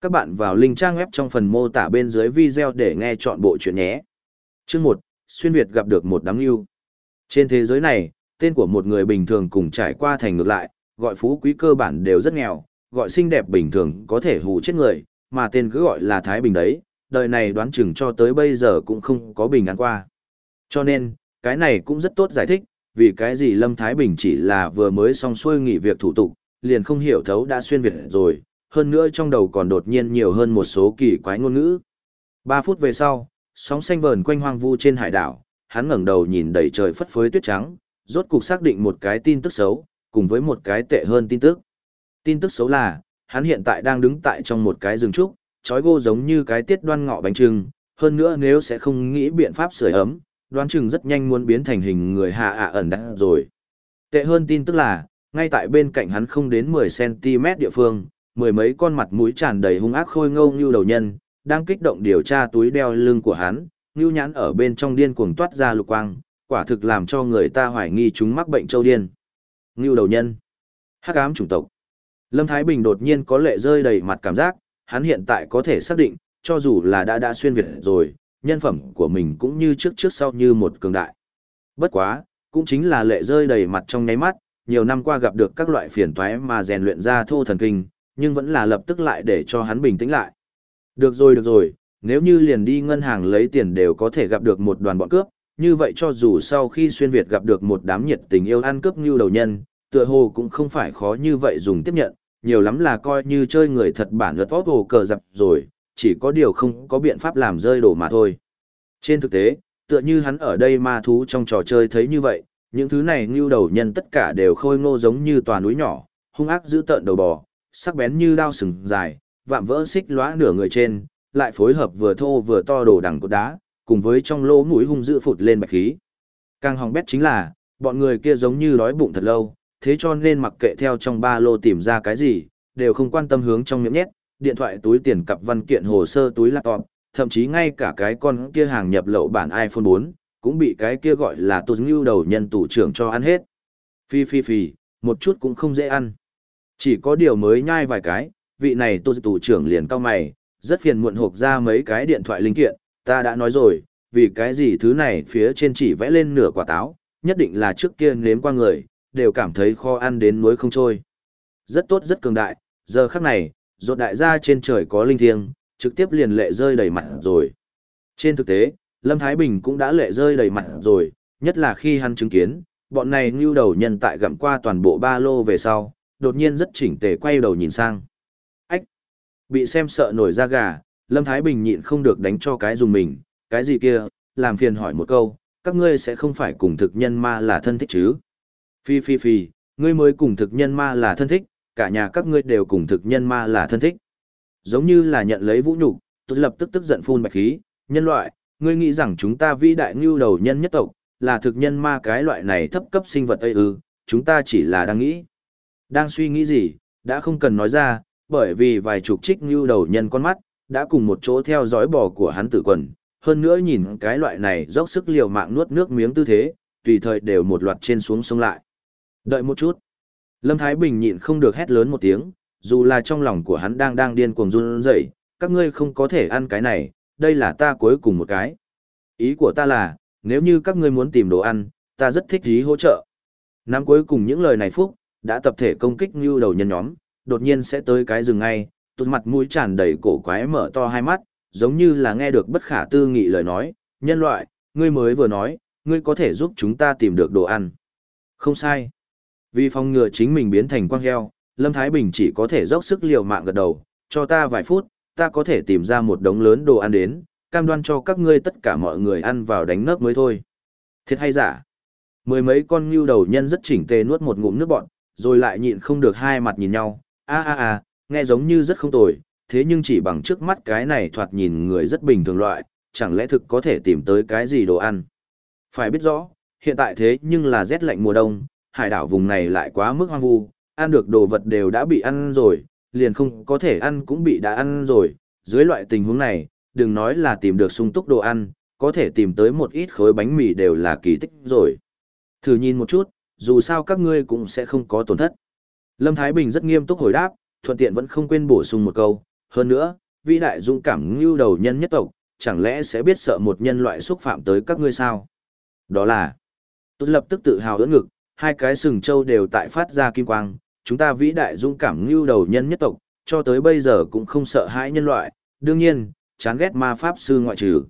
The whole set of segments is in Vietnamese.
Các bạn vào link trang web trong phần mô tả bên dưới video để nghe chọn bộ chuyện nhé. Chương 1, Xuyên Việt gặp được một đám yêu. Trên thế giới này, tên của một người bình thường cùng trải qua thành ngược lại, gọi phú quý cơ bản đều rất nghèo, gọi xinh đẹp bình thường có thể hù chết người, mà tên cứ gọi là Thái Bình đấy, đời này đoán chừng cho tới bây giờ cũng không có bình an qua. Cho nên, cái này cũng rất tốt giải thích, vì cái gì Lâm Thái Bình chỉ là vừa mới xong xuôi nghỉ việc thủ tục, liền không hiểu thấu đã xuyên Việt rồi, hơn nữa trong đầu còn đột nhiên nhiều hơn một số kỳ quái ngôn ngữ. Ba phút về sau, sóng xanh vờn quanh hoang vu trên hải đảo, hắn ngẩng đầu nhìn đầy trời phất phới tuyết trắng, rốt cục xác định một cái tin tức xấu, cùng với một cái tệ hơn tin tức. Tin tức xấu là, hắn hiện tại đang đứng tại trong một cái rừng trúc, trói gô giống như cái tiết đoan ngọ bánh trưng, hơn nữa nếu sẽ không nghĩ biện pháp sửa ấm, đoán chừng rất nhanh muốn biến thành hình người hạ ạ ẩn đã rồi. Tệ hơn tin tức là, ngay tại bên cạnh hắn không đến 10cm địa phương, mười mấy con mặt mũi tràn đầy hung ác khôi ngâu như đầu nhân, đang kích động điều tra túi đeo lưng của hắn, như nhãn ở bên trong điên cuồng toát ra lục quang, quả thực làm cho người ta hoài nghi chúng mắc bệnh châu điên. Ngưu đầu nhân, hắc ám chủng tộc. Lâm Thái Bình đột nhiên có lệ rơi đầy mặt cảm giác, hắn hiện tại có thể xác định, cho dù là đã đã xuyên Việt rồi, nhân phẩm của mình cũng như trước trước sau như một cường đại. Bất quá, cũng chính là lệ rơi đầy mặt trong nháy mắt, nhiều năm qua gặp được các loại phiền toái mà rèn luyện ra thô thần kinh, nhưng vẫn là lập tức lại để cho hắn bình tĩnh lại. Được rồi được rồi, nếu như liền đi ngân hàng lấy tiền đều có thể gặp được một đoàn bọn cướp, như vậy cho dù sau khi xuyên Việt gặp được một đám nhiệt tình yêu ăn cướp như đầu nhân, tựa hồ cũng không phải khó như vậy dùng tiếp nhận, nhiều lắm là coi như chơi người thật bản lượt vót hồ cờ dập rồi, chỉ có điều không có biện pháp làm rơi đổ mà thôi. Trên thực tế, tựa như hắn ở đây ma thú trong trò chơi thấy như vậy, những thứ này như đầu nhân tất cả đều khôi ngô giống như tòa núi nhỏ, hung ác giữ tợn đầu bò, sắc bén như đao sừng dài, vạm vỡ xích lóa nửa người trên, lại phối hợp vừa thô vừa to đồ đằng cột đá, cùng với trong lỗ mũi hung dữ phụt lên bạch khí. Càng hòng bét chính là, bọn người kia giống như đói bụng thật lâu, thế cho nên mặc kệ theo trong ba lô tìm ra cái gì, đều không quan tâm hướng trong miệng nhét, điện thoại túi tiền cặp văn kiện hồ sơ túi laptop, thậm chí ngay cả cái con kia hàng nhập lậu bản iPhone 4, cũng bị cái kia gọi là tù ngưu đầu nhân tủ trưởng cho ăn hết. Phi phi phi, một chút cũng không dễ ăn. Chỉ có điều mới nhai vài cái, vị này tôi tù trưởng liền cao mày, rất phiền muộn hộp ra mấy cái điện thoại linh kiện, ta đã nói rồi, vì cái gì thứ này phía trên chỉ vẽ lên nửa quả táo, nhất định là trước kia nếm qua người, đều cảm thấy kho ăn đến muối không trôi. Rất tốt rất cường đại, giờ khắc này, rốt đại gia trên trời có linh thiêng, trực tiếp liền lệ rơi đầy mặt rồi. Trên thực tế, Lâm Thái Bình cũng đã lệ rơi đầy mặt rồi, nhất là khi hắn chứng kiến, bọn này ngưu đầu nhân tại gặm qua toàn bộ ba lô về sau, đột nhiên rất chỉnh tề quay đầu nhìn sang. Ách! Bị xem sợ nổi da gà, Lâm Thái Bình nhịn không được đánh cho cái dùng mình, cái gì kia, làm phiền hỏi một câu, các ngươi sẽ không phải cùng thực nhân ma là thân thích chứ? Phi phi phi, ngươi mới cùng thực nhân ma là thân thích, cả nhà các ngươi đều cùng thực nhân ma là thân thích. Giống như là nhận lấy vũ nhục, tôi lập tức tức giận phun bạch khí, nhân loại, ngươi nghĩ rằng chúng ta vĩ đại ngưu đầu nhân nhất tộc, là thực nhân ma cái loại này thấp cấp sinh vật ấy ư, chúng ta chỉ là đang nghĩ. Đang suy nghĩ gì, đã không cần nói ra, bởi vì vài chục trích như đầu nhân con mắt, đã cùng một chỗ theo dõi bò của hắn tử quần, hơn nữa nhìn cái loại này dốc sức liều mạng nuốt nước miếng tư thế, tùy thời đều một loạt trên xuống sông lại. Đợi một chút. Lâm Thái Bình nhịn không được hét lớn một tiếng, dù là trong lòng của hắn đang đang điên cuồng run rẩy, các ngươi không có thể ăn cái này, đây là ta cuối cùng một cái. Ý của ta là, nếu như các ngươi muốn tìm đồ ăn, ta rất thích ý hỗ trợ. Năm cuối cùng những lời này phúc, đã tập thể công kích như đầu nhân nhóm, đột nhiên sẽ tới cái rừng ngay, tụt mặt mũi tràn đầy cổ quái mở to hai mắt, giống như là nghe được bất khả tư nghị lời nói, nhân loại, ngươi mới vừa nói, ngươi có thể giúp chúng ta tìm được đồ ăn. Không sai. Vì phòng ngừa chính mình biến thành quang heo, Lâm Thái Bình chỉ có thể dốc sức liều mạng gật đầu, cho ta vài phút, ta có thể tìm ra một đống lớn đồ ăn đến, cam đoan cho các ngươi tất cả mọi người ăn vào đánh nấc mới thôi. Thiệt hay giả? Mười mấy con ngưu đầu nhân rất chỉnh tề nuốt một ngụm nước bọn, rồi lại nhịn không được hai mặt nhìn nhau, a a a, nghe giống như rất không tồi, thế nhưng chỉ bằng trước mắt cái này thoạt nhìn người rất bình thường loại, chẳng lẽ thực có thể tìm tới cái gì đồ ăn. Phải biết rõ, hiện tại thế nhưng là rét lạnh mùa đông, hải đảo vùng này lại quá mức hoang vu, ăn được đồ vật đều đã bị ăn rồi, liền không có thể ăn cũng bị đã ăn rồi, dưới loại tình huống này, đừng nói là tìm được sung túc đồ ăn, có thể tìm tới một ít khối bánh mì đều là kỳ tích rồi. Thử nhìn một chút, dù sao các ngươi cũng sẽ không có tổn thất. Lâm Thái Bình rất nghiêm túc hồi đáp, thuận tiện vẫn không quên bổ sung một câu, hơn nữa, vĩ đại dũng cảm như đầu nhân nhất tộc, chẳng lẽ sẽ biết sợ một nhân loại xúc phạm tới các ngươi sao? Đó là, tôi lập tức tự hào ưỡn ngực, hai cái sừng trâu đều tại phát ra kim quang, chúng ta vĩ đại dũng cảm như đầu nhân nhất tộc, cho tới bây giờ cũng không sợ hãi nhân loại, đương nhiên, chán ghét ma pháp sư ngoại trừ.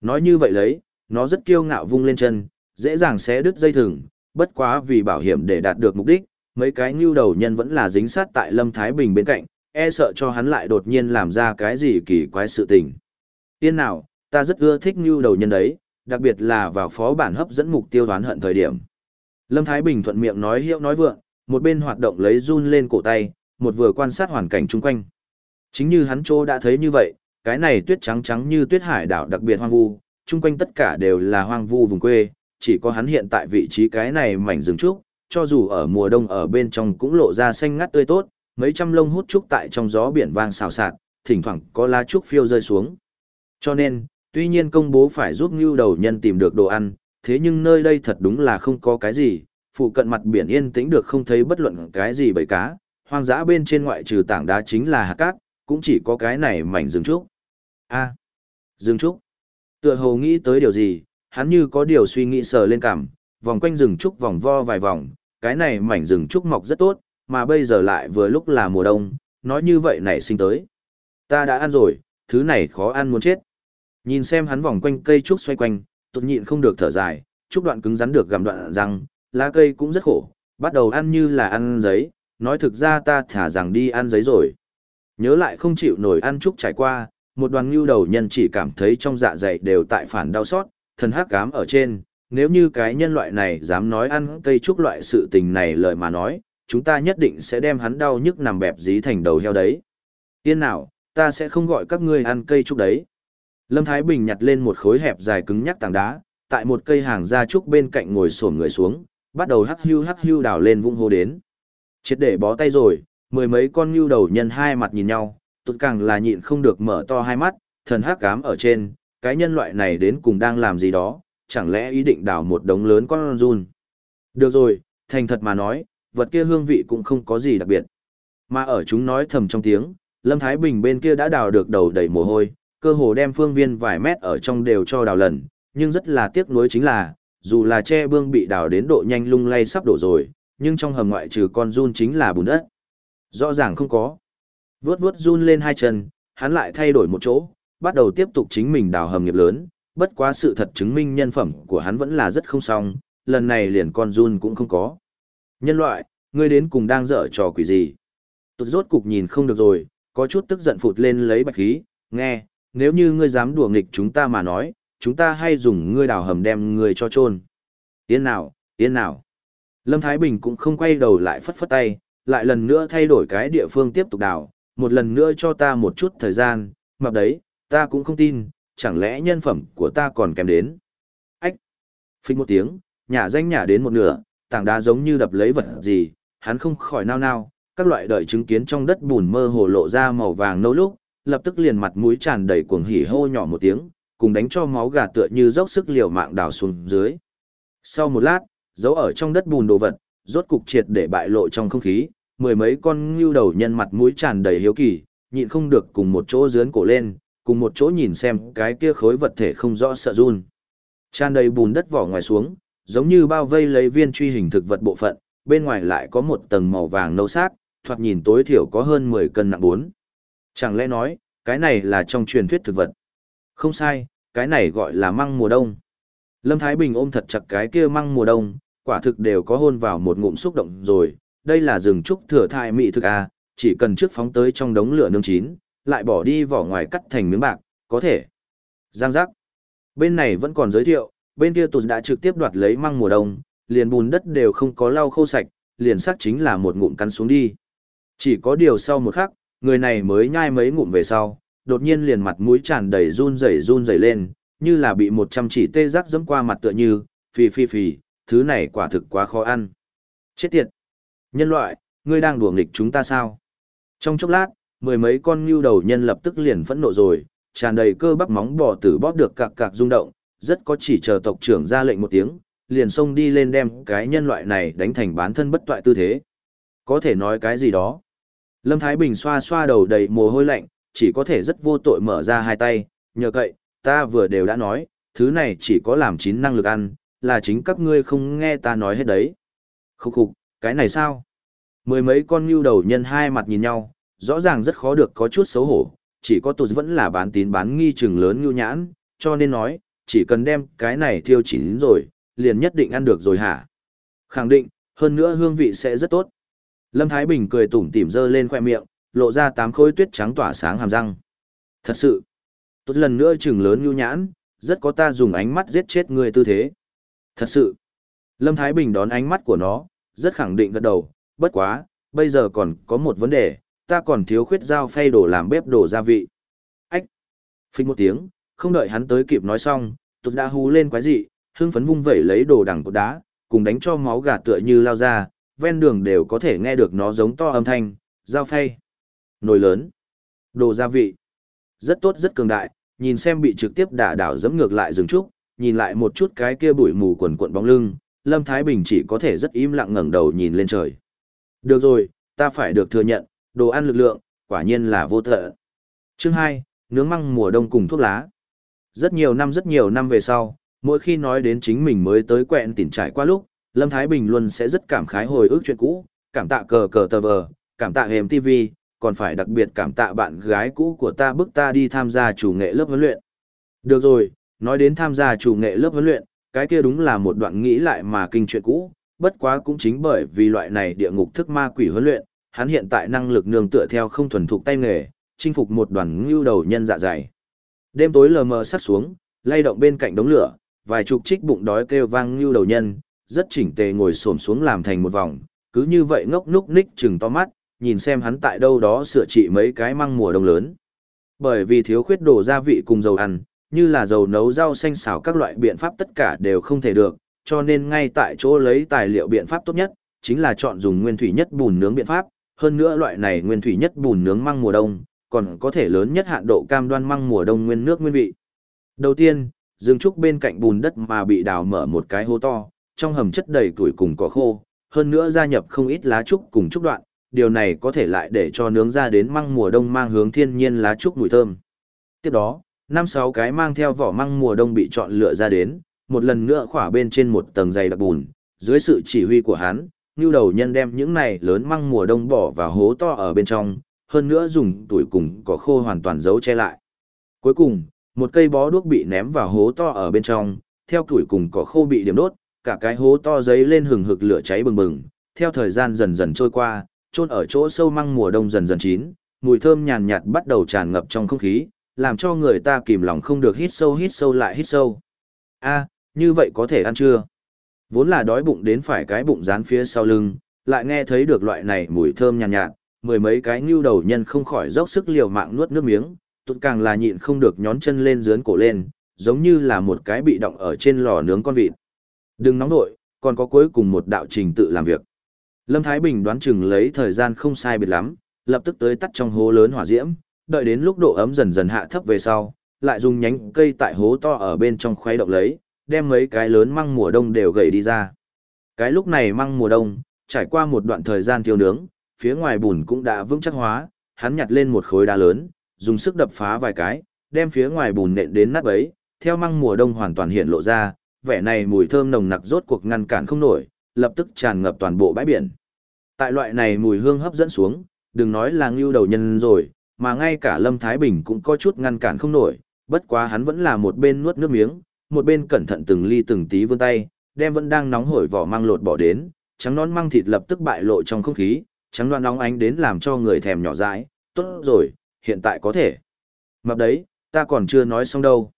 Nói như vậy lấy, nó rất kiêu ngạo vung lên chân, dễ dàng xé đứt dây thừng, bất quá vì bảo hiểm để đạt được mục đích, mấy cái ngưu đầu nhân vẫn là dính sát tại Lâm Thái Bình bên cạnh, e sợ cho hắn lại đột nhiên làm ra cái gì kỳ quái sự tình. Tiên nào, ta rất ưa thích ngưu đầu nhân đấy, đặc biệt là vào phó bản hấp dẫn mục tiêu đoán hận thời điểm. Lâm Thái Bình thuận miệng nói hiệu nói vượng, một bên hoạt động lấy run lên cổ tay, một vừa quan sát hoàn cảnh chung quanh. Chính như hắn trô đã thấy như vậy, cái này tuyết trắng trắng như tuyết hải đảo đặc biệt hoang vu, chung quanh tất cả đều là hoang vu vùng quê, chỉ có hắn hiện tại vị trí cái này mảnh rừng trúc, cho dù ở mùa đông ở bên trong cũng lộ ra xanh ngắt tươi tốt, mấy trăm lông hút trúc tại trong gió biển vang xào xạc, thỉnh thoảng có lá trúc phiêu rơi xuống. Cho nên, tuy nhiên công bố phải giúp ngưu đầu nhân tìm được đồ ăn, thế nhưng nơi đây thật đúng là không có cái gì, phụ cận mặt biển yên tĩnh được không thấy bất luận cái gì bởi cá, hoang dã bên trên ngoại trừ tảng đá chính là hạt cát, cũng chỉ có cái này mảnh rừng trúc. A, à, rừng trúc. Tựa hồ nghĩ tới điều gì, hắn như có điều suy nghĩ sờ lên cằm, vòng quanh rừng trúc vòng vo vài vòng, cái này mảnh rừng trúc mọc rất tốt, mà bây giờ lại vừa lúc là mùa đông, nói như vậy nảy sinh tới. Ta đã ăn rồi, thứ này khó ăn muốn chết. Nhìn xem hắn vòng quanh cây trúc xoay quanh, tụt nhịn không được thở dài, trúc đoạn cứng rắn được gặm đoạn răng, lá cây cũng rất khổ, bắt đầu ăn như là ăn giấy, nói thực ra ta thả rằng đi ăn giấy rồi. Nhớ lại không chịu nổi ăn trúc trải qua, một đoàn ngưu đầu nhân chỉ cảm thấy trong dạ dày đều tại phản đau xót, thần hắc cám ở trên, nếu như cái nhân loại này dám nói ăn cây trúc loại sự tình này lời mà nói, chúng ta nhất định sẽ đem hắn đau nhức nằm bẹp dí thành đầu heo đấy. Tiên nào, ta sẽ không gọi các ngươi ăn cây trúc đấy. Lâm Thái Bình nhặt lên một khối hẹp dài cứng nhắc tảng đá, tại một cây hàng gia trúc bên cạnh ngồi xổm người xuống, bắt đầu hắc hưu hắc hưu đào lên vung hô đến. Chết để bó tay rồi, mười mấy con ngưu đầu nhân hai mặt nhìn nhau, tụt càng là nhịn không được mở to hai mắt, thần hắc cám ở trên, cái nhân loại này đến cùng đang làm gì đó, chẳng lẽ ý định đào một đống lớn con run. Được rồi, thành thật mà nói, vật kia hương vị cũng không có gì đặc biệt. Mà ở chúng nói thầm trong tiếng, Lâm Thái Bình bên kia đã đào được đầu đầy mồ hôi, cơ hồ đem phương viên vài mét ở trong đều cho đào lần, nhưng rất là tiếc nuối chính là, dù là che bương bị đào đến độ nhanh lung lay sắp đổ rồi, nhưng trong hầm ngoại trừ con run chính là bùn đất. Rõ ràng không có. Vướt vướt run lên hai chân, hắn lại thay đổi một chỗ, bắt đầu tiếp tục chính mình đào hầm nghiệp lớn, bất quá sự thật chứng minh nhân phẩm của hắn vẫn là rất không xong, lần này liền con run cũng không có. Nhân loại, ngươi đến cùng đang dở trò quỷ gì? Tụt rốt cục nhìn không được rồi, có chút tức giận phụt lên lấy bạch khí, nghe, nếu như ngươi dám đùa nghịch chúng ta mà nói, chúng ta hay dùng ngươi đào hầm đem ngươi cho chôn. Yên nào, yên nào. Lâm Thái Bình cũng không quay đầu lại phất phất tay, lại lần nữa thay đổi cái địa phương tiếp tục đào, một lần nữa cho ta một chút thời gian, mập đấy, ta cũng không tin, chẳng lẽ nhân phẩm của ta còn kém đến. Ách! Phích một tiếng, nhà danh nhà đến một nửa, tảng đá giống như đập lấy vật gì, hắn không khỏi nao nao, các loại đợi chứng kiến trong đất bùn mơ hồ lộ ra màu vàng nâu lúc, lập tức liền mặt mũi tràn đầy cuồng hỉ hô nhỏ một tiếng, cùng đánh cho máu gà tựa như dốc sức liều mạng đào xuống dưới. Sau một lát, giấu ở trong đất bùn đồ vật, rốt cục triệt để bại lộ trong không khí, mười mấy con ngưu đầu nhân mặt mũi tràn đầy hiếu kỳ, nhịn không được cùng một chỗ dướn cổ lên, cùng một chỗ nhìn xem cái kia khối vật thể không rõ sợ run. Tràn đầy bùn đất vỏ ngoài xuống, giống như bao vây lấy viên truy hình thực vật bộ phận, bên ngoài lại có một tầng màu vàng nâu sắc, thoạt nhìn tối thiểu có hơn 10 cân nặng 4. Chẳng lẽ nói, cái này là trong truyền thuyết thực vật? Không sai, cái này gọi là măng mùa đông. Lâm Thái Bình ôm thật chặt cái kia măng mùa đông, quả thực đều có hôn vào một ngụm xúc động rồi, đây là rừng trúc thừa thai mị thực à, chỉ cần trước phóng tới trong đống lửa nướng chín, lại bỏ đi vỏ ngoài cắt thành miếng bạc, có thể. Giang giác. Bên này vẫn còn giới thiệu, bên kia tụt đã trực tiếp đoạt lấy măng mùa đông, liền bùn đất đều không có lau khô sạch, liền sắc chính là một ngụm cắn xuống đi. Chỉ có điều sau một khắc, người này mới nhai mấy ngụm về sau, đột nhiên liền mặt mũi tràn đầy run rẩy run rẩy lên, như là bị một trăm chỉ tê giác dẫm qua mặt tựa như, phì phì phì, thứ này quả thực quá khó ăn. Chết tiệt! Nhân loại, ngươi đang đùa nghịch chúng ta sao? Trong chốc lát, mười mấy con ngưu đầu nhân lập tức liền phẫn nộ rồi, tràn đầy cơ bắp móng bò tử bóp được cạc cạc rung động, rất có chỉ chờ tộc trưởng ra lệnh một tiếng, liền xông đi lên đem cái nhân loại này đánh thành bán thân bất toại tư thế. Có thể nói cái gì đó. Lâm Thái Bình xoa xoa đầu đầy mồ hôi lạnh, chỉ có thể rất vô tội mở ra hai tay, nhờ cậy, ta vừa đều đã nói, thứ này chỉ có làm chín năng lực ăn, là chính các ngươi không nghe ta nói hết đấy. Khúc khục, cái này sao? Mười mấy con ngưu đầu nhân hai mặt nhìn nhau, rõ ràng rất khó được có chút xấu hổ, chỉ có tụt vẫn là bán tín bán nghi chừng lớn ngưu nhãn, cho nên nói, chỉ cần đem cái này thiêu chín rồi, liền nhất định ăn được rồi hả? Khẳng định, hơn nữa hương vị sẽ rất tốt. Lâm Thái Bình cười tủm tỉm dơ lên khoe miệng, lộ ra tám khối tuyết trắng tỏa sáng hàm răng. Thật sự, tốt lần nữa chừng lớn ngưu nhãn, rất có ta dùng ánh mắt giết chết người tư thế. Thật sự, Lâm Thái Bình đón ánh mắt của nó, rất khẳng định gật đầu, bất quá, bây giờ còn có một vấn đề, ta còn thiếu khuyết dao phay đổ làm bếp đổ gia vị. Ách! Phích một tiếng, không đợi hắn tới kịp nói xong, tụt đã hú lên quái dị, hưng phấn vung vẩy lấy đồ đằng cột đá, cùng đánh cho máu gà tựa như lao ra, ven đường đều có thể nghe được nó giống to âm thanh, dao phay. Nồi lớn. Đồ gia vị. Rất tốt rất cường đại, nhìn xem bị trực tiếp đả đảo dẫm ngược lại dừng trúc, nhìn lại một chút cái kia bụi mù quần cuộn bóng lưng, Lâm Thái Bình chỉ có thể rất im lặng ngẩng đầu nhìn lên trời. Được rồi, ta phải được thừa nhận, đồ ăn lực lượng, quả nhiên là vô tận. Chương 2, nướng măng mùa đông cùng thuốc lá. Rất nhiều năm rất nhiều năm về sau, mỗi khi nói đến chính mình mới tới quẹn tỉnh trải qua lúc, Lâm Thái Bình luôn sẽ rất cảm khái hồi ức chuyện cũ, cảm tạ cờ cờ tờ vờ, cảm tạ hềm TV, còn phải đặc biệt cảm tạ bạn gái cũ của ta bức ta đi tham gia chủ nghệ lớp huấn luyện. Được rồi, nói đến tham gia chủ nghệ lớp huấn luyện, cái kia đúng là một đoạn nghĩ lại mà kinh chuyện cũ, bất quá cũng chính bởi vì loại này địa ngục thức ma quỷ huấn luyện, hắn hiện tại năng lực nương tựa theo không thuần thục tay nghề, chinh phục một đoàn ngưu đầu nhân dạ dày. Đêm tối lờ mờ sắt xuống, lay động bên cạnh đống lửa, vài chục trích bụng đói kêu vang ngưu đầu nhân, rất chỉnh tề ngồi xổm xuống làm thành một vòng, cứ như vậy ngốc núc ních chừng to mắt, nhìn xem hắn tại đâu đó sửa trị mấy cái măng mùa đông lớn. Bởi vì thiếu khuyết đồ gia vị cùng dầu ăn, như là dầu nấu rau xanh xào các loại biện pháp tất cả đều không thể được, cho nên ngay tại chỗ lấy tài liệu biện pháp tốt nhất, chính là chọn dùng nguyên thủy nhất bùn nướng biện pháp, hơn nữa loại này nguyên thủy nhất bùn nướng măng mùa đông, còn có thể lớn nhất hạn độ cam đoan măng mùa đông nguyên nước nguyên vị. Đầu tiên, rừng trúc bên cạnh bùn đất mà bị đào mở một cái hố to, trong hầm chất đầy tuổi cùng cỏ khô, hơn nữa gia nhập không ít lá trúc cùng trúc đoạn, điều này có thể lại để cho nướng ra đến măng mùa đông mang hướng thiên nhiên lá trúc mùi thơm. Tiếp đó, năm sáu cái mang theo vỏ măng mùa đông bị chọn lựa ra đến, một lần nữa khỏa bên trên một tầng dày đặc bùn, dưới sự chỉ huy của hắn, như đầu nhân đem những này lớn măng mùa đông bỏ vào hố to ở bên trong, hơn nữa dùng tuổi cùng cỏ khô hoàn toàn giấu che lại. Cuối cùng, một cây bó đuốc bị ném vào hố to ở bên trong, theo tuổi cùng cỏ khô bị điểm đốt, cả cái hố to giấy lên hừng hực lửa cháy bừng bừng, theo thời gian dần dần trôi qua, chôn ở chỗ sâu măng mùa đông dần dần chín, mùi thơm nhàn nhạt bắt đầu tràn ngập trong không khí, làm cho người ta kìm lòng không được hít sâu hít sâu lại hít sâu. A, như vậy có thể ăn chưa? Vốn là đói bụng đến phải cái bụng dán phía sau lưng, lại nghe thấy được loại này mùi thơm nhàn nhạt, nhạt, mười mấy cái nhưu đầu nhân không khỏi dốc sức liều mạng nuốt nước miếng, tụt càng là nhịn không được nhón chân lên dướn cổ lên, giống như là một cái bị động ở trên lò nướng con vịt. Đừng nóng nội, còn có cuối cùng một đạo trình tự làm việc. Lâm Thái Bình đoán chừng lấy thời gian không sai biệt lắm, lập tức tới tắt trong hố lớn hỏa diễm, đợi đến lúc độ ấm dần dần hạ thấp về sau, lại dùng nhánh cây tại hố to ở bên trong khuấy động lấy, đem mấy cái lớn măng mùa đông đều gầy đi ra. Cái lúc này măng mùa đông, trải qua một đoạn thời gian thiêu nướng, phía ngoài bùn cũng đã vững chắc hóa, hắn nhặt lên một khối đá lớn, dùng sức đập phá vài cái, đem phía ngoài bùn nện đến nát bấy, theo măng mùa đông hoàn toàn hiện lộ ra, vẻ này mùi thơm nồng nặc rốt cuộc ngăn cản không nổi, lập tức tràn ngập toàn bộ bãi biển. Tại loại này mùi hương hấp dẫn xuống, đừng nói là ngưu đầu nhân rồi, mà ngay cả Lâm Thái Bình cũng có chút ngăn cản không nổi, bất quá hắn vẫn là một bên nuốt nước miếng, một bên cẩn thận từng ly từng tí vươn tay, đem vẫn đang nóng hổi vỏ măng lột bỏ đến, trắng nón măng thịt lập tức bại lộ trong không khí, trắng loạn nóng ánh đến làm cho người thèm nhỏ dãi, tốt rồi, hiện tại có thể. Mập đấy, ta còn chưa nói xong đâu.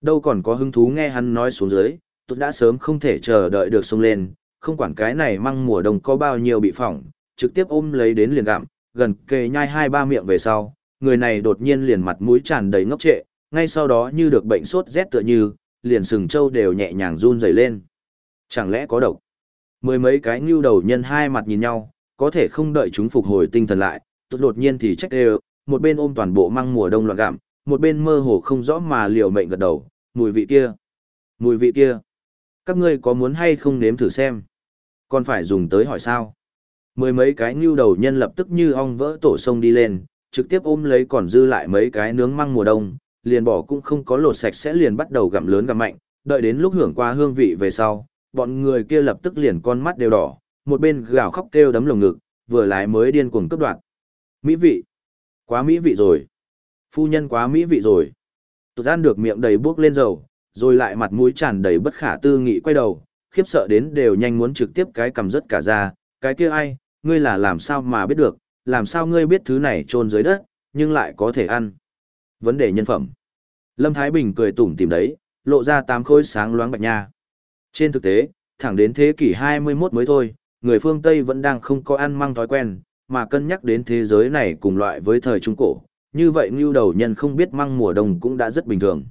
Đâu còn có hứng thú nghe hắn nói xuống dưới, tôi đã sớm không thể chờ đợi được xông lên, không quản cái này măng mùa đông có bao nhiêu bị phỏng, trực tiếp ôm lấy đến liền gặm, gần kề nhai hai ba miệng về sau, người này đột nhiên liền mặt mũi tràn đầy ngốc trệ, ngay sau đó như được bệnh sốt rét tựa như, liền sừng trâu đều nhẹ nhàng run rẩy lên. Chẳng lẽ có độc? Mười mấy cái ngưu đầu nhân hai mặt nhìn nhau, có thể không đợi chúng phục hồi tinh thần lại, tốt đột nhiên thì trách đều, một bên ôm toàn bộ măng mùa đông loạn gặm, một bên mơ hồ không rõ mà liều mệnh gật đầu, mùi vị kia, mùi vị kia. Các ngươi có muốn hay không nếm thử xem? Còn phải dùng tới hỏi sao? Mười mấy cái ngưu đầu nhân lập tức như ong vỡ tổ sông đi lên, trực tiếp ôm lấy còn dư lại mấy cái nướng măng mùa đông, liền bỏ cũng không có lột sạch sẽ liền bắt đầu gặm lớn gặm mạnh, đợi đến lúc hưởng qua hương vị về sau, bọn người kia lập tức liền con mắt đều đỏ, một bên gào khóc kêu đấm lồng ngực, vừa lái mới điên cuồng cấp đoạn. Mỹ vị. Quá mỹ vị rồi. Phu nhân quá mỹ vị rồi. Tụt gian được miệng đầy bước lên dầu, rồi lại mặt mũi tràn đầy bất khả tư nghị quay đầu, khiếp sợ đến đều nhanh muốn trực tiếp cái cầm rất cả ra, cái kia ai, ngươi là làm sao mà biết được, làm sao ngươi biết thứ này trôn dưới đất, nhưng lại có thể ăn. Vấn đề nhân phẩm. Lâm Thái Bình cười tủm tìm đấy, lộ ra tám khối sáng loáng bạch nha. Trên thực tế, thẳng đến thế kỷ 21 mới thôi, người phương Tây vẫn đang không có ăn măng thói quen, mà cân nhắc đến thế giới này cùng loại với thời Trung Cổ. Như vậy ngưu đầu nhân không biết măng mùa đông cũng đã rất bình thường.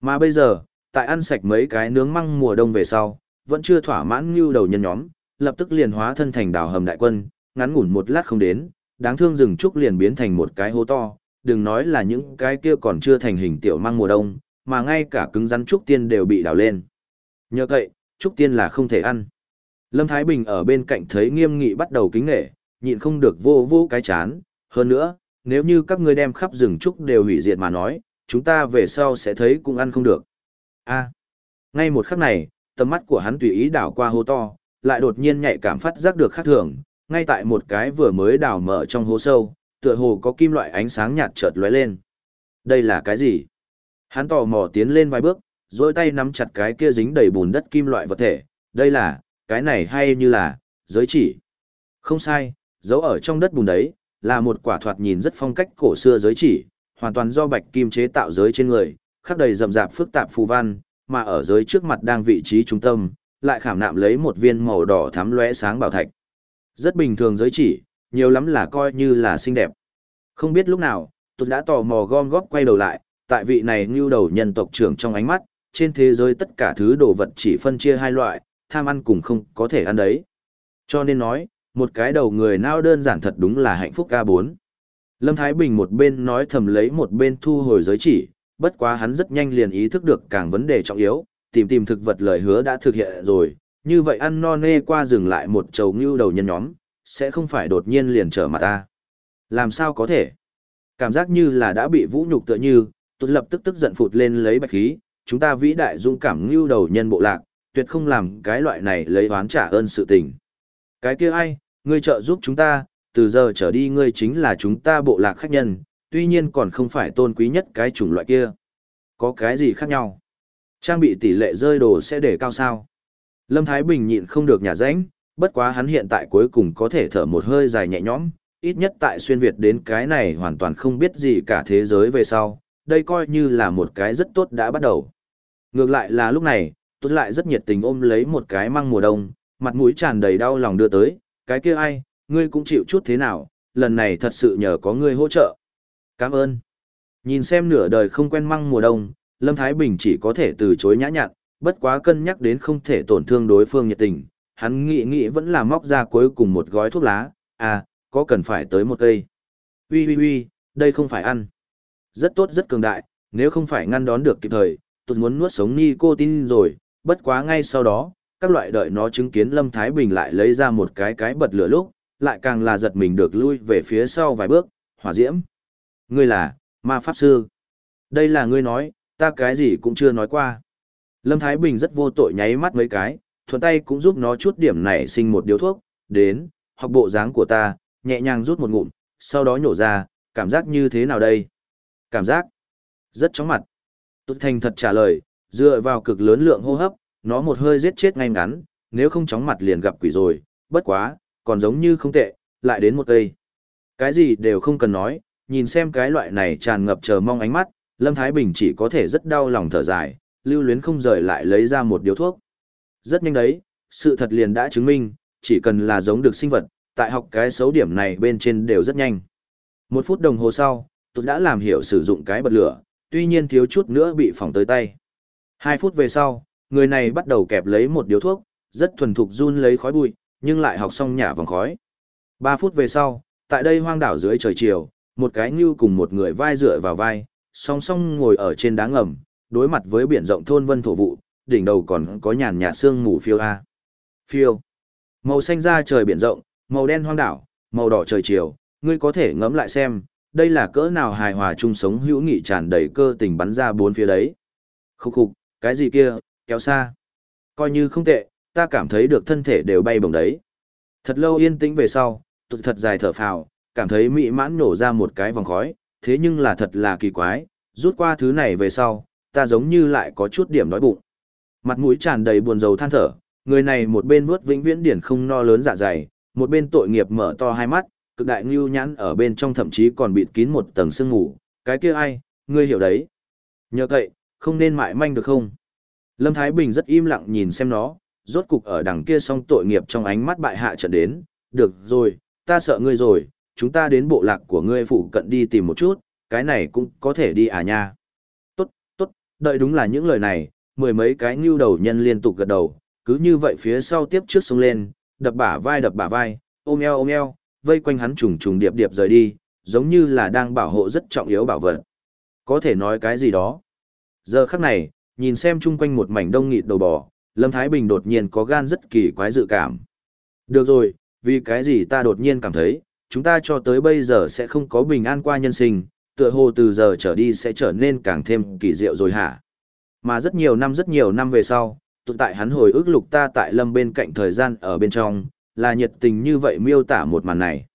Mà bây giờ, tại ăn sạch mấy cái nướng măng mùa đông về sau, vẫn chưa thỏa mãn ngưu đầu nhân nhóm, lập tức liền hóa thân thành đảo hầm đại quân, ngắn ngủn một lát không đến, đáng thương rừng trúc liền biến thành một cái hố to, đừng nói là những cái kia còn chưa thành hình tiểu mang mùa đông, mà ngay cả cứng rắn trúc tiên đều bị đào lên. Nhờ vậy, trúc tiên là không thể ăn. Lâm Thái Bình ở bên cạnh thấy nghiêm nghị bắt đầu kính nghệ, nhịn không được vô vô cái chán, hơn nữa, nếu như các ngươi đem khắp rừng trúc đều hủy diệt mà nói, chúng ta về sau sẽ thấy cũng ăn không được. A. ngay một khắc này, tầm mắt của hắn tùy ý đảo qua hố to, lại đột nhiên nhạy cảm phát giác được khác thường, ngay tại một cái vừa mới đào mở trong hố sâu, tựa hồ có kim loại ánh sáng nhạt chợt lóe lên. Đây là cái gì? Hắn tò mò tiến lên vài bước, rồi tay nắm chặt cái kia dính đầy bùn đất kim loại vật thể. Đây là, cái này hay như là, giới chỉ. Không sai, giấu ở trong đất bùn đấy, là một quả thoạt nhìn rất phong cách cổ xưa giới chỉ, hoàn toàn do bạch kim chế tạo giới trên người, khắc đầy rậm rạp phức tạp phù văn, mà ở giới trước mặt đang vị trí trung tâm, lại khảm nạm lấy một viên màu đỏ thắm lóe sáng bảo thạch. Rất bình thường giới chỉ, nhiều lắm là coi như là xinh đẹp. Không biết lúc nào, tôi đã tò mò gom góp quay đầu lại, tại vị này ngưu đầu nhân tộc trưởng trong ánh mắt, trên thế giới tất cả thứ đồ vật chỉ phân chia hai loại, tham ăn cùng không có thể ăn đấy. Cho nên nói, một cái đầu người nao đơn giản thật đúng là hạnh phúc ca 4 Lâm Thái Bình một bên nói thầm lấy một bên thu hồi giới chỉ, bất quá hắn rất nhanh liền ý thức được càng vấn đề trọng yếu, tìm tìm thực vật lời hứa đã thực hiện rồi, như vậy ăn no nê qua dừng lại một chầu ngưu đầu nhân nhóm, sẽ không phải đột nhiên liền trở mặt ta. Làm sao có thể? Cảm giác như là đã bị vũ nhục tựa như, tôi lập tức tức giận phụt lên lấy bạch khí, chúng ta vĩ đại dũng cảm như đầu nhân bộ lạc, tuyệt không làm cái loại này lấy oán trả ơn sự tình. Cái kia ai, ngươi trợ giúp chúng ta, từ giờ trở đi ngươi chính là chúng ta bộ lạc khách nhân, tuy nhiên còn không phải tôn quý nhất cái chủng loại kia. Có cái gì khác nhau? Trang bị tỷ lệ rơi đồ sẽ để cao sao? Lâm Thái Bình nhịn không được nhà rãnh, bất quá hắn hiện tại cuối cùng có thể thở một hơi dài nhẹ nhõm, ít nhất tại xuyên Việt đến cái này hoàn toàn không biết gì cả thế giới về sau, đây coi như là một cái rất tốt đã bắt đầu. Ngược lại là lúc này, tôi lại rất nhiệt tình ôm lấy một cái măng mùa đông, mặt mũi tràn đầy đau lòng đưa tới, cái kia ai, ngươi cũng chịu chút thế nào, lần này thật sự nhờ có ngươi hỗ trợ. Cảm ơn. Nhìn xem nửa đời không quen măng mùa đông, Lâm Thái Bình chỉ có thể từ chối nhã nhặn, bất quá cân nhắc đến không thể tổn thương đối phương nhiệt tình, hắn nghĩ nghĩ vẫn là móc ra cuối cùng một gói thuốc lá, à, có cần phải tới một cây. Ui ui ui, đây không phải ăn. Rất tốt rất cường đại, nếu không phải ngăn đón được kịp thời, tôi muốn nuốt sống nicotine rồi, bất quá ngay sau đó, các loại đợi nó chứng kiến Lâm Thái Bình lại lấy ra một cái cái bật lửa lúc, lại càng là giật mình được lui về phía sau vài bước, hỏa diễm. Ngươi là, ma pháp sư. Đây là ngươi nói, ta cái gì cũng chưa nói qua. Lâm Thái Bình rất vô tội nháy mắt mấy cái, thuận tay cũng giúp nó chút điểm này sinh một điếu thuốc, đến, học bộ dáng của ta, nhẹ nhàng rút một ngụm, sau đó nhổ ra, cảm giác như thế nào đây? Cảm giác rất chóng mặt. Tụt thành thật trả lời, dựa vào cực lớn lượng hô hấp, nó một hơi giết chết ngay ngắn, nếu không chóng mặt liền gặp quỷ rồi, bất quá, còn giống như không tệ, lại đến một cây. Cái gì đều không cần nói, nhìn xem cái loại này tràn ngập chờ mong ánh mắt, Lâm Thái Bình chỉ có thể rất đau lòng thở dài, lưu luyến không rời lại lấy ra một điếu thuốc. Rất nhanh đấy, sự thật liền đã chứng minh, chỉ cần là giống được sinh vật, tại học cái xấu điểm này bên trên đều rất nhanh. Một phút đồng hồ sau, tôi đã làm hiểu sử dụng cái bật lửa, tuy nhiên thiếu chút nữa bị phỏng tới tay. Hai phút về sau, người này bắt đầu kẹp lấy một điếu thuốc, rất thuần thục run lấy khói bụi, nhưng lại học xong nhả vòng khói. Ba phút về sau, tại đây hoang đảo dưới trời chiều, một cái ngưu cùng một người vai dựa vào vai, song song ngồi ở trên đá ngầm, đối mặt với biển rộng thôn vân thổ vụ, đỉnh đầu còn có nhàn nhạt sương mù phiêu a. Phiêu. Màu xanh da trời biển rộng, màu đen hoang đảo, màu đỏ trời chiều, ngươi có thể ngẫm lại xem, đây là cỡ nào hài hòa chung sống hữu nghị tràn đầy cơ tình bắn ra bốn phía đấy. Khúc khục, cái gì kia, kéo xa. Coi như không tệ, ta cảm thấy được thân thể đều bay bổng đấy. Thật lâu yên tĩnh về sau, tụt thật dài thở phào, cảm thấy mỹ mãn nổ ra một cái vòng khói, thế nhưng là thật là kỳ quái, rút qua thứ này về sau, ta giống như lại có chút điểm đói bụng. Mặt mũi tràn đầy buồn rầu than thở, người này một bên vuốt vĩnh viễn điển không no lớn dạ dày, một bên tội nghiệp mở to hai mắt, cực đại ngưu nhãn ở bên trong thậm chí còn bịt kín một tầng sương ngủ, cái kia ai, ngươi hiểu đấy. Nhờ cậy, không nên mại manh được không? Lâm Thái Bình rất im lặng nhìn xem nó, rốt cục ở đằng kia song tội nghiệp trong ánh mắt bại hạ trận đến, được rồi, ta sợ ngươi rồi, chúng ta đến bộ lạc của ngươi phụ cận đi tìm một chút, cái này cũng có thể đi à nha. Tốt, tốt, đợi đúng là những lời này, mười mấy cái ngưu đầu nhân liên tục gật đầu, cứ như vậy phía sau tiếp trước xuống lên, đập bả vai đập bả vai, ôm eo ôm eo, vây quanh hắn trùng trùng điệp điệp rời đi, giống như là đang bảo hộ rất trọng yếu bảo vật. Có thể nói cái gì đó. Giờ khắc này, nhìn xem chung quanh một mảnh đông nghịt đầu bò, Lâm Thái Bình đột nhiên có gan rất kỳ quái dự cảm. Được rồi, vì cái gì ta đột nhiên cảm thấy, chúng ta cho tới bây giờ sẽ không có bình an qua nhân sinh, tựa hồ từ giờ trở đi sẽ trở nên càng thêm kỳ diệu rồi hả? Mà rất nhiều năm rất nhiều năm về sau, tụi tại hắn hồi ức lục ta tại lâm bên cạnh thời gian ở bên trong, là nhiệt tình như vậy miêu tả một màn này.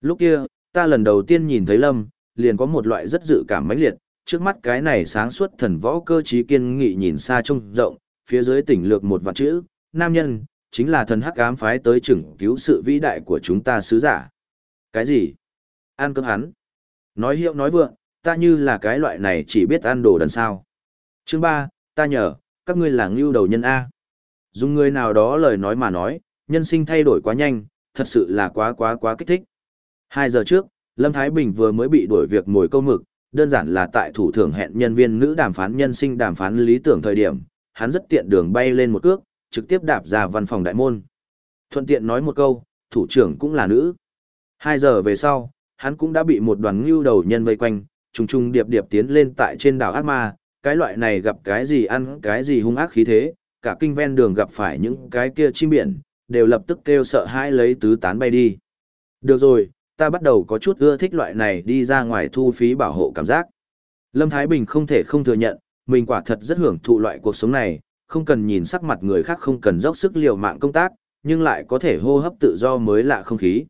Lúc kia, ta lần đầu tiên nhìn thấy lâm, liền có một loại rất dự cảm mãnh liệt, trước mắt cái này sáng suốt thần võ cơ trí kiên nghị nhìn xa trông rộng, phía dưới tỉnh lược một vạn chữ, nam nhân, chính là thần hắc ám phái tới chừng cứu sự vĩ đại của chúng ta sứ giả. Cái gì? Ăn cơm hắn. Nói hiệu nói vượng, ta như là cái loại này chỉ biết ăn đồ đần sao. Chương ba, ta nhờ, các ngươi là ngưu đầu nhân A. Dùng người nào đó lời nói mà nói, nhân sinh thay đổi quá nhanh, thật sự là quá quá quá kích thích. Hai giờ trước, Lâm Thái Bình vừa mới bị đuổi việc ngồi câu mực, đơn giản là tại thủ thưởng hẹn nhân viên nữ đàm phán nhân sinh đàm phán lý tưởng thời điểm, hắn rất tiện đường bay lên một cước, trực tiếp đạp ra văn phòng đại môn. Thuận tiện nói một câu, thủ trưởng cũng là nữ. Hai giờ về sau, hắn cũng đã bị một đoàn ngưu đầu nhân vây quanh, trùng trùng điệp điệp tiến lên tại trên đảo ác ma, cái loại này gặp cái gì ăn cái gì hung ác khí thế, cả kinh ven đường gặp phải những cái kia chim biển, đều lập tức kêu sợ hãi lấy tứ tán bay đi. Được rồi, ta bắt đầu có chút ưa thích loại này đi ra ngoài thu phí bảo hộ cảm giác. Lâm Thái Bình không thể không thừa nhận, mình quả thật rất hưởng thụ loại cuộc sống này, không cần nhìn sắc mặt người khác không cần dốc sức liều mạng công tác, nhưng lại có thể hô hấp tự do mới lạ không khí.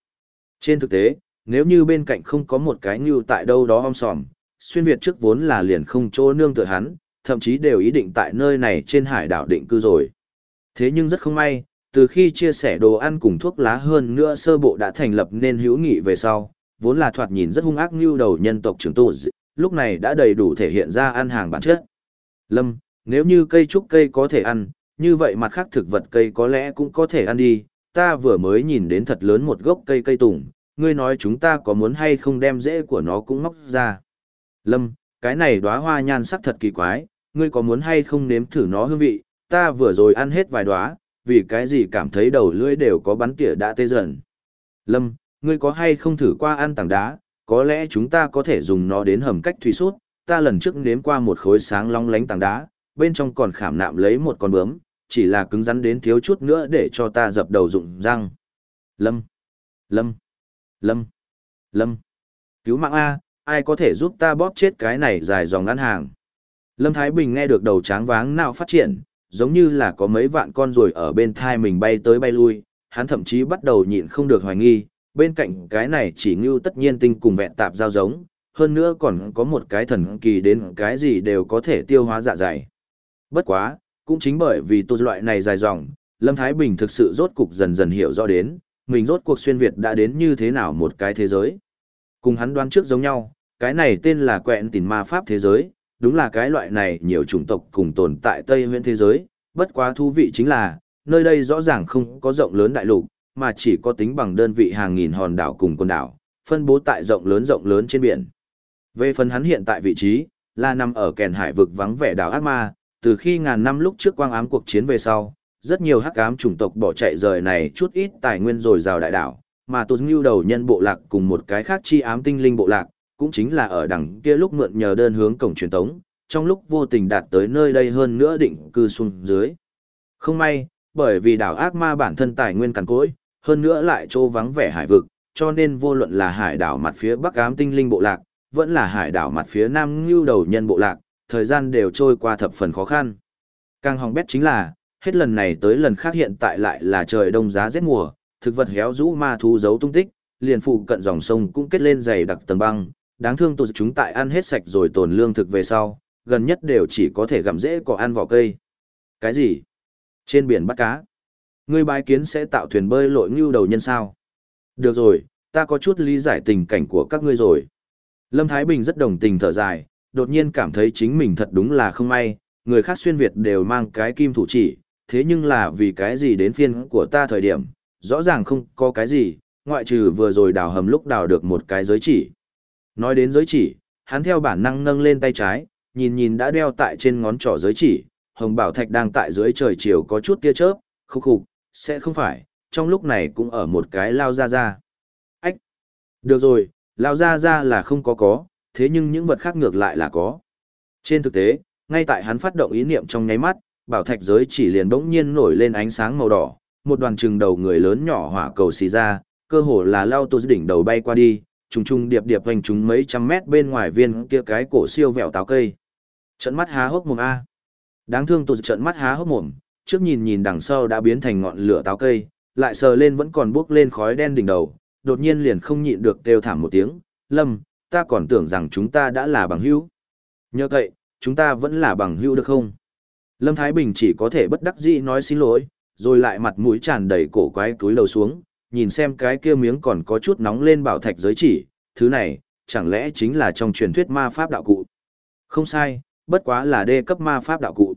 Trên thực tế, nếu như bên cạnh không có một cái như tại đâu đó om sòm, xuyên Việt trước vốn là liền không chỗ nương tựa hắn, thậm chí đều ý định tại nơi này trên hải đảo định cư rồi. Thế nhưng rất không may, từ khi chia sẻ đồ ăn cùng thuốc lá hơn nữa sơ bộ đã thành lập nên hữu nghị về sau, vốn là thoạt nhìn rất hung ác như đầu nhân tộc trưởng tụ lúc này đã đầy đủ thể hiện ra ăn hàng bản chất. Lâm, nếu như cây trúc cây có thể ăn, như vậy mặt khác thực vật cây có lẽ cũng có thể ăn đi, ta vừa mới nhìn đến thật lớn một gốc cây cây tùng, ngươi nói chúng ta có muốn hay không đem rễ của nó cũng móc ra. Lâm, cái này đóa hoa nhan sắc thật kỳ quái, ngươi có muốn hay không nếm thử nó hương vị, ta vừa rồi ăn hết vài đóa, vì cái gì cảm thấy đầu lưỡi đều có bắn tỉa đã tê dần. Lâm, ngươi có hay không thử qua ăn tảng đá, có lẽ chúng ta có thể dùng nó đến hầm cách thủy sút, ta lần trước nếm qua một khối sáng long lánh tảng đá, bên trong còn khảm nạm lấy một con bướm, chỉ là cứng rắn đến thiếu chút nữa để cho ta dập đầu rụng răng. Lâm, Lâm, Lâm, Lâm, cứu mạng A, ai có thể giúp ta bóp chết cái này dài dòng ngăn hàng. Lâm Thái Bình nghe được đầu tráng váng nào phát triển, giống như là có mấy vạn con rồi ở bên thai mình bay tới bay lui, hắn thậm chí bắt đầu nhịn không được hoài nghi, bên cạnh cái này chỉ như tất nhiên tinh cùng vẹn tạp giao giống, hơn nữa còn có một cái thần kỳ đến cái gì đều có thể tiêu hóa dạ dày. Bất quá, cũng chính bởi vì tô loại này dài dòng, Lâm Thái Bình thực sự rốt cục dần dần hiểu rõ đến, mình rốt cuộc xuyên Việt đã đến như thế nào một cái thế giới. Cùng hắn đoán trước giống nhau, cái này tên là quẹn tìn ma pháp thế giới, đúng là cái loại này nhiều chủng tộc cùng tồn tại Tây Nguyên thế giới, bất quá thú vị chính là, nơi đây rõ ràng không có rộng lớn đại lục, mà chỉ có tính bằng đơn vị hàng nghìn hòn đảo cùng quần đảo, phân bố tại rộng lớn rộng lớn trên biển. Về phần hắn hiện tại vị trí, là nằm ở kèn hải vực vắng vẻ đảo Ác Ma, từ khi ngàn năm lúc trước quang ám cuộc chiến về sau, rất nhiều hắc ám chủng tộc bỏ chạy rời này chút ít tài nguyên rồi rào đại đảo, mà Tô Ngưu đầu nhân bộ lạc cùng một cái khác chi ám tinh linh bộ lạc, cũng chính là ở đằng kia lúc mượn nhờ đơn hướng cổng truyền tống, trong lúc vô tình đạt tới nơi đây hơn nữa định cư xuống dưới. Không may, bởi vì đảo ác ma bản thân tài nguyên cằn cỗi, hơn nữa lại trô vắng vẻ hải vực, cho nên vô luận là hải đảo mặt phía bắc ám tinh linh bộ lạc, vẫn là hải đảo mặt phía nam ngưu đầu nhân bộ lạc, thời gian đều trôi qua thập phần khó khăn. Càng hỏng bét chính là, hết lần này tới lần khác hiện tại lại là trời đông giá rét mùa, thực vật héo rũ ma thú giấu tung tích, liền phụ cận dòng sông cũng kết lên dày đặc tầng băng, đáng thương tụi chúng tại ăn hết sạch rồi tồn lương thực về sau, gần nhất đều chỉ có thể gặm dễ cỏ ăn vỏ cây. Cái gì? Trên biển bắt cá. Ngươi bái kiến sẽ tạo thuyền bơi lội ngưu đầu nhân sao? Được rồi, ta có chút lý giải tình cảnh của các ngươi rồi. Lâm Thái Bình rất đồng tình thở dài, đột nhiên cảm thấy chính mình thật đúng là không may, người khác xuyên Việt đều mang cái kim thủ chỉ, thế nhưng là vì cái gì đến phiên của ta thời điểm, rõ ràng không có cái gì, ngoại trừ vừa rồi đào hầm lúc đào được một cái giới chỉ. Nói đến giới chỉ, hắn theo bản năng nâng lên tay trái, nhìn nhìn đã đeo tại trên ngón trỏ giới chỉ, hồng bảo thạch đang tại dưới trời chiều có chút tia chớp, khúc khục, sẽ không phải, trong lúc này cũng ở một cái lao ra ra. Ách! Được rồi, lao ra ra là không có có, thế nhưng những vật khác ngược lại là có. Trên thực tế, ngay tại hắn phát động ý niệm trong nháy mắt, bảo thạch giới chỉ liền bỗng nhiên nổi lên ánh sáng màu đỏ, một đoàn trừng đầu người lớn nhỏ hỏa cầu xì ra, cơ hồ là lao tô đỉnh đầu bay qua đi, trùng trùng điệp điệp hoành chúng mấy trăm mét bên ngoài viên kia cái cổ siêu vẹo táo cây. Trận mắt há hốc mồm a. Đáng thương tụt trận mắt há hốc mồm, trước nhìn nhìn đằng sau đã biến thành ngọn lửa táo cây, lại sờ lên vẫn còn bốc lên khói đen đỉnh đầu, đột nhiên liền không nhịn được kêu thảm một tiếng, "Lâm, ta còn tưởng rằng chúng ta đã là bằng hữu." Nhớ vậy, chúng ta vẫn là bằng hữu được không? Lâm Thái Bình chỉ có thể bất đắc dĩ nói xin lỗi, rồi lại mặt mũi tràn đầy cổ quái túi đầu xuống, nhìn xem cái kia miếng còn có chút nóng lên bảo thạch giới chỉ, thứ này, chẳng lẽ chính là trong truyền thuyết ma pháp đạo cụ? Không sai, bất quá là đê cấp ma pháp đạo cụ.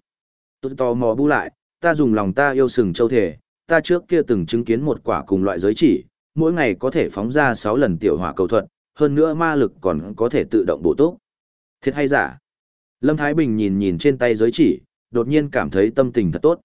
Tôi tò mò bu lại, ta dùng lòng ta yêu sừng châu thể, ta trước kia từng chứng kiến một quả cùng loại giới chỉ, mỗi ngày có thể phóng ra 6 lần tiểu hỏa cầu thuật, hơn nữa ma lực còn có thể tự động bổ túc. Thiệt hay giả? Lâm Thái Bình nhìn nhìn trên tay giới chỉ, đột nhiên cảm thấy tâm tình thật tốt.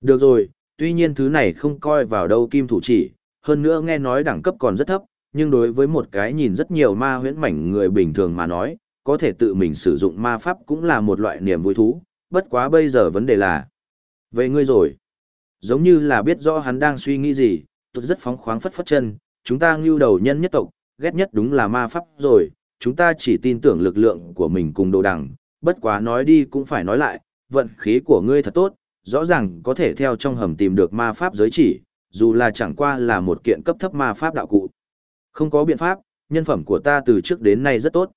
Được rồi, tuy nhiên thứ này không coi vào đâu kim thủ chỉ, hơn nữa nghe nói đẳng cấp còn rất thấp, nhưng đối với một cái nhìn rất nhiều ma huyễn mảnh người bình thường mà nói, có thể tự mình sử dụng ma pháp cũng là một loại niềm vui thú, bất quá bây giờ vấn đề là, về ngươi rồi, giống như là biết rõ hắn đang suy nghĩ gì, tôi rất phóng khoáng phất phất chân, chúng ta ngưu đầu nhân nhất tộc, ghét nhất đúng là ma pháp rồi, chúng ta chỉ tin tưởng lực lượng của mình cùng đồ đằng, bất quá nói đi cũng phải nói lại, vận khí của ngươi thật tốt, rõ ràng có thể theo trong hầm tìm được ma pháp giới chỉ, dù là chẳng qua là một kiện cấp thấp ma pháp đạo cụ. Không có biện pháp, nhân phẩm của ta từ trước đến nay rất tốt.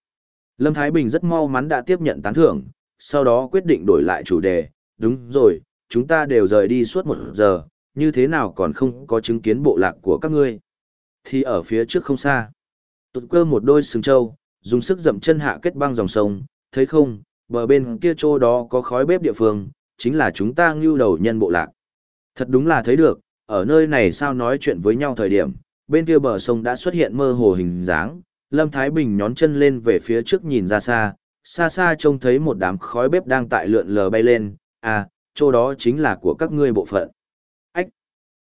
Lâm Thái Bình rất mau mắn đã tiếp nhận tán thưởng, sau đó quyết định đổi lại chủ đề, đúng rồi, chúng ta đều rời đi suốt một giờ, như thế nào còn không có chứng kiến bộ lạc của các ngươi. Thì ở phía trước không xa, tụt cơ một đôi sừng trâu, dùng sức dậm chân hạ kết băng dòng sông, thấy không, bờ bên kia chỗ đó có khói bếp địa phương, chính là chúng ta ngưu đầu nhân bộ lạc. Thật đúng là thấy được, ở nơi này sao nói chuyện với nhau thời điểm, bên kia bờ sông đã xuất hiện mơ hồ hình dáng, Lâm Thái Bình nhón chân lên về phía trước nhìn ra xa, xa xa trông thấy một đám khói bếp đang tại lượn lờ bay lên, à, chỗ đó chính là của các ngươi bộ phận. Ách!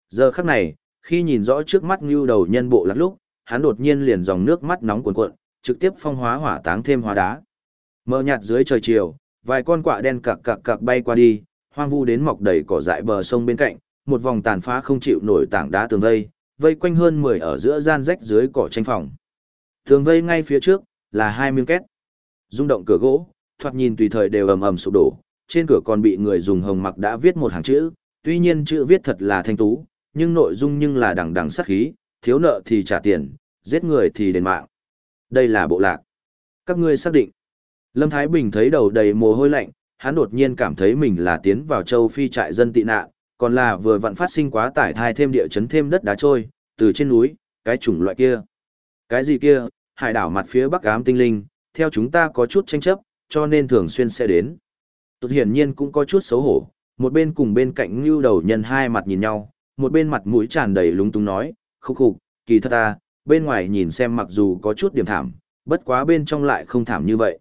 Giờ khắc này, khi nhìn rõ trước mắt như đầu nhân bộ lắc lúc, hắn đột nhiên liền dòng nước mắt nóng cuồn cuộn, trực tiếp phong hóa hỏa táng thêm hóa đá. Mờ nhạt dưới trời chiều, vài con quạ đen cặc cặc cặc bay qua đi, hoang vu đến mọc đầy cỏ dại bờ sông bên cạnh, một vòng tàn phá không chịu nổi tảng đá tường vây, vây quanh hơn 10 ở giữa gian rách dưới cỏ tranh phòng. Tường vây ngay phía trước là hai miếng két. Rung động cửa gỗ, thoạt nhìn tùy thời đều ầm ầm sụp đổ, trên cửa còn bị người dùng hồng mặc đã viết một hàng chữ, tuy nhiên chữ viết thật là thanh tú, nhưng nội dung nhưng là đằng đằng sát khí, thiếu nợ thì trả tiền, giết người thì đền mạng. Đây là bộ lạc. Các ngươi xác định. Lâm Thái Bình thấy đầu đầy mồ hôi lạnh, hắn đột nhiên cảm thấy mình là tiến vào châu phi trại dân tị nạn, còn là vừa vặn phát sinh quá tải thai thêm địa chấn thêm đất đá trôi, từ trên núi, cái chủng loại kia. Cái gì kia, hải đảo mặt phía bắc ám tinh linh, theo chúng ta có chút tranh chấp, cho nên thường xuyên sẽ đến. Tụt hiển nhiên cũng có chút xấu hổ, một bên cùng bên cạnh ngưu đầu nhân hai mặt nhìn nhau, một bên mặt mũi tràn đầy lúng túng nói, khúc khục, kỳ thật ta, bên ngoài nhìn xem mặc dù có chút điểm thảm, bất quá bên trong lại không thảm như vậy.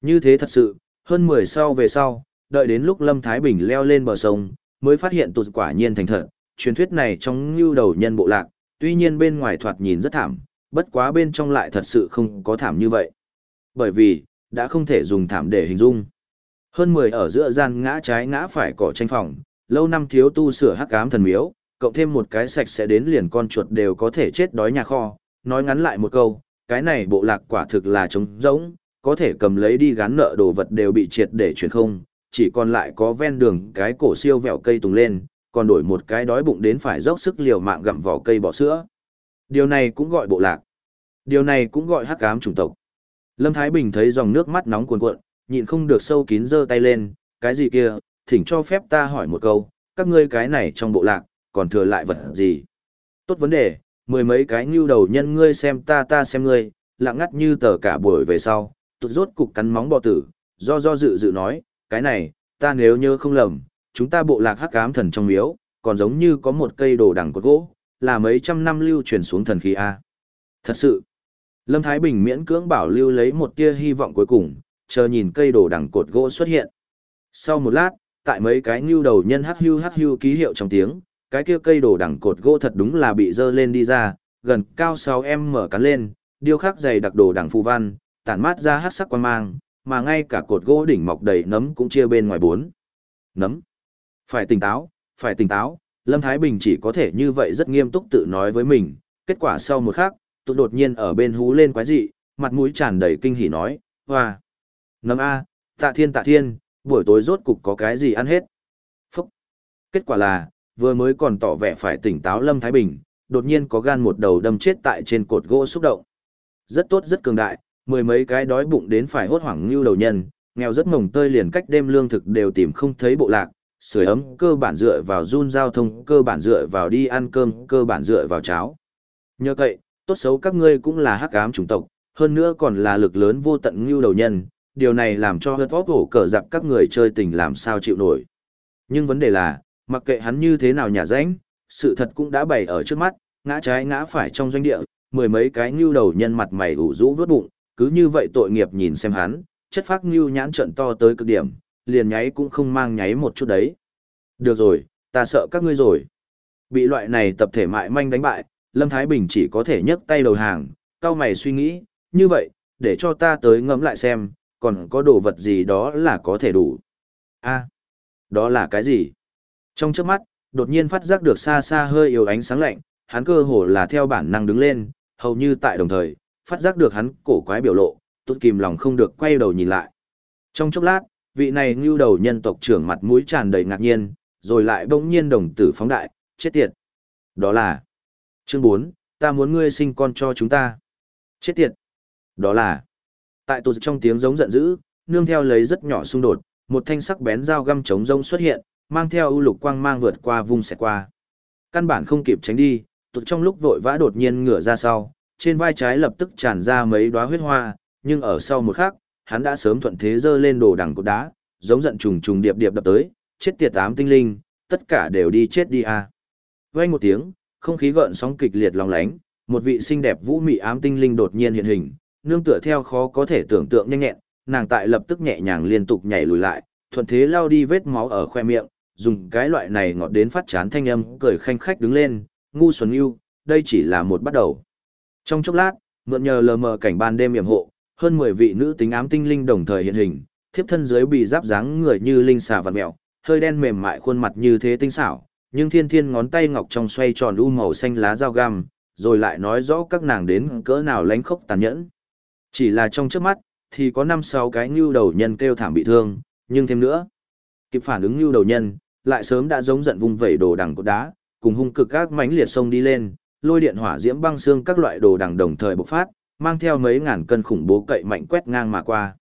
Như thế thật sự, hơn 10 sau về sau, đợi đến lúc Lâm Thái Bình leo lên bờ sông, mới phát hiện tụt quả nhiên thành thật, truyền thuyết này trong lưu đầu nhân bộ lạc, tuy nhiên bên ngoài thoạt nhìn rất thảm, bất quá bên trong lại thật sự không có thảm như vậy. Bởi vì, đã không thể dùng thảm để hình dung. Hơn 10 ở giữa gian ngã trái ngã phải cỏ tranh phòng, lâu năm thiếu tu sửa hắc ám thần miếu, cộng thêm một cái sạch sẽ đến liền con chuột đều có thể chết đói nhà kho, nói ngắn lại một câu, cái này bộ lạc quả thực là trống rỗng, có thể cầm lấy đi gán nợ đồ vật đều bị triệt để chuyển không, chỉ còn lại có ven đường cái cổ siêu vẹo cây tùng lên, còn đổi một cái đói bụng đến phải dốc sức liều mạng gặm vỏ cây bỏ sữa. Điều này cũng gọi bộ lạc. Điều này cũng gọi hắc ám chủng tộc. Lâm Thái Bình thấy dòng nước mắt nóng cuồn cuộn, nhịn không được sâu kín giơ tay lên, cái gì kia, thỉnh cho phép ta hỏi một câu, các ngươi cái này trong bộ lạc, còn thừa lại vật gì? Tốt vấn đề, mười mấy cái ngưu đầu nhân ngươi xem ta ta xem ngươi, lặng ngắt như tờ cả buổi về sau, tụt rốt cục cắn móng bò tử, do do dự dự nói, cái này, ta nếu nhớ không lầm, chúng ta bộ lạc hắc ám thần trong miếu, còn giống như có một cây đồ đằng cột gỗ, là mấy trăm năm lưu truyền xuống thần khí A. Thật sự, Lâm Thái Bình miễn cưỡng bảo lưu lấy một tia hy vọng cuối cùng, chờ nhìn cây đồ đằng cột gỗ xuất hiện. Sau một lát, tại mấy cái ngưu đầu nhân hắc hưu hắc hưu ký hiệu trong tiếng, cái kia cây đồ đằng cột gỗ thật đúng là bị dơ lên đi ra, gần cao 6 em mở cắn lên, điêu khắc dày đặc đồ đằng phù văn, tản mát ra hắc sắc quan mang, mà ngay cả cột gỗ đỉnh mọc đầy nấm cũng chia bên ngoài bốn. Nấm. Phải tỉnh táo, phải tỉnh táo, Lâm Thái Bình chỉ có thể như vậy rất nghiêm túc tự nói với mình, kết quả sau một khắc, tụt đột nhiên ở bên hú lên quái dị, mặt mũi tràn đầy kinh hỉ nói, hoa. Nấm A, tạ thiên tạ thiên, buổi tối rốt cục có cái gì ăn hết. Phúc. Kết quả là, vừa mới còn tỏ vẻ phải tỉnh táo Lâm Thái Bình, đột nhiên có gan một đầu đâm chết tại trên cột gỗ xúc động. Rất tốt rất cường đại, mười mấy cái đói bụng đến phải hốt hoảng như đầu nhân, nghèo rất mồng tơi liền cách đêm lương thực đều tìm không thấy bộ lạc, sưởi ấm cơ bản dựa vào run giao thông, cơ bản dựa vào đi ăn cơm, cơ bản dựa vào cháo. Nhờ vậy, tốt xấu các ngươi cũng là hắc ám chủng tộc, hơn nữa còn là lực lớn vô tận như đầu nhân, điều này làm cho hớt vóp hổ cờ dạp các người chơi tình làm sao chịu nổi. Nhưng vấn đề là, mặc kệ hắn như thế nào nhà ránh, sự thật cũng đã bày ở trước mắt, ngã trái ngã phải trong doanh địa, mười mấy cái như đầu nhân mặt mày ủ rũ vớt bụng, cứ như vậy tội nghiệp nhìn xem hắn, chất phác như nhãn trận to tới cực điểm, liền nháy cũng không mang nháy một chút đấy. Được rồi, ta sợ các ngươi rồi. Bị loại này tập thể mại manh đánh bại, Lâm Thái Bình chỉ có thể nhấc tay đầu hàng, cao mày suy nghĩ, như vậy, để cho ta tới ngẫm lại xem, còn có đồ vật gì đó là có thể đủ. a đó là cái gì? Trong chớp mắt, đột nhiên phát giác được xa xa hơi yếu ánh sáng lạnh, hắn cơ hồ là theo bản năng đứng lên, hầu như tại đồng thời, phát giác được hắn cổ quái biểu lộ, tốt kìm lòng không được quay đầu nhìn lại. Trong chốc lát, vị này ngưu đầu nhân tộc trưởng mặt mũi tràn đầy ngạc nhiên, rồi lại bỗng nhiên đồng tử phóng đại, chết tiệt. Đó là Chương 4, ta muốn ngươi sinh con cho chúng ta. Chết tiệt. Đó là Tại tụt trong tiếng giống giận dữ, nương theo lấy rất nhỏ xung đột, một thanh sắc bén dao găm chống rông xuất hiện, mang theo ưu lục quang mang vượt qua vùng xẹt qua. Căn bản không kịp tránh đi, tụt trong lúc vội vã đột nhiên ngửa ra sau, trên vai trái lập tức tràn ra mấy đóa huyết hoa, nhưng ở sau một khắc, hắn đã sớm thuận thế giơ lên đồ đằng cột đá, giống giận trùng trùng điệp điệp đập tới, chết tiệt tám tinh linh, tất cả đều đi chết đi a. À. Vang một tiếng, không khí gợn sóng kịch liệt long lánh, một vị xinh đẹp vũ mị ám tinh linh đột nhiên hiện hình, nương tựa theo khó có thể tưởng tượng nhanh nhẹn, nàng tại lập tức nhẹ nhàng liên tục nhảy lùi lại, thuận thế lao đi vết máu ở khoe miệng, dùng cái loại này ngọt đến phát chán thanh âm, cười khanh khách đứng lên, ngu xuẩn yêu, đây chỉ là một bắt đầu. Trong chốc lát, mượn nhờ lờ mờ cảnh ban đêm yểm hộ, hơn 10 vị nữ tính ám tinh linh đồng thời hiện hình, thiếp thân dưới bị giáp dáng người như linh xà vật mèo, hơi đen mềm mại khuôn mặt như thế tinh xảo, nhưng thiên thiên ngón tay ngọc trong xoay tròn u màu xanh lá dao găm, rồi lại nói rõ các nàng đến cỡ nào lánh khốc tàn nhẫn. Chỉ là trong trước mắt, thì có năm sáu cái như đầu nhân kêu thảm bị thương, nhưng thêm nữa. Kịp phản ứng như đầu nhân, lại sớm đã giống giận vung vẩy đồ đằng cột đá, cùng hung cực các mãnh liệt sông đi lên, lôi điện hỏa diễm băng xương các loại đồ đằng đồng thời bộc phát, mang theo mấy ngàn cân khủng bố cậy mạnh quét ngang mà qua.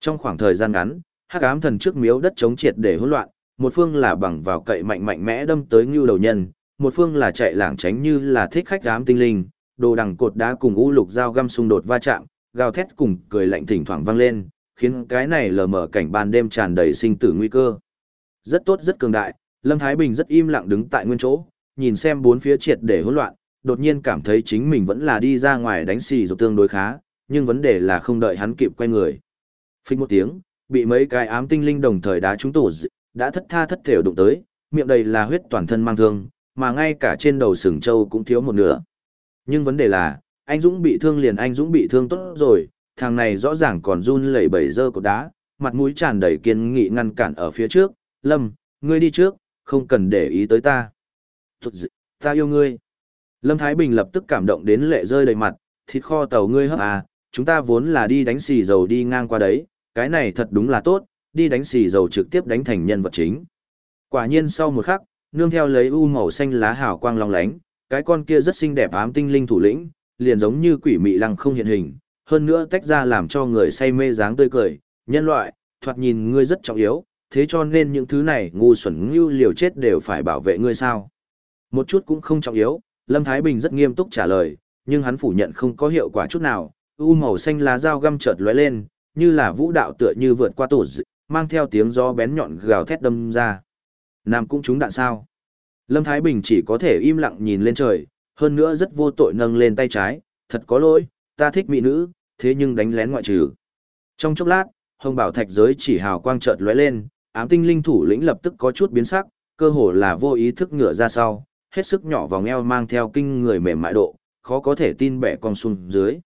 Trong khoảng thời gian ngắn, hắc ám thần trước miếu đất chống triệt để hỗn loạn, một phương là bằng vào cậy mạnh mạnh mẽ đâm tới như đầu nhân, một phương là chạy lảng tránh như là thích khách ám tinh linh, đồ đằng cột đá cùng u lục dao găm xung đột va chạm, gào thét cùng cười lạnh thỉnh thoảng vang lên, khiến cái này lờ mờ cảnh ban đêm tràn đầy sinh tử nguy cơ. Rất tốt rất cường đại, Lâm Thái Bình rất im lặng đứng tại nguyên chỗ, nhìn xem bốn phía triệt để hỗn loạn, đột nhiên cảm thấy chính mình vẫn là đi ra ngoài đánh xì dục tương đối khá, nhưng vấn đề là không đợi hắn kịp quay người. Phích một tiếng, bị mấy cái ám tinh linh đồng thời đá trúng tổ đã thất tha thất thểu đụng tới, miệng đầy là huyết toàn thân mang thương, mà ngay cả trên đầu sừng trâu cũng thiếu một nửa. Nhưng vấn đề là, anh Dũng bị thương liền anh Dũng bị thương tốt rồi, thằng này rõ ràng còn run lẩy bẩy dơ cột đá, mặt mũi tràn đầy kiên nghị ngăn cản ở phía trước, Lâm, ngươi đi trước, không cần để ý tới ta. Tụt dị, ta yêu ngươi. Lâm Thái Bình lập tức cảm động đến lệ rơi đầy mặt, thịt kho tàu ngươi hấp à, chúng ta vốn là đi đánh xì dầu đi ngang qua đấy, cái này thật đúng là tốt, đi đánh xì dầu trực tiếp đánh thành nhân vật chính. Quả nhiên sau một khắc, nương theo lấy u màu xanh lá hào quang long lánh, cái con kia rất xinh đẹp ám tinh linh thủ lĩnh, liền giống như quỷ mị lăng không hiện hình, hơn nữa tách ra làm cho người say mê dáng tươi cười, nhân loại, thoạt nhìn ngươi rất trọng yếu, thế cho nên những thứ này ngu xuẩn như liều chết đều phải bảo vệ ngươi sao. Một chút cũng không trọng yếu, Lâm Thái Bình rất nghiêm túc trả lời, nhưng hắn phủ nhận không có hiệu quả chút nào, u màu xanh lá dao găm chợt lóe lên, như là vũ đạo tựa như vượt qua tổ dị, mang theo tiếng gió bén nhọn gào thét đâm ra. Nam cũng trúng đạn sao. Lâm Thái Bình chỉ có thể im lặng nhìn lên trời, hơn nữa rất vô tội nâng lên tay trái, thật có lỗi, ta thích mỹ nữ, thế nhưng đánh lén ngoại trừ. Trong chốc lát, hồng bảo thạch giới chỉ hào quang chợt lóe lên, ám tinh linh thủ lĩnh lập tức có chút biến sắc, cơ hồ là vô ý thức ngửa ra sau, hết sức nhỏ vòng eo mang theo kinh người mềm mại độ, khó có thể tin bẻ con xuống dưới.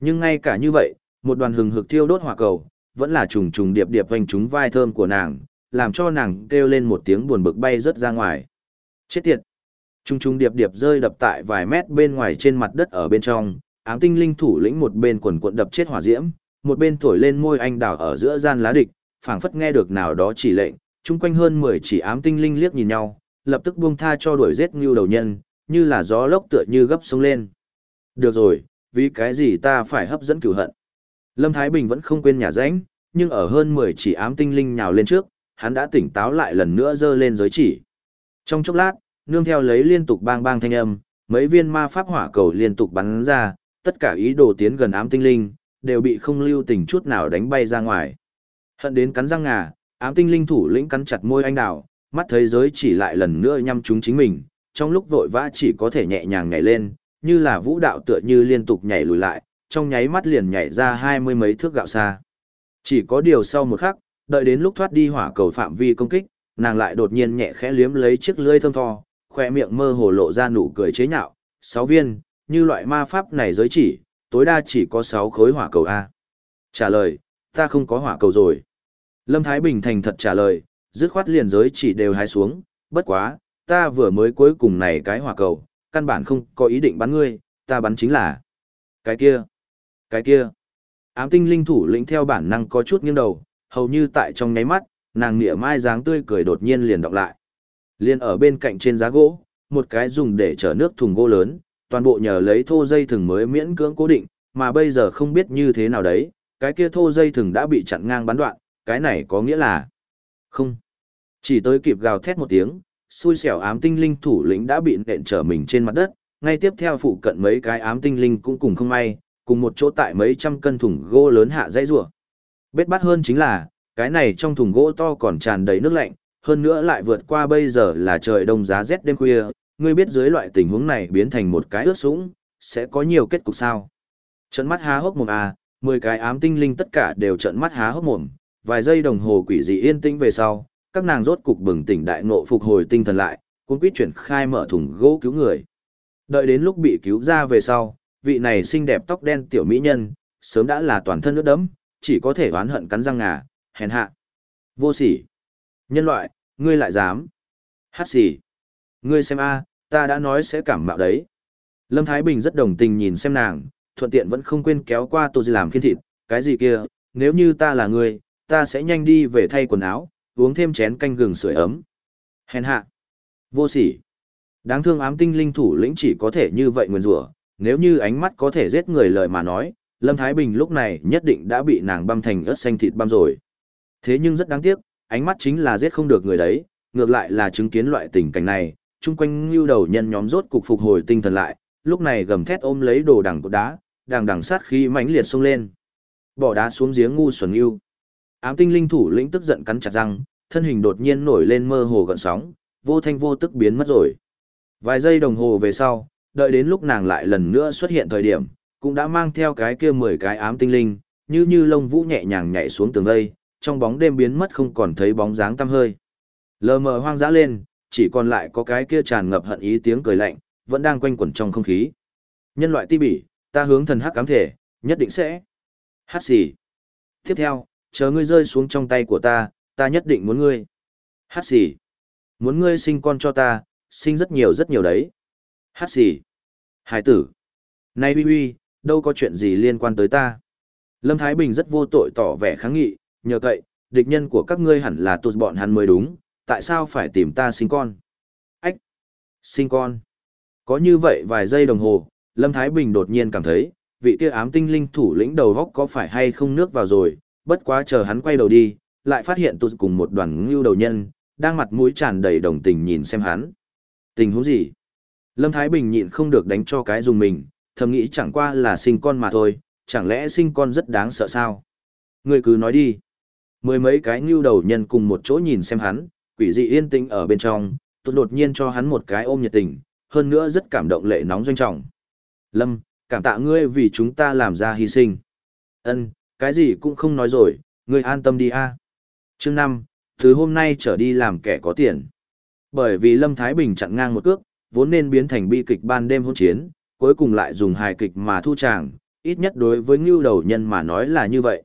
Nhưng ngay cả như vậy, một đoàn hừng hực thiêu đốt hỏa cầu, vẫn là trùng trùng điệp điệp hoành trúng vai thơm của nàng, làm cho nàng kêu lên một tiếng buồn bực bay rớt ra ngoài. Chết tiệt! Trùng trùng điệp điệp rơi đập tại vài mét bên ngoài trên mặt đất ở bên trong, ám tinh linh thủ lĩnh một bên quần cuộn đập chết hỏa diễm, một bên thổi lên môi anh đào ở giữa gian lá địch, phảng phất nghe được nào đó chỉ lệnh, chung quanh hơn 10 chỉ ám tinh linh liếc nhìn nhau, lập tức buông tha cho đuổi giết ngưu đầu nhân, như là gió lốc tựa như gấp sông lên. Được rồi, vì cái gì ta phải hấp dẫn cửu hận. Lâm Thái Bình vẫn không quên nhà rãnh, nhưng ở hơn 10 chỉ ám tinh linh nhào lên trước, hắn đã tỉnh táo lại lần nữa dơ lên giới chỉ. Trong chốc lát, nương theo lấy liên tục bang bang thanh âm, mấy viên ma pháp hỏa cầu liên tục bắn ra, tất cả ý đồ tiến gần ám tinh linh, đều bị không lưu tình chút nào đánh bay ra ngoài. Hận đến cắn răng ngà, ám tinh linh thủ lĩnh cắn chặt môi anh đào, mắt thấy giới chỉ lại lần nữa nhăm chúng chính mình, trong lúc vội vã chỉ có thể nhẹ nhàng nhảy lên, như là vũ đạo tựa như liên tục nhảy lùi lại, trong nháy mắt liền nhảy ra hai mươi mấy thước gạo xa. Chỉ có điều sau một khắc, đợi đến lúc thoát đi hỏa cầu phạm vi công kích, nàng lại đột nhiên nhẹ khẽ liếm lấy chiếc lưỡi thơm tho, khoe miệng mơ hồ lộ ra nụ cười chế nhạo, sáu viên, như loại ma pháp này giới chỉ, tối đa chỉ có sáu khối hỏa cầu A. Trả lời, ta không có hỏa cầu rồi. Lâm Thái Bình thành thật trả lời, dứt khoát liền giới chỉ đều hái xuống, bất quá, ta vừa mới cuối cùng này cái hỏa cầu, căn bản không có ý định bắn ngươi, ta bắn chính là cái kia, cái kia. Ám tinh linh thủ lĩnh theo bản năng có chút nghiêng đầu, hầu như tại trong nháy mắt, nàng nghĩa mai dáng tươi cười đột nhiên liền đọc lại. Liên ở bên cạnh trên giá gỗ, một cái dùng để chở nước thùng gỗ lớn, toàn bộ nhờ lấy thô dây thừng mới miễn cưỡng cố định, mà bây giờ không biết như thế nào đấy, cái kia thô dây thừng đã bị chặn ngang bắn đoạn, cái này có nghĩa là không. Chỉ tới kịp gào thét một tiếng, xui xẻo ám tinh linh thủ lĩnh đã bị nện trở mình trên mặt đất, ngay tiếp theo phụ cận mấy cái ám tinh linh cũng cùng không may, cùng một chỗ tại mấy trăm cân thùng gỗ lớn hạ dãy rủa. Bết bát hơn chính là, cái này trong thùng gỗ to còn tràn đầy nước lạnh, hơn nữa lại vượt qua bây giờ là trời đông giá rét đêm khuya, ngươi biết dưới loại tình huống này biến thành một cái ướt sũng, sẽ có nhiều kết cục sao. Trận mắt há hốc mồm à, 10 cái ám tinh linh tất cả đều trận mắt há hốc mồm, vài giây đồng hồ quỷ dị yên tĩnh về sau, các nàng rốt cục bừng tỉnh đại ngộ phục hồi tinh thần lại, cũng quyết chuyển khai mở thùng gỗ cứu người. Đợi đến lúc bị cứu ra về sau, vị này xinh đẹp tóc đen tiểu mỹ nhân, sớm đã là toàn thân nước đẫm, chỉ có thể oán hận cắn răng ngà, hèn hạ. Vô sỉ. Nhân loại, ngươi lại dám. Hát sỉ. Ngươi xem a, ta đã nói sẽ cảm mạo đấy. Lâm Thái Bình rất đồng tình nhìn xem nàng, thuận tiện vẫn không quên kéo qua tôi làm khiên thịt, cái gì kia, nếu như ta là ngươi, ta sẽ nhanh đi về thay quần áo, uống thêm chén canh gừng sưởi ấm. Hèn hạ. Vô sỉ. Đáng thương ám tinh linh thủ lĩnh chỉ có thể như vậy nguyên rủa nếu như ánh mắt có thể giết người lời mà nói, Lâm Thái Bình lúc này nhất định đã bị nàng băm thành ớt xanh thịt băm rồi. Thế nhưng rất đáng tiếc, ánh mắt chính là giết không được người đấy, ngược lại là chứng kiến loại tình cảnh này, chung quanh lưu đầu nhân nhóm rốt cục phục hồi tinh thần lại, lúc này gầm thét ôm lấy đồ đằng cột đá, đằng đằng sát khí mãnh liệt xông lên. Bỏ đá xuống giếng ngu xuẩn lưu. Ám tinh linh thủ lĩnh tức giận cắn chặt răng, thân hình đột nhiên nổi lên mơ hồ gợn sóng, vô thanh vô tức biến mất rồi. Vài giây đồng hồ về sau, đợi đến lúc nàng lại lần nữa xuất hiện thời điểm, cũng đã mang theo cái kia mười cái ám tinh linh, như như lông vũ nhẹ nhàng nhảy xuống tường vây, trong bóng đêm biến mất không còn thấy bóng dáng tăm hơi. Lờ mờ hoang dã lên, chỉ còn lại có cái kia tràn ngập hận ý tiếng cười lạnh, vẫn đang quanh quẩn trong không khí. Nhân loại ti bỉ, ta hướng thần hắc cám thể, nhất định sẽ. Hát xì. Tiếp theo, chờ ngươi rơi xuống trong tay của ta, ta nhất định muốn ngươi. Hát xỉ. Muốn ngươi sinh con cho ta, sinh rất nhiều rất nhiều đấy. Hát xỉ. Hải tử. Này uy uy, đâu có chuyện gì liên quan tới ta. Lâm Thái Bình rất vô tội tỏ vẻ kháng nghị, nhờ cậy, địch nhân của các ngươi hẳn là tụt bọn hắn mới đúng, tại sao phải tìm ta sinh con? Ách! Sinh con! Có như vậy vài giây đồng hồ, Lâm Thái Bình đột nhiên cảm thấy, vị kia ám tinh linh thủ lĩnh đầu góc có phải hay không nước vào rồi, bất quá chờ hắn quay đầu đi, lại phát hiện tụt cùng một đoàn ngưu đầu nhân, đang mặt mũi tràn đầy đồng tình nhìn xem hắn. Tình huống gì? Lâm Thái Bình nhịn không được đánh cho cái dùng mình, thầm nghĩ chẳng qua là sinh con mà thôi, chẳng lẽ sinh con rất đáng sợ sao? Người cứ nói đi. Mười mấy cái ngưu đầu nhân cùng một chỗ nhìn xem hắn, quỷ dị yên tĩnh ở bên trong, tụt đột nhiên cho hắn một cái ôm nhiệt tình, hơn nữa rất cảm động lệ nóng doanh trọng. Lâm, cảm tạ ngươi vì chúng ta làm ra hy sinh. Ân, cái gì cũng không nói rồi, ngươi an tâm đi a. Chương năm, từ hôm nay trở đi làm kẻ có tiền. Bởi vì Lâm Thái Bình chặn ngang một cước, vốn nên biến thành bi kịch ban đêm hôn chiến, cuối cùng lại dùng hài kịch mà thu tràng, ít nhất đối với ngưu đầu nhân mà nói là như vậy.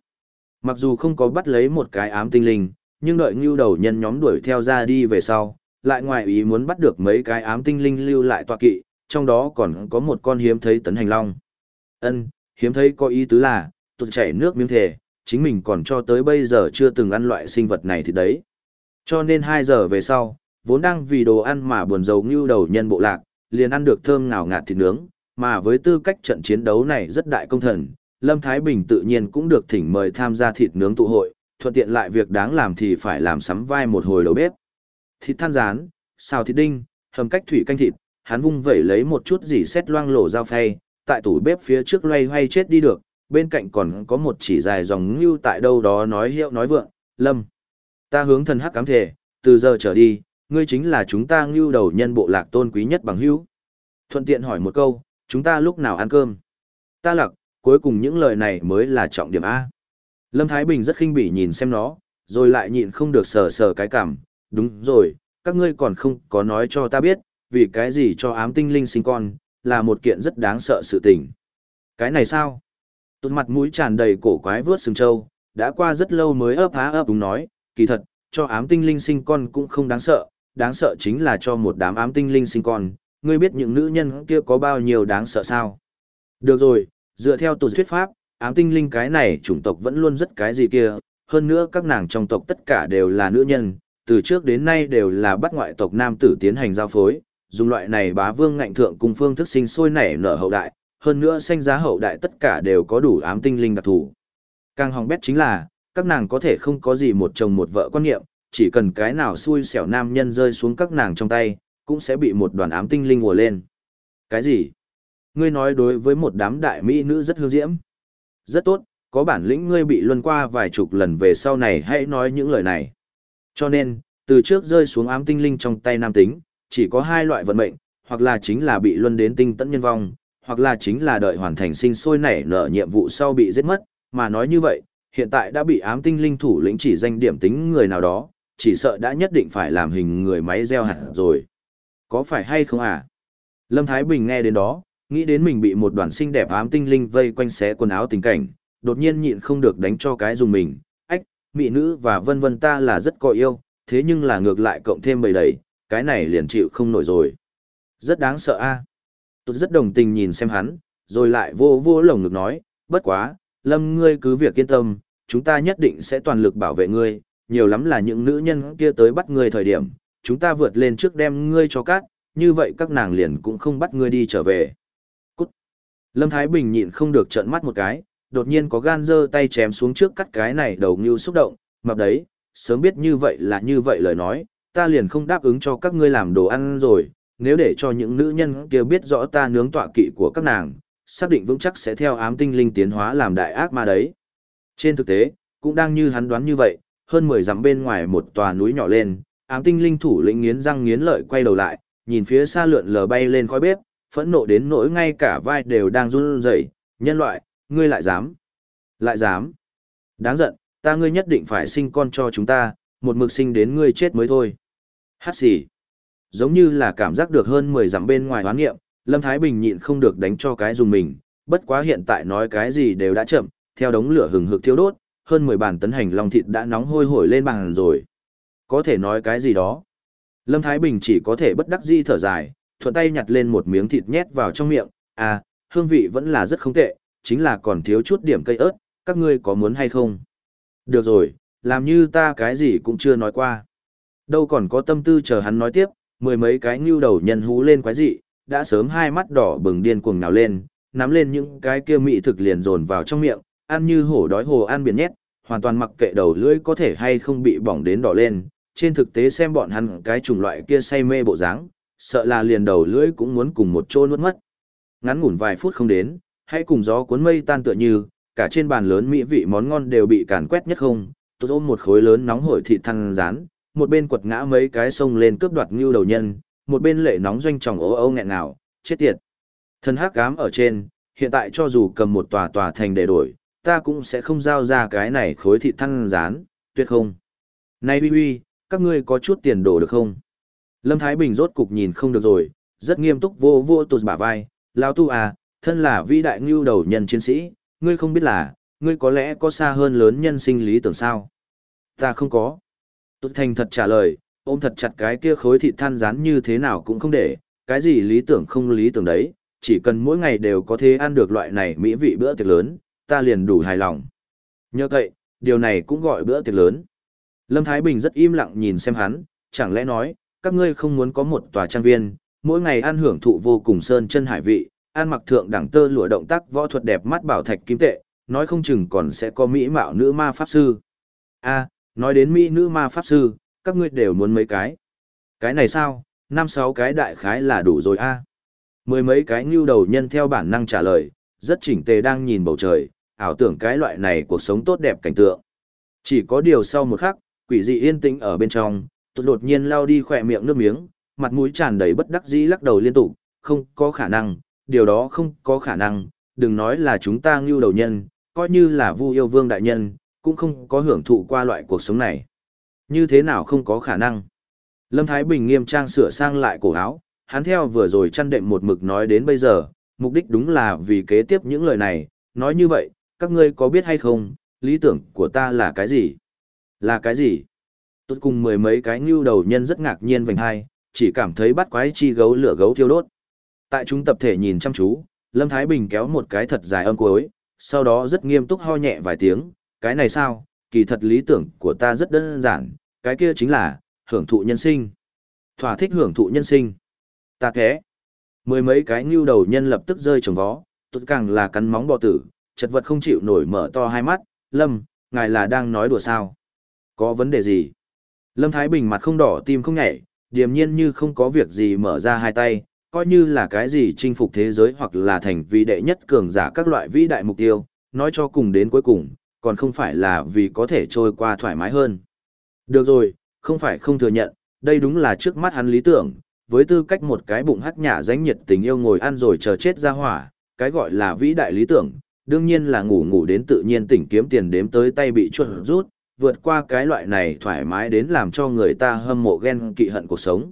Mặc dù không có bắt lấy một cái ám tinh linh, nhưng đợi ngưu đầu nhân nhóm đuổi theo ra đi về sau, lại ngoài ý muốn bắt được mấy cái ám tinh linh lưu lại tọa kỵ, trong đó còn có một con hiếm thấy tấn hành long. Ân, hiếm thấy có ý tứ là, tụt chảy nước miếng thề chính mình còn cho tới bây giờ chưa từng ăn loại sinh vật này thì đấy. Cho nên 2 giờ về sau, vốn đang vì đồ ăn mà buồn rầu ngưu đầu nhân bộ lạc, liền ăn được thơm ngào ngạt thịt nướng, mà với tư cách trận chiến đấu này rất đại công thần, Lâm Thái Bình tự nhiên cũng được thỉnh mời tham gia thịt nướng tụ hội, thuận tiện lại việc đáng làm thì phải làm sắm vai một hồi đầu bếp. Thịt than rán, xào thịt đinh, hầm cách thủy canh thịt, hắn vung vẩy lấy một chút gì xét loang lổ dao phay, tại tủ bếp phía trước loay hoay chết đi được, bên cạnh còn có một chỉ dài dòng ngưu tại đâu đó nói hiệu nói vượng, lâm. Ta hướng thần hắc cám thể, từ giờ trở đi, ngươi chính là chúng ta ngưu đầu nhân bộ lạc tôn quý nhất bằng hữu. Thuận tiện hỏi một câu, chúng ta lúc nào ăn cơm? Ta lặc, cuối cùng những lời này mới là trọng điểm A. Lâm Thái Bình rất khinh bỉ nhìn xem nó, rồi lại nhịn không được sờ sờ cái cảm, đúng rồi, các ngươi còn không có nói cho ta biết, vì cái gì cho ám tinh linh sinh con, là một kiện rất đáng sợ sự tình. Cái này sao? Tụt mặt mũi tràn đầy cổ quái vướt sừng trâu, đã qua rất lâu mới ấp há ấp đúng nói, kỳ thật, cho ám tinh linh sinh con cũng không đáng sợ, đáng sợ chính là cho một đám ám tinh linh sinh con, ngươi biết những nữ nhân kia có bao nhiêu đáng sợ sao? Được rồi, dựa theo tổ thuyết pháp, ám tinh linh cái này chủng tộc vẫn luôn rất cái gì kia, hơn nữa các nàng trong tộc tất cả đều là nữ nhân, từ trước đến nay đều là bắt ngoại tộc nam tử tiến hành giao phối, dùng loại này bá vương ngạnh thượng cùng phương thức sinh sôi nảy nở hậu đại, hơn nữa sanh giá hậu đại tất cả đều có đủ ám tinh linh đặc thù. Càng hỏng bét chính là, các nàng có thể không có gì một chồng một vợ quan niệm, chỉ cần cái nào xui xẻo nam nhân rơi xuống các nàng trong tay, cũng sẽ bị một đoàn ám tinh linh ùa lên. Cái gì? Ngươi nói đối với một đám đại mỹ nữ rất hương diễm. Rất tốt, có bản lĩnh ngươi bị luân qua vài chục lần về sau này hãy nói những lời này. Cho nên, từ trước rơi xuống ám tinh linh trong tay nam tính, chỉ có hai loại vận mệnh, hoặc là chính là bị luân đến tinh tận nhân vong, hoặc là chính là đợi hoàn thành sinh sôi nảy nở nhiệm vụ sau bị giết mất, mà nói như vậy, hiện tại đã bị ám tinh linh thủ lĩnh chỉ danh điểm tính người nào đó, chỉ sợ đã nhất định phải làm hình người máy gieo hạt rồi. Có phải hay không à? Lâm Thái Bình nghe đến đó, nghĩ đến mình bị một đoàn xinh đẹp ám tinh linh vây quanh xé quần áo tình cảnh, đột nhiên nhịn không được đánh cho cái dùng mình, ách, mỹ nữ và vân vân ta là rất có yêu, thế nhưng là ngược lại cộng thêm bầy đầy, cái này liền chịu không nổi rồi. Rất đáng sợ a. Tôi rất đồng tình nhìn xem hắn, rồi lại vô vô lồng ngực nói, bất quá, lâm ngươi cứ việc yên tâm, chúng ta nhất định sẽ toàn lực bảo vệ ngươi, nhiều lắm là những nữ nhân kia tới bắt ngươi thời điểm, chúng ta vượt lên trước đem ngươi cho cát, như vậy các nàng liền cũng không bắt ngươi đi trở về. Cút. Lâm Thái Bình nhịn không được trợn mắt một cái, đột nhiên có gan dơ tay chém xuống trước cắt cái này đầu như xúc động, mập đấy, sớm biết như vậy là như vậy lời nói, ta liền không đáp ứng cho các ngươi làm đồ ăn rồi, nếu để cho những nữ nhân kia biết rõ ta nướng tọa kỵ của các nàng, xác định vững chắc sẽ theo ám tinh linh tiến hóa làm đại ác ma đấy. Trên thực tế, cũng đang như hắn đoán như vậy, hơn 10 dặm bên ngoài một tòa núi nhỏ lên, ám tinh linh thủ lĩnh nghiến răng nghiến lợi quay đầu lại, nhìn phía xa lượn lờ bay lên khói bếp, phẫn nộ đến nỗi ngay cả vai đều đang run rẩy, nhân loại, ngươi lại dám? Lại dám? Đáng giận, ta ngươi nhất định phải sinh con cho chúng ta, một mực sinh đến ngươi chết mới thôi. Hát gì? Giống như là cảm giác được hơn 10 dặm bên ngoài hoán nghiệm, Lâm Thái Bình nhịn không được đánh cho cái dùng mình, bất quá hiện tại nói cái gì đều đã chậm, theo đống lửa hừng hực thiêu đốt, hơn 10 bàn tấn hành long thịt đã nóng hôi hổi lên bàn rồi. Có thể nói cái gì đó. Lâm Thái Bình chỉ có thể bất đắc dĩ thở dài, thuận tay nhặt lên một miếng thịt nhét vào trong miệng, à, hương vị vẫn là rất không tệ, chính là còn thiếu chút điểm cây ớt, các ngươi có muốn hay không? Được rồi, làm như ta cái gì cũng chưa nói qua. Đâu còn có tâm tư chờ hắn nói tiếp, mười mấy cái ngưu đầu nhân hú lên quái dị, đã sớm hai mắt đỏ bừng điên cuồng nào lên, nắm lên những cái kia mị thực liền dồn vào trong miệng, ăn như hổ đói hồ ăn biển nhét, hoàn toàn mặc kệ đầu lưỡi có thể hay không bị bỏng đến đỏ lên. Trên thực tế xem bọn hắn cái chủng loại kia say mê bộ dáng, sợ là liền đầu lưỡi cũng muốn cùng một chỗ nuốt mất. Ngắn ngủn vài phút không đến, hãy cùng gió cuốn mây tan tựa như, cả trên bàn lớn mỹ vị món ngon đều bị càn quét nhất không, tôi ôm một khối lớn nóng hổi thịt thăn rán, một bên quật ngã mấy cái sông lên cướp đoạt ngưu đầu nhân, một bên lệ nóng doanh tròng ố âu nghẹn ngào, chết tiệt. Thần hắc cám ở trên, hiện tại cho dù cầm một tòa tòa thành để đổi, ta cũng sẽ không giao ra cái này khối thịt thăng rán, tuyệt không. Này huy huy, các ngươi có chút tiền đồ được không? Lâm Thái Bình rốt cục nhìn không được rồi, rất nghiêm túc vô vô tụt bả vai, lao tu à, thân là vĩ đại ngưu đầu nhân chiến sĩ, ngươi không biết là, ngươi có lẽ có xa hơn lớn nhân sinh lý tưởng sao? Ta không có. Tụt thành thật trả lời, ôm thật chặt cái kia khối thịt than rán như thế nào cũng không để, cái gì lý tưởng không lý tưởng đấy, chỉ cần mỗi ngày đều có thể ăn được loại này mỹ vị bữa tiệc lớn, ta liền đủ hài lòng. Nhờ vậy, điều này cũng gọi bữa tiệc lớn. Lâm Thái Bình rất im lặng nhìn xem hắn, chẳng lẽ nói, các ngươi không muốn có một tòa trang viên, mỗi ngày ăn hưởng thụ vô cùng sơn chân hải vị, ăn mặc thượng đẳng tơ lụa động tác võ thuật đẹp mắt bảo thạch kim tệ, nói không chừng còn sẽ có mỹ mạo nữ ma pháp sư. A, nói đến mỹ nữ ma pháp sư, các ngươi đều muốn mấy cái. Cái này sao, năm sáu cái đại khái là đủ rồi a. Mười mấy cái ngưu đầu nhân theo bản năng trả lời, rất chỉnh tề đang nhìn bầu trời, ảo tưởng cái loại này cuộc sống tốt đẹp cảnh tượng. Chỉ có điều sau một khắc, quỷ dị yên tĩnh ở bên trong, tôi đột nhiên lao đi khỏe miệng nước miếng, mặt mũi tràn đầy bất đắc dĩ lắc đầu liên tục, không có khả năng, điều đó không có khả năng, đừng nói là chúng ta ngưu đầu nhân, coi như là vu yêu vương đại nhân, cũng không có hưởng thụ qua loại cuộc sống này. Như thế nào không có khả năng? Lâm Thái Bình nghiêm trang sửa sang lại cổ áo, hắn theo vừa rồi chăn đệm một mực nói đến bây giờ, mục đích đúng là vì kế tiếp những lời này, nói như vậy, các ngươi có biết hay không, lý tưởng của ta là cái gì? Là cái gì? Tốt cùng mười mấy cái ngưu đầu nhân rất ngạc nhiên vành hai, chỉ cảm thấy bắt quái chi gấu lửa gấu thiêu đốt. Tại chúng tập thể nhìn chăm chú, Lâm Thái Bình kéo một cái thật dài âm cuối, sau đó rất nghiêm túc ho nhẹ vài tiếng, cái này sao, kỳ thật lý tưởng của ta rất đơn giản, cái kia chính là, hưởng thụ nhân sinh. Thỏa thích hưởng thụ nhân sinh. Ta thế. Mười mấy cái ngưu đầu nhân lập tức rơi trồng vó, tốt càng là cắn móng bò tử, chật vật không chịu nổi mở to hai mắt, Lâm, ngài là đang nói đùa sao? Có vấn đề gì? Lâm Thái Bình mặt không đỏ tim không nhảy, điềm nhiên như không có việc gì mở ra hai tay, coi như là cái gì chinh phục thế giới hoặc là thành vị đệ nhất cường giả các loại vĩ đại mục tiêu, nói cho cùng đến cuối cùng, còn không phải là vì có thể trôi qua thoải mái hơn. Được rồi, không phải không thừa nhận, đây đúng là trước mắt hắn lý tưởng, với tư cách một cái bụng hắc nhả danh nhiệt tình yêu ngồi ăn rồi chờ chết ra hỏa, cái gọi là vĩ đại lý tưởng, đương nhiên là ngủ ngủ đến tự nhiên tỉnh kiếm tiền đếm tới tay bị chuột rút, vượt qua cái loại này thoải mái đến làm cho người ta hâm mộ ghen kỵ hận cuộc sống.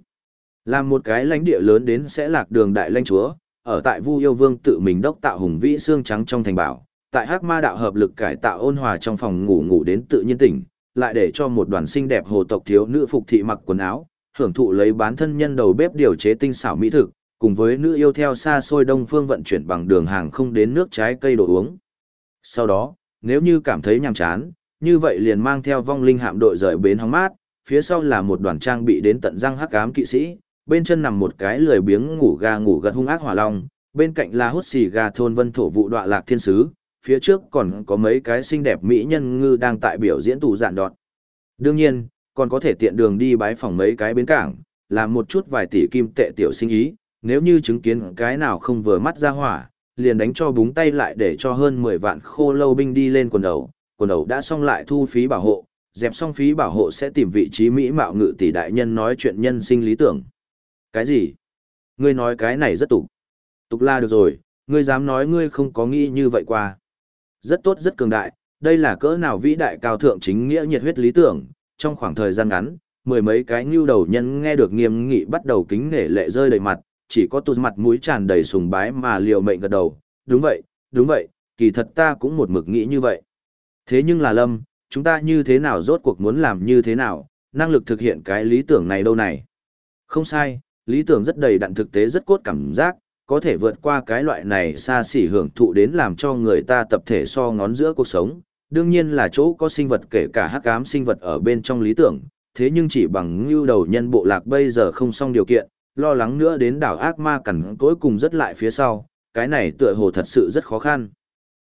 Làm một cái lãnh địa lớn đến sẽ lạc đường đại lãnh chúa, ở tại Vu Yêu Vương tự mình đốc tạo hùng vĩ xương trắng trong thành bảo, tại Hắc Ma đạo hợp lực cải tạo ôn hòa trong phòng ngủ ngủ đến tự nhiên tỉnh, lại để cho một đoàn xinh đẹp hồ tộc thiếu nữ phục thị mặc quần áo, hưởng thụ lấy bán thân nhân đầu bếp điều chế tinh xảo mỹ thực, cùng với nữ yêu theo xa xôi đông phương vận chuyển bằng đường hàng không đến nước trái cây đồ uống. Sau đó, nếu như cảm thấy nhàm chán, như vậy liền mang theo vong linh hạm đội rời bến hóng mát, phía sau là một đoàn trang bị đến tận răng hắc ám kỵ sĩ, bên chân nằm một cái lười biếng ngủ gà ngủ gật hung ác hỏa long, bên cạnh là hút xì gà thôn vân thổ vụ đọa lạc thiên sứ, phía trước còn có mấy cái xinh đẹp mỹ nhân ngư đang tại biểu diễn tù giản đọt. Đương nhiên, còn có thể tiện đường đi bái phòng mấy cái bến cảng, làm một chút vài tỷ kim tệ tiểu sinh ý, nếu như chứng kiến cái nào không vừa mắt ra hỏa, liền đánh cho búng tay lại để cho hơn 10 vạn khô lâu binh đi lên quần đầu, quần đầu đã xong lại thu phí bảo hộ, dẹp xong phí bảo hộ sẽ tìm vị trí mỹ mạo ngự tỷ đại nhân nói chuyện nhân sinh lý tưởng. Cái gì? Ngươi nói cái này rất tục. Tục la được rồi, ngươi dám nói ngươi không có nghĩ như vậy qua. Rất tốt rất cường đại, đây là cỡ nào vĩ đại cao thượng chính nghĩa nhiệt huyết lý tưởng, trong khoảng thời gian ngắn, mười mấy cái nhu đầu nhân nghe được nghiêm nghị bắt đầu kính nể lệ rơi đầy mặt, chỉ có tụt mặt mũi tràn đầy sùng bái mà liều mệnh gật đầu, đúng vậy, đúng vậy, kỳ thật ta cũng một mực nghĩ như vậy. Thế nhưng là lâm, chúng ta như thế nào rốt cuộc muốn làm như thế nào, năng lực thực hiện cái lý tưởng này đâu này. Không sai, lý tưởng rất đầy đặn thực tế rất cốt cảm giác, có thể vượt qua cái loại này xa xỉ hưởng thụ đến làm cho người ta tập thể so ngón giữa cuộc sống. Đương nhiên là chỗ có sinh vật kể cả hắc ám sinh vật ở bên trong lý tưởng, thế nhưng chỉ bằng ngưu đầu nhân bộ lạc bây giờ không xong điều kiện, lo lắng nữa đến đảo ác ma cẩn cuối cùng rất lại phía sau, cái này tựa hồ thật sự rất khó khăn.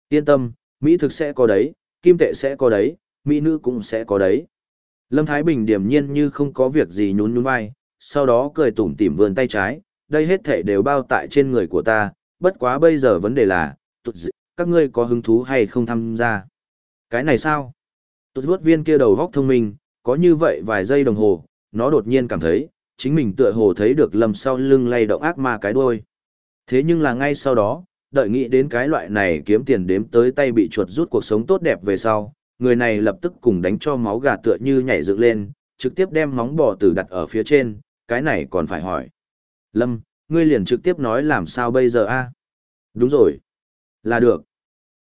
Yên tâm, Mỹ thực sẽ có đấy, kim tệ sẽ có đấy, Mỹ nữ cũng sẽ có đấy. Lâm Thái Bình điềm nhiên như không có việc gì nhún nhún vai, sau đó cười tủm tỉm vươn tay trái, đây hết thể đều bao tại trên người của ta, bất quá bây giờ vấn đề là, tụt dị, các ngươi có hứng thú hay không tham gia? Cái này sao? Tụt vuốt viên kia đầu góc thông minh, có như vậy vài giây đồng hồ, nó đột nhiên cảm thấy, chính mình tựa hồ thấy được lầm sau lưng lay động ác ma cái đuôi. Thế nhưng là ngay sau đó, đợi nghĩ đến cái loại này kiếm tiền đếm tới tay bị chuột rút cuộc sống tốt đẹp về sau, người này lập tức cùng đánh cho máu gà tựa như nhảy dựng lên, trực tiếp đem móng bò tử đặt ở phía trên, cái này còn phải hỏi. Lâm, ngươi liền trực tiếp nói làm sao bây giờ a? Đúng rồi. Là được.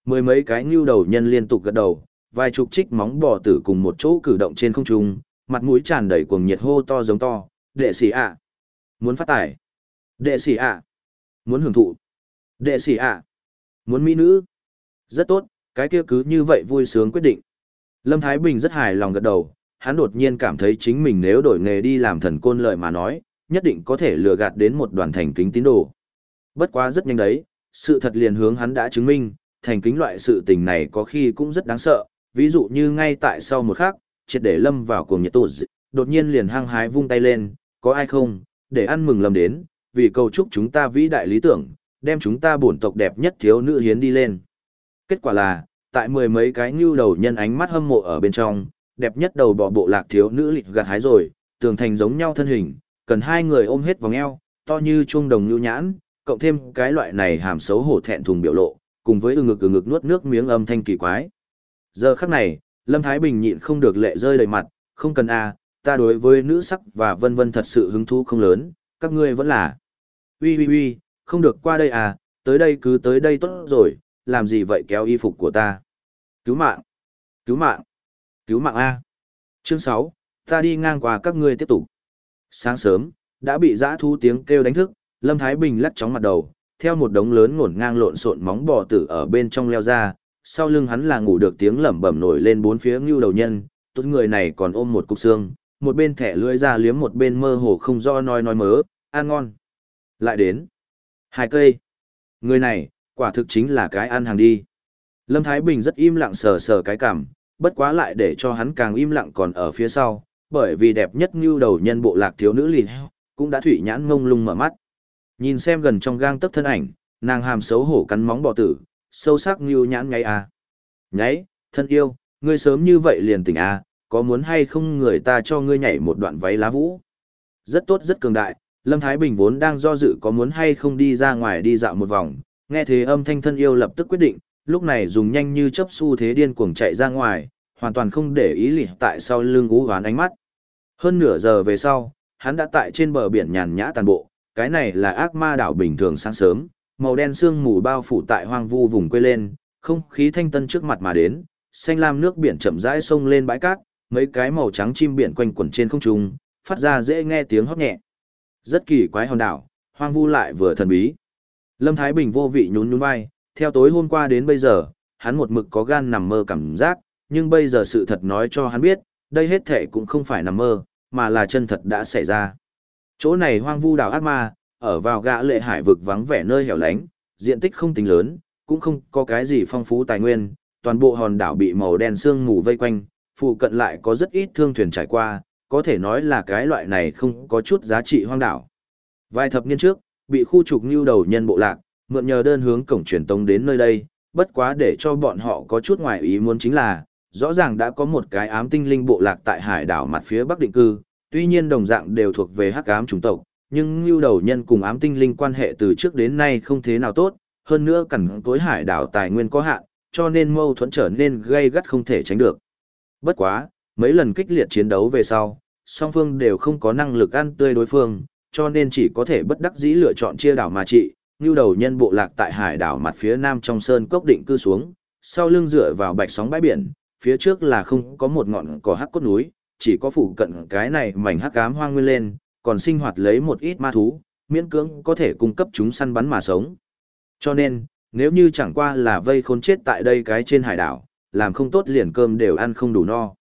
Mười mấy cái ngưu đầu nhân liên tục gật đầu, vài chục trích móng bò tử cùng một chỗ cử động trên không trung, mặt mũi tràn đầy cuồng nhiệt hô to giống to, đệ sĩ ạ. Muốn phát tải. Đệ sĩ ạ. Muốn hưởng thụ. Đệ sĩ ạ. Muốn mỹ nữ. Rất tốt, cái kia cứ như vậy vui sướng quyết định. Lâm Thái Bình rất hài lòng gật đầu, hắn đột nhiên cảm thấy chính mình nếu đổi nghề đi làm thần côn lợi mà nói, nhất định có thể lừa gạt đến một đoàn thành kính tín đồ. Bất quá rất nhanh đấy, sự thật liền hướng hắn đã chứng minh, thành kính loại sự tình này có khi cũng rất đáng sợ, ví dụ như ngay tại sau một khắc, triệt để lâm vào cuồng nhiệt tụt, đột nhiên liền hăng hái vung tay lên, có ai không, để ăn mừng lâm đến, vì cầu chúc chúng ta vĩ đại lý tưởng, đem chúng ta bổn tộc đẹp nhất thiếu nữ hiến đi lên. Kết quả là, tại mười mấy cái nhưu đầu nhân ánh mắt hâm mộ ở bên trong, đẹp nhất đầu bò bộ lạc thiếu nữ lịch gạt hái rồi, tường thành giống nhau thân hình, cần hai người ôm hết vòng eo, to như chuông đồng nhu nhãn, cộng thêm cái loại này hàm xấu hổ thẹn thùng biểu lộ, cùng với ừ ngực ừ ngực nuốt nước miếng âm thanh kỳ quái. Giờ khắc này, Lâm Thái Bình nhịn không được lệ rơi đầy mặt, không cần a, ta đối với nữ sắc và vân vân thật sự hứng thú không lớn, các ngươi vẫn là. Ui ui ui, không được qua đây à, tới đây cứ tới đây tốt rồi, làm gì vậy kéo y phục của ta. Cứu mạng, cứu mạng, cứu mạng a. Chương 6, ta đi ngang qua các ngươi tiếp tục. Sáng sớm, đã bị dã thu tiếng kêu đánh thức, Lâm Thái Bình lắc chóng mặt đầu, theo một đống lớn ngổn ngang lộn xộn móng bò tử ở bên trong leo ra, sau lưng hắn là ngủ được tiếng lẩm bẩm nổi lên bốn phía ngưu đầu nhân, tốt người này còn ôm một cục xương, một bên thẻ lưỡi ra liếm một bên mơ hồ không do nói nói mớ, ăn ngon. Lại đến. Hai cây. Người này, quả thực chính là cái ăn hàng đi. Lâm Thái Bình rất im lặng sờ sờ cái cảm, bất quá lại để cho hắn càng im lặng còn ở phía sau, bởi vì đẹp nhất như đầu nhân bộ lạc thiếu nữ lìn cũng đã thủy nhãn ngông lung mở mắt. Nhìn xem gần trong gang tấc thân ảnh, nàng hàm xấu hổ cắn móng bò tử, sâu sắc như nhãn ngay à. Nháy, thân yêu, ngươi sớm như vậy liền tỉnh à, có muốn hay không người ta cho ngươi nhảy một đoạn váy lá vũ. Rất tốt rất cường đại, Lâm Thái Bình vốn đang do dự có muốn hay không đi ra ngoài đi dạo một vòng, nghe thế âm thanh thân yêu lập tức quyết định, lúc này dùng nhanh như chấp xu thế điên cuồng chạy ra ngoài, hoàn toàn không để ý lì tại sau lưng ú hoán ánh mắt. Hơn nửa giờ về sau, hắn đã tại trên bờ biển nhàn nhã tàn bộ, cái này là ác ma đảo bình thường sáng sớm, màu đen sương mù bao phủ tại hoang vu vùng quê lên, không khí thanh tân trước mặt mà đến, xanh lam nước biển chậm rãi sông lên bãi cát, mấy cái màu trắng chim biển quanh quẩn trên không trung, phát ra dễ nghe tiếng hót nhẹ. Rất kỳ quái hòn đảo, hoang vu lại vừa thần bí. Lâm Thái Bình vô vị nhún nhún vai, theo tối hôm qua đến bây giờ, hắn một mực có gan nằm mơ cảm giác, nhưng bây giờ sự thật nói cho hắn biết, đây hết thể cũng không phải nằm mơ, mà là chân thật đã xảy ra. Chỗ này hoang vu đảo ác ma, ở vào gã lệ hải vực vắng vẻ nơi hẻo lánh, diện tích không tính lớn, cũng không có cái gì phong phú tài nguyên, toàn bộ hòn đảo bị màu đen sương mù vây quanh, phụ cận lại có rất ít thương thuyền trải qua, có thể nói là cái loại này không có chút giá trị hoang đảo. Vài thập niên trước, bị khu trục như đầu nhân bộ lạc, mượn nhờ đơn hướng cổng truyền tống đến nơi đây, bất quá để cho bọn họ có chút ngoài ý muốn chính là, rõ ràng đã có một cái ám tinh linh bộ lạc tại hải đảo mặt phía bắc định cư, tuy nhiên đồng dạng đều thuộc về hắc ám chủng tộc, nhưng lưu đầu nhân cùng ám tinh linh quan hệ từ trước đến nay không thế nào tốt, hơn nữa cẩn tối hải đảo tài nguyên có hạn, cho nên mâu thuẫn trở nên gây gắt không thể tránh được. Bất quá, mấy lần kích liệt chiến đấu về sau, song phương đều không có năng lực ăn tươi đối phương, cho nên chỉ có thể bất đắc dĩ lựa chọn chia đảo mà trị, như đầu nhân bộ lạc tại hải đảo mặt phía nam trong sơn cốc định cư xuống, sau lưng dựa vào bạch sóng bãi biển, phía trước là không có một ngọn cỏ hắc cốt núi, chỉ có phủ cận cái này mảnh hắc ám hoang nguyên lên, còn sinh hoạt lấy một ít ma thú, miễn cưỡng có thể cung cấp chúng săn bắn mà sống. Cho nên, nếu như chẳng qua là vây khốn chết tại đây cái trên hải đảo, làm không tốt liền cơm đều ăn không đủ no.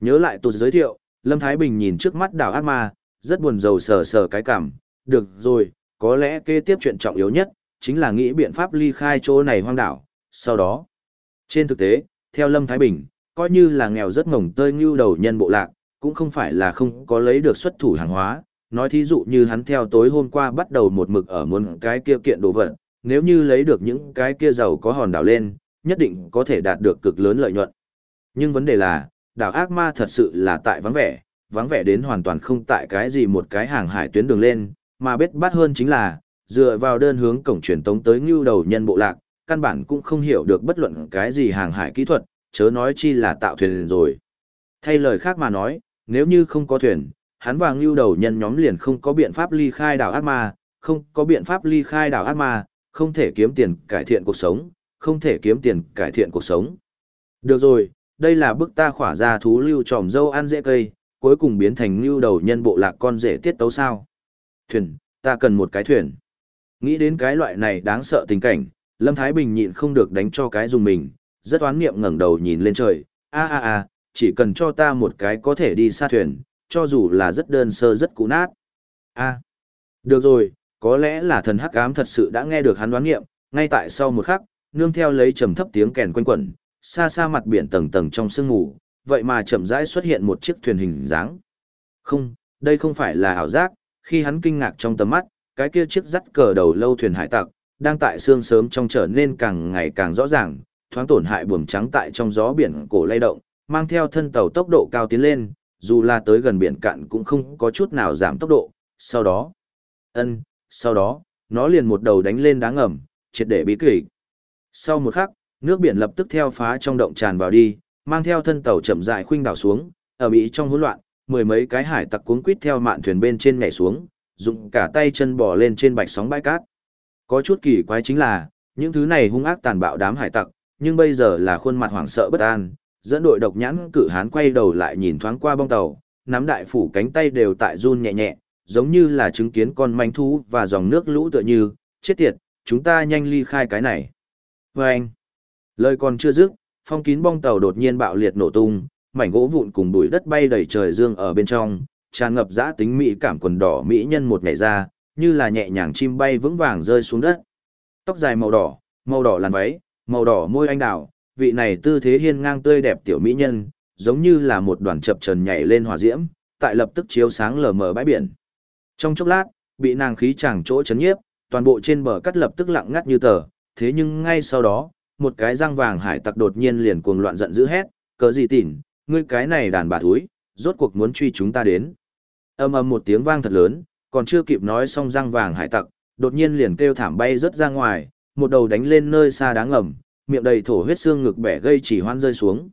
Nhớ lại tụt giới thiệu, Lâm Thái Bình nhìn trước mắt đảo ác ma, rất buồn rầu sờ sờ cái cảm, được rồi, có lẽ kế tiếp chuyện trọng yếu nhất, chính là nghĩ biện pháp ly khai chỗ này hoang đảo, sau đó. Trên thực tế, theo Lâm Thái Bình, coi như là nghèo rất ngổng tơi như đầu nhân bộ lạc, cũng không phải là không có lấy được xuất thủ hàng hóa, nói thí dụ như hắn theo tối hôm qua bắt đầu một mực ở muốn cái kia kiện đồ vật, nếu như lấy được những cái kia giàu có hòn đảo lên, nhất định có thể đạt được cực lớn lợi nhuận. Nhưng vấn đề là, đảo ác ma thật sự là tại vắng vẻ, vắng vẻ đến hoàn toàn không tại cái gì một cái hàng hải tuyến đường lên, mà biết bắt hơn chính là, dựa vào đơn hướng cổng truyền tống tới ngưu đầu nhân bộ lạc, căn bản cũng không hiểu được bất luận cái gì hàng hải kỹ thuật, chớ nói chi là tạo thuyền rồi. Thay lời khác mà nói, nếu như không có thuyền, hắn và ngưu đầu nhân nhóm liền không có biện pháp ly khai đảo ác ma, không có biện pháp ly khai đảo ác ma, không thể kiếm tiền cải thiện cuộc sống, không thể kiếm tiền cải thiện cuộc sống. Được rồi, đây là bức ta khỏa ra thú lưu tròm dâu ăn dễ cây, cuối cùng biến thành ngưu đầu nhân bộ lạc con rể tiết tấu sao. Thuyền, ta cần một cái thuyền. Nghĩ đến cái loại này đáng sợ tình cảnh, Lâm Thái Bình nhịn không được đánh cho cái dùng mình, rất oán niệm ngẩng đầu nhìn lên trời, a a a, chỉ cần cho ta một cái có thể đi xa thuyền, cho dù là rất đơn sơ rất cũ nát. A, được rồi, có lẽ là thần hắc ám thật sự đã nghe được hắn đoán nghiệm, ngay tại sau một khắc, nương theo lấy trầm thấp tiếng kèn quanh quẩn, xa xa mặt biển tầng tầng trong sương mù, vậy mà chậm rãi xuất hiện một chiếc thuyền hình dáng. Không, đây không phải là ảo giác, khi hắn kinh ngạc trong tầm mắt, cái kia chiếc dắt cờ đầu lâu thuyền hải tặc, đang tại sương sớm trong trở nên càng ngày càng rõ ràng, thoáng tổn hại buồm trắng tại trong gió biển cổ lay động, mang theo thân tàu tốc độ cao tiến lên, dù là tới gần biển cạn cũng không có chút nào giảm tốc độ. Sau đó, ân, sau đó, nó liền một đầu đánh lên đá ngầm, triệt để bí kỷ. Sau một khắc, nước biển lập tức theo phá trong động tràn vào đi, mang theo thân tàu chậm rãi khuynh đảo xuống, ở bị trong hỗn loạn, mười mấy cái hải tặc cuống quít theo mạn thuyền bên trên nhảy xuống, dùng cả tay chân bò lên trên bạch sóng bãi cát. Có chút kỳ quái chính là, những thứ này hung ác tàn bạo đám hải tặc, nhưng bây giờ là khuôn mặt hoảng sợ bất an, dẫn đội độc nhãn cử hán quay đầu lại nhìn thoáng qua bong tàu, nắm đại phủ cánh tay đều tại run nhẹ nhẹ, giống như là chứng kiến con manh thú và dòng nước lũ tựa như, chết tiệt, chúng ta nhanh ly khai cái này. Và anh, lời còn chưa dứt, phong kín bong tàu đột nhiên bạo liệt nổ tung, mảnh gỗ vụn cùng bụi đất bay đầy trời dương ở bên trong, tràn ngập dã tính mỹ cảm quần đỏ mỹ nhân một ngày ra, như là nhẹ nhàng chim bay vững vàng rơi xuống đất. Tóc dài màu đỏ, màu đỏ làn váy, màu đỏ môi anh đào, vị này tư thế hiên ngang tươi đẹp tiểu mỹ nhân, giống như là một đoàn chập trần nhảy lên hỏa diễm, tại lập tức chiếu sáng lờ mờ bãi biển. Trong chốc lát, bị nàng khí chẳng chỗ chấn nhiếp, toàn bộ trên bờ cắt lập tức lặng ngắt như tờ, thế nhưng ngay sau đó, một cái răng vàng hải tặc đột nhiên liền cuồng loạn giận dữ hét, cớ gì tỉn, ngươi cái này đàn bà thúi, rốt cuộc muốn truy chúng ta đến. Âm âm một tiếng vang thật lớn, còn chưa kịp nói xong răng vàng hải tặc, đột nhiên liền kêu thảm bay rất ra ngoài, một đầu đánh lên nơi xa đáng ngầm, miệng đầy thổ huyết xương ngực bẻ gây chỉ hoan rơi xuống.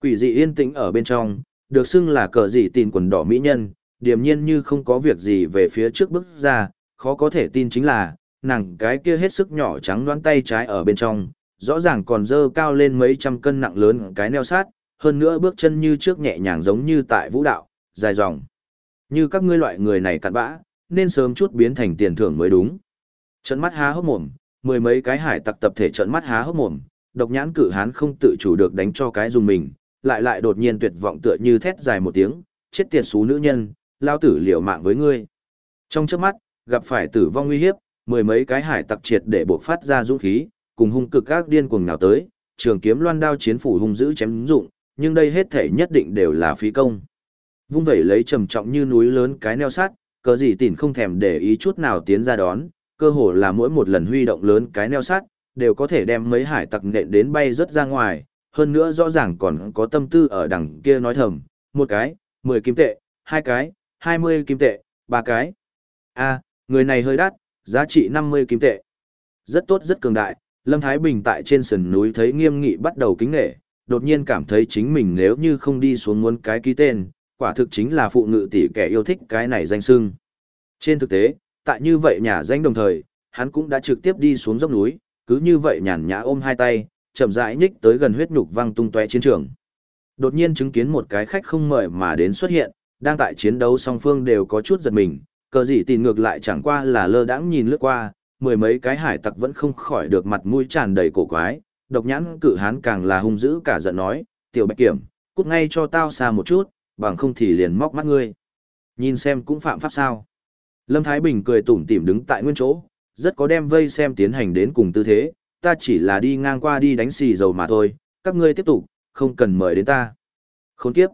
Quỷ dị yên tĩnh ở bên trong, được xưng là cờ dị tin quần đỏ mỹ nhân, điềm nhiên như không có việc gì về phía trước bước ra, khó có thể tin chính là, nàng cái kia hết sức nhỏ trắng đoán tay trái ở bên trong, rõ ràng còn dơ cao lên mấy trăm cân nặng lớn cái neo sát, hơn nữa bước chân như trước nhẹ nhàng giống như tại vũ đạo, dài dòng. Như các ngươi loại người này cặn bã, nên sớm chút biến thành tiền thưởng mới đúng. Trận mắt há hốc mồm, mười mấy cái hải tặc tập thể trận mắt há hốc mồm, độc nhãn cử hán không tự chủ được đánh cho cái dùng mình, lại lại đột nhiên tuyệt vọng tựa như thét dài một tiếng, chết tiệt xú nữ nhân, lao tử liều mạng với ngươi. Trong chớp mắt, gặp phải tử vong nguy hiếp, mười mấy cái hải tặc triệt để buộc phát ra dũng khí, cùng hung cực các điên cuồng nào tới, trường kiếm loan đao chiến phủ hung dữ chém dụng, nhưng đây hết thể nhất định đều là phí công. Vung vẩy lấy trầm trọng như núi lớn cái neo sát cờ gì tỉn không thèm để ý chút nào tiến ra đón, cơ hồ là mỗi một lần huy động lớn cái neo sát, đều có thể đem mấy hải tặc nện đến bay rất ra ngoài, hơn nữa rõ ràng còn có tâm tư ở đằng kia nói thầm, một cái, mười kim tệ, hai cái, hai mươi kim tệ, ba cái. a người này hơi đắt, giá trị năm mươi kim tệ. Rất tốt rất cường đại, Lâm Thái Bình tại trên sườn núi thấy nghiêm nghị bắt đầu kính nghệ, đột nhiên cảm thấy chính mình nếu như không đi xuống muốn cái ký tên, quả thực chính là phụ ngự tỷ kẻ yêu thích cái này danh sưng. Trên thực tế, tại như vậy nhà danh đồng thời, hắn cũng đã trực tiếp đi xuống dốc núi, cứ như vậy nhàn nhã ôm hai tay, chậm rãi nhích tới gần huyết nhục văng tung tóe chiến trường. Đột nhiên chứng kiến một cái khách không mời mà đến xuất hiện, đang tại chiến đấu song phương đều có chút giật mình, Cờ gì tìm ngược lại chẳng qua là lơ đãng nhìn lướt qua, mười mấy cái hải tặc vẫn không khỏi được mặt mũi tràn đầy cổ quái, độc nhãn cử hán càng là hung dữ cả giận nói, tiểu bạch kiểm, cút ngay cho tao xa một chút, bằng không thì liền móc mắt ngươi. Nhìn xem cũng phạm pháp sao. Lâm Thái Bình cười tủm tỉm đứng tại nguyên chỗ, rất có đem vây xem tiến hành đến cùng tư thế, ta chỉ là đi ngang qua đi đánh xì dầu mà thôi, các ngươi tiếp tục, không cần mời đến ta. Khốn kiếp.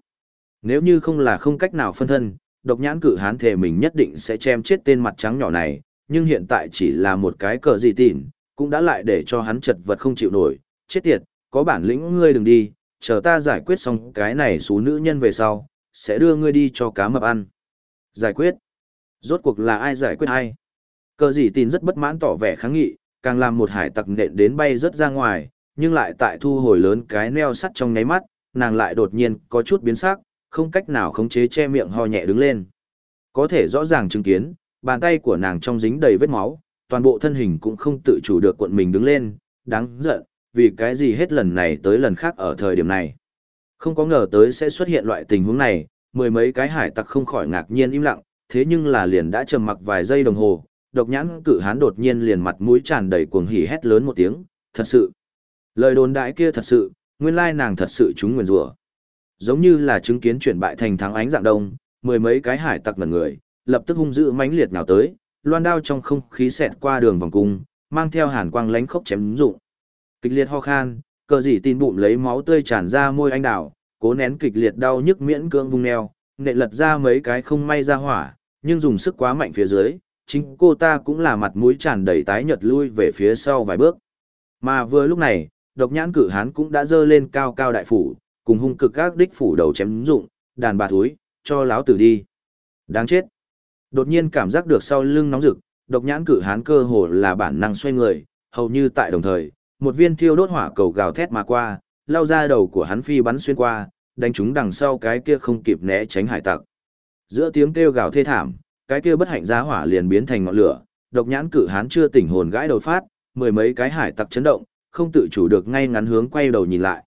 Nếu như không là không cách nào phân thân, độc nhãn cử hán thể mình nhất định sẽ chém chết tên mặt trắng nhỏ này, nhưng hiện tại chỉ là một cái cờ gì tỉn, cũng đã lại để cho hắn chật vật không chịu nổi, chết tiệt, có bản lĩnh ngươi đừng đi, chờ ta giải quyết xong cái này số nữ nhân về sau, sẽ đưa ngươi đi cho cá mập ăn. Giải quyết. Rốt cuộc là ai giải quyết ai? Cờ gì tin rất bất mãn tỏ vẻ kháng nghị, càng làm một hải tặc nện đến bay rất ra ngoài, nhưng lại tại thu hồi lớn cái neo sắt trong nháy mắt, nàng lại đột nhiên có chút biến sắc, không cách nào khống chế che miệng ho nhẹ đứng lên. Có thể rõ ràng chứng kiến, bàn tay của nàng trong dính đầy vết máu, toàn bộ thân hình cũng không tự chủ được cuộn mình đứng lên, đáng giận, vì cái gì hết lần này tới lần khác ở thời điểm này. Không có ngờ tới sẽ xuất hiện loại tình huống này, mười mấy cái hải tặc không khỏi ngạc nhiên im lặng, thế nhưng là liền đã trầm mặc vài giây đồng hồ, độc nhãn cự hán đột nhiên liền mặt mũi tràn đầy cuồng hỉ hét lớn một tiếng, thật sự. Lời đồn đại kia thật sự, nguyên lai nàng thật sự chúng nguyền rủa Giống như là chứng kiến chuyển bại thành thắng ánh dạng đông, mười mấy cái hải tặc ngần người, lập tức hung dữ mãnh liệt nào tới, loan đao trong không khí xẹt qua đường vòng cung, mang theo hàn quang lánh khốc chém dụng. Kịch liệt ho khan, cờ dị tin bụng lấy máu tươi tràn ra môi anh đào, cố nén kịch liệt đau nhức miễn cưỡng vung neo, nệ lật ra mấy cái không may ra hỏa, nhưng dùng sức quá mạnh phía dưới, chính cô ta cũng là mặt mũi tràn đầy tái nhợt lui về phía sau vài bước. Mà vừa lúc này, độc nhãn cử hán cũng đã dơ lên cao cao đại phủ, cùng hung cực các đích phủ đầu chém dụng, đàn bà thúi, cho láo tử đi. Đáng chết. Đột nhiên cảm giác được sau lưng nóng rực, độc nhãn cử hán cơ hồ là bản năng xoay người, hầu như tại đồng thời, một viên thiêu đốt hỏa cầu gào thét mà qua, lao ra đầu của hắn phi bắn xuyên qua, đánh trúng đằng sau cái kia không kịp né tránh hải tặc. Giữa tiếng kêu gào thê thảm, cái kia bất hạnh giá hỏa liền biến thành ngọn lửa, độc nhãn cử hán chưa tỉnh hồn gãi đầu phát, mười mấy cái hải tặc chấn động, không tự chủ được ngay ngắn hướng quay đầu nhìn lại.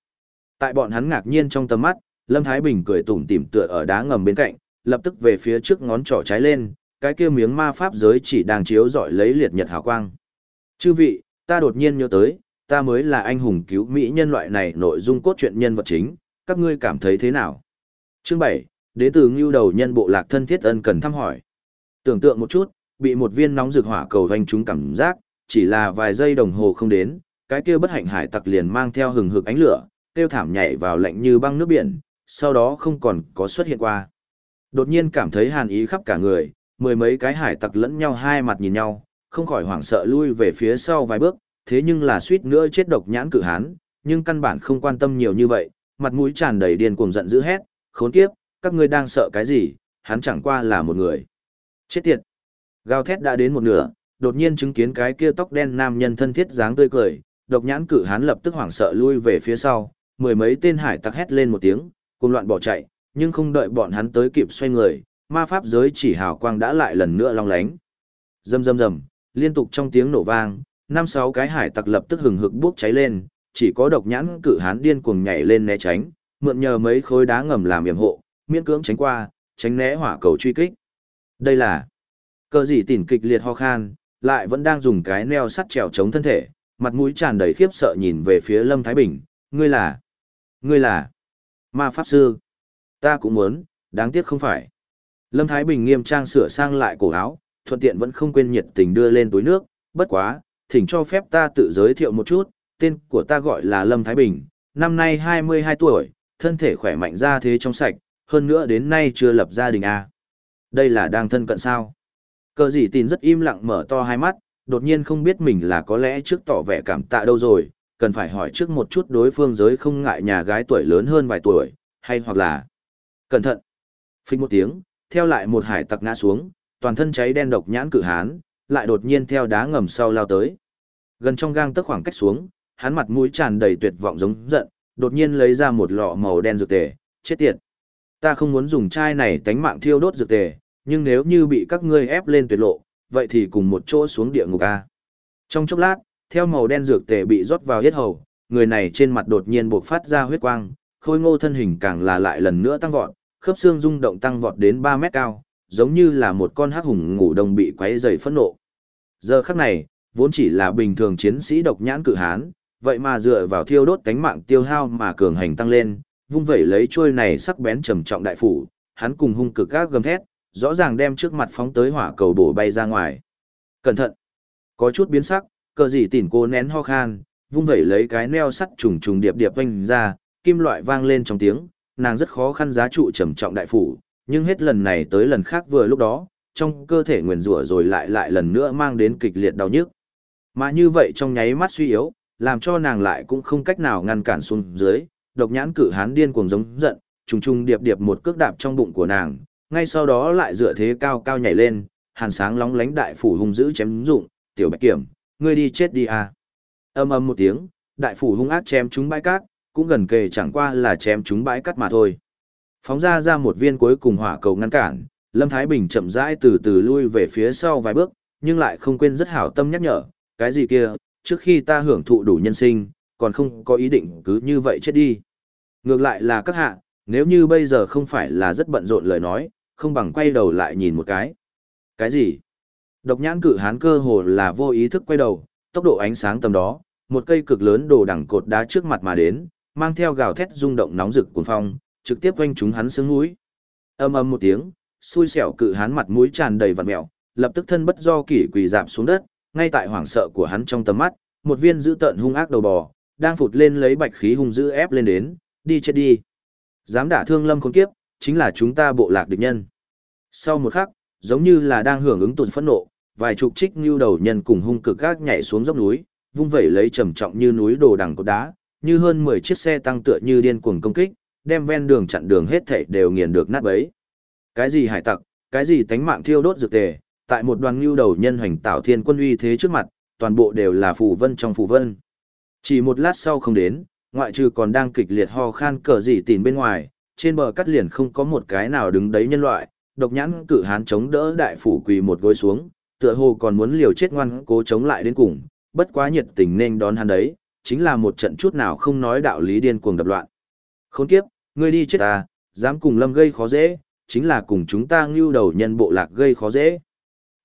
Tại bọn hắn ngạc nhiên trong tầm mắt, Lâm Thái Bình cười tủm tỉm tựa ở đá ngầm bên cạnh, lập tức về phía trước ngón trỏ trái lên, cái kia miếng ma pháp giới chỉ đang chiếu rọi lấy liệt nhật hào quang. Chư vị, ta đột nhiên nhớ tới, ta mới là anh hùng cứu mỹ nhân loại này nội dung cốt truyện nhân vật chính, các ngươi cảm thấy thế nào? Chương 7, đến từ ngưu đầu nhân bộ lạc thân thiết ân cần thăm hỏi. Tưởng tượng một chút, bị một viên nóng rực hỏa cầu vành chúng cảm giác, chỉ là vài giây đồng hồ không đến, cái kia bất hạnh hải tặc liền mang theo hừng hực ánh lửa, tiêu thảm nhảy vào lạnh như băng nước biển, sau đó không còn có xuất hiện qua. Đột nhiên cảm thấy hàn ý khắp cả người, mười mấy cái hải tặc lẫn nhau hai mặt nhìn nhau, không khỏi hoảng sợ lui về phía sau vài bước, thế nhưng là suýt nữa chết độc nhãn cử hán, nhưng căn bản không quan tâm nhiều như vậy, mặt mũi tràn đầy điên cuồng giận dữ hét, khốn kiếp, các ngươi đang sợ cái gì, hắn chẳng qua là một người. Chết tiệt. Gào thét đã đến một nửa, đột nhiên chứng kiến cái kia tóc đen nam nhân thân thiết dáng tươi cười, độc nhãn cử hán lập tức hoảng sợ lui về phía sau, mười mấy tên hải tặc hét lên một tiếng, cùng loạn bỏ chạy, nhưng không đợi bọn hắn tới kịp xoay người, ma pháp giới chỉ hào quang đã lại lần nữa long lánh. Rầm rầm rầm, liên tục trong tiếng nổ vang, năm sáu cái hải tặc lập tức hừng hực bốc cháy lên, chỉ có độc nhãn cử hán điên cuồng nhảy lên né tránh, mượn nhờ mấy khối đá ngầm làm yểm hộ, miễn cưỡng tránh qua, tránh né hỏa cầu truy kích. Đây là cơ gì tỉn kịch liệt ho khan, lại vẫn đang dùng cái neo sắt trèo chống thân thể, mặt mũi tràn đầy khiếp sợ nhìn về phía Lâm Thái Bình, ngươi là, ngươi là, ma pháp sư. Ta cũng muốn, đáng tiếc không phải. Lâm Thái Bình nghiêm trang sửa sang lại cổ áo, thuận tiện vẫn không quên nhiệt tình đưa lên túi nước, bất quá, thỉnh cho phép ta tự giới thiệu một chút, tên của ta gọi là Lâm Thái Bình, năm nay 22 tuổi, thân thể khỏe mạnh ra thế trong sạch, hơn nữa đến nay chưa lập gia đình a. Đây là đang thân cận sao? Cờ gì tin rất im lặng mở to hai mắt, đột nhiên không biết mình là có lẽ trước tỏ vẻ cảm tạ đâu rồi, cần phải hỏi trước một chút đối phương giới không ngại nhà gái tuổi lớn hơn vài tuổi, hay hoặc là... Cẩn thận! Phích một tiếng, theo lại một hải tặc ngã xuống, toàn thân cháy đen độc nhãn cử hán, lại đột nhiên theo đá ngầm sau lao tới. Gần trong gang tức khoảng cách xuống, hắn mặt mũi tràn đầy tuyệt vọng giống giận, đột nhiên lấy ra một lọ màu đen dược tề, chết tiệt. Ta không muốn dùng chai này tánh mạng thiêu đốt dược tề, nhưng nếu như bị các ngươi ép lên tuyệt lộ, vậy thì cùng một chỗ xuống địa ngục a. Trong chốc lát, theo màu đen dược tề bị rót vào yết hầu, người này trên mặt đột nhiên bộc phát ra huyết quang, khôi ngô thân hình càng là lại lần nữa tăng vọt, khớp xương rung động tăng vọt đến 3 mét cao, giống như là một con hắc hùng ngủ đông bị quấy dày phẫn nộ. Giờ khắc này, vốn chỉ là bình thường chiến sĩ độc nhãn cự hán, vậy mà dựa vào thiêu đốt cánh mạng tiêu hao mà cường hành tăng lên, vung vẩy lấy chuôi này sắc bén trầm trọng đại phủ, hắn cùng hung cực các gầm thét, rõ ràng đem trước mặt phóng tới hỏa cầu bổ bay ra ngoài. Cẩn thận! Có chút biến sắc, cờ gì tỉn cô nén ho khan, vung vẩy lấy cái neo sắt trùng trùng điệp điệp vanh ra, kim loại vang lên trong tiếng, nàng rất khó khăn giá trụ trầm trọng đại phủ, nhưng hết lần này tới lần khác vừa lúc đó, trong cơ thể nguyền rủa rồi lại lại lần nữa mang đến kịch liệt đau nhức. Mà như vậy trong nháy mắt suy yếu, làm cho nàng lại cũng không cách nào ngăn cản xuống dưới, độc nhãn cử hán điên cuồng giống giận, trùng trùng điệp điệp một cước đạp trong bụng của nàng, ngay sau đó lại dựa thế cao cao nhảy lên, hàn sáng lóng lánh đại phủ hung dữ chém dụng, tiểu bạch kiểm, ngươi đi chết đi à. Âm âm một tiếng, đại phủ hung ác chém chúng bãi cát, cũng gần kề chẳng qua là chém chúng bãi cát mà thôi. Phóng ra ra một viên cuối cùng hỏa cầu ngăn cản, Lâm Thái Bình chậm rãi từ từ lui về phía sau vài bước, nhưng lại không quên rất hảo tâm nhắc nhở, cái gì kia, trước khi ta hưởng thụ đủ nhân sinh, còn không có ý định cứ như vậy chết đi. Ngược lại là các hạ, nếu như bây giờ không phải là rất bận rộn lời nói, không bằng quay đầu lại nhìn một cái. Cái gì? Độc nhãn cử hán cơ hồ là vô ý thức quay đầu, tốc độ ánh sáng tầm đó, một cây cực lớn đồ đẳng cột đá trước mặt mà đến, mang theo gào thét rung động nóng rực cuồng phong, trực tiếp quanh chúng hắn sướng mũi. Âm ầm một tiếng, xui xẻo cự hán mặt mũi tràn đầy vằn mèo, lập tức thân bất do kỷ quỳ dạp xuống đất, ngay tại hoảng sợ của hắn trong tầm mắt, một viên dữ tợn hung ác đầu bò, đang phụt lên lấy bạch khí hung dữ ép lên đến, đi chết đi. Dám đả thương lâm khốn kiếp, chính là chúng ta bộ lạc địch nhân. Sau một khắc, giống như là đang hưởng ứng tuần phẫn nộ, vài chục trích như đầu nhân cùng hung cực gác nhảy xuống dốc núi, vung vẩy lấy trầm trọng như núi đồ đằng cột đá, như hơn 10 chiếc xe tăng tựa như điên cuồng công kích, đem ven đường chặn đường hết thảy đều nghiền được nát bấy. Cái gì hải tặc, cái gì tánh mạng thiêu đốt dược tề, tại một đoàn lưu đầu nhân hoành tạo thiên quân uy thế trước mặt, toàn bộ đều là phù vân trong phù vân. Chỉ một lát sau không đến, ngoại trừ còn đang kịch liệt ho khan cờ gì tìn bên ngoài, trên bờ cắt liền không có một cái nào đứng đấy nhân loại, độc nhãn cử hán chống đỡ đại phủ quỳ một gối xuống, tựa hồ còn muốn liều chết ngoan cố chống lại đến cùng, bất quá nhiệt tình nên đón hắn đấy, chính là một trận chút nào không nói đạo lý điên cuồng đập loạn. Khốn kiếp, ngươi đi chết ta, dám cùng lâm gây khó dễ, chính là cùng chúng ta ngưu đầu nhân bộ lạc gây khó dễ.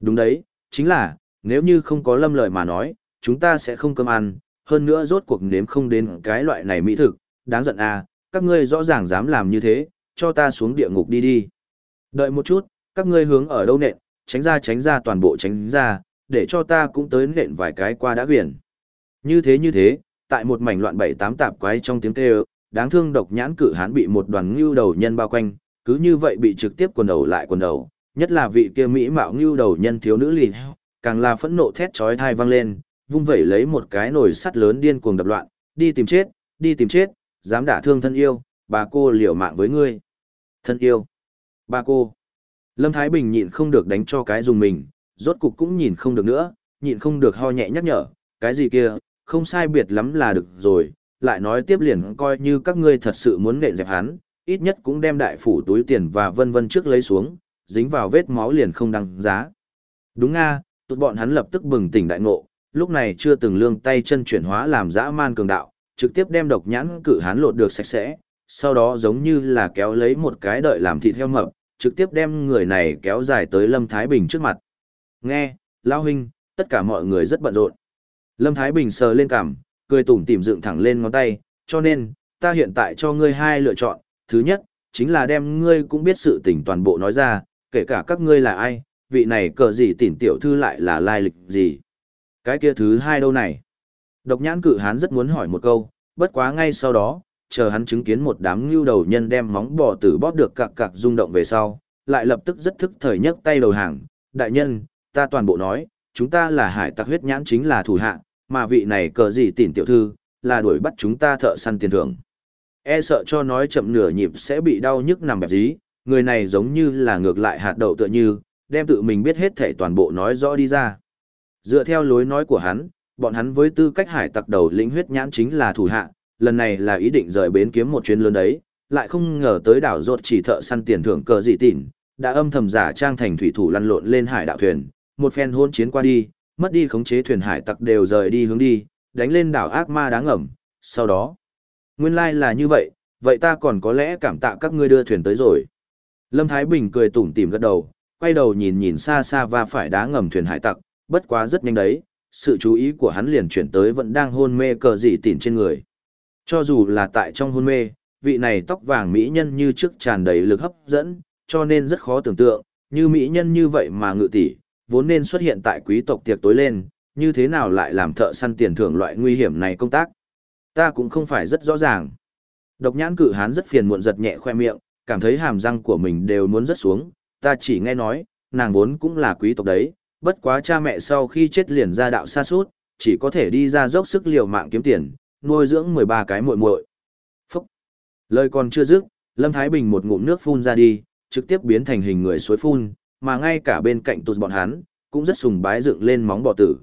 Đúng đấy, chính là, nếu như không có lâm lời mà nói, chúng ta sẽ không cơm ăn, hơn nữa rốt cuộc nếm không đến cái loại này mỹ thực, đáng giận à, các ngươi rõ ràng dám làm như thế, cho ta xuống địa ngục đi đi. Đợi một chút, các ngươi hướng ở đâu nện, tránh ra tránh ra toàn bộ tránh ra, để cho ta cũng tới nện vài cái qua đã quyển. Như thế như thế, tại một mảnh loạn bảy tám tạp quái trong tiếng kêu, đáng thương độc nhãn cử hán bị một đoàn ngưu đầu nhân bao quanh, cứ như vậy bị trực tiếp quần đầu lại quần đầu, nhất là vị kia mỹ mạo ngưu đầu nhân thiếu nữ lì càng là phẫn nộ thét chói thai vang lên, vung vẩy lấy một cái nồi sắt lớn điên cuồng đập loạn, đi tìm chết, đi tìm chết, dám đả thương thân yêu, bà cô liều mạng với ngươi. Thân yêu, bà cô. Lâm Thái Bình nhịn không được đánh cho cái dùng mình, rốt cục cũng nhìn không được nữa, nhịn không được ho nhẹ nhắc nhở, cái gì kia, không sai biệt lắm là được rồi, lại nói tiếp liền coi như các ngươi thật sự muốn nện dẹp hắn, ít nhất cũng đem đại phủ túi tiền và vân vân trước lấy xuống, dính vào vết máu liền không đăng giá. Đúng nga, tụt bọn hắn lập tức bừng tỉnh đại ngộ, lúc này chưa từng lương tay chân chuyển hóa làm dã man cường đạo, trực tiếp đem độc nhãn cử hắn lột được sạch sẽ, sau đó giống như là kéo lấy một cái đợi làm thịt heo mập, trực tiếp đem người này kéo dài tới Lâm Thái Bình trước mặt. Nghe, Lao Huynh, tất cả mọi người rất bận rộn. Lâm Thái Bình sờ lên cằm, cười tủm tỉm dựng thẳng lên ngón tay, cho nên, ta hiện tại cho ngươi hai lựa chọn, thứ nhất, chính là đem ngươi cũng biết sự tình toàn bộ nói ra, kể cả các ngươi là ai, vị này cờ gì tỉnh tiểu thư lại là lai lịch gì. Cái kia thứ hai đâu này? Độc nhãn cự hán rất muốn hỏi một câu, bất quá ngay sau đó, chờ hắn chứng kiến một đám ngưu đầu nhân đem móng bò tử bóp được cặc cặc rung động về sau, lại lập tức rất thức thời nhấc tay đầu hàng, đại nhân, ta toàn bộ nói, chúng ta là hải tặc huyết nhãn chính là thủ hạ, mà vị này cờ gì tỉn tiểu thư, là đuổi bắt chúng ta thợ săn tiền thưởng. E sợ cho nói chậm nửa nhịp sẽ bị đau nhức nằm bẹp dí, người này giống như là ngược lại hạt đậu tựa như, đem tự mình biết hết thể toàn bộ nói rõ đi ra. Dựa theo lối nói của hắn, bọn hắn với tư cách hải tặc đầu lĩnh huyết nhãn chính là thủ hạ, lần này là ý định rời bến kiếm một chuyến lớn đấy, lại không ngờ tới đảo ruột chỉ thợ săn tiền thưởng cờ dị tỉn, đã âm thầm giả trang thành thủy thủ lăn lộn lên hải đạo thuyền, một phen hôn chiến qua đi, mất đi khống chế thuyền hải tặc đều rời đi hướng đi, đánh lên đảo ác ma đáng ẩm, sau đó. Nguyên lai like là như vậy, vậy ta còn có lẽ cảm tạ các ngươi đưa thuyền tới rồi. Lâm Thái Bình cười tủm tỉm gật đầu, quay đầu nhìn nhìn xa xa và phải đá ngầm thuyền hải tặc, bất quá rất nhanh đấy, sự chú ý của hắn liền chuyển tới vẫn đang hôn mê cờ dị tỉn trên người. Cho dù là tại trong hôn mê, vị này tóc vàng mỹ nhân như trước tràn đầy lực hấp dẫn, cho nên rất khó tưởng tượng, như mỹ nhân như vậy mà ngự tỷ, vốn nên xuất hiện tại quý tộc tiệc tối lên, như thế nào lại làm thợ săn tiền thưởng loại nguy hiểm này công tác. Ta cũng không phải rất rõ ràng. Độc nhãn cử hán rất phiền muộn giật nhẹ khoe miệng, cảm thấy hàm răng của mình đều muốn rớt xuống, ta chỉ nghe nói, nàng vốn cũng là quý tộc đấy, bất quá cha mẹ sau khi chết liền ra đạo xa suốt, chỉ có thể đi ra dốc sức liều mạng kiếm tiền, nuôi dưỡng 13 cái muội muội. Phúc! Lời còn chưa dứt, Lâm Thái Bình một ngụm nước phun ra đi, trực tiếp biến thành hình người suối phun, mà ngay cả bên cạnh tụt bọn hắn, cũng rất sùng bái dựng lên móng bò tử.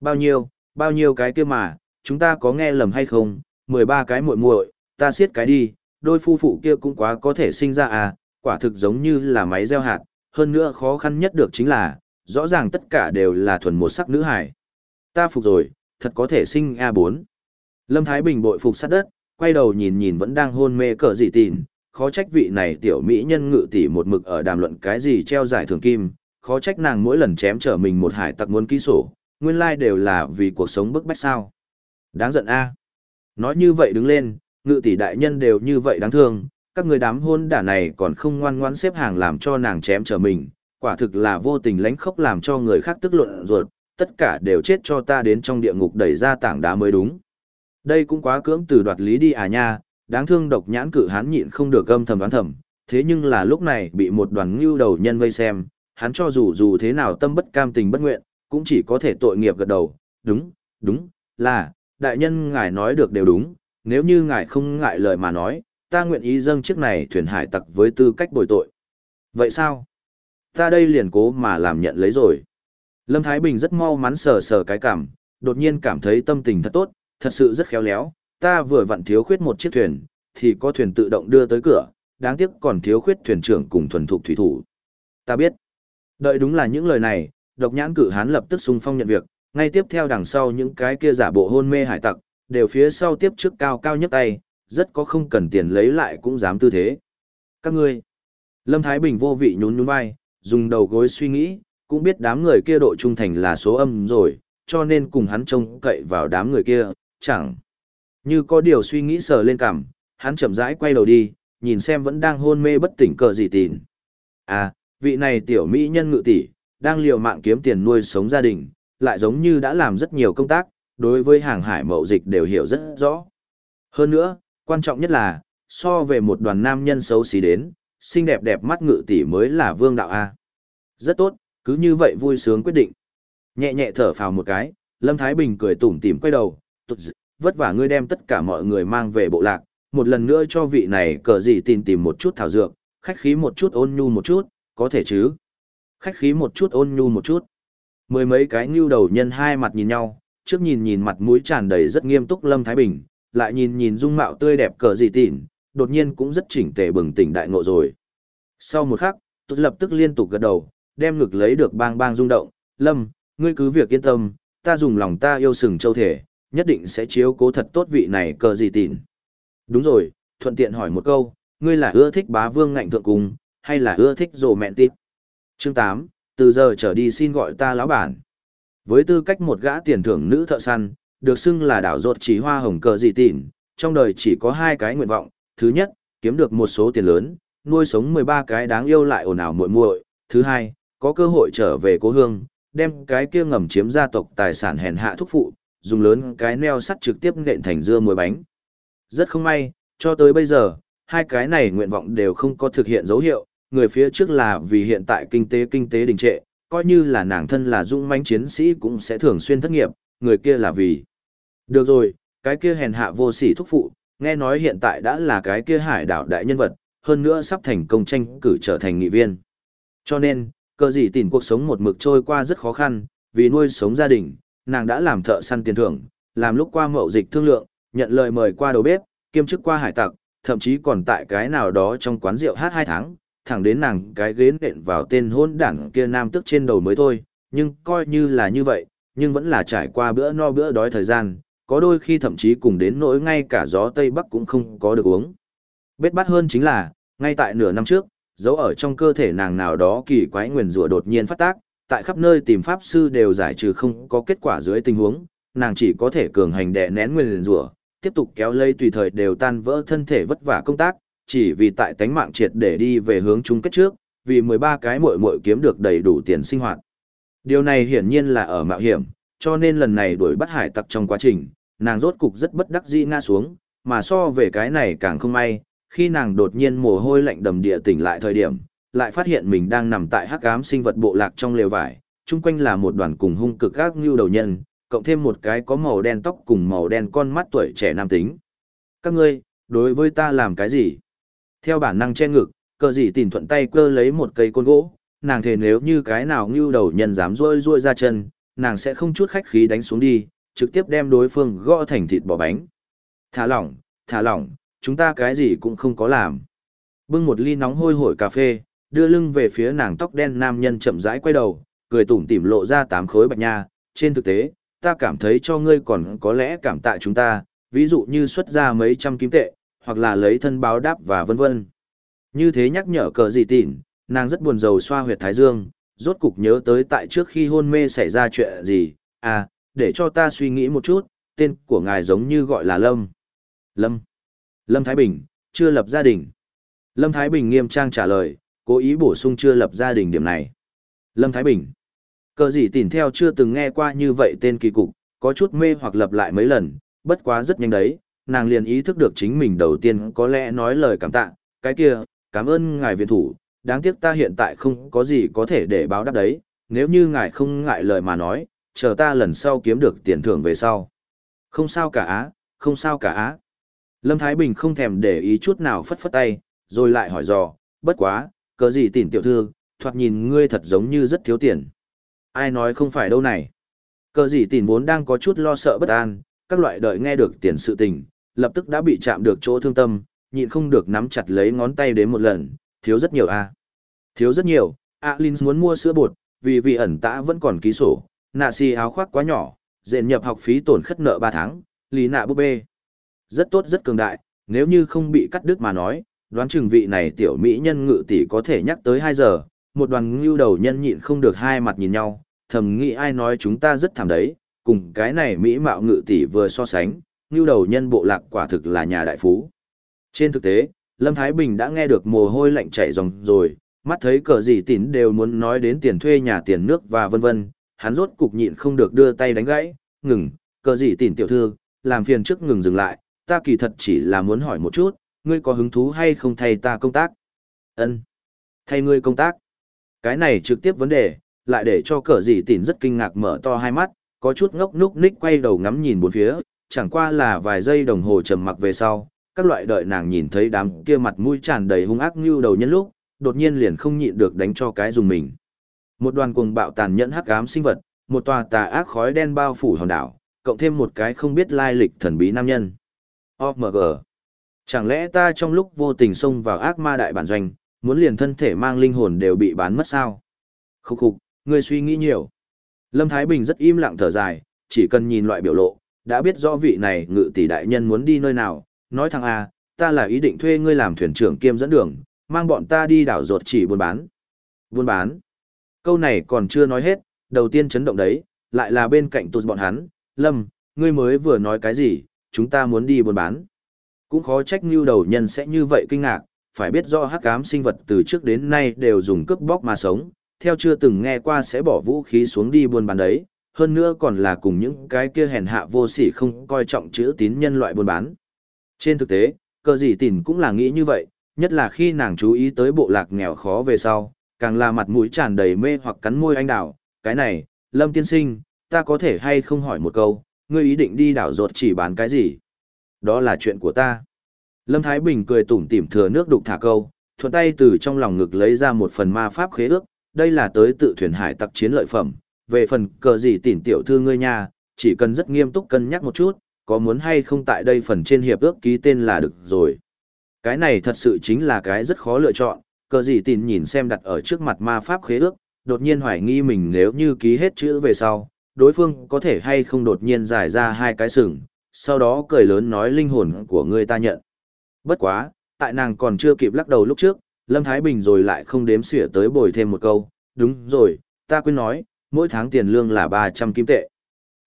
Bao nhiêu, bao nhiêu cái kia mà, chúng ta có nghe lầm hay không, 13 cái muội muội, ta siết cái đi, đôi phu phụ kia cũng quá có thể sinh ra à, quả thực giống như là máy gieo hạt, hơn nữa khó khăn nhất được chính là, rõ ràng tất cả đều là thuần một sắc nữ hải. Ta phục rồi, thật có thể sinh A4. Lâm Thái Bình bội phục sát đất, quay đầu nhìn nhìn vẫn đang hôn mê cỡ dị tìn, khó trách vị này tiểu mỹ nhân ngự tỷ một mực ở đàm luận cái gì treo giải thưởng kim, khó trách nàng mỗi lần chém trở mình một hải tặc muốn ký sổ, nguyên lai đều là vì cuộc sống bức bách sao. Đáng giận a. Nói như vậy đứng lên, ngự tỷ đại nhân đều như vậy đáng thương, các người đám hôn đả này còn không ngoan ngoãn xếp hàng làm cho nàng chém trở mình, quả thực là vô tình lánh khóc làm cho người khác tức luận ruột, tất cả đều chết cho ta đến trong địa ngục đẩy ra tảng đá mới đúng. Đây cũng quá cưỡng từ đoạt lý đi à nha, đáng thương độc nhãn cử hán nhịn không được gâm thầm đoán thầm, thế nhưng là lúc này bị một đoàn ngưu đầu nhân vây xem, hắn cho dù dù thế nào tâm bất cam tình bất nguyện, cũng chỉ có thể tội nghiệp gật đầu, đúng, đúng, là, đại nhân ngài nói được đều đúng, nếu như ngài không ngại lời mà nói, ta nguyện ý dâng chiếc này thuyền hải tặc với tư cách bồi tội. Vậy sao? Ta đây liền cố mà làm nhận lấy rồi. Lâm Thái Bình rất mau mắn sờ sờ cái cảm, đột nhiên cảm thấy tâm tình thật tốt, thật sự rất khéo léo, ta vừa vặn thiếu khuyết một chiếc thuyền, thì có thuyền tự động đưa tới cửa, đáng tiếc còn thiếu khuyết thuyền trưởng cùng thuần thục thủy thủ. Ta biết. Đợi đúng là những lời này, độc nhãn cử hán lập tức xung phong nhận việc, ngay tiếp theo đằng sau những cái kia giả bộ hôn mê hải tặc, đều phía sau tiếp trước cao cao nhất tay, rất có không cần tiền lấy lại cũng dám tư thế. Các ngươi. Lâm Thái Bình vô vị nhún nhún vai, dùng đầu gối suy nghĩ, cũng biết đám người kia độ trung thành là số âm rồi, cho nên cùng hắn trông cậy vào đám người kia, chẳng. Như có điều suy nghĩ sờ lên cằm, hắn chậm rãi quay đầu đi, nhìn xem vẫn đang hôn mê bất tỉnh cờ gì tìn. À, vị này tiểu mỹ nhân ngự tỷ, đang liều mạng kiếm tiền nuôi sống gia đình, lại giống như đã làm rất nhiều công tác, đối với hàng hải mậu dịch đều hiểu rất rõ. Hơn nữa, quan trọng nhất là, so về một đoàn nam nhân xấu xí đến, xinh đẹp đẹp mắt ngự tỷ mới là vương đạo A. Rất tốt, cứ như vậy vui sướng quyết định. Nhẹ nhẹ thở phào một cái, Lâm Thái Bình cười tủm tỉm quay đầu, tụt dị, vất vả ngươi đem tất cả mọi người mang về bộ lạc, một lần nữa cho vị này cờ gì tìm tìm một chút thảo dược, khách khí một chút ôn nhu một chút, có thể chứ. Khách khí một chút ôn nhu một chút. Mười mấy cái ngưu đầu nhân hai mặt nhìn nhau, trước nhìn nhìn mặt mũi tràn đầy rất nghiêm túc Lâm Thái Bình, lại nhìn nhìn dung mạo tươi đẹp cờ gì tỉn, đột nhiên cũng rất chỉnh tề bừng tỉnh đại ngộ rồi. Sau một khắc, tôi lập tức liên tục gật đầu, đem ngực lấy được bang bang rung động, Lâm, ngươi cứ việc yên tâm, ta dùng lòng ta yêu sừng châu thể, nhất định sẽ chiếu cố thật tốt vị này cờ gì tìn. Đúng rồi, thuận tiện hỏi một câu, ngươi là ưa thích bá vương ngạnh thượng cung, hay là ưa thích rồ mẹn tít? Chương 8, từ giờ trở đi xin gọi ta lão bản. Với tư cách một gã tiền thưởng nữ thợ săn, được xưng là đảo ruột chỉ hoa hồng cờ gì tỉn, trong đời chỉ có hai cái nguyện vọng, thứ nhất, kiếm được một số tiền lớn, nuôi sống 13 cái đáng yêu lại ồn ào muội muội, thứ hai, có cơ hội trở về cố hương, đem cái kia ngầm chiếm gia tộc tài sản hèn hạ thúc phụ, dùng lớn cái neo sắt trực tiếp nện thành dưa muối bánh. Rất không may, cho tới bây giờ, hai cái này nguyện vọng đều không có thực hiện dấu hiệu, người phía trước là vì hiện tại kinh tế kinh tế đình trệ, coi như là nàng thân là dũng mãnh chiến sĩ cũng sẽ thường xuyên thất nghiệp, người kia là vì. Được rồi, cái kia hèn hạ vô sỉ thúc phụ, nghe nói hiện tại đã là cái kia hải đảo đại nhân vật, hơn nữa sắp thành công tranh cử trở thành nghị viên. Cho nên, cơ gì tìm cuộc sống một mực trôi qua rất khó khăn, vì nuôi sống gia đình, nàng đã làm thợ săn tiền thưởng, làm lúc qua mậu dịch thương lượng, nhận lời mời qua đầu bếp, kiêm chức qua hải tặc, thậm chí còn tại cái nào đó trong quán rượu hát hai tháng, thẳng đến nàng cái ghế nện vào tên hôn đảng kia nam tức trên đầu mới thôi, nhưng coi như là như vậy, nhưng vẫn là trải qua bữa no bữa đói thời gian, có đôi khi thậm chí cùng đến nỗi ngay cả gió Tây Bắc cũng không có được uống. Bết bắt hơn chính là, ngay tại nửa năm trước, dấu ở trong cơ thể nàng nào đó kỳ quái nguyền rủa đột nhiên phát tác, tại khắp nơi tìm pháp sư đều giải trừ không có kết quả dưới tình huống, nàng chỉ có thể cường hành đè nén nguyên rủa, tiếp tục kéo lây tùy thời đều tan vỡ thân thể vất vả công tác, chỉ vì tại tánh mạng triệt để đi về hướng chung kết trước, vì 13 cái muội muội kiếm được đầy đủ tiền sinh hoạt. Điều này hiển nhiên là ở mạo hiểm, cho nên lần này đuổi bắt hải tặc trong quá trình, nàng rốt cục rất bất đắc dĩ ngã xuống, mà so về cái này càng không may, khi nàng đột nhiên mồ hôi lạnh đầm địa tỉnh lại thời điểm, lại phát hiện mình đang nằm tại hắc ám sinh vật bộ lạc trong lều vải, chung quanh là một đoàn cùng hung cực các như đầu nhân, cộng thêm một cái có màu đen tóc cùng màu đen con mắt tuổi trẻ nam tính. Các ngươi, đối với ta làm cái gì? Theo bản năng che ngực, cờ gì tìm thuận tay cơ lấy một cây côn gỗ, nàng thề nếu như cái nào như đầu nhân dám rôi rôi ra chân, nàng sẽ không chút khách khí đánh xuống đi, trực tiếp đem đối phương gõ thành thịt bò bánh. Thả lỏng, thả lỏng, chúng ta cái gì cũng không có làm. Bưng một ly nóng hôi hổi cà phê, đưa lưng về phía nàng tóc đen nam nhân chậm rãi quay đầu, cười tủm tỉm lộ ra tám khối bạch nha, trên thực tế, ta cảm thấy cho ngươi còn có lẽ cảm tạ chúng ta, ví dụ như xuất ra mấy trăm kim tệ, hoặc là lấy thân báo đáp và vân vân. Như thế nhắc nhở cờ gì tỉn, nàng rất buồn rầu xoa huyệt thái dương, rốt cục nhớ tới tại trước khi hôn mê xảy ra chuyện gì, à, để cho ta suy nghĩ một chút, tên của ngài giống như gọi là Lâm. Lâm. Lâm Thái Bình, chưa lập gia đình. Lâm Thái Bình nghiêm trang trả lời, cố ý bổ sung chưa lập gia đình điểm này. Lâm Thái Bình. Cờ gì tìm theo chưa từng nghe qua như vậy tên kỳ cục, có chút mê hoặc lập lại mấy lần, bất quá rất nhanh đấy, nàng liền ý thức được chính mình đầu tiên có lẽ nói lời cảm tạ, cái kia, cảm ơn ngài viện thủ, đáng tiếc ta hiện tại không có gì có thể để báo đáp đấy, nếu như ngài không ngại lời mà nói, chờ ta lần sau kiếm được tiền thưởng về sau. Không sao cả á, không sao cả á. Lâm Thái Bình không thèm để ý chút nào phất phất tay, rồi lại hỏi dò, bất quá, cờ gì tỉn tiểu thư, thoạt nhìn ngươi thật giống như rất thiếu tiền. Ai nói không phải đâu này. Cờ gì tỉn vốn đang có chút lo sợ bất an, các loại đợi nghe được tiền sự tình, lập tức đã bị chạm được chỗ thương tâm, nhịn không được nắm chặt lấy ngón tay đến một lần, thiếu rất nhiều a Thiếu rất nhiều, Alin muốn mua sữa bột, vì vị ẩn tã vẫn còn ký sổ, nạ xì áo khoác quá nhỏ, dện nhập học phí tổn khất nợ 3 tháng, lý nạ búp bê. Rất tốt rất cường đại, nếu như không bị cắt đứt mà nói, đoán chừng vị này tiểu mỹ nhân ngự tỷ có thể nhắc tới 2 giờ, một đoàn ngưu đầu nhân nhịn không được hai mặt nhìn nhau, thầm nghĩ ai nói chúng ta rất thảm đấy, cùng cái này mỹ mạo ngự tỷ vừa so sánh, ngưu đầu nhân bộ lạc quả thực là nhà đại phú. Trên thực tế, Lâm Thái Bình đã nghe được mồ hôi lạnh chảy ròng rồi, mắt thấy cờ gì tín đều muốn nói đến tiền thuê nhà tiền nước và vân vân, hắn rốt cục nhịn không được đưa tay đánh gãy, ngừng, cờ gì tín tiểu thư, làm phiền trước ngừng dừng lại, ta kỳ thật chỉ là muốn hỏi một chút, ngươi có hứng thú hay không thay ta công tác? Ân, Thay ngươi công tác? Cái này trực tiếp vấn đề, lại để cho cờ gì tỉn rất kinh ngạc mở to hai mắt, có chút ngốc núc ních quay đầu ngắm nhìn bốn phía, chẳng qua là vài giây đồng hồ trầm mặc về sau, các loại đợi nàng nhìn thấy đám kia mặt mũi tràn đầy hung ác như đầu nhân lúc, đột nhiên liền không nhịn được đánh cho cái dùng mình. Một đoàn cuồng bạo tàn nhẫn hắc ám sinh vật, một tòa tà ác khói đen bao phủ hòn đảo, cộng thêm một cái không biết lai lịch thần bí nam nhân. OMG. Chẳng lẽ ta trong lúc vô tình xông vào ác ma đại bản doanh, muốn liền thân thể mang linh hồn đều bị bán mất sao? Khúc khục, ngươi suy nghĩ nhiều. Lâm Thái Bình rất im lặng thở dài, chỉ cần nhìn loại biểu lộ, đã biết rõ vị này ngự tỷ đại nhân muốn đi nơi nào, nói thằng A, à, ta là ý định thuê ngươi làm thuyền trưởng kiêm dẫn đường, mang bọn ta đi đảo ruột chỉ buôn bán. Buôn bán. Câu này còn chưa nói hết, đầu tiên chấn động đấy, lại là bên cạnh tụt bọn hắn, Lâm, ngươi mới vừa nói cái gì, chúng ta muốn đi buôn bán. Cũng khó trách như đầu nhân sẽ như vậy kinh ngạc, phải biết do hắc ám sinh vật từ trước đến nay đều dùng cướp bóc mà sống, theo chưa từng nghe qua sẽ bỏ vũ khí xuống đi buôn bán đấy, hơn nữa còn là cùng những cái kia hèn hạ vô sỉ không coi trọng chữ tín nhân loại buôn bán. Trên thực tế, cờ gì tỉn cũng là nghĩ như vậy, nhất là khi nàng chú ý tới bộ lạc nghèo khó về sau, càng là mặt mũi tràn đầy mê hoặc cắn môi anh đảo cái này, Lâm tiên sinh, ta có thể hay không hỏi một câu, ngươi ý định đi đảo ruột chỉ bán cái gì? Đó là chuyện của ta. Lâm Thái Bình cười tủm tỉm thừa nước đục thả câu, thuận tay từ trong lòng ngực lấy ra một phần ma pháp khế ước, đây là tới tự thuyền hải tặc chiến lợi phẩm, về phần cờ gì tỉn tiểu thư ngươi nha, chỉ cần rất nghiêm túc cân nhắc một chút, có muốn hay không tại đây phần trên hiệp ước ký tên là được rồi. Cái này thật sự chính là cái rất khó lựa chọn, cờ gì tỉn nhìn xem đặt ở trước mặt ma pháp khế ước, đột nhiên hoài nghi mình nếu như ký hết chữ về sau, đối phương có thể hay không đột nhiên giải ra hai cái sừng, sau đó cười lớn nói linh hồn của ngươi ta nhận. Bất quá, tại nàng còn chưa kịp lắc đầu lúc trước, Lâm Thái Bình rồi lại không đếm xỉa tới bồi thêm một câu, đúng rồi, ta quên nói, mỗi tháng tiền lương là 300 kim tệ.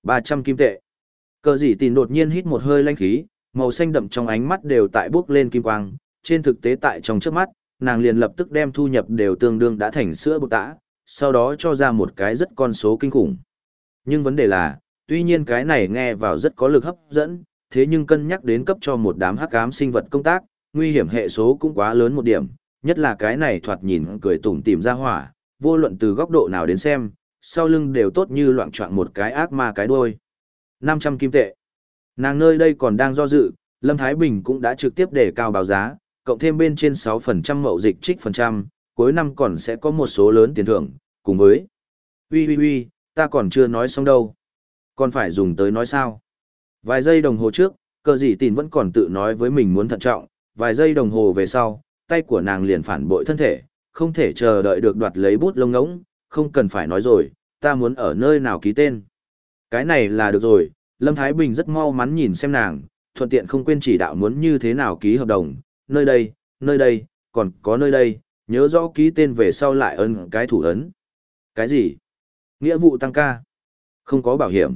300 kim tệ. Cờ gì tìn đột nhiên hít một hơi lanh khí, màu xanh đậm trong ánh mắt đều tại bước lên kim quang, trên thực tế tại trong trước mắt, nàng liền lập tức đem thu nhập đều tương đương đã thành sữa bột tã, sau đó cho ra một cái rất con số kinh khủng. Nhưng vấn đề là, tuy nhiên cái này nghe vào rất có lực hấp dẫn, thế nhưng cân nhắc đến cấp cho một đám hắc ám sinh vật công tác, nguy hiểm hệ số cũng quá lớn một điểm, nhất là cái này thoạt nhìn cười tủm tỉm ra hỏa, vô luận từ góc độ nào đến xem, sau lưng đều tốt như loạn trọng một cái ác ma cái đuôi. 500 kim tệ. Nàng nơi đây còn đang do dự, Lâm Thái Bình cũng đã trực tiếp đề cao báo giá, cộng thêm bên trên 6% mậu dịch trích phần trăm, cuối năm còn sẽ có một số lớn tiền thưởng, cùng với Ui ui ui, ta còn chưa nói xong đâu. Còn phải dùng tới nói sao? Vài giây đồng hồ trước, cờ gì tìn vẫn còn tự nói với mình muốn thận trọng, vài giây đồng hồ về sau, tay của nàng liền phản bội thân thể, không thể chờ đợi được đoạt lấy bút lông ngỗng, không cần phải nói rồi, ta muốn ở nơi nào ký tên. Cái này là được rồi, Lâm Thái Bình rất mau mắn nhìn xem nàng, thuận tiện không quên chỉ đạo muốn như thế nào ký hợp đồng, nơi đây, nơi đây, còn có nơi đây, nhớ rõ ký tên về sau lại ấn cái thủ ấn. Cái gì? Nghĩa vụ tăng ca. Không có bảo hiểm.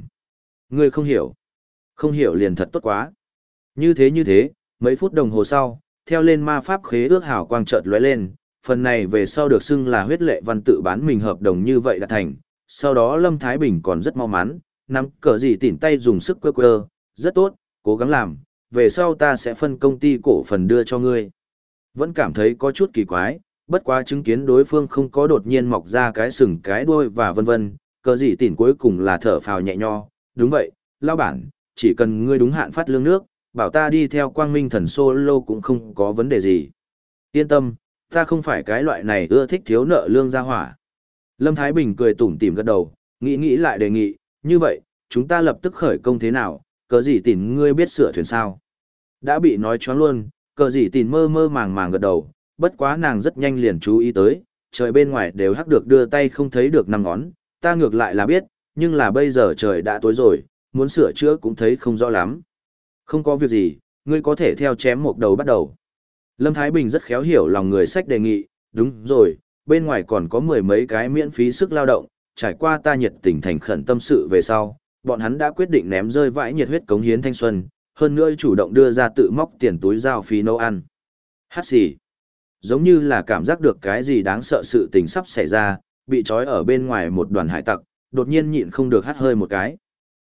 Ngươi không hiểu. Không hiểu liền thật tốt quá. Như thế như thế, mấy phút đồng hồ sau, theo lên ma pháp khế ước hào quang chợt lóe lên, phần này về sau được xưng là huyết lệ văn tự bán mình hợp đồng như vậy đã thành. Sau đó Lâm Thái Bình còn rất mau mắn, nắm cờ gì tỉn tay dùng sức quơ quơ, rất tốt, cố gắng làm, về sau ta sẽ phân công ty cổ phần đưa cho ngươi. Vẫn cảm thấy có chút kỳ quái, bất quá chứng kiến đối phương không có đột nhiên mọc ra cái sừng cái đuôi và vân vân, cờ gì tỉn cuối cùng là thở phào nhẹ nho, đúng vậy, lao bản, chỉ cần ngươi đúng hạn phát lương nước, bảo ta đi theo quang minh thần solo cũng không có vấn đề gì. Yên tâm, ta không phải cái loại này ưa thích thiếu nợ lương gia hỏa. Lâm Thái Bình cười tủm tỉm gật đầu, nghĩ nghĩ lại đề nghị, như vậy, chúng ta lập tức khởi công thế nào, cờ gì tỉn ngươi biết sửa thuyền sao. Đã bị nói choáng luôn, cờ gì tỉn mơ mơ màng màng gật đầu, bất quá nàng rất nhanh liền chú ý tới, trời bên ngoài đều hắc được đưa tay không thấy được năm ngón, ta ngược lại là biết, nhưng là bây giờ trời đã tối rồi, muốn sửa chữa cũng thấy không rõ lắm. Không có việc gì, ngươi có thể theo chém một đầu bắt đầu. Lâm Thái Bình rất khéo hiểu lòng người sách đề nghị, đúng rồi, bên ngoài còn có mười mấy cái miễn phí sức lao động, trải qua ta nhiệt tình thành khẩn tâm sự về sau, bọn hắn đã quyết định ném rơi vãi nhiệt huyết cống hiến thanh xuân, hơn nữa chủ động đưa ra tự móc tiền túi giao phí nấu ăn. Hát gì? Giống như là cảm giác được cái gì đáng sợ sự tình sắp xảy ra, bị trói ở bên ngoài một đoàn hải tặc, đột nhiên nhịn không được hắt hơi một cái.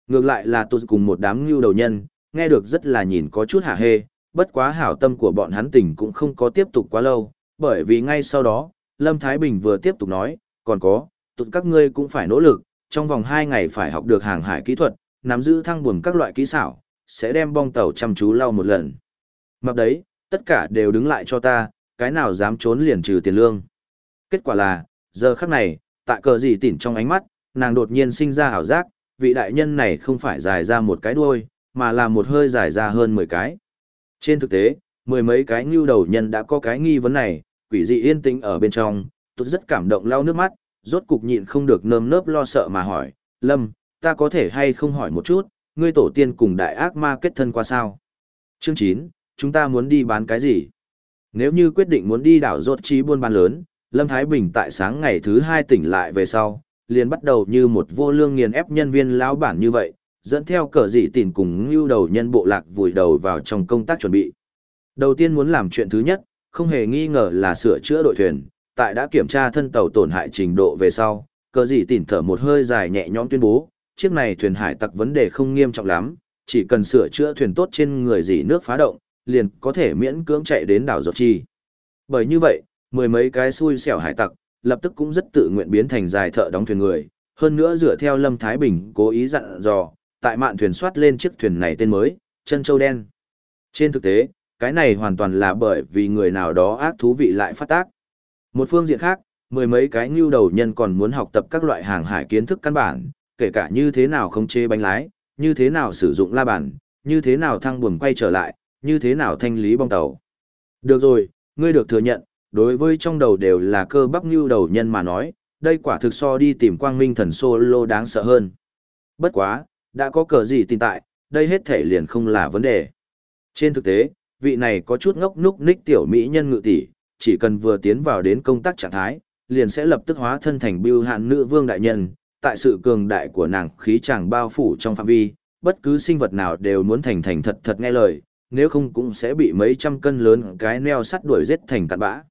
Ngược lại là tôi cùng một đám ngưu đầu nhân, nghe được rất là nhìn có chút hả hê, bất quá hảo tâm của bọn hắn tình cũng không có tiếp tục quá lâu, bởi vì ngay sau đó, Lâm Thái Bình vừa tiếp tục nói, còn có, tụt các ngươi cũng phải nỗ lực, trong vòng 2 ngày phải học được hàng hải kỹ thuật, nắm giữ thăng buồm các loại kỹ xảo, sẽ đem bong tàu chăm chú lau một lần. Mặc đấy, tất cả đều đứng lại cho ta, cái nào dám trốn liền trừ tiền lương. Kết quả là, giờ khắc này, tại cờ gì tỉn trong ánh mắt, nàng đột nhiên sinh ra ảo giác, vị đại nhân này không phải dài ra một cái đuôi, mà là một hơi dài ra hơn 10 cái. Trên thực tế, mười mấy cái ngưu đầu nhân đã có cái nghi vấn này, quỷ dị yên tĩnh ở bên trong, tôi rất cảm động lau nước mắt, rốt cục nhịn không được nơm nớp lo sợ mà hỏi, Lâm, ta có thể hay không hỏi một chút, ngươi tổ tiên cùng đại ác ma kết thân qua sao? Chương 9, chúng ta muốn đi bán cái gì? Nếu như quyết định muốn đi đảo rốt trí buôn bán lớn, Lâm Thái Bình tại sáng ngày thứ hai tỉnh lại về sau, liền bắt đầu như một vô lương nghiền ép nhân viên lão bản như vậy, dẫn theo cờ dị tỉn cùng ngưu đầu nhân bộ lạc vùi đầu vào trong công tác chuẩn bị. Đầu tiên muốn làm chuyện thứ nhất, không hề nghi ngờ là sửa chữa đội thuyền, tại đã kiểm tra thân tàu tổn hại trình độ về sau, cờ dị tỉn thở một hơi dài nhẹ nhõm tuyên bố, chiếc này thuyền hải tặc vấn đề không nghiêm trọng lắm, chỉ cần sửa chữa thuyền tốt trên người dị nước phá động, liền có thể miễn cưỡng chạy đến đảo Dột Chi. Bởi như vậy, mười mấy cái xui xẻo hải tặc, lập tức cũng rất tự nguyện biến thành dài thợ đóng thuyền người, hơn nữa dựa theo Lâm Thái Bình cố ý dặn dò, tại mạn thuyền soát lên chiếc thuyền này tên mới, chân châu đen. Trên thực tế, cái này hoàn toàn là bởi vì người nào đó ác thú vị lại phát tác. Một phương diện khác, mười mấy cái ngưu đầu nhân còn muốn học tập các loại hàng hải kiến thức căn bản, kể cả như thế nào khống chế bánh lái, như thế nào sử dụng la bàn, như thế nào thăng buồm quay trở lại, như thế nào thanh lý bong tàu. Được rồi, ngươi được thừa nhận, đối với trong đầu đều là cơ bắp như đầu nhân mà nói, đây quả thực so đi tìm quang minh thần solo đáng sợ hơn. Bất quá, đã có cờ gì tin tại, đây hết thể liền không là vấn đề. Trên thực tế, vị này có chút ngốc núc ních tiểu mỹ nhân ngự tỷ, chỉ cần vừa tiến vào đến công tác trạng thái, liền sẽ lập tức hóa thân thành bưu hạn nữ vương đại nhân, tại sự cường đại của nàng khí chàng bao phủ trong phạm vi, bất cứ sinh vật nào đều muốn thành thành thật thật nghe lời, nếu không cũng sẽ bị mấy trăm cân lớn cái neo sắt đuổi giết thành cặn bã.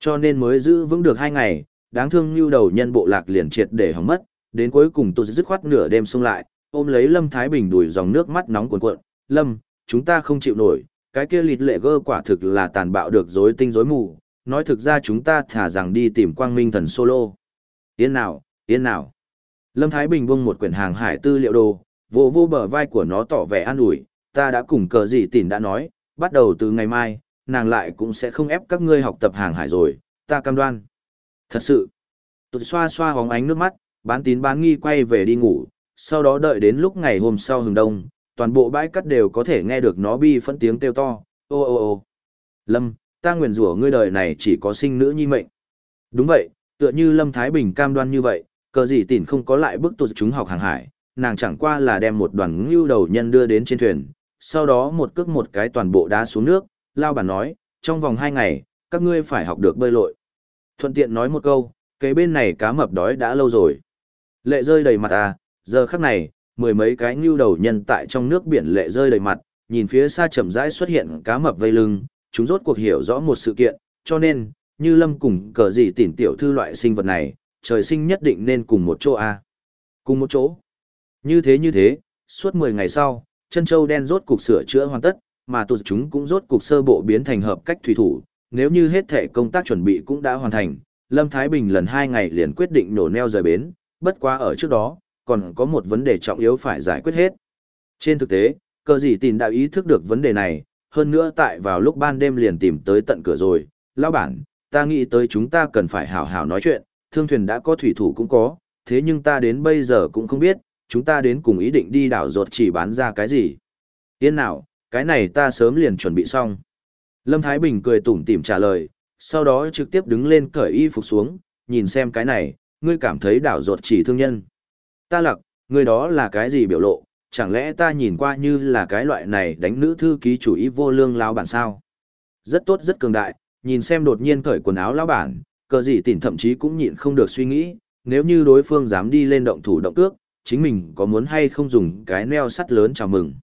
Cho nên mới giữ vững được hai ngày, đáng thương như đầu nhân bộ lạc liền triệt để hỏng mất, đến cuối cùng tôi dứt khoát nửa đêm xông lại, ôm lấy Lâm Thái Bình đuổi dòng nước mắt nóng cuồn cuộn, "Lâm, chúng ta không chịu nổi, cái kia lịt lệ gơ quả thực là tàn bạo được rối tinh rối mù, nói thực ra chúng ta thả rằng đi tìm Quang Minh thần solo." "Yên nào, yên nào." Lâm Thái Bình buông một quyển hàng hải tư liệu đồ, vô vô bờ vai của nó tỏ vẻ an ủi, ta đã cùng cờ gì tỉn đã nói, bắt đầu từ ngày mai, nàng lại cũng sẽ không ép các ngươi học tập hàng hải rồi, ta cam đoan. Thật sự, tụt xoa xoa hóng ánh nước mắt, bán tín bán nghi quay về đi ngủ, sau đó đợi đến lúc ngày hôm sau hừng đông, toàn bộ bãi cắt đều có thể nghe được nó bi phẫn tiếng kêu to, ô ô ô. Lâm, ta nguyền rủa ngươi đời này chỉ có sinh nữ nhi mệnh. Đúng vậy, tựa như Lâm Thái Bình cam đoan như vậy, cờ gì tỉn không có lại bức tụt chúng học hàng hải, nàng chẳng qua là đem một đoàn ngưu đầu nhân đưa đến trên thuyền, sau đó một cước một cái toàn bộ đá xuống nước, lao bản nói, trong vòng hai ngày, các ngươi phải học được bơi lội. Thuận tiện nói một câu, cái bên này cá mập đói đã lâu rồi. Lệ rơi đầy mặt à, giờ khắc này, mười mấy cái ngưu đầu nhân tại trong nước biển lệ rơi đầy mặt, nhìn phía xa chậm rãi xuất hiện cá mập vây lưng, chúng rốt cuộc hiểu rõ một sự kiện, cho nên, như lâm cùng cờ gì tỉn tiểu thư loại sinh vật này, trời sinh nhất định nên cùng một chỗ à. Cùng một chỗ. Như thế như thế, suốt 10 ngày sau, chân châu đen rốt cục sửa chữa hoàn tất, mà tụt chúng cũng rốt cục sơ bộ biến thành hợp cách thủy thủ, nếu như hết thể công tác chuẩn bị cũng đã hoàn thành, Lâm Thái Bình lần hai ngày liền quyết định nổ neo rời bến, bất quá ở trước đó, còn có một vấn đề trọng yếu phải giải quyết hết. Trên thực tế, cơ gì tìm đã ý thức được vấn đề này, hơn nữa tại vào lúc ban đêm liền tìm tới tận cửa rồi, lão bản, ta nghĩ tới chúng ta cần phải hảo hảo nói chuyện, thương thuyền đã có thủy thủ cũng có, thế nhưng ta đến bây giờ cũng không biết, chúng ta đến cùng ý định đi đảo ruột chỉ bán ra cái gì. Yên nào, cái này ta sớm liền chuẩn bị xong. Lâm Thái Bình cười tủm tỉm trả lời, sau đó trực tiếp đứng lên cởi y phục xuống, nhìn xem cái này, ngươi cảm thấy đảo ruột chỉ thương nhân. Ta lặc, ngươi đó là cái gì biểu lộ, chẳng lẽ ta nhìn qua như là cái loại này đánh nữ thư ký chủ ý vô lương lao bản sao? Rất tốt rất cường đại, nhìn xem đột nhiên cởi quần áo lao bản, cờ gì tỉnh thậm chí cũng nhịn không được suy nghĩ, nếu như đối phương dám đi lên động thủ động cước, chính mình có muốn hay không dùng cái neo sắt lớn chào mừng.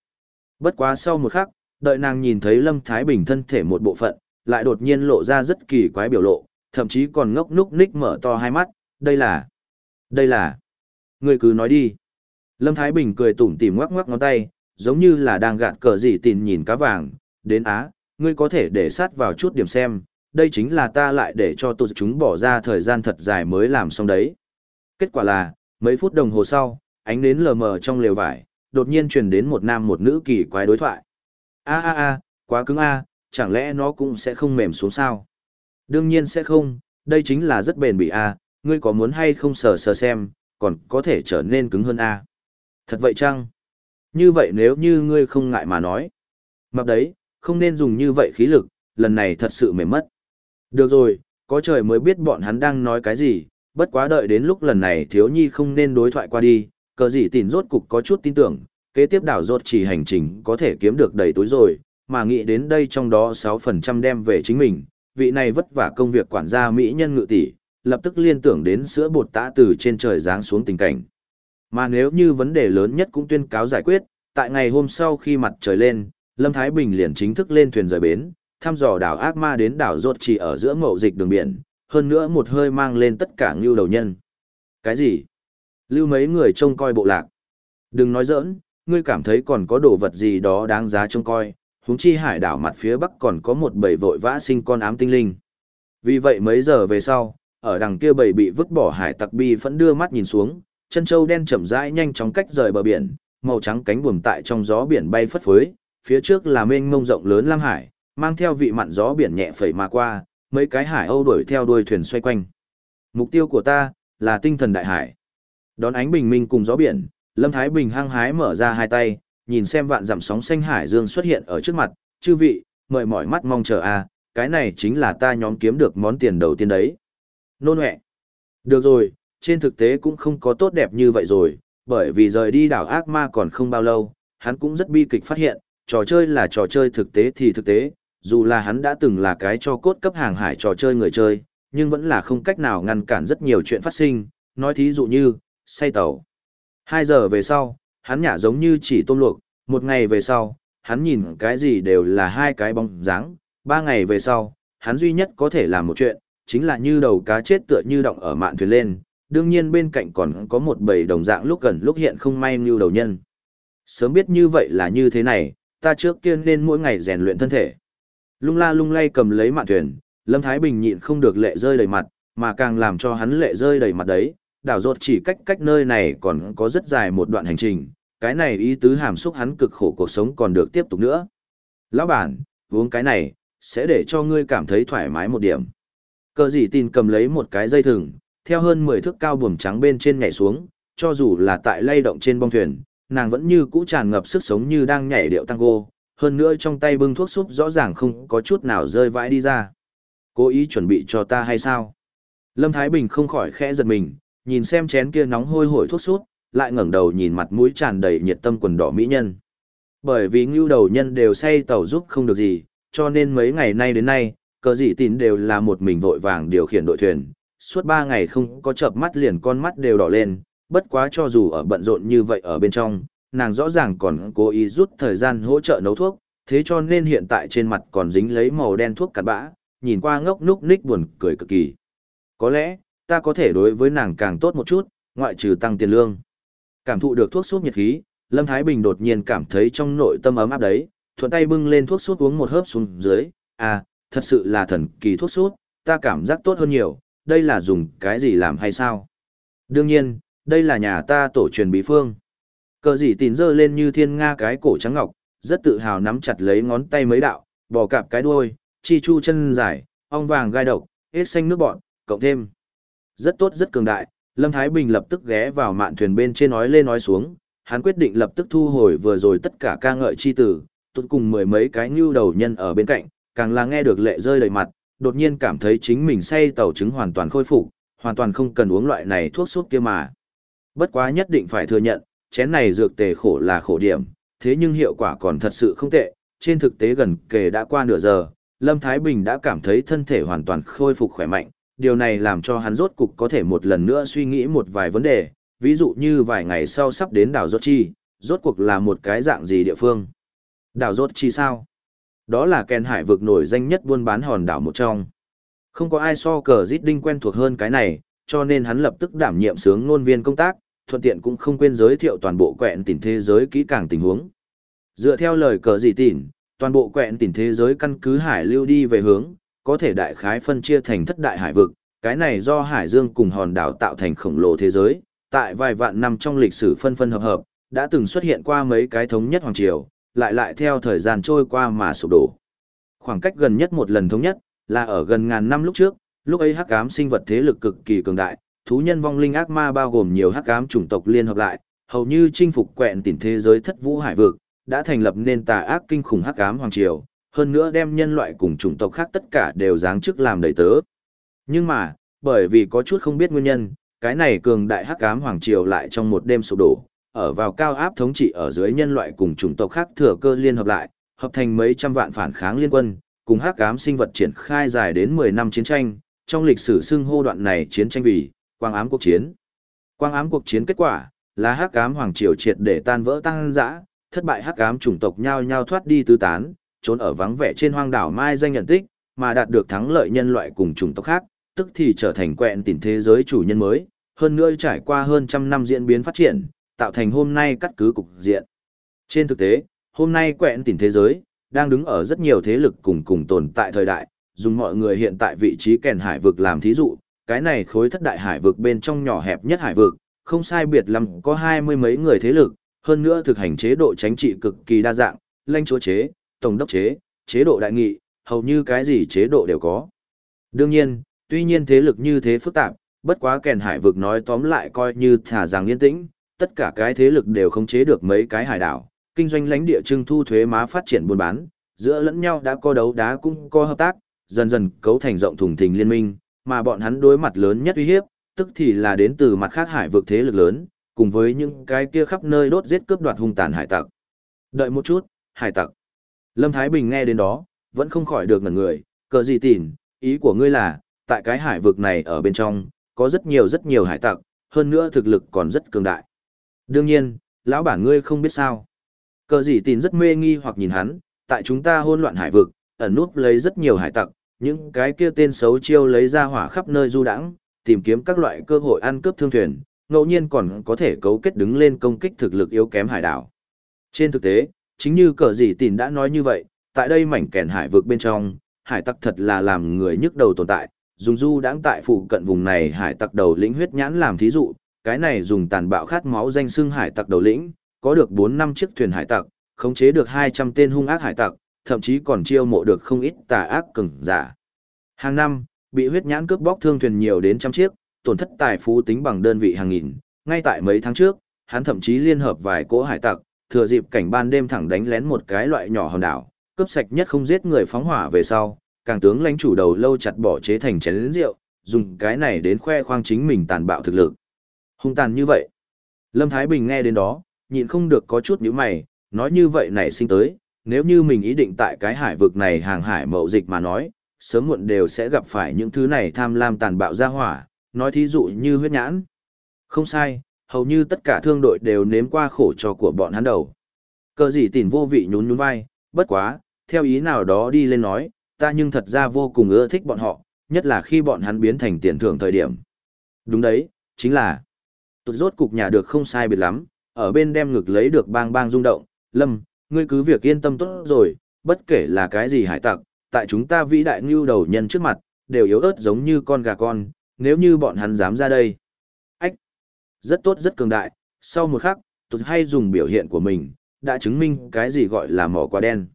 Bất quá sau một khắc, đợi nàng nhìn thấy Lâm Thái Bình thân thể một bộ phận, lại đột nhiên lộ ra rất kỳ quái biểu lộ, thậm chí còn ngốc núc ních mở to hai mắt, đây là... đây là... Người cứ nói đi. Lâm Thái Bình cười tủm tỉm ngoắc ngoắc ngón tay, giống như là đang gạt cờ gì tìm nhìn cá vàng, đến á, ngươi có thể để sát vào chút điểm xem, đây chính là ta lại để cho tụi chúng bỏ ra thời gian thật dài mới làm xong đấy. Kết quả là, mấy phút đồng hồ sau, ánh đến lờ mờ trong lều vải, đột nhiên truyền đến một nam một nữ kỳ quái đối thoại. A a a, quá cứng a, chẳng lẽ nó cũng sẽ không mềm xuống sao? Đương nhiên sẽ không, đây chính là rất bền bỉ a, ngươi có muốn hay không sờ sờ xem, còn có thể trở nên cứng hơn a. Thật vậy chăng? Như vậy nếu như ngươi không ngại mà nói. Mặc đấy, không nên dùng như vậy khí lực, lần này thật sự mềm mất. Được rồi, có trời mới biết bọn hắn đang nói cái gì, bất quá đợi đến lúc lần này thiếu nhi không nên đối thoại qua đi, cờ gì tìn rốt cục có chút tin tưởng, kế tiếp đảo rốt chỉ hành trình có thể kiếm được đầy túi rồi, mà nghĩ đến đây trong đó 6% đem về chính mình, vị này vất vả công việc quản gia mỹ nhân ngự tỷ, lập tức liên tưởng đến sữa bột tã từ trên trời giáng xuống tình cảnh. Mà nếu như vấn đề lớn nhất cũng tuyên cáo giải quyết, tại ngày hôm sau khi mặt trời lên, Lâm Thái Bình liền chính thức lên thuyền rời bến, thăm dò đảo Ác Ma đến đảo rốt chỉ ở giữa mậu dịch đường biển, hơn nữa một hơi mang lên tất cả ngưu đầu nhân. Cái gì? Lưu mấy người trông coi bộ lạc. Đừng nói giỡn, ngươi cảm thấy còn có đồ vật gì đó đáng giá trông coi, huống chi hải đảo mặt phía bắc còn có một bầy vội vã sinh con ám tinh linh. Vì vậy mấy giờ về sau, ở đằng kia bầy bị vứt bỏ hải tặc bi vẫn đưa mắt nhìn xuống, chân châu đen chậm rãi nhanh chóng cách rời bờ biển, màu trắng cánh buồm tại trong gió biển bay phất phới, phía trước là mênh mông rộng lớn lam hải, mang theo vị mặn gió biển nhẹ phẩy mà qua, mấy cái hải âu đuổi theo đuôi thuyền xoay quanh. Mục tiêu của ta là tinh thần đại hải. Đón ánh bình minh cùng gió biển, Lâm Thái Bình hăng hái mở ra hai tay, nhìn xem vạn dặm sóng xanh hải dương xuất hiện ở trước mặt, chư vị, mời mỏi mắt mong chờ a, cái này chính là ta nhóm kiếm được món tiền đầu tiên đấy. Nôn hẹ. Được rồi, trên thực tế cũng không có tốt đẹp như vậy rồi, bởi vì rời đi đảo ác ma còn không bao lâu, hắn cũng rất bi kịch phát hiện, trò chơi là trò chơi thực tế thì thực tế, dù là hắn đã từng là cái cho cốt cấp hàng hải trò chơi người chơi, nhưng vẫn là không cách nào ngăn cản rất nhiều chuyện phát sinh, nói thí dụ như, say tàu. Hai giờ về sau, hắn nhả giống như chỉ tôm luộc, một ngày về sau, hắn nhìn cái gì đều là hai cái bóng dáng, ba ngày về sau, hắn duy nhất có thể làm một chuyện, chính là như đầu cá chết tựa như động ở mạn thuyền lên, đương nhiên bên cạnh còn có một bầy đồng dạng lúc gần lúc hiện không may như đầu nhân. Sớm biết như vậy là như thế này, ta trước kia nên mỗi ngày rèn luyện thân thể. Lung la lung lay cầm lấy mạn thuyền, Lâm Thái Bình nhịn không được lệ rơi đầy mặt, mà càng làm cho hắn lệ rơi đầy mặt đấy, đảo rột chỉ cách cách nơi này còn có rất dài một đoạn hành trình, cái này ý tứ hàm xúc hắn cực khổ cuộc sống còn được tiếp tục nữa. Lão bản, uống cái này, sẽ để cho ngươi cảm thấy thoải mái một điểm. Cờ gì tin cầm lấy một cái dây thừng, theo hơn 10 thước cao buồm trắng bên trên nhảy xuống, cho dù là tại lay động trên bong thuyền, nàng vẫn như cũ tràn ngập sức sống như đang nhảy điệu tango, hơn nữa trong tay bưng thuốc súp rõ ràng không có chút nào rơi vãi đi ra. Cố ý chuẩn bị cho ta hay sao? Lâm Thái Bình không khỏi khẽ giật mình, nhìn xem chén kia nóng hôi hổi thuốc sút, lại ngẩng đầu nhìn mặt mũi tràn đầy nhiệt tâm quần đỏ mỹ nhân. Bởi vì ngưu đầu nhân đều say tàu giúp không được gì, cho nên mấy ngày nay đến nay, cờ dị tín đều là một mình vội vàng điều khiển đội thuyền. Suốt ba ngày không có chợp mắt liền con mắt đều đỏ lên, bất quá cho dù ở bận rộn như vậy ở bên trong, nàng rõ ràng còn cố ý rút thời gian hỗ trợ nấu thuốc, thế cho nên hiện tại trên mặt còn dính lấy màu đen thuốc cặn bã, nhìn qua ngốc núc ních buồn cười cực kỳ. Có lẽ, ta có thể đối với nàng càng tốt một chút, ngoại trừ tăng tiền lương. Cảm thụ được thuốc súp nhiệt khí, Lâm Thái Bình đột nhiên cảm thấy trong nội tâm ấm áp đấy, thuận tay bưng lên thuốc súp uống một hớp xuống dưới, à, thật sự là thần kỳ thuốc súp, ta cảm giác tốt hơn nhiều, đây là dùng cái gì làm hay sao? Đương nhiên, đây là nhà ta tổ truyền bí phương. Cờ gì tín dơ lên như thiên nga cái cổ trắng ngọc, rất tự hào nắm chặt lấy ngón tay mấy đạo, bò cạp cái đuôi, chi chu chân dài, ong vàng gai độc, hết xanh nước bọn, cộng thêm. Rất tốt rất cường đại, Lâm Thái Bình lập tức ghé vào mạn thuyền bên trên nói lên nói xuống, hắn quyết định lập tức thu hồi vừa rồi tất cả ca ngợi chi tử, tốt cùng mười mấy cái nhưu đầu nhân ở bên cạnh, càng là nghe được lệ rơi đầy mặt, đột nhiên cảm thấy chính mình say tàu trứng hoàn toàn khôi phục, hoàn toàn không cần uống loại này thuốc sốt kia mà. Bất quá nhất định phải thừa nhận, chén này dược tề khổ là khổ điểm, thế nhưng hiệu quả còn thật sự không tệ, trên thực tế gần kề đã qua nửa giờ, Lâm Thái Bình đã cảm thấy thân thể hoàn toàn khôi phục khỏe mạnh, điều này làm cho hắn rốt cục có thể một lần nữa suy nghĩ một vài vấn đề, ví dụ như vài ngày sau sắp đến đảo Rốt Chi, rốt cuộc là một cái dạng gì địa phương. Đảo Rốt Chi sao? Đó là kèn hải vực nổi danh nhất buôn bán hòn đảo một trong. Không có ai so cờ giết đinh quen thuộc hơn cái này, cho nên hắn lập tức đảm nhiệm sướng ngôn viên công tác, thuận tiện cũng không quên giới thiệu toàn bộ quẹn tỉnh thế giới kỹ càng tình huống. Dựa theo lời cờ gì tỉn, toàn bộ quẹn tỉnh thế giới căn cứ hải lưu đi về hướng, có thể đại khái phân chia thành thất đại hải vực, cái này do hải dương cùng hòn đảo tạo thành khổng lồ thế giới, tại vài vạn năm trong lịch sử phân phân hợp hợp, đã từng xuất hiện qua mấy cái thống nhất hoàng triều, lại lại theo thời gian trôi qua mà sụp đổ. Khoảng cách gần nhất một lần thống nhất, là ở gần ngàn năm lúc trước, lúc ấy hắc ám sinh vật thế lực cực kỳ cường đại, thú nhân vong linh ác ma bao gồm nhiều hắc ám chủng tộc liên hợp lại, hầu như chinh phục quẹn tỉnh thế giới thất vũ hải vực, đã thành lập nên tà ác kinh khủng hắc ám hoàng triều, hơn nữa đem nhân loại cùng chủng tộc khác tất cả đều giáng chức làm đầy tớ. Nhưng mà, bởi vì có chút không biết nguyên nhân, cái này cường đại hắc ám hoàng triều lại trong một đêm sụp đổ, ở vào cao áp thống trị ở dưới nhân loại cùng chủng tộc khác thừa cơ liên hợp lại, hợp thành mấy trăm vạn phản kháng liên quân, cùng hắc ám sinh vật triển khai dài đến 10 năm chiến tranh, trong lịch sử xưng hô đoạn này chiến tranh vì quang ám cuộc chiến. Quang ám cuộc chiến kết quả là hắc ám hoàng triều triệt để tan vỡ tăng dã, thất bại hắc ám chủng tộc nhau nhau thoát đi tứ tán, trốn ở vắng vẻ trên hoang đảo mai danh nhận tích, mà đạt được thắng lợi nhân loại cùng chủng tộc khác, tức thì trở thành quẹn tỉnh thế giới chủ nhân mới, hơn nữa trải qua hơn trăm năm diễn biến phát triển, tạo thành hôm nay cắt cứ cục diện. Trên thực tế, hôm nay quẹn tỉnh thế giới, đang đứng ở rất nhiều thế lực cùng cùng tồn tại thời đại, dùng mọi người hiện tại vị trí kèn hải vực làm thí dụ, cái này khối thất đại hải vực bên trong nhỏ hẹp nhất hải vực, không sai biệt lắm có hai mươi mấy người thế lực, hơn nữa thực hành chế độ chính trị cực kỳ đa dạng, lãnh chúa chế, tổng đốc chế, chế độ đại nghị, hầu như cái gì chế độ đều có. Đương nhiên, tuy nhiên thế lực như thế phức tạp, bất quá kèn hải vực nói tóm lại coi như thả rằng yên tĩnh, tất cả cái thế lực đều không chế được mấy cái hải đảo, kinh doanh lãnh địa trưng thu thuế má phát triển buôn bán, giữa lẫn nhau đã có đấu đá cũng có hợp tác, dần dần cấu thành rộng thùng thình liên minh, mà bọn hắn đối mặt lớn nhất uy hiếp, tức thì là đến từ mặt khác hải vực thế lực lớn, cùng với những cái kia khắp nơi đốt giết cướp đoạt hung tàn hải tặc. Đợi một chút, hải tặc. Lâm Thái Bình nghe đến đó, vẫn không khỏi được ngẩn người, cờ gì tỉn, ý của ngươi là, tại cái hải vực này ở bên trong, có rất nhiều rất nhiều hải tặc, hơn nữa thực lực còn rất cường đại. Đương nhiên, lão bản ngươi không biết sao. Cờ gì tỉn rất mê nghi hoặc nhìn hắn, tại chúng ta hôn loạn hải vực, ẩn núp lấy rất nhiều hải tặc, những cái kia tên xấu chiêu lấy ra hỏa khắp nơi du đãng, tìm kiếm các loại cơ hội ăn cướp thương thuyền, ngẫu nhiên còn có thể cấu kết đứng lên công kích thực lực yếu kém hải đảo. Trên thực tế, chính như cờ gì tìn đã nói như vậy, tại đây mảnh kèn hải vực bên trong, hải tặc thật là làm người nhức đầu tồn tại, dùng du đãng tại phụ cận vùng này hải tặc đầu lĩnh huyết nhãn làm thí dụ, cái này dùng tàn bạo khát máu danh xưng hải tặc đầu lĩnh, có được bốn năm chiếc thuyền hải tặc, khống chế được 200 tên hung ác hải tặc, thậm chí còn chiêu mộ được không ít tà ác cường giả. Hàng năm, bị huyết nhãn cướp bóc thương thuyền nhiều đến trăm chiếc, tổn thất tài phú tính bằng đơn vị hàng nghìn, ngay tại mấy tháng trước, hắn thậm chí liên hợp vài cỗ hải tặc, thừa dịp cảnh ban đêm thẳng đánh lén một cái loại nhỏ hòn đảo, cướp sạch nhất không giết người phóng hỏa về sau, càng tướng lãnh chủ đầu lâu chặt bỏ chế thành chén lớn rượu, dùng cái này đến khoe khoang chính mình tàn bạo thực lực. Hung tàn như vậy. Lâm Thái Bình nghe đến đó, nhịn không được có chút nhíu mày, nói như vậy này sinh tới, nếu như mình ý định tại cái hải vực này hàng hải mậu dịch mà nói, sớm muộn đều sẽ gặp phải những thứ này tham lam tàn bạo ra hỏa, nói thí dụ như huyết nhãn. Không sai, hầu như tất cả thương đội đều nếm qua khổ cho của bọn hắn đầu. Cờ gì tỉn vô vị nhún nhún vai, bất quá, theo ý nào đó đi lên nói, ta nhưng thật ra vô cùng ưa thích bọn họ, nhất là khi bọn hắn biến thành tiền thưởng thời điểm. Đúng đấy, chính là, tụt rốt cục nhà được không sai biệt lắm, ở bên đem ngực lấy được bang bang rung động, lâm, ngươi cứ việc yên tâm tốt rồi, bất kể là cái gì hải tặc, tại chúng ta vĩ đại ngưu đầu nhân trước mặt, đều yếu ớt giống như con gà con, nếu như bọn hắn dám ra đây. Rất tốt rất cường đại, sau một khắc, tụt hay dùng biểu hiện của mình, đã chứng minh cái gì gọi là mỏ quả đen.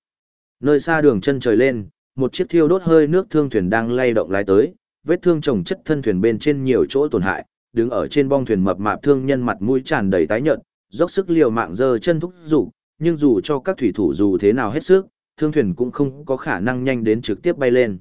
Nơi xa đường chân trời lên, một chiếc thiêu đốt hơi nước thương thuyền đang lay động lái tới, vết thương trồng chất thân thuyền bên trên nhiều chỗ tổn hại, đứng ở trên bong thuyền mập mạp thương nhân mặt mũi tràn đầy tái nhợt, dốc sức liều mạng giơ chân thúc dục, nhưng dù cho các thủy thủ dù thế nào hết sức, thương thuyền cũng không có khả năng nhanh đến trực tiếp bay lên.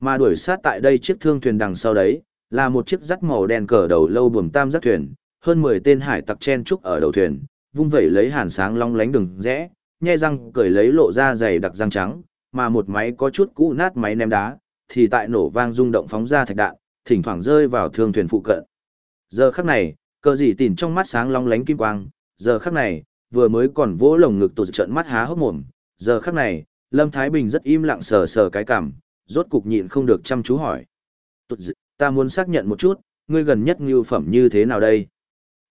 Mà đuổi sát tại đây chiếc thương thuyền đằng sau đấy, là một chiếc rắt màu đen cờ đầu lâu buồm tam giác thuyền, hơn 10 tên hải tặc chen trúc ở đầu thuyền, vung vẩy lấy hàn sáng long lánh đường rẽ, nhe răng cười lấy lộ ra dày đặc răng trắng, mà một máy có chút cũ nát máy ném đá, thì tại nổ vang rung động phóng ra thạch đạn, thỉnh thoảng rơi vào thương thuyền phụ cận. Giờ khắc này, cờ gì tỉn trong mắt sáng long lánh kim quang, giờ khắc này, vừa mới còn vỗ lồng ngực tụt trận mắt há hốc mồm, giờ khắc này, Lâm Thái Bình rất im lặng sờ sờ cái cằm, rốt cục nhịn không được chăm chú hỏi. Tụt ta muốn xác nhận một chút, ngươi gần nhất ngưu phẩm như thế nào đây?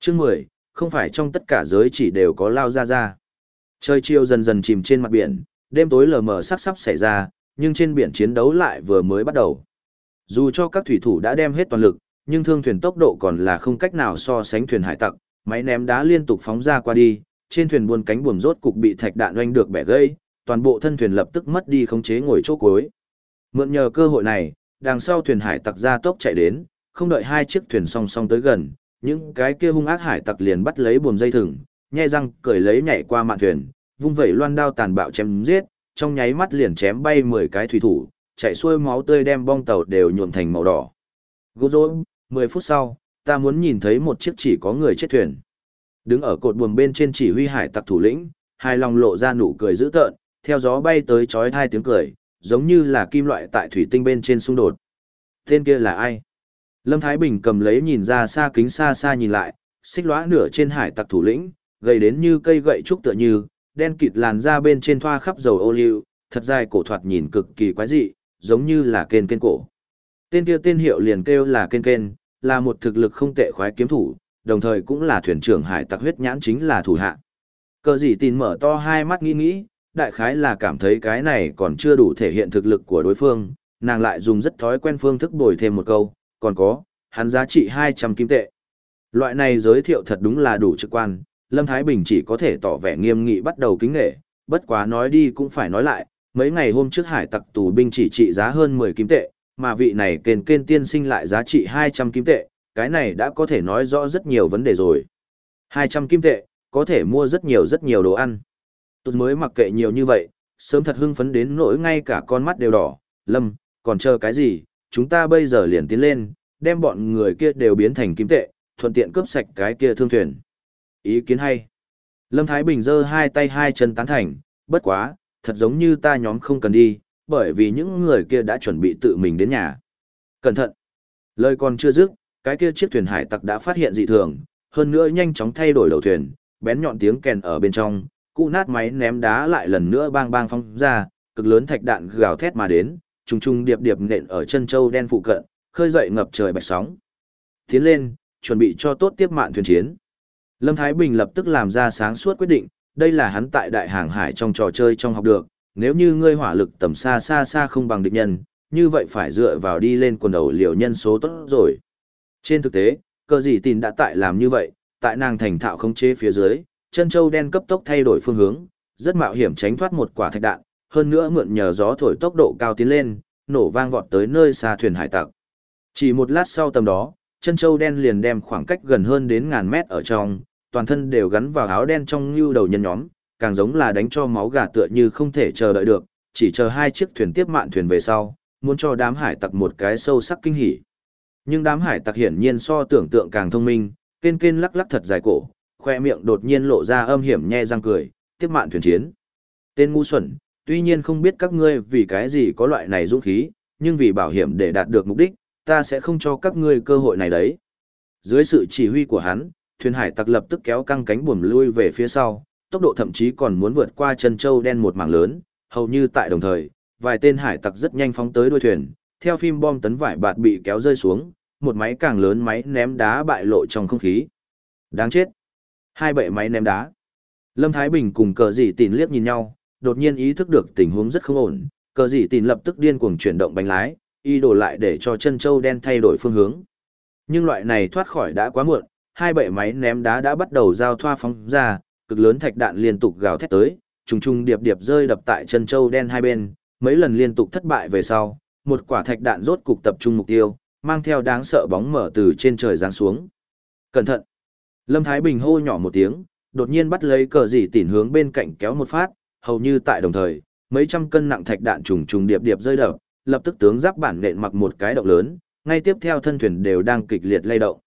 Chương 10, không phải trong tất cả giới chỉ đều có lao ra ra. Trời chiều dần dần chìm trên mặt biển, đêm tối lờ mờ sắc sắp xảy ra, nhưng trên biển chiến đấu lại vừa mới bắt đầu. Dù cho các thủy thủ đã đem hết toàn lực, nhưng thương thuyền tốc độ còn là không cách nào so sánh thuyền hải tặc, máy ném đá liên tục phóng ra qua đi, trên thuyền buôn cánh buồm rốt cục bị thạch đạn oanh được bẻ gãy, toàn bộ thân thuyền lập tức mất đi khống chế ngồi chỗ cuối. Mượn nhờ cơ hội này, đằng sau thuyền hải tặc ra tốc chạy đến, không đợi hai chiếc thuyền song song tới gần, những cái kia hung ác hải tặc liền bắt lấy buồm dây thừng, nhe răng cởi lấy nhảy qua mạn thuyền, vung vẩy loan đao tàn bạo chém giết, trong nháy mắt liền chém bay 10 cái thủy thủ, chạy xuôi máu tươi đem bong tàu đều nhuộm thành màu đỏ. Gô rô, 10 phút sau, ta muốn nhìn thấy một chiếc chỉ có người chết thuyền. Đứng ở cột buồm bên trên chỉ huy hải tặc thủ lĩnh, hai lòng lộ ra nụ cười dữ tợn, theo gió bay tới chói hai tiếng cười, giống như là kim loại tại thủy tinh bên trên xung đột. Tên kia là ai? Lâm Thái Bình cầm lấy nhìn ra xa kính xa xa nhìn lại, xích lõa nửa trên hải tặc thủ lĩnh, gầy đến như cây gậy trúc tựa như, đen kịt làn da bên trên thoa khắp dầu ô liu, thật dài cổ thoạt nhìn cực kỳ quái dị, giống như là kên kên cổ. Tên kia tên hiệu liền kêu là kên kên, là một thực lực không tệ khoái kiếm thủ, đồng thời cũng là thuyền trưởng hải tặc huyết nhãn chính là thủ hạ. Cờ gì tin mở to hai mắt nghĩ nghĩ, đại khái là cảm thấy cái này còn chưa đủ thể hiện thực lực của đối phương, nàng lại dùng rất thói quen phương thức bồi thêm một câu, còn có, hắn giá trị 200 kim tệ. Loại này giới thiệu thật đúng là đủ trực quan, Lâm Thái Bình chỉ có thể tỏ vẻ nghiêm nghị bắt đầu kính nghệ, bất quá nói đi cũng phải nói lại, mấy ngày hôm trước hải tặc tù binh chỉ trị giá hơn 10 kim tệ, mà vị này kền kên tiên sinh lại giá trị 200 kim tệ, cái này đã có thể nói rõ rất nhiều vấn đề rồi. 200 kim tệ, có thể mua rất nhiều rất nhiều đồ ăn. Tôi mới mặc kệ nhiều như vậy, sớm thật hưng phấn đến nỗi ngay cả con mắt đều đỏ, lâm, còn chờ cái gì, chúng ta bây giờ liền tiến lên, đem bọn người kia đều biến thành kim tệ, thuận tiện cướp sạch cái kia thương thuyền. Ý kiến hay. Lâm Thái Bình giơ hai tay hai chân tán thành, bất quá, thật giống như ta nhóm không cần đi, bởi vì những người kia đã chuẩn bị tự mình đến nhà. Cẩn thận! Lời còn chưa dứt, cái kia chiếc thuyền hải tặc đã phát hiện dị thường, hơn nữa nhanh chóng thay đổi đầu thuyền, bén nhọn tiếng kèn ở bên trong, cụ nát máy ném đá lại lần nữa bang bang phong ra, cực lớn thạch đạn gào thét mà đến, trùng trùng điệp điệp nện ở chân châu đen phụ cận, khơi dậy ngập trời bạch sóng. Tiến lên, chuẩn bị cho tốt tiếp mạn thuyền chiến. Lâm Thái Bình lập tức làm ra sáng suốt quyết định, đây là hắn tại đại hàng hải trong trò chơi trong học được, nếu như ngươi hỏa lực tầm xa xa xa không bằng địch nhân, như vậy phải dựa vào đi lên quần đầu liều nhân số tốt rồi. Trên thực tế, cơ gì tin đã tại làm như vậy, tại nàng thành thạo không chế phía dưới, chân châu đen cấp tốc thay đổi phương hướng, rất mạo hiểm tránh thoát một quả thạch đạn, hơn nữa mượn nhờ gió thổi tốc độ cao tiến lên, nổ vang vọt tới nơi xa thuyền hải tặc. Chỉ một lát sau tầm đó, chân châu đen liền đem khoảng cách gần hơn đến ngàn mét ở trong, toàn thân đều gắn vào áo đen trong như đầu nhân nhóm, càng giống là đánh cho máu gà tựa như không thể chờ đợi được, chỉ chờ hai chiếc thuyền tiếp mạn thuyền về sau, muốn cho đám hải tặc một cái sâu sắc kinh hỉ. Nhưng đám hải tặc hiển nhiên so tưởng tượng càng thông minh, kên kên lắc lắc thật dài cổ, khoe miệng đột nhiên lộ ra âm hiểm nhe răng cười, tiếp mạn thuyền chiến. Tên ngu xuẩn, tuy nhiên không biết các ngươi vì cái gì có loại này dũng khí, nhưng vì bảo hiểm để đạt được mục đích, ta sẽ không cho các ngươi cơ hội này đấy. Dưới sự chỉ huy của hắn, thuyền hải tặc lập tức kéo căng cánh buồm lui về phía sau, tốc độ thậm chí còn muốn vượt qua chân châu đen một mảng lớn, hầu như tại đồng thời, vài tên hải tặc rất nhanh phóng tới đuôi thuyền, theo phim bom tấn vải bạt bị kéo rơi xuống, một máy càng lớn máy ném đá bại lộ trong không khí. Đáng chết. Hai bệ máy ném đá. Lâm Thái Bình cùng cờ dị tìn liếc nhìn nhau, đột nhiên ý thức được tình huống rất không ổn, cờ dị tìn lập tức điên cuồng chuyển động bánh lái, y đổ lại để cho chân châu đen thay đổi phương hướng. Nhưng loại này thoát khỏi đã quá muộn, hai bệ máy ném đá đã bắt đầu giao thoa phóng ra, cực lớn thạch đạn liên tục gào thét tới, trùng trùng điệp điệp rơi đập tại chân châu đen hai bên, mấy lần liên tục thất bại về sau, một quả thạch đạn rốt cục tập trung mục tiêu, mang theo đáng sợ bóng mở từ trên trời giáng xuống. Cẩn thận! Lâm Thái Bình hô nhỏ một tiếng, đột nhiên bắt lấy cờ dị tỉn hướng bên cạnh kéo một phát, hầu như tại đồng thời, mấy trăm cân nặng thạch đạn trùng trùng điệp điệp rơi đập, lập tức tướng giáp bản nện mặc một cái động lớn, ngay tiếp theo thân thuyền đều đang kịch liệt lay động.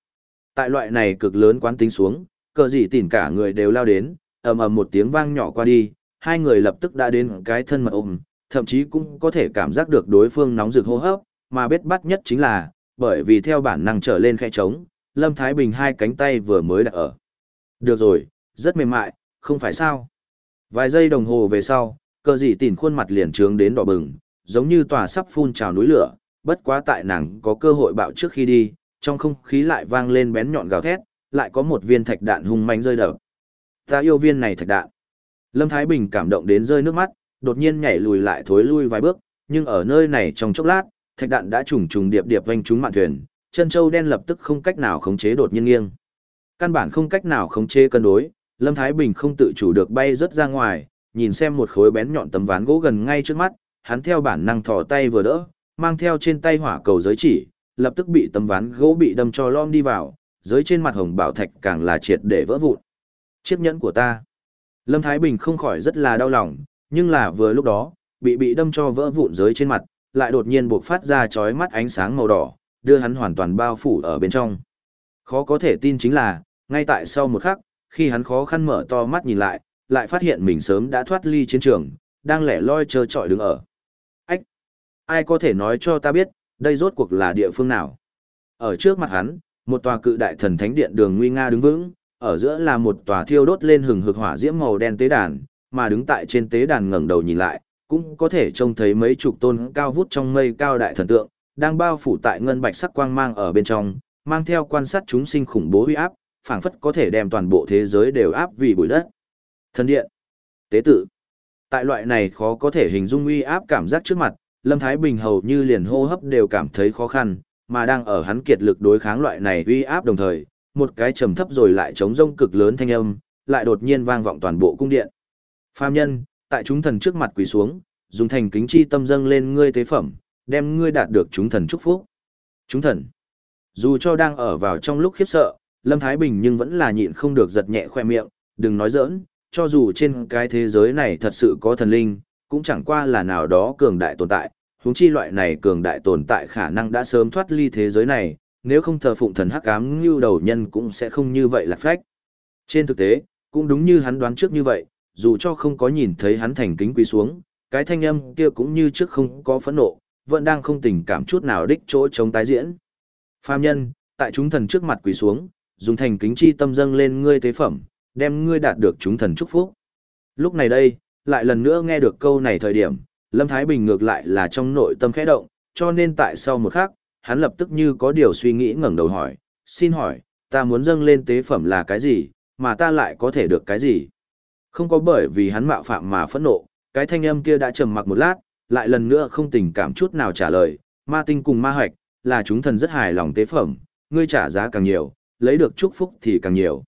Tại loại này cực lớn quán tính xuống, cờ gì tỉn cả người đều lao đến, ầm ầm một tiếng vang nhỏ qua đi, hai người lập tức đã đến cái thân mật ôm, thậm chí cũng có thể cảm giác được đối phương nóng rực hô hấp, mà biết bắt nhất chính là, bởi vì theo bản năng trở lên khe trống, Lâm Thái Bình hai cánh tay vừa mới đặt ở. Được rồi, rất mềm mại, không phải sao. Vài giây đồng hồ về sau, cờ dị tỉn khuôn mặt liền trướng đến đỏ bừng, giống như tòa sắp phun trào núi lửa, bất quá tại nàng có cơ hội bạo trước khi đi, trong không khí lại vang lên bén nhọn gào thét, lại có một viên thạch đạn hung manh rơi đập. Ta yêu viên này thạch đạn. Lâm Thái Bình cảm động đến rơi nước mắt, đột nhiên nhảy lùi lại thối lui vài bước, nhưng ở nơi này trong chốc lát, thạch đạn đã trùng trùng điệp điệp vành trúng mạn thuyền, chân châu đen lập tức không cách nào khống chế đột nhiên nghiêng. Căn bản không cách nào khống chế cân đối, Lâm Thái Bình không tự chủ được bay rất ra ngoài, nhìn xem một khối bén nhọn tấm ván gỗ gần ngay trước mắt, hắn theo bản năng thò tay vừa đỡ, mang theo trên tay hỏa cầu giới chỉ, lập tức bị tấm ván gỗ bị đâm cho lom đi vào, giới trên mặt hồng bảo thạch càng là triệt để vỡ vụn. Chiếc nhẫn của ta. Lâm Thái Bình không khỏi rất là đau lòng, nhưng là vừa lúc đó, bị bị đâm cho vỡ vụn giới trên mặt, lại đột nhiên buộc phát ra chói mắt ánh sáng màu đỏ, đưa hắn hoàn toàn bao phủ ở bên trong. Khó có thể tin chính là, ngay tại sau một khắc, khi hắn khó khăn mở to mắt nhìn lại, lại phát hiện mình sớm đã thoát ly chiến trường, đang lẻ loi chờ trọi đứng ở. Ách! Ai có thể nói cho ta biết, đây rốt cuộc là địa phương nào? Ở trước mặt hắn, một tòa cự đại thần thánh điện đường nguy nga đứng vững, ở giữa là một tòa thiêu đốt lên hừng hực hỏa diễm màu đen tế đàn, mà đứng tại trên tế đàn ngẩng đầu nhìn lại, cũng có thể trông thấy mấy chục tôn cao vút trong mây cao đại thần tượng, đang bao phủ tại ngân bạch sắc quang mang ở bên trong, mang theo quan sát chúng sinh khủng bố uy áp, phảng phất có thể đem toàn bộ thế giới đều áp vì bụi đất. Thần điện, tế tự. Tại loại này khó có thể hình dung uy áp cảm giác trước mặt, Lâm Thái Bình hầu như liền hô hấp đều cảm thấy khó khăn, mà đang ở hắn kiệt lực đối kháng loại này uy áp đồng thời, một cái trầm thấp rồi lại chống rông cực lớn thanh âm, lại đột nhiên vang vọng toàn bộ cung điện. Phàm nhân, tại chúng thần trước mặt quỳ xuống, dùng thành kính chi tâm dâng lên ngươi tế phẩm, đem ngươi đạt được chúng thần chúc phúc. Chúng thần. Dù cho đang ở vào trong lúc khiếp sợ, Lâm Thái Bình nhưng vẫn là nhịn không được giật nhẹ khoe miệng, đừng nói giỡn, cho dù trên cái thế giới này thật sự có thần linh, cũng chẳng qua là nào đó cường đại tồn tại, huống chi loại này cường đại tồn tại khả năng đã sớm thoát ly thế giới này, nếu không thờ phụng thần hắc ám như đầu nhân cũng sẽ không như vậy là phách. Trên thực tế, cũng đúng như hắn đoán trước như vậy, dù cho không có nhìn thấy hắn thành kính quý xuống, cái thanh âm kia cũng như trước không có phẫn nộ, vẫn đang không tình cảm chút nào đích chỗ chống tái diễn. Phàm nhân, tại chúng thần trước mặt quỳ xuống, dùng thành kính chi tâm dâng lên ngươi tế phẩm, đem ngươi đạt được chúng thần chúc phúc. Lúc này đây, lại lần nữa nghe được câu này thời điểm, Lâm Thái Bình ngược lại là trong nội tâm khẽ động, cho nên tại sau một khắc, hắn lập tức như có điều suy nghĩ ngẩng đầu hỏi, xin hỏi, ta muốn dâng lên tế phẩm là cái gì, mà ta lại có thể được cái gì? Không có bởi vì hắn mạo phạm mà phẫn nộ, cái thanh âm kia đã trầm mặc một lát, lại lần nữa không tình cảm chút nào trả lời, ma tinh cùng ma hoạch, là chúng thần rất hài lòng tế phẩm, ngươi trả giá càng nhiều, lấy được chúc phúc thì càng nhiều.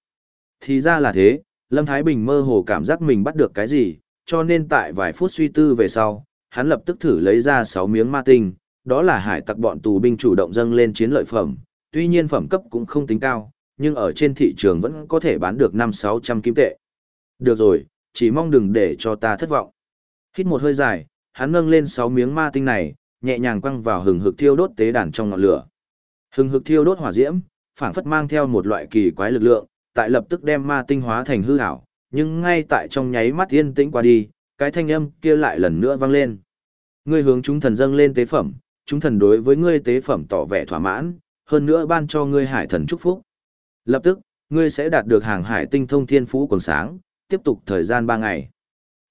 Thì ra là thế, Lâm Thái Bình mơ hồ cảm giác mình bắt được cái gì, cho nên tại vài phút suy tư về sau, hắn lập tức thử lấy ra 6 miếng ma tinh, đó là hải tặc bọn tù binh chủ động dâng lên chiến lợi phẩm, tuy nhiên phẩm cấp cũng không tính cao, nhưng ở trên thị trường vẫn có thể bán được 5-600 kim tệ. Được rồi, chỉ mong đừng để cho ta thất vọng. Hít một hơi dài, hắn nâng lên 6 miếng ma tinh này, nhẹ nhàng quăng vào hừng hực thiêu đốt tế đàn trong ngọn lửa. Hừng hực thiêu đốt hỏa diễm, phảng phất mang theo một loại kỳ quái lực lượng, tại lập tức đem ma tinh hóa thành hư ảo, nhưng ngay tại trong nháy mắt yên tĩnh qua đi, cái thanh âm kia lại lần nữa vang lên. Ngươi hướng chúng thần dâng lên tế phẩm, chúng thần đối với ngươi tế phẩm tỏ vẻ thỏa mãn, hơn nữa ban cho ngươi hải thần chúc phúc. Lập tức, ngươi sẽ đạt được hàng hải tinh thông thiên phú quần sáng, tiếp tục thời gian 3 ngày.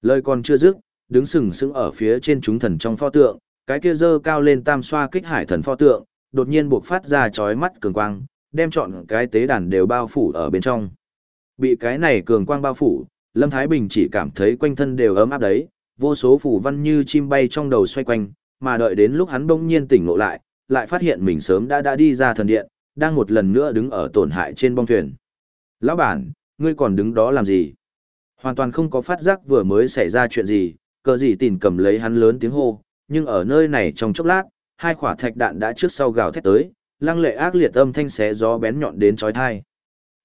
Lời còn chưa dứt, đứng sừng sững ở phía trên chúng thần trong pho tượng, cái kia dơ cao lên tam xoa kích hải thần pho tượng, đột nhiên buộc phát ra chói mắt cường quang, đem chọn cái tế đàn đều bao phủ ở bên trong. Bị cái này cường quang bao phủ, Lâm Thái Bình chỉ cảm thấy quanh thân đều ấm áp đấy, vô số phủ văn như chim bay trong đầu xoay quanh, mà đợi đến lúc hắn bỗng nhiên tỉnh ngộ lại, lại phát hiện mình sớm đã đã đi ra thần điện, đang một lần nữa đứng ở tổn hại trên bong thuyền. Lão bản, ngươi còn đứng đó làm gì? Hoàn toàn không có phát giác vừa mới xảy ra chuyện gì, cờ gì tìm cầm lấy hắn lớn tiếng hô, nhưng ở nơi này trong chốc lát, hai quả thạch đạn đã trước sau gào thét tới, lăng lệ ác liệt âm thanh xé gió bén nhọn đến chói tai.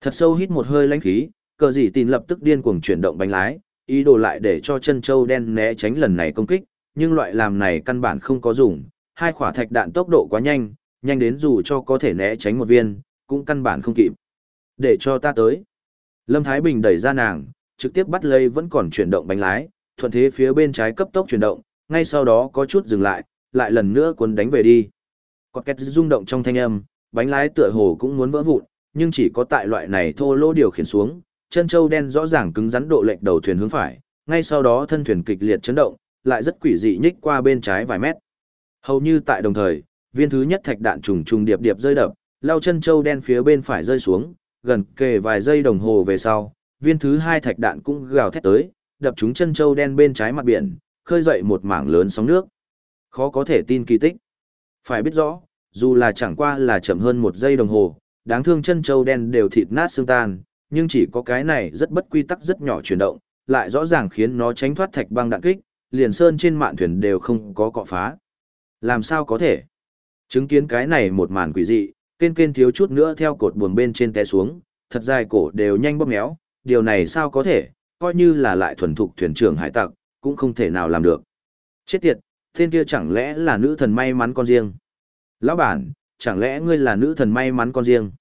Thật sâu hít một hơi lãnh khí, cờ dị tin lập tức điên cuồng chuyển động bánh lái, ý đồ lại để cho chân châu đen né tránh lần này công kích, nhưng loại làm này căn bản không có dùng, hai quả thạch đạn tốc độ quá nhanh, nhanh đến dù cho có thể né tránh một viên, cũng căn bản không kịp. Để cho ta tới. Lâm Thái Bình đẩy ra nàng, trực tiếp bắt lấy vẫn còn chuyển động bánh lái, thuận thế phía bên trái cấp tốc chuyển động, ngay sau đó có chút dừng lại, lại lần nữa cuốn đánh về đi. Cọt két rung động trong thanh âm, bánh lái tựa hồ cũng muốn vỡ vụn, nhưng chỉ có tại loại này thô lỗ điều khiển xuống, chân châu đen rõ ràng cứng rắn độ lệch đầu thuyền hướng phải, ngay sau đó thân thuyền kịch liệt chấn động, lại rất quỷ dị nhích qua bên trái vài mét. Hầu như tại đồng thời, viên thứ nhất thạch đạn trùng trùng điệp điệp rơi đập, lao chân châu đen phía bên phải rơi xuống, gần kề vài giây đồng hồ về sau, viên thứ hai thạch đạn cũng gào thét tới, đập trúng chân châu đen bên trái mặt biển, khơi dậy một mảng lớn sóng nước. Khó có thể tin kỳ tích. Phải biết rõ, dù là chẳng qua là chậm hơn một giây đồng hồ, đáng thương chân châu đen đều thịt nát xương tan, nhưng chỉ có cái này rất bất quy tắc rất nhỏ chuyển động, lại rõ ràng khiến nó tránh thoát thạch băng đạn kích, liền sơn trên mạn thuyền đều không có cọ phá. Làm sao có thể? Chứng kiến cái này một màn quỷ dị, kên kên thiếu chút nữa theo cột buồng bên trên té xuống, thật dài cổ đều nhanh bóp méo, điều này sao có thể, coi như là lại thuần thục thuyền trưởng hải tặc, cũng không thể nào làm được. Chết tiệt, tên kia chẳng lẽ là nữ thần may mắn con riêng? Lão bản, chẳng lẽ ngươi là nữ thần may mắn con riêng?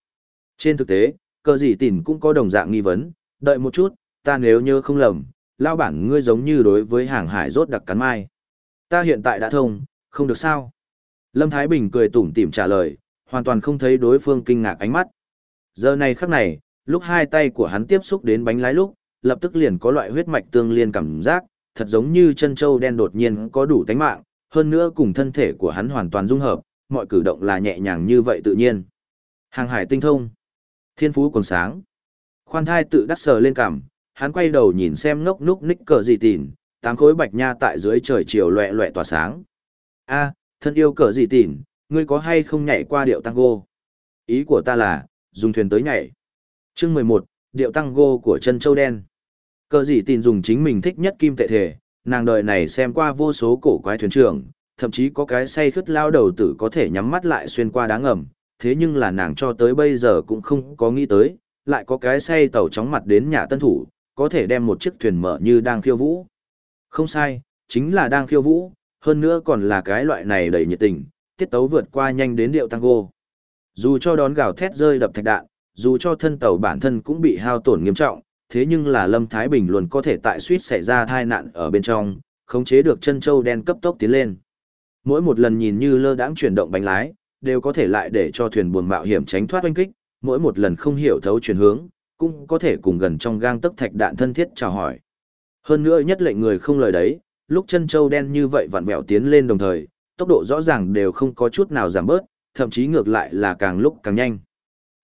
Trên thực tế, cờ gì tỉn cũng có đồng dạng nghi vấn, đợi một chút, ta nếu nhớ không lầm, lão bản ngươi giống như đối với hàng hải rốt đặc cắn mai. Ta hiện tại đã thông, không được sao? Lâm Thái Bình cười tủm tỉm trả lời, hoàn toàn không thấy đối phương kinh ngạc ánh mắt. Giờ này khắc này, lúc hai tay của hắn tiếp xúc đến bánh lái lúc, lập tức liền có loại huyết mạch tương liên cảm giác, thật giống như chân châu đen đột nhiên có đủ tánh mạng, hơn nữa cùng thân thể của hắn hoàn toàn dung hợp, mọi cử động là nhẹ nhàng như vậy tự nhiên. Hàng hải tinh thông, thiên phú còn sáng. Khoan thai tự đắc sờ lên cằm, hắn quay đầu nhìn xem ngốc núc ních cờ gì tìn, tám khối bạch nha tại dưới trời chiều loẹ loẹ tỏa sáng. A, thân yêu cờ gì tìn, ngươi có hay không nhảy qua điệu tango? Ý của ta là, dùng thuyền tới nhảy. Chương mười một, điệu tango của chân châu đen. Cờ gì tin dùng chính mình thích nhất kim tệ thể, nàng đời này xem qua vô số cổ quái thuyền trưởng, thậm chí có cái say khướt lao đầu tử có thể nhắm mắt lại xuyên qua đá ngầm, thế nhưng là nàng cho tới bây giờ cũng không có nghĩ tới, lại có cái say tàu chóng mặt đến nhà tân thủ, có thể đem một chiếc thuyền mở như đang khiêu vũ. Không sai, chính là đang khiêu vũ, hơn nữa còn là cái loại này đầy nhiệt tình, tiết tấu vượt qua nhanh đến điệu tango. Dù cho đón gào thét rơi đập thạch đạn, dù cho thân tàu bản thân cũng bị hao tổn nghiêm trọng, thế nhưng là Lâm Thái Bình luôn có thể tại suýt xảy ra tai nạn ở bên trong, khống chế được chân châu đen cấp tốc tiến lên. Mỗi một lần nhìn như lơ đãng chuyển động bánh lái, đều có thể lại để cho thuyền buồm mạo hiểm tránh thoát oanh kích, mỗi một lần không hiểu thấu chuyển hướng, cũng có thể cùng gần trong gang tấc thạch đạn thân thiết chào hỏi. Hơn nữa nhất lệnh người không lời đấy, lúc chân châu đen như vậy vặn vẹo tiến lên đồng thời, tốc độ rõ ràng đều không có chút nào giảm bớt, thậm chí ngược lại là càng lúc càng nhanh.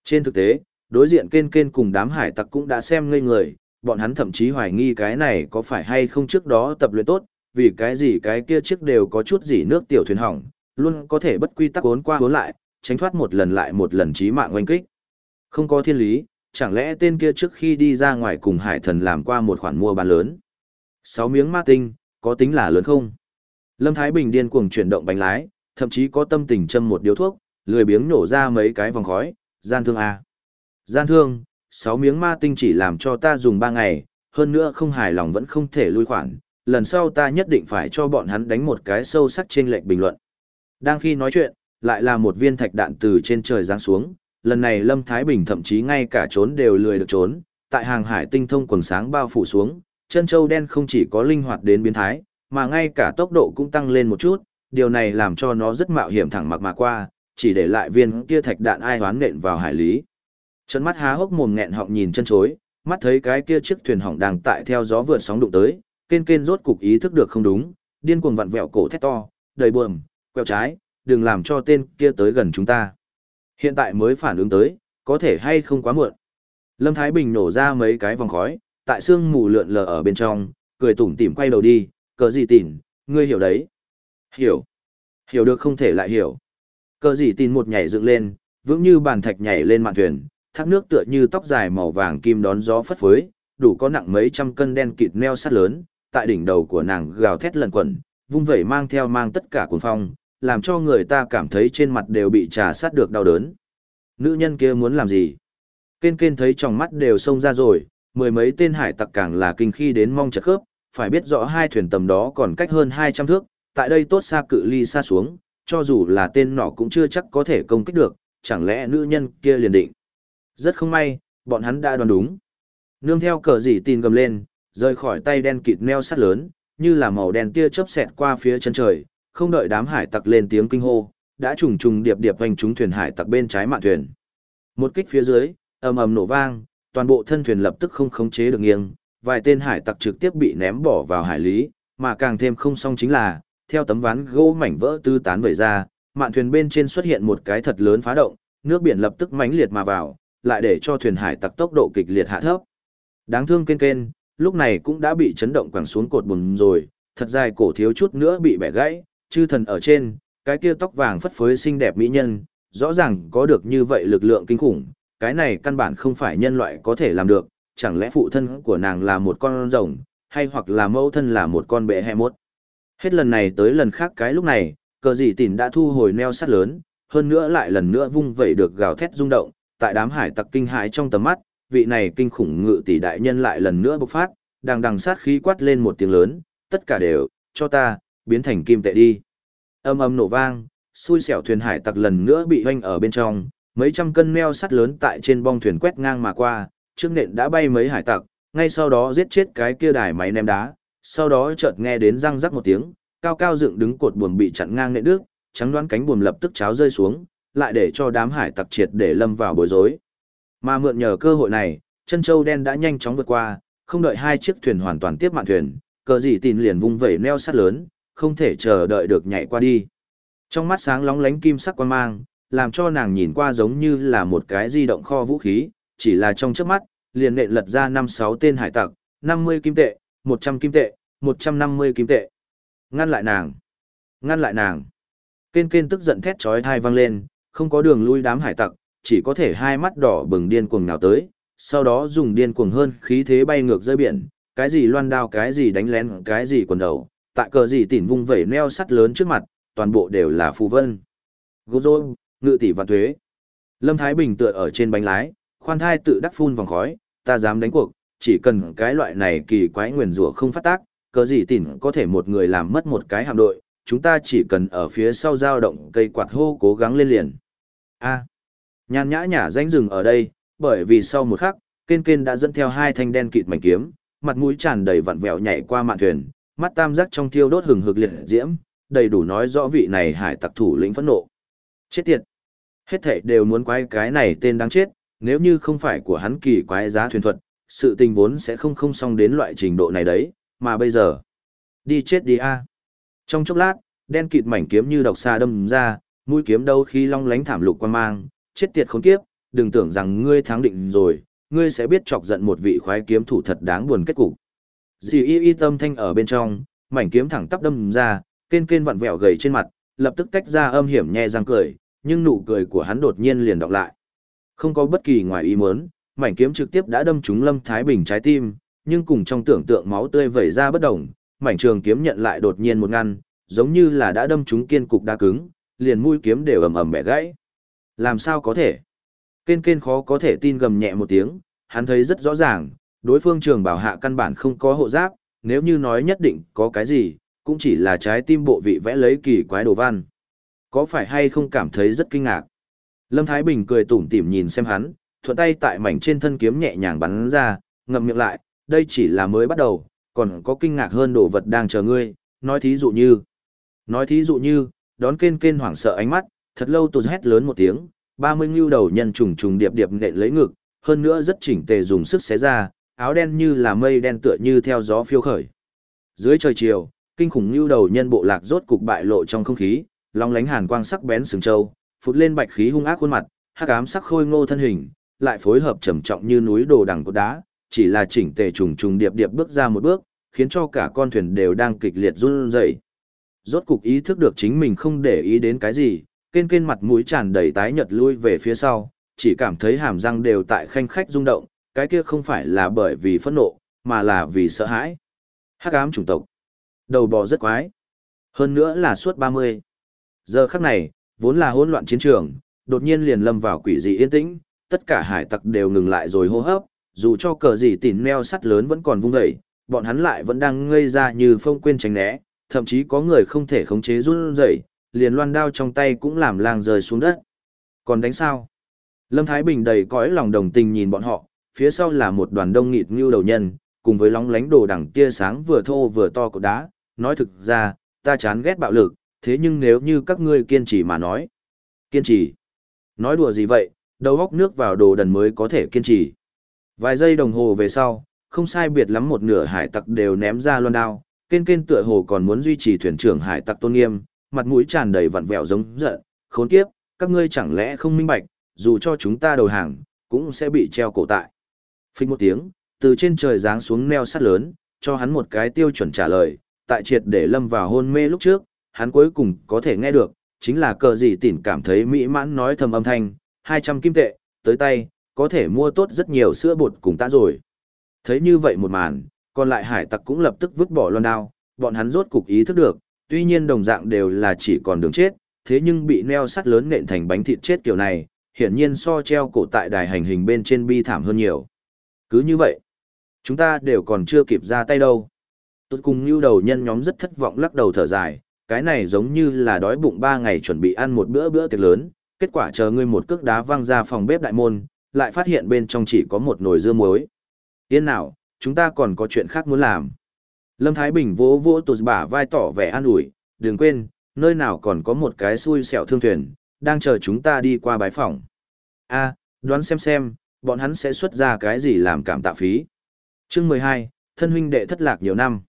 Trên thực tế, đối diện kên kên cùng đám hải tặc cũng đã xem ngây người, bọn hắn thậm chí hoài nghi cái này có phải hay không trước đó tập luyện tốt, vì cái gì cái kia chiếc đều có chút gì nước tiểu thuyền hỏng, luôn có thể bất quy tắc uốn qua uốn lại, tránh thoát một lần lại một lần chí mạng oanh kích. Không có thiên lý, chẳng lẽ tên kia trước khi đi ra ngoài cùng hải thần làm qua một khoản mua bán lớn. Sáu miếng ma tinh, có tính là lớn không? Lâm Thái Bình điên cuồng chuyển động bánh lái, thậm chí có tâm tình châm một điếu thuốc, lười biếng nổ ra mấy cái vòng khói, gian thương A. Gian thương, sáu miếng ma tinh chỉ làm cho ta dùng ba ngày, hơn nữa không hài lòng vẫn không thể lui khoản, lần sau ta nhất định phải cho bọn hắn đánh một cái sâu sắc trên lệnh bình luận. Đang khi nói chuyện, lại là một viên thạch đạn từ trên trời giáng xuống, lần này Lâm Thái Bình thậm chí ngay cả trốn đều lười được trốn, tại hàng hải tinh thông quần sáng bao phủ xuống, chân châu đen không chỉ có linh hoạt đến biến thái, mà ngay cả tốc độ cũng tăng lên một chút, điều này làm cho nó rất mạo hiểm thẳng mặc mà qua, chỉ để lại viên kia thạch đạn ai hoán nện vào hải lý. Chân mắt há hốc mồm nghẹn họng nhìn chân chối, mắt thấy cái kia chiếc thuyền hỏng đang tại theo gió vượt sóng đụng tới, kên kên rốt cục ý thức được không đúng, điên cuồng vặn vẹo cổ thét to, đầy buồm, quẹo trái, đừng làm cho tên kia tới gần chúng ta. Hiện tại mới phản ứng tới, có thể hay không quá muộn. Lâm Thái Bình nổ ra mấy cái vòng khói, tại xương mù lượn lờ ở bên trong, cười tủm tỉm quay đầu đi, cờ gì tỉn, ngươi hiểu đấy. Hiểu. Hiểu được không thể lại hiểu. Cờ gì tỉn một nhảy dựng lên, vững như bàn thạch nhảy lên mạn thuyền, thác nước tựa như tóc dài màu vàng kim đón gió phất phới, đủ có nặng mấy trăm cân đen kịt neo sắt lớn, tại đỉnh đầu của nàng gào thét lần quẩn, vung vẩy mang theo mang tất cả cuồng phong, làm cho người ta cảm thấy trên mặt đều bị trà sát được đau đớn. Nữ nhân kia muốn làm gì? Kên kên thấy trong mắt đều sông ra rồi, mười mấy tên hải tặc càng là kinh khi đến mong chật khớp, phải biết rõ hai thuyền tầm đó còn cách hơn 200 thước, tại đây tốt xa cự ly xa xuống, cho dù là tên nọ cũng chưa chắc có thể công kích được, chẳng lẽ nữ nhân kia liền định. Rất không may, bọn hắn đã đoán đúng. Nương theo cờ dỉ tin gầm lên, rời khỏi tay đen kịt neo sắt lớn, như là màu đen tia chớp xẹt qua phía chân trời, không đợi đám hải tặc lên tiếng kinh hô, đã trùng trùng điệp điệp hoành trúng thuyền hải tặc bên trái mạn thuyền. Một kích phía dưới, ầm ầm nổ vang, toàn bộ thân thuyền lập tức không khống chế được nghiêng, vài tên hải tặc trực tiếp bị ném bỏ vào hải lý, mà càng thêm không xong chính là, theo tấm ván gỗ mảnh vỡ tư tán vẩy ra, mạn thuyền bên trên xuất hiện một cái thật lớn phá động, nước biển lập tức mãnh liệt mà vào, lại để cho thuyền hải tặc tốc độ kịch liệt hạ thấp. Đáng thương kên kên, lúc này cũng đã bị chấn động quẳng xuống cột bùn rồi, thật dài cổ thiếu chút nữa bị bẻ gãy, chư thần ở trên, cái kia tóc vàng phất phới xinh đẹp mỹ nhân, rõ ràng có được như vậy lực lượng kinh khủng, cái này căn bản không phải nhân loại có thể làm được, chẳng lẽ phụ thân của nàng là một con rồng, hay hoặc là mẫu thân là một con bệ hẹ mốt. Hết lần này tới lần khác cái lúc này, cờ gì tỉn đã thu hồi neo sắt lớn, hơn nữa lại lần nữa vung vẩy được gào thét rung động, tại đám hải tặc kinh hãi trong tầm mắt, vị này kinh khủng ngự tỷ đại nhân lại lần nữa bộc phát, đang đằng sát khí quát lên một tiếng lớn, tất cả đều, cho ta, biến thành kim tệ đi. Âm âm nổ vang, xui xẻo thuyền hải tặc lần nữa bị hoanh ở bên trong, mấy trăm cân neo sắt lớn tại trên bong thuyền quét ngang mà qua, trước nện đã bay mấy hải tặc, ngay sau đó giết chết cái kia đài máy ném đá, sau đó chợt nghe đến răng rắc một tiếng, cao cao dựng đứng cột buồm bị chặn ngang nện đứt, trắng đoán cánh buồm lập tức cháo rơi xuống, lại để cho đám hải tặc triệt để lâm vào bối rối. Mà mượn nhờ cơ hội này, chân châu đen đã nhanh chóng vượt qua, không đợi hai chiếc thuyền hoàn toàn tiếp mạn thuyền, cờ gì tin liền vung vẩy neo sắt lớn, không thể chờ đợi được nhảy qua đi. Trong mắt sáng lóng lánh kim sắc quan mang, làm cho nàng nhìn qua giống như là một cái di động kho vũ khí, chỉ là trong chớp mắt, liền nện lật ra 5-6 tên hải tặc, 50 kim tệ, 100 kim tệ, 150 kim tệ. Ngăn lại nàng! Ngăn lại nàng! Kên kên tức giận thét chói thai vang lên, không có đường lui đám hải tặc, chỉ có thể hai mắt đỏ bừng điên cuồng nào tới, sau đó dùng điên cuồng hơn khí thế bay ngược rơi biển, cái gì loan đao cái gì đánh lén cái gì quần đầu, tại cờ gì tỉn vung vẩy neo sắt lớn trước mặt, toàn bộ đều là phù vân. Gô rô, ngự tỷ và thuế. Lâm Thái Bình tựa ở trên bánh lái, khoan thai tự đắc phun vòng khói, ta dám đánh cuộc, chỉ cần cái loại này kỳ quái nguyền rủa không phát tác, cờ gì tỉn có thể một người làm mất một cái hạm đội, chúng ta chỉ cần ở phía sau dao động cây quạt hô cố gắng lên liền. A. Nhàn nhã nhả danh rừng ở đây, bởi vì sau một khắc, Ken Ken đã dẫn theo hai thanh đen kịt mảnh kiếm, mặt mũi tràn đầy vặn vẹo nhảy qua mạn thuyền, mắt tam giác trong thiêu đốt hừng hực liệt diễm, đầy đủ nói rõ vị này hải tặc thủ lĩnh phẫn nộ. Chết tiệt! Hết thảy đều muốn quái cái này tên đáng chết, nếu như không phải của hắn kỳ quái giá thuyền thuật, sự tình vốn sẽ không không xong đến loại trình độ này đấy, mà bây giờ. Đi chết đi a. Trong chốc lát, đen kịt mảnh kiếm như độc xa đâm ra, mũi kiếm đâu khi long lánh thảm lục quan mang, chết tiệt khốn kiếp, đừng tưởng rằng ngươi thắng định rồi, ngươi sẽ biết chọc giận một vị khoái kiếm thủ thật đáng buồn kết cục. Dì y y tâm thanh ở bên trong, mảnh kiếm thẳng tắp đâm ra, kên kên vặn vẹo gầy trên mặt, lập tức tách ra âm hiểm nhẹ răng cười, nhưng nụ cười của hắn đột nhiên liền đọc lại. Không có bất kỳ ngoài ý muốn, mảnh kiếm trực tiếp đã đâm trúng Lâm Thái Bình trái tim, nhưng cùng trong tưởng tượng máu tươi vẩy ra bất động, mảnh trường kiếm nhận lại đột nhiên một ngăn, giống như là đã đâm trúng kiên cục đá cứng, liền mũi kiếm đều ầm ầm bẻ gãy. Làm sao có thể? Kên kên khó có thể tin gầm nhẹ một tiếng, hắn thấy rất rõ ràng, đối phương trường bảo hạ căn bản không có hộ giáp, nếu như nói nhất định có cái gì, cũng chỉ là trái tim bộ vị vẽ lấy kỳ quái đồ văn. Có phải hay không cảm thấy rất kinh ngạc? Lâm Thái Bình cười tủm tỉm nhìn xem hắn, thuận tay tại mảnh trên thân kiếm nhẹ nhàng bắn ra, ngậm miệng lại, đây chỉ là mới bắt đầu, còn có kinh ngạc hơn đồ vật đang chờ ngươi, nói thí dụ như. Nói thí dụ như, đón kên kên hoảng sợ ánh mắt, thật lâu tôi hét lớn một tiếng, ba mươi ngưu đầu nhân trùng trùng điệp điệp nện lấy ngực, hơn nữa rất chỉnh tề dùng sức xé ra, áo đen như là mây đen tựa như theo gió phiêu khởi. Dưới trời chiều, kinh khủng ngưu đầu nhân bộ lạc rốt cục bại lộ trong không khí, long lánh hàn quang sắc bén sừng trâu, phụt lên bạch khí hung ác khuôn mặt, hắc ám sắc khôi ngô thân hình, lại phối hợp trầm trọng như núi đồ đằng cột đá, chỉ là chỉnh tề trùng trùng điệp điệp bước ra một bước, khiến cho cả con thuyền đều đang kịch liệt run rẩy. Rốt cục ý thức được chính mình không để ý đến cái gì, kên kên mặt mũi tràn đầy tái nhợt lui về phía sau, chỉ cảm thấy hàm răng đều tại khanh khách rung động, cái kia không phải là bởi vì phẫn nộ, mà là vì sợ hãi. Hắc ám chủng tộc. Đầu bò rất quái. Hơn nữa là suốt 30. Giờ khắc này, vốn là hỗn loạn chiến trường, đột nhiên liền lâm vào quỷ dị yên tĩnh, tất cả hải tặc đều ngừng lại rồi hô hấp, dù cho cờ gì tỉn meo sắt lớn vẫn còn vung dậy, bọn hắn lại vẫn đang ngây ra như phong quên tránh né, thậm chí có người không thể khống chế run rẩy, liền loan đao trong tay cũng làm làng rơi xuống đất. Còn đánh sao? Lâm Thái Bình đầy cõi lòng đồng tình nhìn bọn họ, phía sau là một đoàn đông nghịt như đầu nhân, cùng với lóng lánh đồ đằng tia sáng vừa thô vừa to của đá, nói thực ra, ta chán ghét bạo lực, thế nhưng nếu như các ngươi kiên trì mà nói. Kiên trì? Nói đùa gì vậy, đầu góc nước vào đồ đần mới có thể kiên trì. Vài giây đồng hồ về sau, không sai biệt lắm một nửa hải tặc đều ném ra loan đao, kên kên tựa hồ còn muốn duy trì thuyền trưởng hải tặc tôn nghiêm, mặt mũi tràn đầy vặn vẹo giống giận, khốn kiếp, các ngươi chẳng lẽ không minh bạch, dù cho chúng ta đầu hàng, cũng sẽ bị treo cổ tại. Phích một tiếng, từ trên trời giáng xuống neo sắt lớn, cho hắn một cái tiêu chuẩn trả lời, tại triệt để lâm vào hôn mê lúc trước, hắn cuối cùng có thể nghe được, chính là cờ gì tỉn cảm thấy mỹ mãn nói thầm âm thanh, 200 kim tệ, tới tay, có thể mua tốt rất nhiều sữa bột cùng ta rồi. Thấy như vậy một màn, còn lại hải tặc cũng lập tức vứt bỏ loan đao, bọn hắn rốt cục ý thức được, tuy nhiên đồng dạng đều là chỉ còn đường chết, thế nhưng bị neo sắt lớn nện thành bánh thịt chết kiểu này, hiển nhiên so treo cổ tại đài hành hình bên trên bi thảm hơn nhiều. Cứ như vậy, chúng ta đều còn chưa kịp ra tay đâu. Tốt cùng như đầu nhân nhóm rất thất vọng lắc đầu thở dài, cái này giống như là đói bụng ba ngày chuẩn bị ăn một bữa bữa tiệc lớn, kết quả chờ ngươi một cước đá văng ra phòng bếp đại môn, lại phát hiện bên trong chỉ có một nồi dưa muối. Yên nào, chúng ta còn có chuyện khác muốn làm. Lâm Thái Bình vỗ vỗ tụt bả vai tỏ vẻ an ủi, đừng quên, nơi nào còn có một cái xui xẻo thương thuyền, đang chờ chúng ta đi qua bái phòng. A, đoán xem xem, bọn hắn sẽ xuất ra cái gì làm cảm tạ phí. Chương mười hai, thân huynh đệ thất lạc nhiều năm.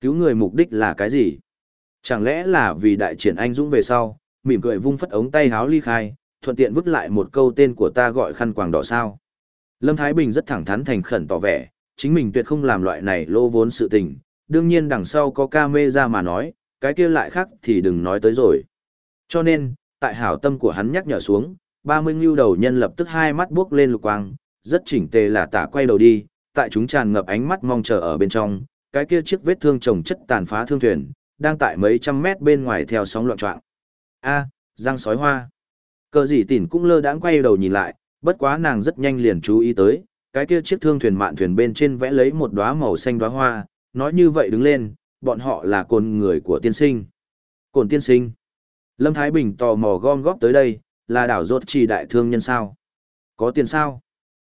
Cứu người mục đích là cái gì? Chẳng lẽ là vì đại triển anh dũng về sau, mỉm cười vung phất ống tay háo ly khai, thuận tiện vứt lại một câu tên của ta gọi khăn quàng đỏ sao. Lâm Thái Bình rất thẳng thắn thành khẩn tỏ vẻ, chính mình tuyệt không làm loại này lô vốn sự tình, đương nhiên đằng sau có ca mê ra mà nói, cái kia lại khác thì đừng nói tới rồi. Cho nên, tại hảo tâm của hắn nhắc nhở xuống, 30 ngưu đầu nhân lập tức hai mắt bước lên lục quang, rất chỉnh tề là tả quay đầu đi, tại chúng tràn ngập ánh mắt mong chờ ở bên trong, cái kia chiếc vết thương chồng chất tàn phá thương thuyền, đang tại mấy trăm mét bên ngoài theo sóng loạn trọng. A, răng sói hoa. Cờ gì tỉn cũng lơ đãng quay đầu nhìn lại, bất quá nàng rất nhanh liền chú ý tới, cái kia chiếc thương thuyền mạn thuyền bên trên vẽ lấy một đóa màu xanh đóa hoa, nói như vậy đứng lên, bọn họ là cồn người của tiên sinh. Cồn tiên sinh. Lâm Thái Bình tò mò gom góp tới đây, là đảo rốt trì đại thương nhân sao? Có tiền sao?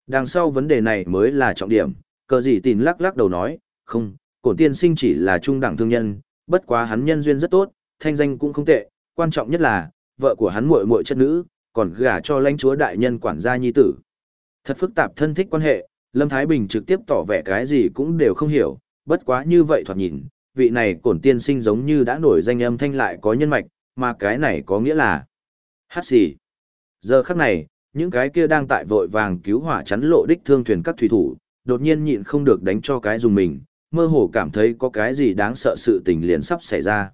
Đằng sau vấn đề này mới là trọng điểm, cờ gì tỉn lắc lắc đầu nói, không, cổn tiên sinh chỉ là trung đẳng thương nhân, bất quá hắn nhân duyên rất tốt, thanh danh cũng không tệ, quan trọng nhất là, vợ của hắn muội muội chất nữ, còn gả cho lãnh chúa đại nhân quản gia nhi tử. Thật phức tạp thân thích quan hệ, Lâm Thái Bình trực tiếp tỏ vẻ cái gì cũng đều không hiểu, bất quá như vậy thoạt nhìn, vị này cổn tiên sinh giống như đã nổi danh âm thanh lại có nhân mạch, mà cái này có nghĩa là hát xì. Giờ khắc này, những cái kia đang tại vội vàng cứu hỏa chắn lộ đích thương thuyền các thủy thủ, đột nhiên nhịn không được đánh cho cái dùng mình, mơ hồ cảm thấy có cái gì đáng sợ sự tình liền sắp xảy ra.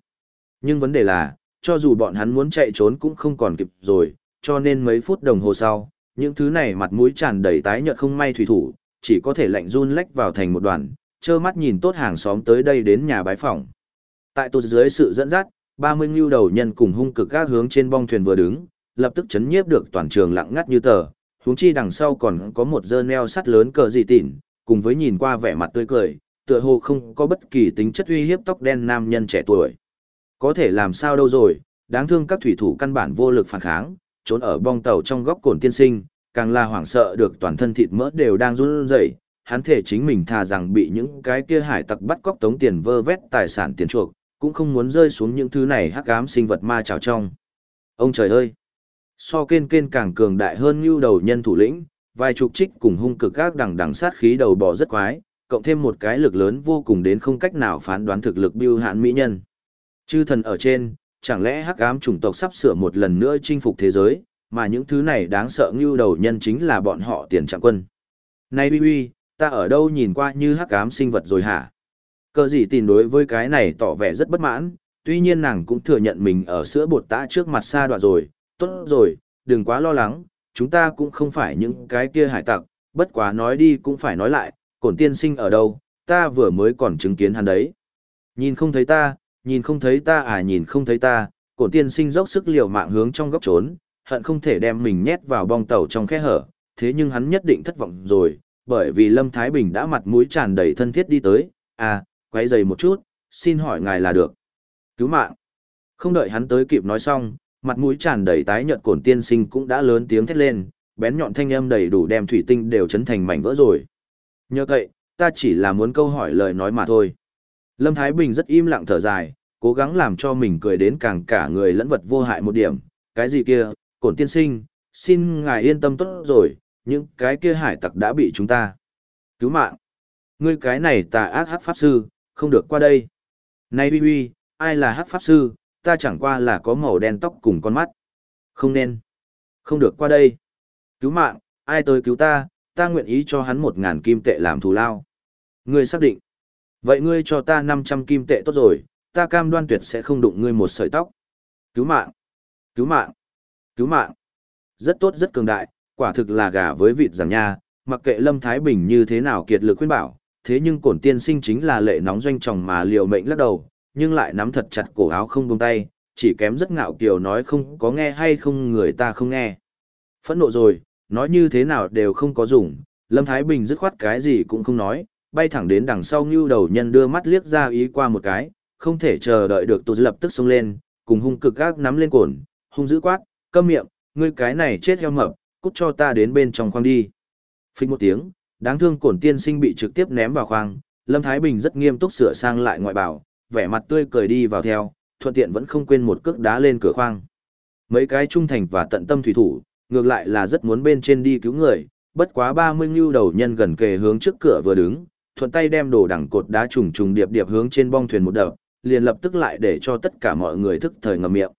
Nhưng vấn đề là, cho dù bọn hắn muốn chạy trốn cũng không còn kịp rồi, cho nên mấy phút đồng hồ sau, những thứ này mặt mũi tràn đầy tái nhợt không may thủy thủ, chỉ có thể lạnh run lách vào thành một đoàn, trơ mắt nhìn tốt hàng xóm tới đây đến nhà bái phỏng. Tại tụt dưới sự dẫn dắt, 30 ngưu đầu nhân cùng hung cực các hướng trên bong thuyền vừa đứng, lập tức chấn nhiếp được toàn trường lặng ngắt như tờ, huống chi đằng sau còn có một dơ neo sắt lớn cờ dị tỉn, cùng với nhìn qua vẻ mặt tươi cười, tựa hồ không có bất kỳ tính chất uy hiếp tóc đen nam nhân trẻ tuổi. Có thể làm sao đâu rồi, đáng thương các thủy thủ căn bản vô lực phản kháng, trốn ở bong tàu trong góc cồn tiên sinh, càng là hoảng sợ được toàn thân thịt mỡ đều đang run rẩy, hắn thể chính mình thà rằng bị những cái kia hải tặc bắt cóc tống tiền vơ vét tài sản tiền chuộc, cũng không muốn rơi xuống những thứ này hắc ám sinh vật ma trào trong. Ông trời ơi! So kên kên càng cường đại hơn như đầu nhân thủ lĩnh, vài chục trích cùng hung cực các đằng đằng sát khí đầu bò rất quái, cộng thêm một cái lực lớn vô cùng đến không cách nào phán đoán thực lực biêu hạn mỹ nhân. Chư thần ở trên, chẳng lẽ hắc ám chủng tộc sắp sửa một lần nữa chinh phục thế giới, mà những thứ này đáng sợ như đầu nhân chính là bọn họ tiền trạng quân. Này uy uy, ta ở đâu nhìn qua như hắc ám sinh vật rồi hả? Cờ gì tìm đối với cái này tỏ vẻ rất bất mãn, tuy nhiên nàng cũng thừa nhận mình ở sữa bột tã trước mặt xa đoạn rồi, tốt rồi, đừng quá lo lắng, chúng ta cũng không phải những cái kia hải tặc, bất quá nói đi cũng phải nói lại, cổn tiên sinh ở đâu, ta vừa mới còn chứng kiến hắn đấy. Nhìn không thấy ta, nhìn không thấy ta à nhìn không thấy ta, cổ tiên sinh dốc sức liều mạng hướng trong góc trốn, hận không thể đem mình nhét vào bong tàu trong khe hở, thế nhưng hắn nhất định thất vọng rồi, bởi vì Lâm Thái Bình đã mặt mũi tràn đầy thân thiết đi tới, à, quay giày một chút, xin hỏi ngài là được. Cứu mạng. Không đợi hắn tới kịp nói xong, mặt mũi tràn đầy tái nhợt cổn tiên sinh cũng đã lớn tiếng thét lên, bén nhọn thanh âm đầy đủ đem thủy tinh đều chấn thành mảnh vỡ rồi. Nhờ vậy, ta chỉ là muốn câu hỏi lời nói mà thôi. Lâm Thái Bình rất im lặng thở dài, cố gắng làm cho mình cười đến càng cả người lẫn vật vô hại một điểm. Cái gì kia, cổn tiên sinh, xin ngài yên tâm tốt rồi, những cái kia hải tặc đã bị chúng ta cứu mạng. Ngươi cái này tà ác hắc pháp sư, không được qua đây. Này uy uy, ai là hắc pháp sư, ta chẳng qua là có màu đen tóc cùng con mắt. Không nên. Không được qua đây. Cứu mạng, ai tới cứu ta, ta nguyện ý cho hắn một ngàn kim tệ làm thù lao. Ngươi xác định. Vậy ngươi cho ta 500 kim tệ tốt rồi, ta cam đoan tuyệt sẽ không đụng ngươi một sợi tóc. Cứu mạng. Cứu mạng. Cứu mạng. Rất tốt rất cường đại, quả thực là gà với vịt giảng nha, mặc kệ Lâm Thái Bình như thế nào kiệt lực khuyên bảo, thế nhưng cổn tiên sinh chính là lệ nóng doanh chồng mà liều mệnh lắc đầu, nhưng lại nắm thật chặt cổ áo không buông tay, chỉ kém rất ngạo kiều nói không có nghe hay không người ta không nghe. Phẫn nộ rồi, nói như thế nào đều không có dùng, Lâm Thái Bình dứt khoát cái gì cũng không nói, bay thẳng đến đằng sau ngưu đầu nhân đưa mắt liếc ra ý qua một cái, không thể chờ đợi được tụt lập tức xông lên, cùng hung cực gác nắm lên cồn, hung dữ quát, câm miệng, ngươi cái này chết heo mập, cút cho ta đến bên trong khoang đi. Phích một tiếng, đáng thương cổn tiên sinh bị trực tiếp ném vào khoang, Lâm Thái Bình rất nghiêm túc sửa sang lại ngoại bảo, vẻ mặt tươi cười đi vào theo, thuận tiện vẫn không quên một cước đá lên cửa khoang. Mấy cái trung thành và tận tâm thủy thủ, ngược lại là rất muốn bên trên đi cứu người, bất quá 30 ngưu đầu nhân gần kề hướng trước cửa vừa đứng, thuận tay đem đồ đằng cột đá trùng trùng điệp điệp hướng trên bong thuyền một đập, liền lập tức lại để cho tất cả mọi người thức thời ngậm miệng.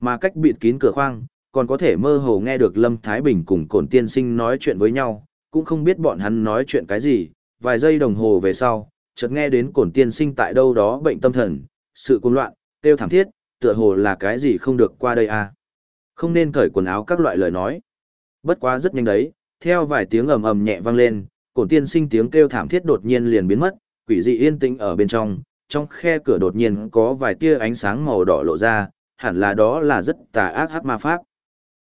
Mà cách bịt kín cửa khoang, còn có thể mơ hồ nghe được Lâm Thái Bình cùng Cổn Tiên Sinh nói chuyện với nhau, cũng không biết bọn hắn nói chuyện cái gì, vài giây đồng hồ về sau, chợt nghe đến Cổn Tiên Sinh tại đâu đó bệnh tâm thần, sự cuồng loạn, kêu thảm thiết, tựa hồ là cái gì không được qua đây à. Không nên cởi quần áo các loại lời nói. Bất quá rất nhanh đấy, theo vài tiếng ầm ầm nhẹ vang lên, Cổn Tiên Sinh tiếng kêu thảm thiết đột nhiên liền biến mất, quỷ dị yên tĩnh ở bên trong, trong khe cửa đột nhiên có vài tia ánh sáng màu đỏ lộ ra, hẳn là đó là rất tà ác hắc ma pháp.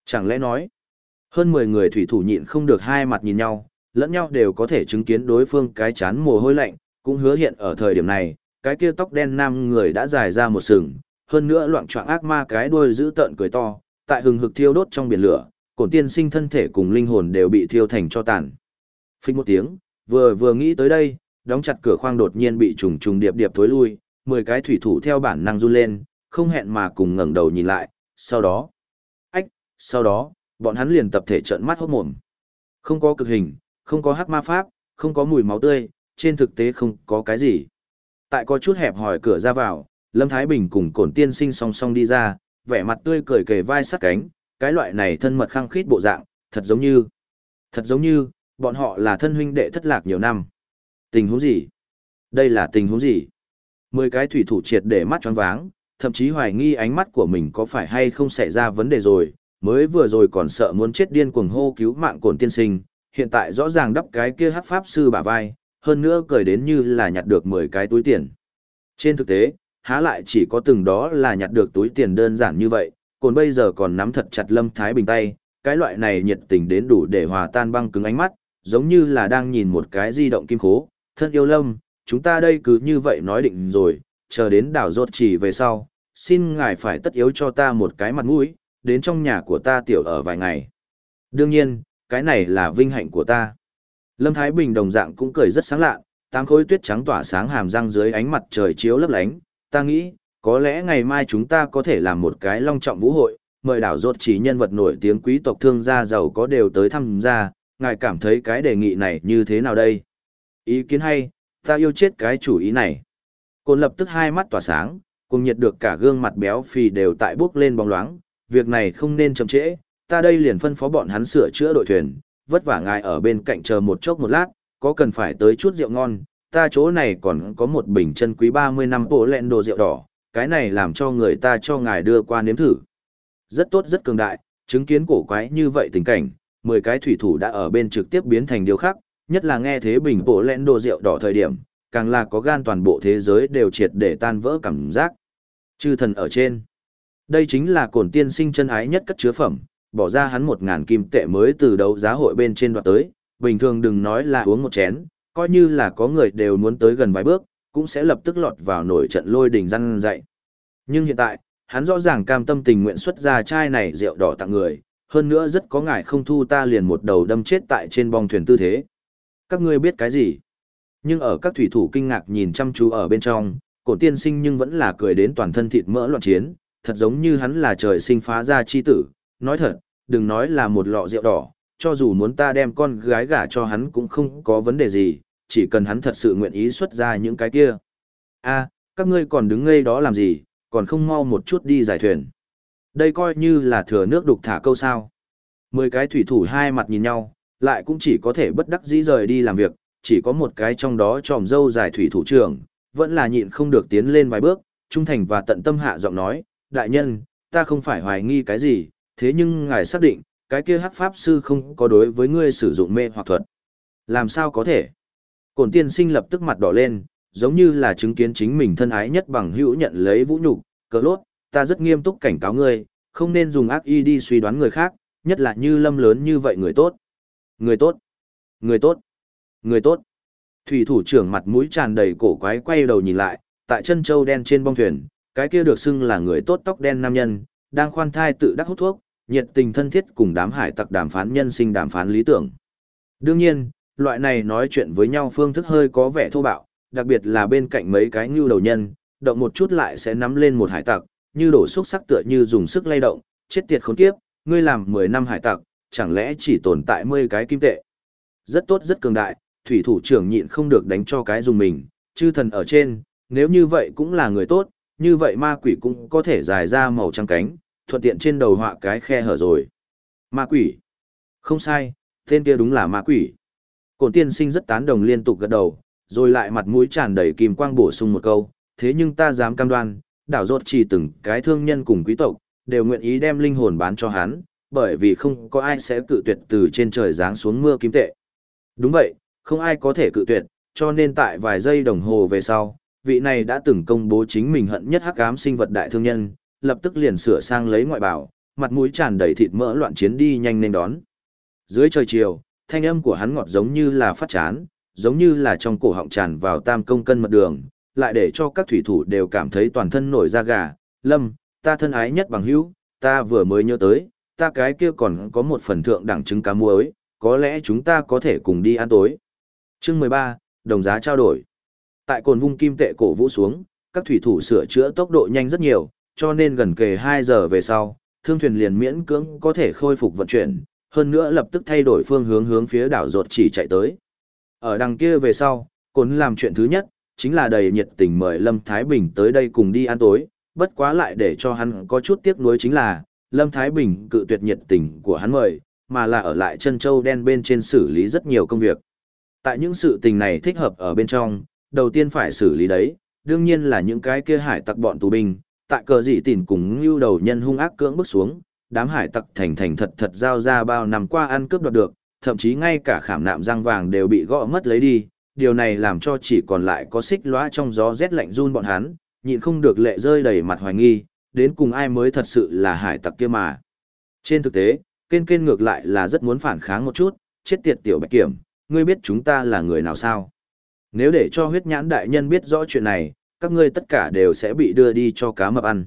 Chẳng lẽ nói, hơn 10 người thủy thủ nhịn không được hai mặt nhìn nhau, lẫn nhau đều có thể chứng kiến đối phương cái chán mồ hôi lạnh, cũng hứa hiện ở thời điểm này, cái kia tóc đen nam người đã dài ra một sừng, hơn nữa loạn trọng ác ma cái đuôi giữ tợn cười to, tại hừng hực thiêu đốt trong biển lửa, cổn tiên sinh thân thể cùng linh hồn đều bị thiêu thành cho tàn. Phích một tiếng, vừa vừa nghĩ tới đây, đóng chặt cửa khoang đột nhiên bị trùng trùng điệp điệp thối lui, mười cái thủy thủ theo bản năng run lên, không hẹn mà cùng ngẩng đầu nhìn lại, sau đó, ách, sau đó, bọn hắn liền tập thể trợn mắt hốt mồm. Không có cực hình, không có hắc ma pháp, không có mùi máu tươi, trên thực tế không có cái gì. Tại có chút hẹp hỏi cửa ra vào, Lâm Thái Bình cùng Cổn Tiên Sinh song song đi ra, vẻ mặt tươi cười kề vai sát cánh, cái loại này thân mật khăng khít bộ dạng, thật giống như, thật giống như, bọn họ là thân huynh đệ thất lạc nhiều năm. Tình huống gì? Đây là tình huống gì? Mười cái thủy thủ triệt để mắt choáng váng, thậm chí hoài nghi ánh mắt của mình có phải hay không xảy ra vấn đề rồi, mới vừa rồi còn sợ muốn chết điên cuồng hô cứu mạng cổn tiên sinh, hiện tại rõ ràng đắp cái kia hắc pháp sư bả vai, hơn nữa cười đến như là nhặt được 10 cái túi tiền. Trên thực tế, há lại chỉ có từng đó là nhặt được túi tiền đơn giản như vậy, còn bây giờ còn nắm thật chặt Lâm Thái Bình tay, cái loại này nhiệt tình đến đủ để hòa tan băng cứng ánh mắt, giống như là đang nhìn một cái di động kim khố, thân yêu Lâm, chúng ta đây cứ như vậy nói định rồi, chờ đến đảo rốt chỉ về sau, xin ngài phải tất yếu cho ta một cái mặt mũi, đến trong nhà của ta tiểu ở vài ngày. Đương nhiên, cái này là vinh hạnh của ta. Lâm Thái Bình đồng dạng cũng cười rất sáng lạ, tám khối tuyết trắng tỏa sáng hàm răng dưới ánh mặt trời chiếu lấp lánh, ta nghĩ, có lẽ ngày mai chúng ta có thể làm một cái long trọng vũ hội, mời đảo rốt chỉ nhân vật nổi tiếng quý tộc thương gia giàu có đều tới tham gia, ngài cảm thấy cái đề nghị này như thế nào đây? Ý kiến hay, ta yêu chết cái chủ ý này. Côn lập tức hai mắt tỏa sáng, cùng nhiệt được cả gương mặt béo phì đều tại bước lên bóng loáng, việc này không nên chậm trễ, ta đây liền phân phó bọn hắn sửa chữa đội thuyền, vất vả ngài ở bên cạnh chờ một chốc một lát, có cần phải tới chút rượu ngon, ta chỗ này còn có một bình chân quý 30 năm bộ lẹn đồ rượu đỏ, cái này làm cho người ta cho ngài đưa qua nếm thử. Rất tốt rất cường đại, chứng kiến cổ quái như vậy tình cảnh, 10 cái thủy thủ đã ở bên trực tiếp biến thành điều khác, nhất là nghe thế bình bộ lẹn đồ rượu đỏ thời điểm, càng là có gan toàn bộ thế giới đều triệt để tan vỡ cảm giác. Chư thần ở trên. Đây chính là cổn tiên sinh chân ái nhất cất chứa phẩm, bỏ ra hắn một ngàn kim tệ mới từ đấu giá hội bên trên đoạt tới, bình thường đừng nói là uống một chén, coi như là có người đều muốn tới gần vài bước, cũng sẽ lập tức lọt vào nổi trận lôi đình răn dậy. Nhưng hiện tại, hắn rõ ràng cam tâm tình nguyện xuất ra chai này rượu đỏ tặng người, hơn nữa rất có ngại không thu ta liền một đầu đâm chết tại trên bong thuyền tư thế. Các ngươi biết cái gì? Nhưng ở các thủy thủ kinh ngạc nhìn chăm chú ở bên trong, cổ tiên sinh nhưng vẫn là cười đến toàn thân thịt mỡ loạn chiến, thật giống như hắn là trời sinh phá ra chi tử, nói thật, đừng nói là một lọ rượu đỏ, cho dù muốn ta đem con gái gả cho hắn cũng không có vấn đề gì, chỉ cần hắn thật sự nguyện ý xuất ra những cái kia. a các ngươi còn đứng ngây đó làm gì, còn không mau một chút đi giải thuyền. Đây coi như là thừa nước đục thả câu sao. Mười cái thủy thủ hai mặt nhìn nhau, lại cũng chỉ có thể bất đắc dĩ rời đi làm việc, chỉ có một cái trong đó tròm dâu dài thủy thủ trưởng, vẫn là nhịn không được tiến lên vài bước, trung thành và tận tâm hạ giọng nói, đại nhân, ta không phải hoài nghi cái gì, thế nhưng ngài xác định, cái kia hắc pháp sư không có đối với ngươi sử dụng mê hoặc thuật. Làm sao có thể? Cổn tiên sinh lập tức mặt đỏ lên, giống như là chứng kiến chính mình thân ái nhất bằng hữu nhận lấy vũ nhục, cờ lốt, ta rất nghiêm túc cảnh cáo ngươi, không nên dùng ác ý đi suy đoán người khác, nhất là như lâm lớn như vậy người tốt. Người tốt, người tốt, người tốt. Thủy thủ trưởng mặt mũi tràn đầy cổ quái quay đầu nhìn lại, tại chân châu đen trên bong thuyền, cái kia được xưng là người tốt tóc đen nam nhân, đang khoan thai tự đắc hút thuốc, nhiệt tình thân thiết cùng đám hải tặc đàm phán nhân sinh đàm phán lý tưởng. Đương nhiên, loại này nói chuyện với nhau phương thức hơi có vẻ thô bạo, đặc biệt là bên cạnh mấy cái ngưu đầu nhân, động một chút lại sẽ nắm lên một hải tặc, như đổ xúc sắc tựa như dùng sức lay động, chết tiệt khốn kiếp, ngươi làm 10 năm hải tặc, chẳng lẽ chỉ tồn tại 10 cái kim tệ. Rất tốt rất cường đại, thủy thủ trưởng nhịn không được đánh cho cái dùng mình, chư thần ở trên, nếu như vậy cũng là người tốt, như vậy ma quỷ cũng có thể dài ra màu trắng cánh, thuận tiện trên đầu họa cái khe hở rồi. Ma quỷ. Không sai, tên kia đúng là ma quỷ. Cổn tiên sinh rất tán đồng liên tục gật đầu, rồi lại mặt mũi tràn đầy kim quang bổ sung một câu, thế nhưng ta dám cam đoan, đảo rốt chỉ từng cái thương nhân cùng quý tộc, đều nguyện ý đem linh hồn bán cho hắn, bởi vì không có ai sẽ cự tuyệt từ trên trời giáng xuống mưa kim tệ. Đúng vậy, không ai có thể cự tuyệt, cho nên tại vài giây đồng hồ về sau, vị này đã từng công bố chính mình hận nhất hắc ám sinh vật đại thương nhân, lập tức liền sửa sang lấy ngoại bảo, mặt mũi tràn đầy thịt mỡ loạn chiến đi nhanh nên đón. Dưới trời chiều, thanh âm của hắn ngọt giống như là phát chán, giống như là trong cổ họng tràn vào tam công cân mật đường, lại để cho các thủy thủ đều cảm thấy toàn thân nổi da gà. Lâm, ta thân ái nhất bằng hữu, ta vừa mới nhớ tới, ta cái kia còn có một phần thượng đẳng trứng cá muối, có lẽ chúng ta có thể cùng đi ăn tối. Chương 13, đồng giá trao đổi. Tại cồn vung kim tệ cổ vũ xuống, các thủy thủ sửa chữa tốc độ nhanh rất nhiều, cho nên gần kề 2 giờ về sau, thương thuyền liền miễn cưỡng có thể khôi phục vận chuyển, hơn nữa lập tức thay đổi phương hướng hướng phía đảo ruột chỉ chạy tới. Ở đằng kia về sau, cồn làm chuyện thứ nhất, chính là đầy nhiệt tình mời Lâm Thái Bình tới đây cùng đi ăn tối, bất quá lại để cho hắn có chút tiếc nuối chính là, Lâm Thái Bình cự tuyệt nhiệt tình của hắn mời, mà là ở lại chân châu đen bên trên xử lý rất nhiều công việc. Tại những sự tình này thích hợp ở bên trong, đầu tiên phải xử lý đấy, đương nhiên là những cái kia hải tặc bọn tù binh, tại cờ dị tỉn cùng như đầu nhân hung ác cưỡng bước xuống, đám hải tặc thành thành thật thật giao ra bao năm qua ăn cướp đoạt được, thậm chí ngay cả khảm nạm răng vàng đều bị gõ mất lấy đi, điều này làm cho chỉ còn lại có xích lóa trong gió rét lạnh run bọn hắn, nhịn không được lệ rơi đầy mặt hoài nghi, đến cùng ai mới thật sự là hải tặc kia mà. Trên thực tế, kên kên ngược lại là rất muốn phản kháng một chút, chết tiệt tiểu bạch kiểm, ngươi biết chúng ta là người nào sao? Nếu để cho huyết nhãn đại nhân biết rõ chuyện này, các ngươi tất cả đều sẽ bị đưa đi cho cá mập ăn.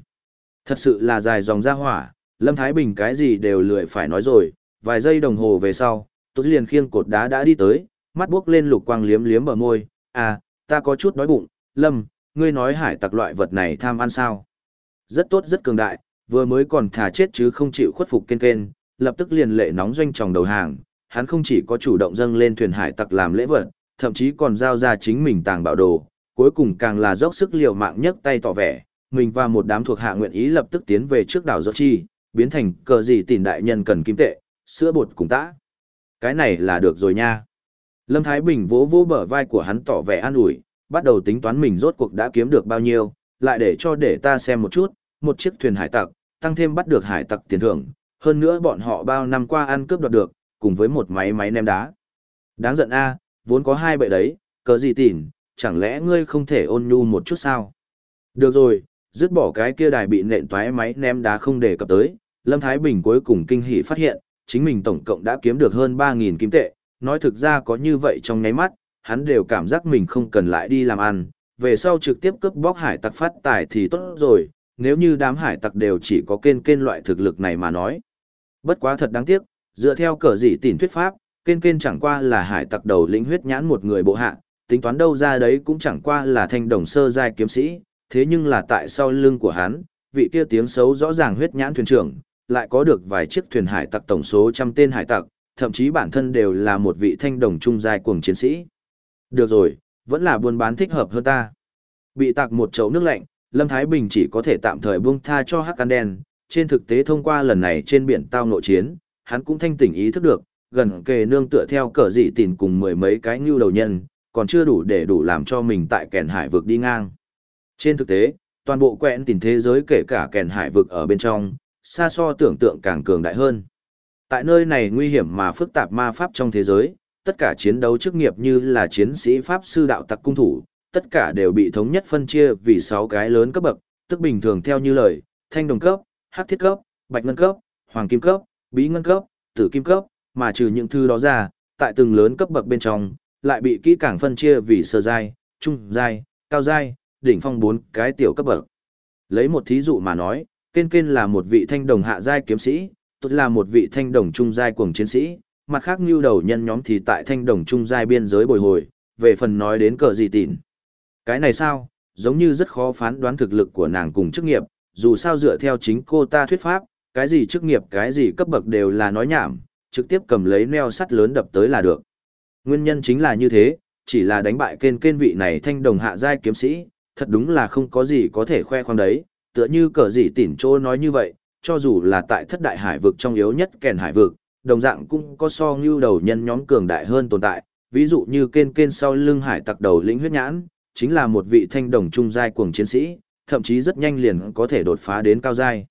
Thật sự là dài dòng ra hỏa, Lâm Thái Bình cái gì đều lười phải nói rồi, vài giây đồng hồ về sau, tôi liền khiêng cột đá đã đi tới, mắt buốc lên lục quang liếm liếm bờ môi, à, ta có chút đói bụng, Lâm, ngươi nói hải tặc loại vật này tham ăn sao? Rất tốt rất cường đại, vừa mới còn thả chết chứ không chịu khuất phục kên kên, lập tức liền lệ nóng doanh tròng đầu hàng, hắn không chỉ có chủ động dâng lên thuyền hải tặc làm lễ vật, thậm chí còn giao ra chính mình tàng bảo đồ, cuối cùng càng là dốc sức liều mạng nhất tay tỏ vẻ, mình và một đám thuộc hạ nguyện ý lập tức tiến về trước đảo Giọt Chi, biến thành cờ gì tìm đại nhân cần kim tệ, sữa bột cùng tã. Cái này là được rồi nha. Lâm Thái Bình vỗ vỗ bờ vai của hắn tỏ vẻ an ủi, bắt đầu tính toán mình rốt cuộc đã kiếm được bao nhiêu, lại để cho để ta xem một chút, một chiếc thuyền hải tặc, tăng thêm bắt được hải tặc tiền thưởng, hơn nữa bọn họ bao năm qua ăn cướp đoạt được, cùng với một máy máy ném đá. Đáng giận a, vốn có hai bệ đấy, cớ gì tỉn, chẳng lẽ ngươi không thể ôn nhu một chút sao? Được rồi, dứt bỏ cái kia đài bị nện toái máy ném đá không để cập tới, Lâm Thái Bình cuối cùng kinh hỉ phát hiện, chính mình tổng cộng đã kiếm được hơn 3.000 kim tệ, nói thực ra có như vậy trong nháy mắt, hắn đều cảm giác mình không cần lại đi làm ăn, về sau trực tiếp cướp bóc hải tặc phát tài thì tốt rồi, nếu như đám hải tặc đều chỉ có kên kên loại thực lực này mà nói. Bất quá thật đáng tiếc, dựa theo cờ dị tỉn thuyết pháp, kên kên chẳng qua là hải tặc đầu lĩnh huyết nhãn một người bộ hạ, tính toán đâu ra đấy cũng chẳng qua là thanh đồng sơ giai kiếm sĩ, thế nhưng là tại sau lưng của hắn, vị kia tiếng xấu rõ ràng huyết nhãn thuyền trưởng, lại có được vài chiếc thuyền hải tặc tổng số trăm tên hải tặc, thậm chí bản thân đều là một vị thanh đồng trung giai cuồng chiến sĩ. Được rồi, vẫn là buôn bán thích hợp hơn ta. Bị tạc một chậu nước lạnh, Lâm Thái Bình chỉ có thể tạm thời buông tha cho Hắc Can Đen, trên thực tế thông qua lần này trên biển tao nội chiến, hắn cũng thanh tỉnh ý thức được, gần kề nương tựa theo cờ dị tìm cùng mười mấy cái ngưu đầu nhân, còn chưa đủ để đủ làm cho mình tại kèn hải vực đi ngang. Trên thực tế, toàn bộ quẹn tìm thế giới kể cả kèn hải vực ở bên trong, xa so tưởng tượng càng cường đại hơn. Tại nơi này nguy hiểm mà phức tạp ma pháp trong thế giới, tất cả chiến đấu chức nghiệp như là chiến sĩ pháp sư đạo tặc cung thủ, tất cả đều bị thống nhất phân chia vì 6 cái lớn cấp bậc, tức bình thường theo như lời, thanh đồng cấp, hắc thiết cấp, bạch ngân cấp, hoàng kim cấp, bí ngân cấp, tử kim cấp, mà trừ những thứ đó ra, tại từng lớn cấp bậc bên trong, lại bị kỹ càng phân chia vì sơ giai, trung giai, cao giai, đỉnh phong bốn cái tiểu cấp bậc. Lấy một thí dụ mà nói, Kên Kên là một vị thanh đồng hạ giai kiếm sĩ, tôi là một vị thanh đồng trung giai cuồng chiến sĩ, mặt khác như đầu nhân nhóm thì tại thanh đồng trung giai biên giới bồi hồi, về phần nói đến cờ gì tịn. Cái này sao, giống như rất khó phán đoán thực lực của nàng cùng chức nghiệp, dù sao dựa theo chính cô ta thuyết pháp, cái gì chức nghiệp cái gì cấp bậc đều là nói nhảm, trực tiếp cầm lấy neo sắt lớn đập tới là được. Nguyên nhân chính là như thế, chỉ là đánh bại kên kên vị này thanh đồng hạ giai kiếm sĩ, thật đúng là không có gì có thể khoe khoang đấy, tựa như cờ gì tỉn trô nói như vậy, cho dù là tại thất đại hải vực trong yếu nhất kèn hải vực, đồng dạng cũng có so như đầu nhân nhóm cường đại hơn tồn tại, ví dụ như kên kên sau lưng hải tặc đầu lĩnh huyết nhãn, chính là một vị thanh đồng trung giai cuồng chiến sĩ, thậm chí rất nhanh liền có thể đột phá đến cao giai.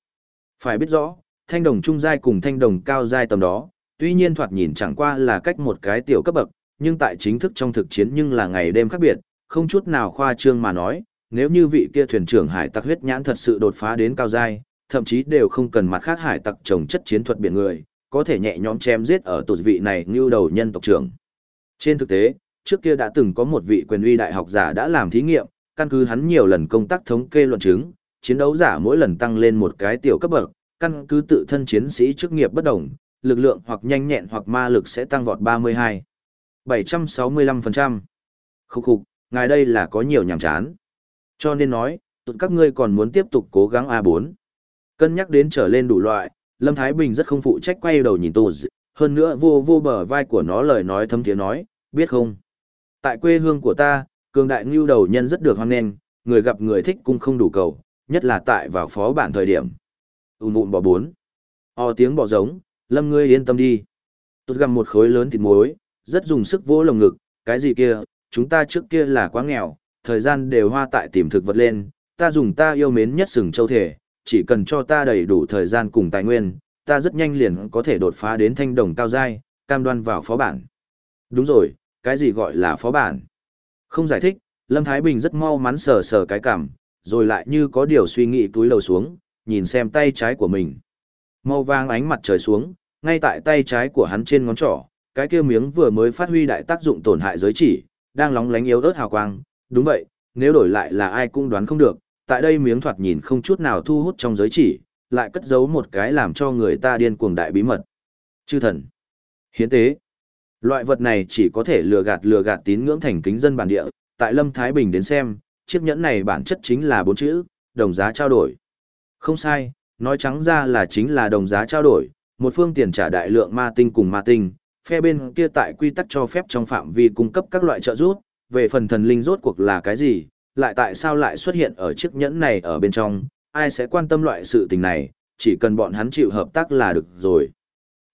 Phải biết rõ, thanh đồng trung giai cùng thanh đồng cao giai tầm đó, tuy nhiên thoạt nhìn chẳng qua là cách một cái tiểu cấp bậc, nhưng tại chính thức trong thực chiến nhưng là ngày đêm khác biệt, không chút nào khoa trương mà nói, nếu như vị kia thuyền trưởng hải tặc huyết nhãn thật sự đột phá đến cao giai, thậm chí đều không cần mặt khác hải tặc trồng chất chiến thuật biển người, có thể nhẹ nhõm chém giết ở tụt vị này như đầu nhân tộc trưởng. Trên thực tế, trước kia đã từng có một vị quyền uy đại học giả đã làm thí nghiệm, căn cứ hắn nhiều lần công tác thống kê luận chứng, chiến đấu giả mỗi lần tăng lên một cái tiểu cấp bậc, căn cứ tự thân chiến sĩ chức nghiệp bất đồng, lực lượng hoặc nhanh nhẹn hoặc ma lực sẽ tăng vọt 32. 765%. Khúc khục, ngài đây là có nhiều nhàm chán. Cho nên nói, tụt các ngươi còn muốn tiếp tục cố gắng A4. Cân nhắc đến trở lên đủ loại, Lâm Thái Bình rất không phụ trách quay đầu nhìn tôi hơn nữa vô vô bờ vai của nó lời nói thâm tiếng nói, biết không? Tại quê hương của ta, cường đại ngưu đầu nhân rất được hoan nghênh, người gặp người thích cũng không đủ cầu, nhất là tại vào phó bản thời điểm. Ùm ùm bỏ bốn. O tiếng bỏ giống, lâm ngươi yên tâm đi. Tôi gặm một khối lớn thịt muối, rất dùng sức vỗ lồng ngực, cái gì kia, chúng ta trước kia là quá nghèo, thời gian đều hoa tại tìm thực vật lên, ta dùng ta yêu mến nhất sừng châu thể, chỉ cần cho ta đầy đủ thời gian cùng tài nguyên, ta rất nhanh liền có thể đột phá đến thanh đồng cao giai, cam đoan vào phó bản. Đúng rồi, cái gì gọi là phó bản? Không giải thích, Lâm Thái Bình rất mau mắn sờ sờ cái cảm, rồi lại như có điều suy nghĩ túi lầu xuống, nhìn xem tay trái của mình. Màu vàng ánh mặt trời xuống, ngay tại tay trái của hắn trên ngón trỏ, cái kia miếng vừa mới phát huy đại tác dụng tổn hại giới chỉ, đang lóng lánh yếu ớt hào quang. Đúng vậy, nếu đổi lại là ai cũng đoán không được, tại đây miếng thoạt nhìn không chút nào thu hút trong giới chỉ, lại cất giấu một cái làm cho người ta điên cuồng đại bí mật. Chư thần. Hiến tế. Loại vật này chỉ có thể lừa gạt lừa gạt tín ngưỡng thành kính dân bản địa, tại Lâm Thái Bình đến xem, chiếc nhẫn này bản chất chính là bốn chữ, đồng giá trao đổi. Không sai, nói trắng ra là chính là đồng giá trao đổi, một phương tiền trả đại lượng ma tinh cùng ma tinh, phe bên kia tại quy tắc cho phép trong phạm vi cung cấp các loại trợ giúp, về phần thần linh rốt cuộc là cái gì, lại tại sao lại xuất hiện ở chiếc nhẫn này ở bên trong, ai sẽ quan tâm loại sự tình này, chỉ cần bọn hắn chịu hợp tác là được rồi.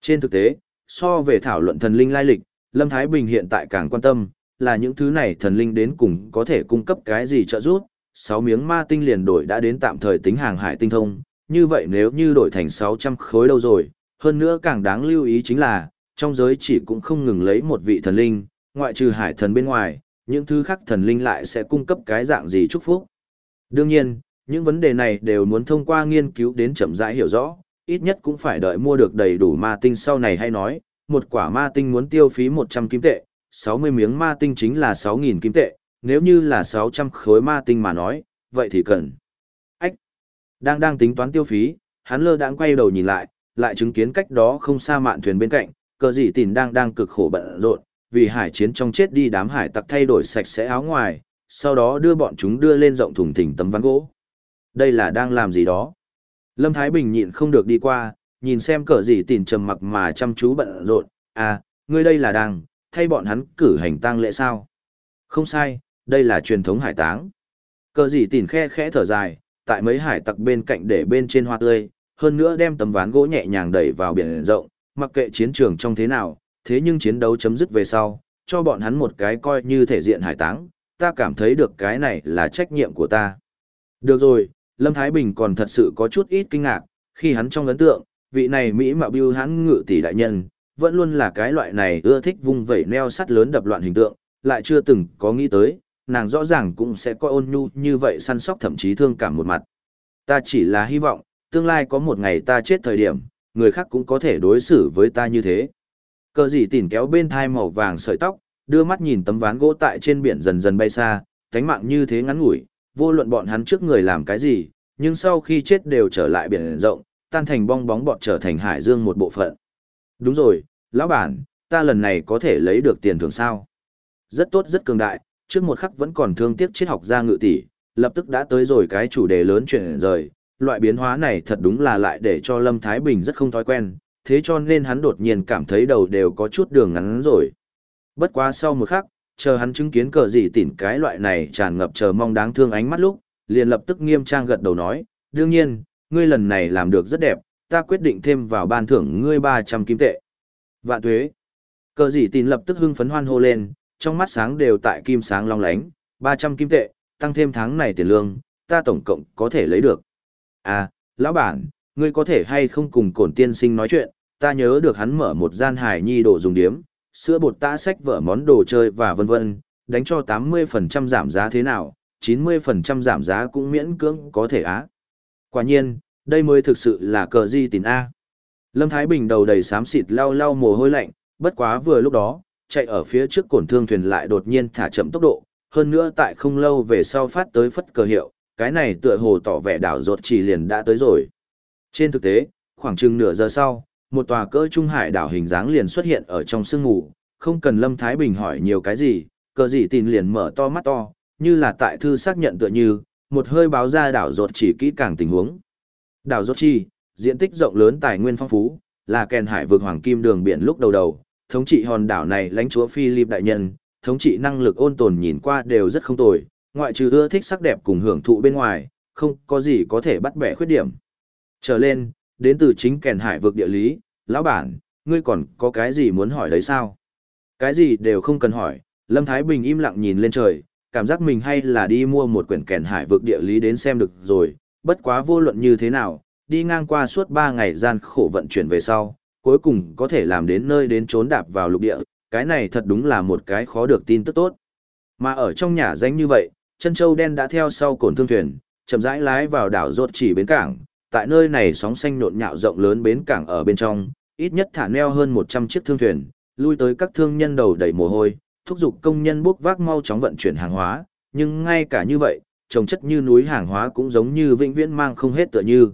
Trên thực tế, so về thảo luận thần linh lai lịch, Lâm Thái Bình hiện tại càng quan tâm, là những thứ này thần linh đến cùng có thể cung cấp cái gì trợ giúp, sáu miếng ma tinh liền đổi đã đến tạm thời tính hàng hải tinh thông, như vậy nếu như đổi thành 600 khối đâu rồi, hơn nữa càng đáng lưu ý chính là, trong giới chỉ cũng không ngừng lấy một vị thần linh, ngoại trừ hải thần bên ngoài, những thứ khác thần linh lại sẽ cung cấp cái dạng gì chúc phúc. Đương nhiên, những vấn đề này đều muốn thông qua nghiên cứu đến chậm rãi hiểu rõ, ít nhất cũng phải đợi mua được đầy đủ ma tinh sau này hay nói, một quả ma tinh muốn tiêu phí 100 kim tệ, 60 miếng ma tinh chính là 6.000 kim tệ, nếu như là 600 khối ma tinh mà nói, vậy thì cần. Ách! Đang đang tính toán tiêu phí, hắn lơ đãng quay đầu nhìn lại, lại chứng kiến cách đó không xa mạn thuyền bên cạnh, cờ dị tìn đang đang cực khổ bận rộn, vì hải chiến trong chết đi đám hải tặc thay đổi sạch sẽ áo ngoài, sau đó đưa bọn chúng đưa lên rộng thùng thình tấm ván gỗ. Đây là đang làm gì đó? Lâm Thái Bình nhịn không được đi qua, nhìn xem cờ gì tìn trầm mặc mà chăm chú bận rộn, à, ngươi đây là đang, thay bọn hắn cử hành tang lễ sao? Không sai, đây là truyền thống hải táng. Cờ gì tìn khe khẽ thở dài, tại mấy hải tặc bên cạnh để bên trên hoa tươi, hơn nữa đem tấm ván gỗ nhẹ nhàng đẩy vào biển rộng, mặc kệ chiến trường trong thế nào, thế nhưng chiến đấu chấm dứt về sau, cho bọn hắn một cái coi như thể diện hải táng, ta cảm thấy được cái này là trách nhiệm của ta. Được rồi, Lâm Thái Bình còn thật sự có chút ít kinh ngạc, khi hắn trong ấn tượng, vị này Mỹ mạo biêu hắn ngự tỷ đại nhân, vẫn luôn là cái loại này ưa thích vung vẩy neo sắt lớn đập loạn hình tượng, lại chưa từng có nghĩ tới, nàng rõ ràng cũng sẽ coi ôn nhu như vậy săn sóc thậm chí thương cảm một mặt. Ta chỉ là hy vọng, tương lai có một ngày ta chết thời điểm, người khác cũng có thể đối xử với ta như thế. Cờ gì tỉn kéo bên thai màu vàng sợi tóc, đưa mắt nhìn tấm ván gỗ tại trên biển dần dần bay xa, cánh mạng như thế ngắn ngủi, vô luận bọn hắn trước người làm cái gì, nhưng sau khi chết đều trở lại biển rộng, tan thành bong bóng bọt trở thành hải dương một bộ phận. Đúng rồi, lão bản, ta lần này có thể lấy được tiền thưởng sao? Rất tốt rất cường đại, trước một khắc vẫn còn thương tiếc triết học gia ngự tỷ, lập tức đã tới rồi cái chủ đề lớn chuyện rời, loại biến hóa này thật đúng là lại để cho Lâm Thái Bình rất không thói quen, thế cho nên hắn đột nhiên cảm thấy đầu đều có chút đường ngắn rồi. Bất quá sau một khắc, chờ hắn chứng kiến cờ gì tỉn cái loại này tràn ngập chờ mong đáng thương ánh mắt lúc, liền lập tức nghiêm trang gật đầu nói, đương nhiên, ngươi lần này làm được rất đẹp, ta quyết định thêm vào ban thưởng ngươi 300 kim tệ. Vạn thuế. Cờ gì tỉn lập tức hưng phấn hoan hô lên, trong mắt sáng đều tại kim sáng long lánh, 300 kim tệ, tăng thêm tháng này tiền lương, ta tổng cộng có thể lấy được. À, lão bản, ngươi có thể hay không cùng cổn tiên sinh nói chuyện, ta nhớ được hắn mở một gian hài nhi đồ dùng điếm, sữa bột tã sách vở món đồ chơi và vân vân, đánh cho 80% giảm giá thế nào, 90% giảm giá cũng miễn cưỡng có thể á. Quả nhiên, đây mới thực sự là cờ di tín A. Lâm Thái Bình đầu đầy xám xịt lau lau mồ hôi lạnh, bất quá vừa lúc đó, chạy ở phía trước cổn thương thuyền lại đột nhiên thả chậm tốc độ, hơn nữa tại không lâu về sau phát tới phất cờ hiệu, cái này tựa hồ tỏ vẻ đảo ruột chỉ liền đã tới rồi. Trên thực tế, khoảng chừng nửa giờ sau, một tòa cỡ trung hải đảo hình dáng liền xuất hiện ở trong sương mù, không cần Lâm Thái Bình hỏi nhiều cái gì, cờ gì tin liền mở to mắt to, như là tại thư xác nhận tựa như, một hơi báo ra đảo rột chỉ kỹ càng tình huống. Đảo rột chi, diện tích rộng lớn tài nguyên phong phú, là kèn hải vực hoàng kim đường biển lúc đầu đầu, thống trị hòn đảo này lãnh chúa Philip đại nhân, thống trị năng lực ôn tồn nhìn qua đều rất không tồi, ngoại trừ ưa thích sắc đẹp cùng hưởng thụ bên ngoài, không có gì có thể bắt bẻ khuyết điểm. Trở lên, đến từ chính kèn hải vực địa lý, lão bản, ngươi còn có cái gì muốn hỏi đấy sao? Cái gì đều không cần hỏi, Lâm Thái Bình im lặng nhìn lên trời, cảm giác mình hay là đi mua một quyển kèn hải vực địa lý đến xem được rồi, bất quá vô luận như thế nào, đi ngang qua suốt 3 ngày gian khổ vận chuyển về sau, cuối cùng có thể làm đến nơi đến trốn đạp vào lục địa, cái này thật đúng là một cái khó được tin tức tốt. Mà ở trong nhà danh như vậy, chân châu đen đã theo sau cồn thương thuyền, chậm rãi lái vào đảo rốt chỉ bến cảng, tại nơi này sóng xanh nhộn nhạo rộng lớn bến cảng ở bên trong, ít nhất thả neo hơn 100 chiếc thương thuyền, lui tới các thương nhân đầu đầy mồ hôi, thúc giục công nhân bốc vác mau chóng vận chuyển hàng hóa, nhưng ngay cả như vậy, trồng chất như núi hàng hóa cũng giống như vĩnh viễn mang không hết tựa như.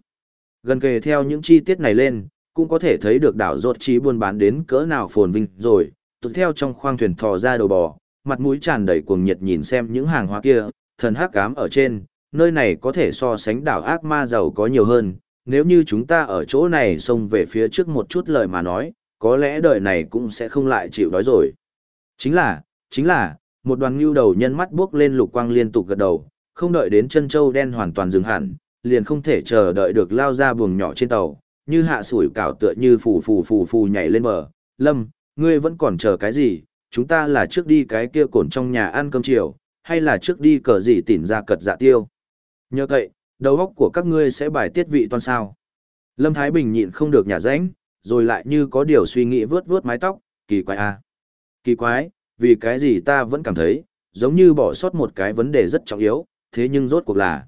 Gần kề theo những chi tiết này lên, cũng có thể thấy được đảo rốt trí buôn bán đến cỡ nào phồn vinh rồi, tụt theo trong khoang thuyền thò ra đầu bò, mặt mũi tràn đầy cuồng nhiệt nhìn xem những hàng hóa kia, thần hắc cám ở trên, nơi này có thể so sánh đảo ác ma giàu có nhiều hơn, nếu như chúng ta ở chỗ này xông về phía trước một chút lời mà nói, có lẽ đời này cũng sẽ không lại chịu đói rồi. Chính là, chính là, một đoàn ngưu đầu nhân mắt bước lên lục quang liên tục gật đầu, không đợi đến chân châu đen hoàn toàn dừng hẳn, liền không thể chờ đợi được lao ra buồng nhỏ trên tàu, như hạ sủi cảo tựa như phù phù phù phù nhảy lên bờ. Lâm, ngươi vẫn còn chờ cái gì? Chúng ta là trước đi cái kia cồn trong nhà ăn cơm chiều, hay là trước đi cờ gì tỉn ra cật dạ tiêu? Nhờ vậy, đầu óc của các ngươi sẽ bài tiết vị toàn sao. Lâm Thái Bình nhịn không được nhả rãnh, rồi lại như có điều suy nghĩ vướt vướt mái tóc, kỳ quái. À. Kỳ quái, vì cái gì ta vẫn cảm thấy, giống như bỏ sót một cái vấn đề rất trọng yếu, thế nhưng rốt cuộc là.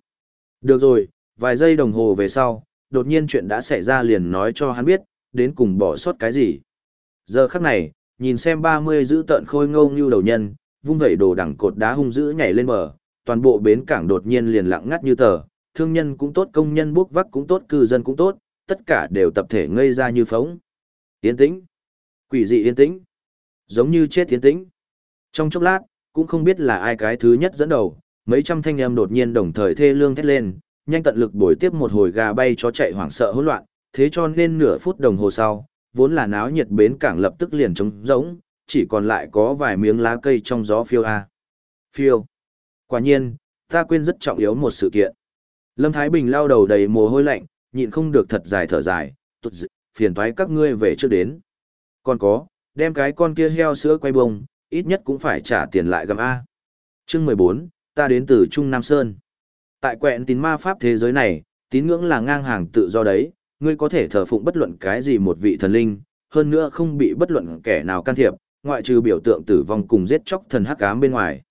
Được rồi, vài giây đồng hồ về sau, đột nhiên chuyện đã xảy ra liền nói cho hắn biết, đến cùng bỏ sót cái gì. Giờ khắc này, nhìn xem 30 giữ tận khôi ngâu như đầu nhân, vung vẩy đồ đẳng cột đá hung dữ nhảy lên bờ, toàn bộ bến cảng đột nhiên liền lặng ngắt như tờ, thương nhân cũng tốt công nhân bốc vác cũng tốt cư dân cũng tốt, tất cả đều tập thể ngây ra như phóng. Yên tĩnh. Quỷ dị yên tĩnh. Giống như chết yên tĩnh. Trong chốc lát, cũng không biết là ai cái thứ nhất dẫn đầu, mấy trăm thanh em đột nhiên đồng thời thê lương thét lên, nhanh tận lực bồi tiếp một hồi gà bay chó chạy hoảng sợ hỗn loạn, thế cho nên nửa phút đồng hồ sau, vốn là náo nhiệt bến cảng lập tức liền trống rỗng, chỉ còn lại có vài miếng lá cây trong gió phiêu a. Phiêu. Quả nhiên, ta quên rất trọng yếu một sự kiện. Lâm Thái Bình lao đầu đầy mồ hôi lạnh, nhịn không được thật dài thở dài, tụt dị, phiền toái các ngươi về trước đến. Còn có, đem cái con kia heo sữa quay bông, ít nhất cũng phải trả tiền lại gầm A. Chương 14, ta đến từ Trung Nam Sơn. Tại quẹn tín ma pháp thế giới này, tín ngưỡng là ngang hàng tự do đấy, ngươi có thể thờ phụng bất luận cái gì một vị thần linh, hơn nữa không bị bất luận kẻ nào can thiệp, ngoại trừ biểu tượng tử vong cùng giết chóc thần hắc ám bên ngoài.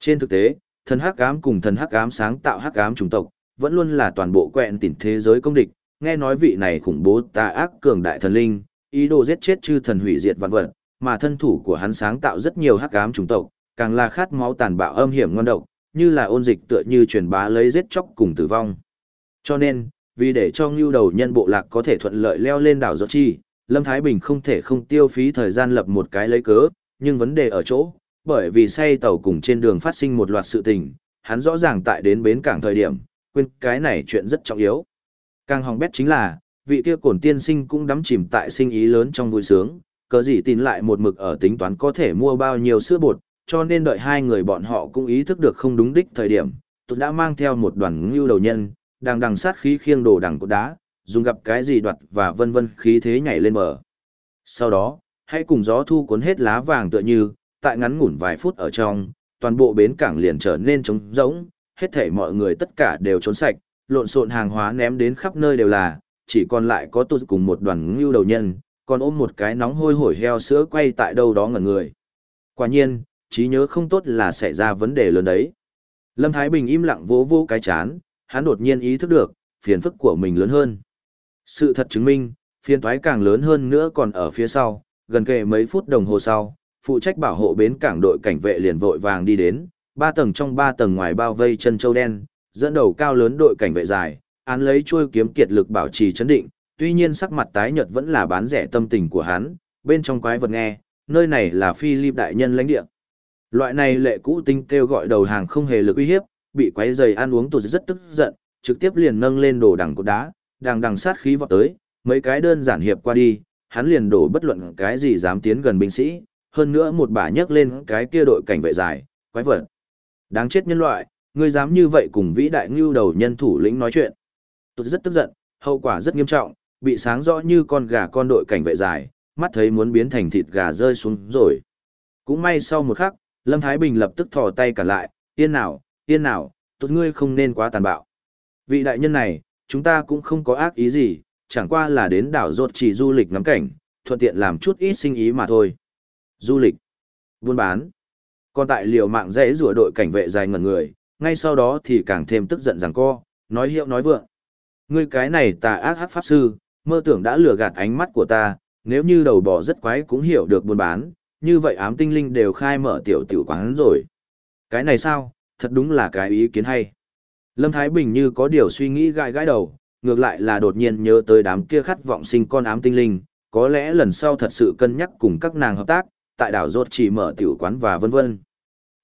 Trên thực tế, thần hắc ám cùng thần hắc ám sáng tạo hắc ám chủng tộc, vẫn luôn là toàn bộ quẹn tỉnh thế giới công địch, nghe nói vị này khủng bố tà ác cường đại thần linh, ý đồ giết chết chư thần hủy diệt vạn vật, mà thân thủ của hắn sáng tạo rất nhiều hắc ám chủng tộc, càng là khát máu tàn bạo âm hiểm ngon độc, như là ôn dịch tựa như truyền bá lấy giết chóc cùng tử vong. Cho nên, vì để cho ngưu đầu nhân bộ lạc có thể thuận lợi leo lên đảo Giọt Chi, Lâm Thái Bình không thể không tiêu phí thời gian lập một cái lấy cớ, nhưng vấn đề ở chỗ, bởi vì say tàu cùng trên đường phát sinh một loạt sự tình, hắn rõ ràng tại đến bến cảng thời điểm, quên cái này chuyện rất trọng yếu. Càng hỏng bét chính là, vị kia cổn tiên sinh cũng đắm chìm tại sinh ý lớn trong vui sướng, cớ gì tin lại một mực ở tính toán có thể mua bao nhiêu sữa bột, cho nên đợi hai người bọn họ cũng ý thức được không đúng đích thời điểm, tôi đã mang theo một đoàn ngưu đầu nhân, đang đằng sát khí khiêng đồ đằng cột đá, dùng gặp cái gì đoạt và vân vân khí thế nhảy lên bờ. Sau đó, hãy cùng gió thu cuốn hết lá vàng tựa như, tại ngắn ngủn vài phút ở trong, toàn bộ bến cảng liền trở nên trống rỗng, hết thảy mọi người tất cả đều trốn sạch, lộn xộn hàng hóa ném đến khắp nơi đều là, chỉ còn lại có tôi cùng một đoàn ngưu đầu nhân, còn ôm một cái nóng hôi hổi heo sữa quay tại đâu đó ngẩn người. Quả nhiên, trí nhớ không tốt là xảy ra vấn đề lớn đấy. Lâm Thái Bình im lặng vỗ vỗ cái chán, hắn đột nhiên ý thức được, phiền phức của mình lớn hơn. Sự thật chứng minh, phiền toái càng lớn hơn nữa còn ở phía sau, gần kề mấy phút đồng hồ sau, phụ trách bảo hộ bến cảng đội cảnh vệ liền vội vàng đi đến, ba tầng trong ba tầng ngoài bao vây chân châu đen, dẫn đầu cao lớn đội cảnh vệ dài, án lấy chuôi kiếm kiệt lực bảo trì chấn định, tuy nhiên sắc mặt tái nhợt vẫn là bán rẻ tâm tình của hắn, bên trong quái vật nghe, nơi này là Philip đại nhân lãnh địa. Loại này lệ cũ tinh kêu gọi đầu hàng không hề lực uy hiếp, bị quái giày ăn uống tụt rất tức giận, trực tiếp liền nâng lên đồ đằng cột đá, đằng đằng sát khí vọt tới, mấy cái đơn giản hiệp qua đi, hắn liền đổ bất luận cái gì dám tiến gần binh sĩ, hơn nữa một bà nhấc lên cái kia đội cảnh vệ dài, quái vật. Đáng chết nhân loại, ngươi dám như vậy cùng vĩ đại ngưu đầu nhân thủ lĩnh nói chuyện. Tôi rất tức giận, hậu quả rất nghiêm trọng, bị sáng rõ như con gà con đội cảnh vệ dài, mắt thấy muốn biến thành thịt gà rơi xuống rồi. Cũng may sau một khắc, Lâm Thái Bình lập tức thò tay cả lại, yên nào, yên nào, tốt ngươi không nên quá tàn bạo. Vị đại nhân này, chúng ta cũng không có ác ý gì, chẳng qua là đến đảo rột chỉ du lịch ngắm cảnh, thuận tiện làm chút ít sinh ý mà thôi. Du lịch, buôn bán. Còn tại liều mạng dễ rùa đội cảnh vệ dài ngẩn người, ngay sau đó thì càng thêm tức giận rằng co, nói hiệu nói vượng. Ngươi cái này tà ác hát pháp sư, mơ tưởng đã lừa gạt ánh mắt của ta, nếu như đầu bò rất quái cũng hiểu được buôn bán, như vậy ám tinh linh đều khai mở tiểu tiểu quán rồi. Cái này sao, thật đúng là cái ý kiến hay. Lâm Thái Bình như có điều suy nghĩ gai gai đầu, ngược lại là đột nhiên nhớ tới đám kia khát vọng sinh con ám tinh linh, có lẽ lần sau thật sự cân nhắc cùng các nàng hợp tác, tại đảo rốt chỉ mở tiểu quán và vân vân.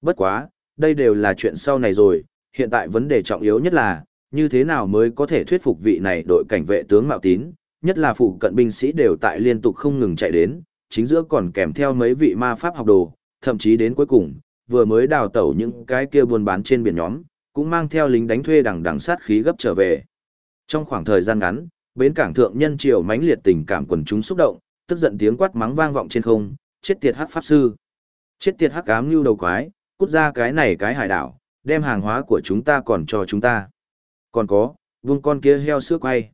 Bất quá, đây đều là chuyện sau này rồi, hiện tại vấn đề trọng yếu nhất là, như thế nào mới có thể thuyết phục vị này đội cảnh vệ tướng Mạo Tín, nhất là phụ cận binh sĩ đều tại liên tục không ngừng chạy đến, chính giữa còn kèm theo mấy vị ma pháp học đồ, thậm chí đến cuối cùng, vừa mới đào tẩu những cái kia buôn bán trên biển nhóm, cũng mang theo lính đánh thuê đằng đằng sát khí gấp trở về. Trong khoảng thời gian ngắn, bến cảng thượng nhân triều mãnh liệt tình cảm quần chúng xúc động, tức giận tiếng quát mắng vang vọng trên không, chết tiệt hắc pháp sư, chết tiệt hắc ám lưu đầu quái, cút ra cái này cái hải đảo, đem hàng hóa của chúng ta còn cho chúng ta. Còn có, vương con kia heo sữa quay.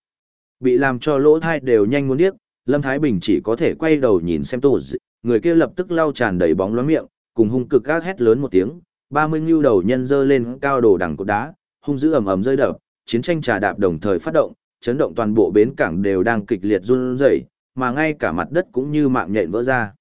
Bị làm cho lỗ thai đều nhanh muốn điếc, Lâm Thái Bình chỉ có thể quay đầu nhìn xem tù người kia lập tức lau tràn đầy bóng loáng miệng, cùng hung cực gác hét lớn một tiếng, ba mươi ngưu đầu nhân dơ lên cao đồ đằng cột đá, hung dữ ầm ầm rơi đập, chiến tranh trà đạp đồng thời phát động, chấn động toàn bộ bến cảng đều đang kịch liệt run rẩy, mà ngay cả mặt đất cũng như mạng nhện vỡ ra.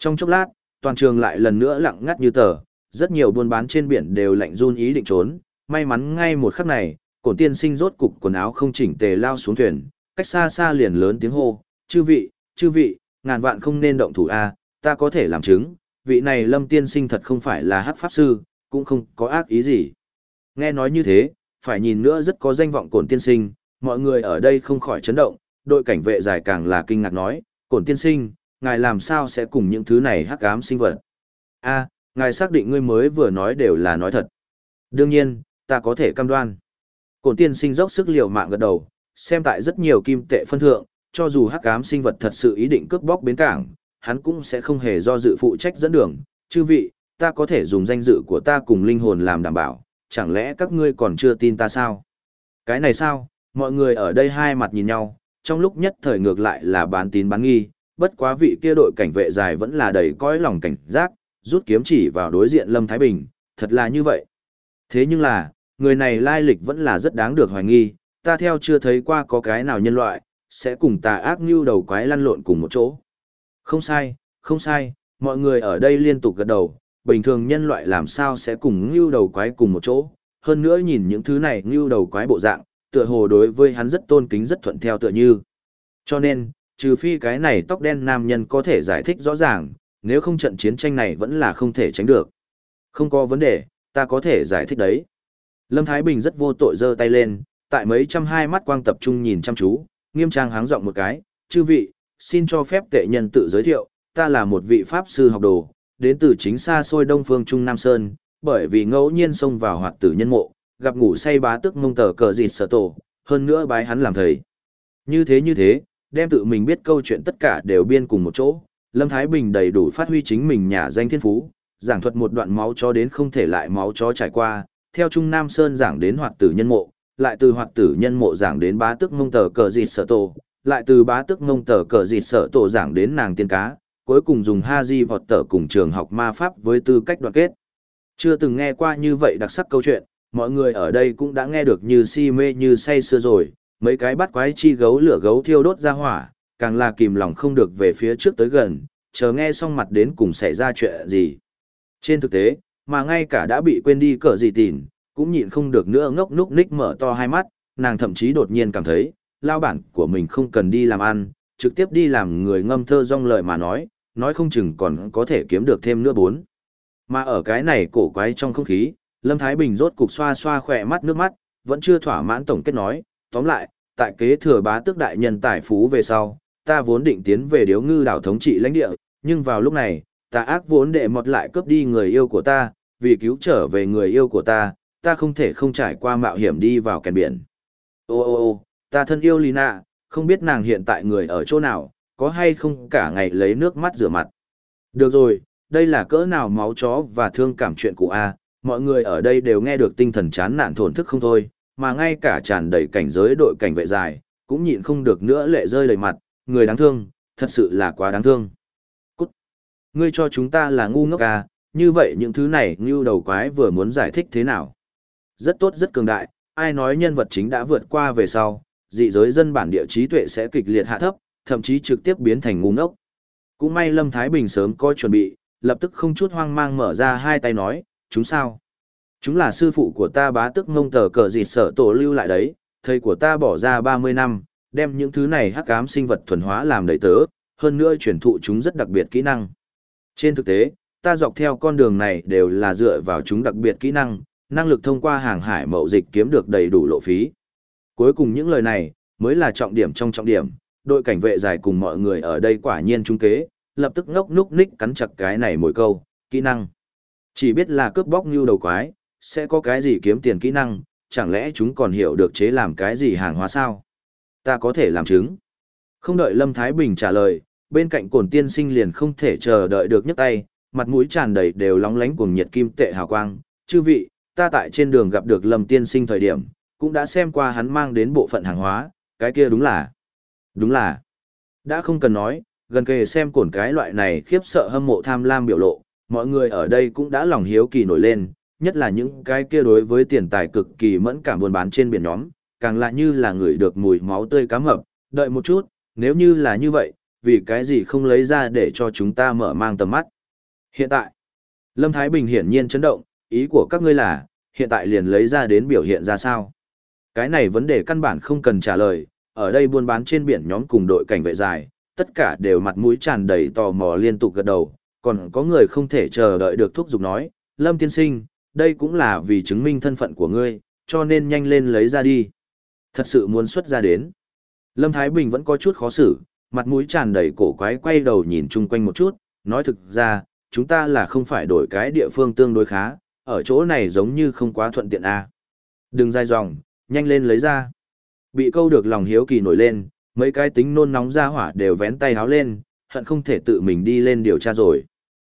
Trong chốc lát, toàn trường lại lần nữa lặng ngắt như tờ, rất nhiều buôn bán trên biển đều lạnh run ý định trốn, may mắn ngay một khắc này, cổn tiên sinh rốt cục quần áo không chỉnh tề lao xuống thuyền, cách xa xa liền lớn tiếng hô, chư vị, chư vị, ngàn vạn không nên động thủ a, ta có thể làm chứng, vị này lâm tiên sinh thật không phải là hắc pháp sư, cũng không có ác ý gì. Nghe nói như thế, phải nhìn nữa rất có danh vọng cổn tiên sinh, mọi người ở đây không khỏi chấn động, đội cảnh vệ dài càng là kinh ngạc nói, cổn tiên sinh, ngài làm sao sẽ cùng những thứ này hắc ám sinh vật. a ngài xác định ngươi mới vừa nói đều là nói thật. Đương nhiên, ta có thể cam đoan. Cổn tiên sinh dốc sức liều mạng gật đầu, xem tại rất nhiều kim tệ phân thượng, cho dù hắc ám sinh vật thật sự ý định cướp bóc bến cảng, hắn cũng sẽ không hề do dự phụ trách dẫn đường. Chư vị, ta có thể dùng danh dự của ta cùng linh hồn làm đảm bảo, chẳng lẽ các ngươi còn chưa tin ta sao? Cái này sao? Mọi người ở đây hai mặt nhìn nhau, trong lúc nhất thời ngược lại là bán tín bán nghi, bất quá vị kia đội cảnh vệ dài vẫn là đầy cõi lòng cảnh giác, rút kiếm chỉ vào đối diện Lâm Thái Bình, thật là như vậy. Thế nhưng là, người này lai lịch vẫn là rất đáng được hoài nghi, ta theo chưa thấy qua có cái nào nhân loại, sẽ cùng tà ác như đầu quái lăn lộn cùng một chỗ. Không sai, không sai, mọi người ở đây liên tục gật đầu, bình thường nhân loại làm sao sẽ cùng như đầu quái cùng một chỗ, hơn nữa nhìn những thứ này như đầu quái bộ dạng, tựa hồ đối với hắn rất tôn kính rất thuận theo tựa như. Cho nên, trừ phi cái này tóc đen nam nhân có thể giải thích rõ ràng, nếu không trận chiến tranh này vẫn là không thể tránh được. Không có vấn đề, ta có thể giải thích đấy. Lâm Thái Bình rất vô tội giơ tay lên, tại mấy trăm hai mắt quang tập trung nhìn chăm chú, nghiêm trang háng giọng một cái, chư vị, xin cho phép tệ nhân tự giới thiệu, ta là một vị pháp sư học đồ, đến từ chính xa xôi đông phương Trung Nam Sơn, bởi vì ngẫu nhiên xông vào hoạt tử nhân mộ, gặp ngủ say bá tức mông tờ cờ dịt sở tổ, hơn nữa bái hắn làm thầy. Như thế như thế, đem tự mình biết câu chuyện tất cả đều biên cùng một chỗ, Lâm Thái Bình đầy đủ phát huy chính mình nhà danh thiên phú, giảng thuật một đoạn máu chó đến không thể lại máu chó trải qua, theo Trung Nam Sơn giảng đến hoạt tử nhân mộ, lại từ hoạt tử nhân mộ giảng đến bá tức Ngông tờ cờ dịt sở tổ, lại từ bá tức Ngông tờ cờ dịt sở tổ giảng đến nàng tiên cá, cuối cùng dùng ha di vọt tờ cùng trường học ma pháp với tư cách đoạn kết. Chưa từng nghe qua như vậy đặc sắc câu chuyện, mọi người ở đây cũng đã nghe được như si mê như say xưa rồi, mấy cái bắt quái chi gấu lửa gấu thiêu đốt ra hỏa, càng là kìm lòng không được về phía trước tới gần, chờ nghe xong mặt đến cùng xảy ra chuyện gì. Trên thực tế, mà ngay cả đã bị quên đi cỡ gì tìn, cũng nhịn không được nữa ngốc núc ních mở to hai mắt, nàng thậm chí đột nhiên cảm thấy, lao bản của mình không cần đi làm ăn, trực tiếp đi làm người ngâm thơ rong lời mà nói, nói không chừng còn có thể kiếm được thêm nữa bốn. Mà ở cái này cổ quái trong không khí, Lâm Thái Bình rốt cục xoa xoa khỏe mắt nước mắt, vẫn chưa thỏa mãn tổng kết nói, tóm lại, tại kế thừa bá tước đại nhân tài phú về sau, ta vốn định tiến về điếu ngư đảo thống trị lãnh địa, nhưng vào lúc này, ta ác vốn đệ mọt lại cướp đi người yêu của ta, vì cứu trở về người yêu của ta, ta không thể không trải qua mạo hiểm đi vào kèn biển. Ô ô ô, ta thân yêu Lina, không biết nàng hiện tại người ở chỗ nào, có hay không cả ngày lấy nước mắt rửa mặt. Được rồi, đây là cỡ nào máu chó và thương cảm chuyện của A, mọi người ở đây đều nghe được tinh thần chán nản thổn thức không thôi, mà ngay cả tràn đầy cảnh giới đội cảnh vệ dài, cũng nhịn không được nữa lệ rơi đầy mặt, người đáng thương, thật sự là quá đáng thương. Cút! Ngươi cho chúng ta là ngu ngốc à, như vậy những thứ này như đầu quái vừa muốn giải thích thế nào? Rất tốt rất cường đại, ai nói nhân vật chính đã vượt qua về sau, dị giới dân bản địa trí tuệ sẽ kịch liệt hạ thấp, thậm chí trực tiếp biến thành ngu ngốc. Cũng may Lâm Thái Bình sớm có chuẩn bị, lập tức không chút hoang mang mở ra hai tay nói, chúng sao? Chúng là sư phụ của ta bá tức ngông tờ cờ dịt sở tổ lưu lại đấy, thầy của ta bỏ ra 30 năm, đem những thứ này hắc ám sinh vật thuần hóa làm đầy tớ, hơn nữa truyền thụ chúng rất đặc biệt kỹ năng. Trên thực tế, ta dọc theo con đường này đều là dựa vào chúng đặc biệt kỹ năng, năng lực thông qua hàng hải mậu dịch kiếm được đầy đủ lộ phí. Cuối cùng những lời này, mới là trọng điểm trong trọng điểm, đội cảnh vệ dài cùng mọi người ở đây quả nhiên trung kế, lập tức ngốc núc ních cắn chặt cái này mỗi câu, kỹ năng. Chỉ biết là cướp bóc như đầu quái, sẽ có cái gì kiếm tiền kỹ năng, chẳng lẽ chúng còn hiểu được chế làm cái gì hàng hóa sao? Ta có thể làm chứng. Không đợi Lâm Thái Bình trả lời, bên cạnh Cổn tiên sinh liền không thể chờ đợi được nhấc tay, mặt mũi tràn đầy đều lóng lánh cuồng nhiệt kim tệ hào quang. Chư vị, ta tại trên đường gặp được Lâm tiên sinh thời điểm, cũng đã xem qua hắn mang đến bộ phận hàng hóa, cái kia đúng là... Đúng là... Đã không cần nói, gần kề xem cổn cái loại này khiếp sợ hâm mộ tham lam biểu lộ, mọi người ở đây cũng đã lòng hiếu kỳ nổi lên, nhất là những cái kia đối với tiền tài cực kỳ mẫn cảm buôn bán trên biển nhóm, càng lại như là người được mùi máu tươi cá mập, đợi một chút, nếu như là như vậy, vì cái gì không lấy ra để cho chúng ta mở mang tầm mắt. Hiện tại, Lâm Thái Bình hiển nhiên chấn động, ý của các ngươi là, hiện tại liền lấy ra đến biểu hiện ra sao. Cái này vấn đề căn bản không cần trả lời, ở đây buôn bán trên biển nhóm cùng đội cảnh vệ dài, tất cả đều mặt mũi tràn đầy tò mò liên tục gật đầu, còn có người không thể chờ đợi được thúc giục nói, Lâm Tiên Sinh, đây cũng là vì chứng minh thân phận của ngươi, cho nên nhanh lên lấy ra đi. Thật sự muốn xuất ra đến. Lâm Thái Bình vẫn có chút khó xử, mặt mũi tràn đầy cổ quái quay đầu nhìn chung quanh một chút, nói thực ra, chúng ta là không phải đổi cái địa phương tương đối khá, ở chỗ này giống như không quá thuận tiện a. À. Đừng dài dòng, nhanh lên lấy ra. Bị câu được lòng hiếu kỳ nổi lên, mấy cái tính nôn nóng ra hỏa đều vén tay háo lên, hận không thể tự mình đi lên điều tra rồi.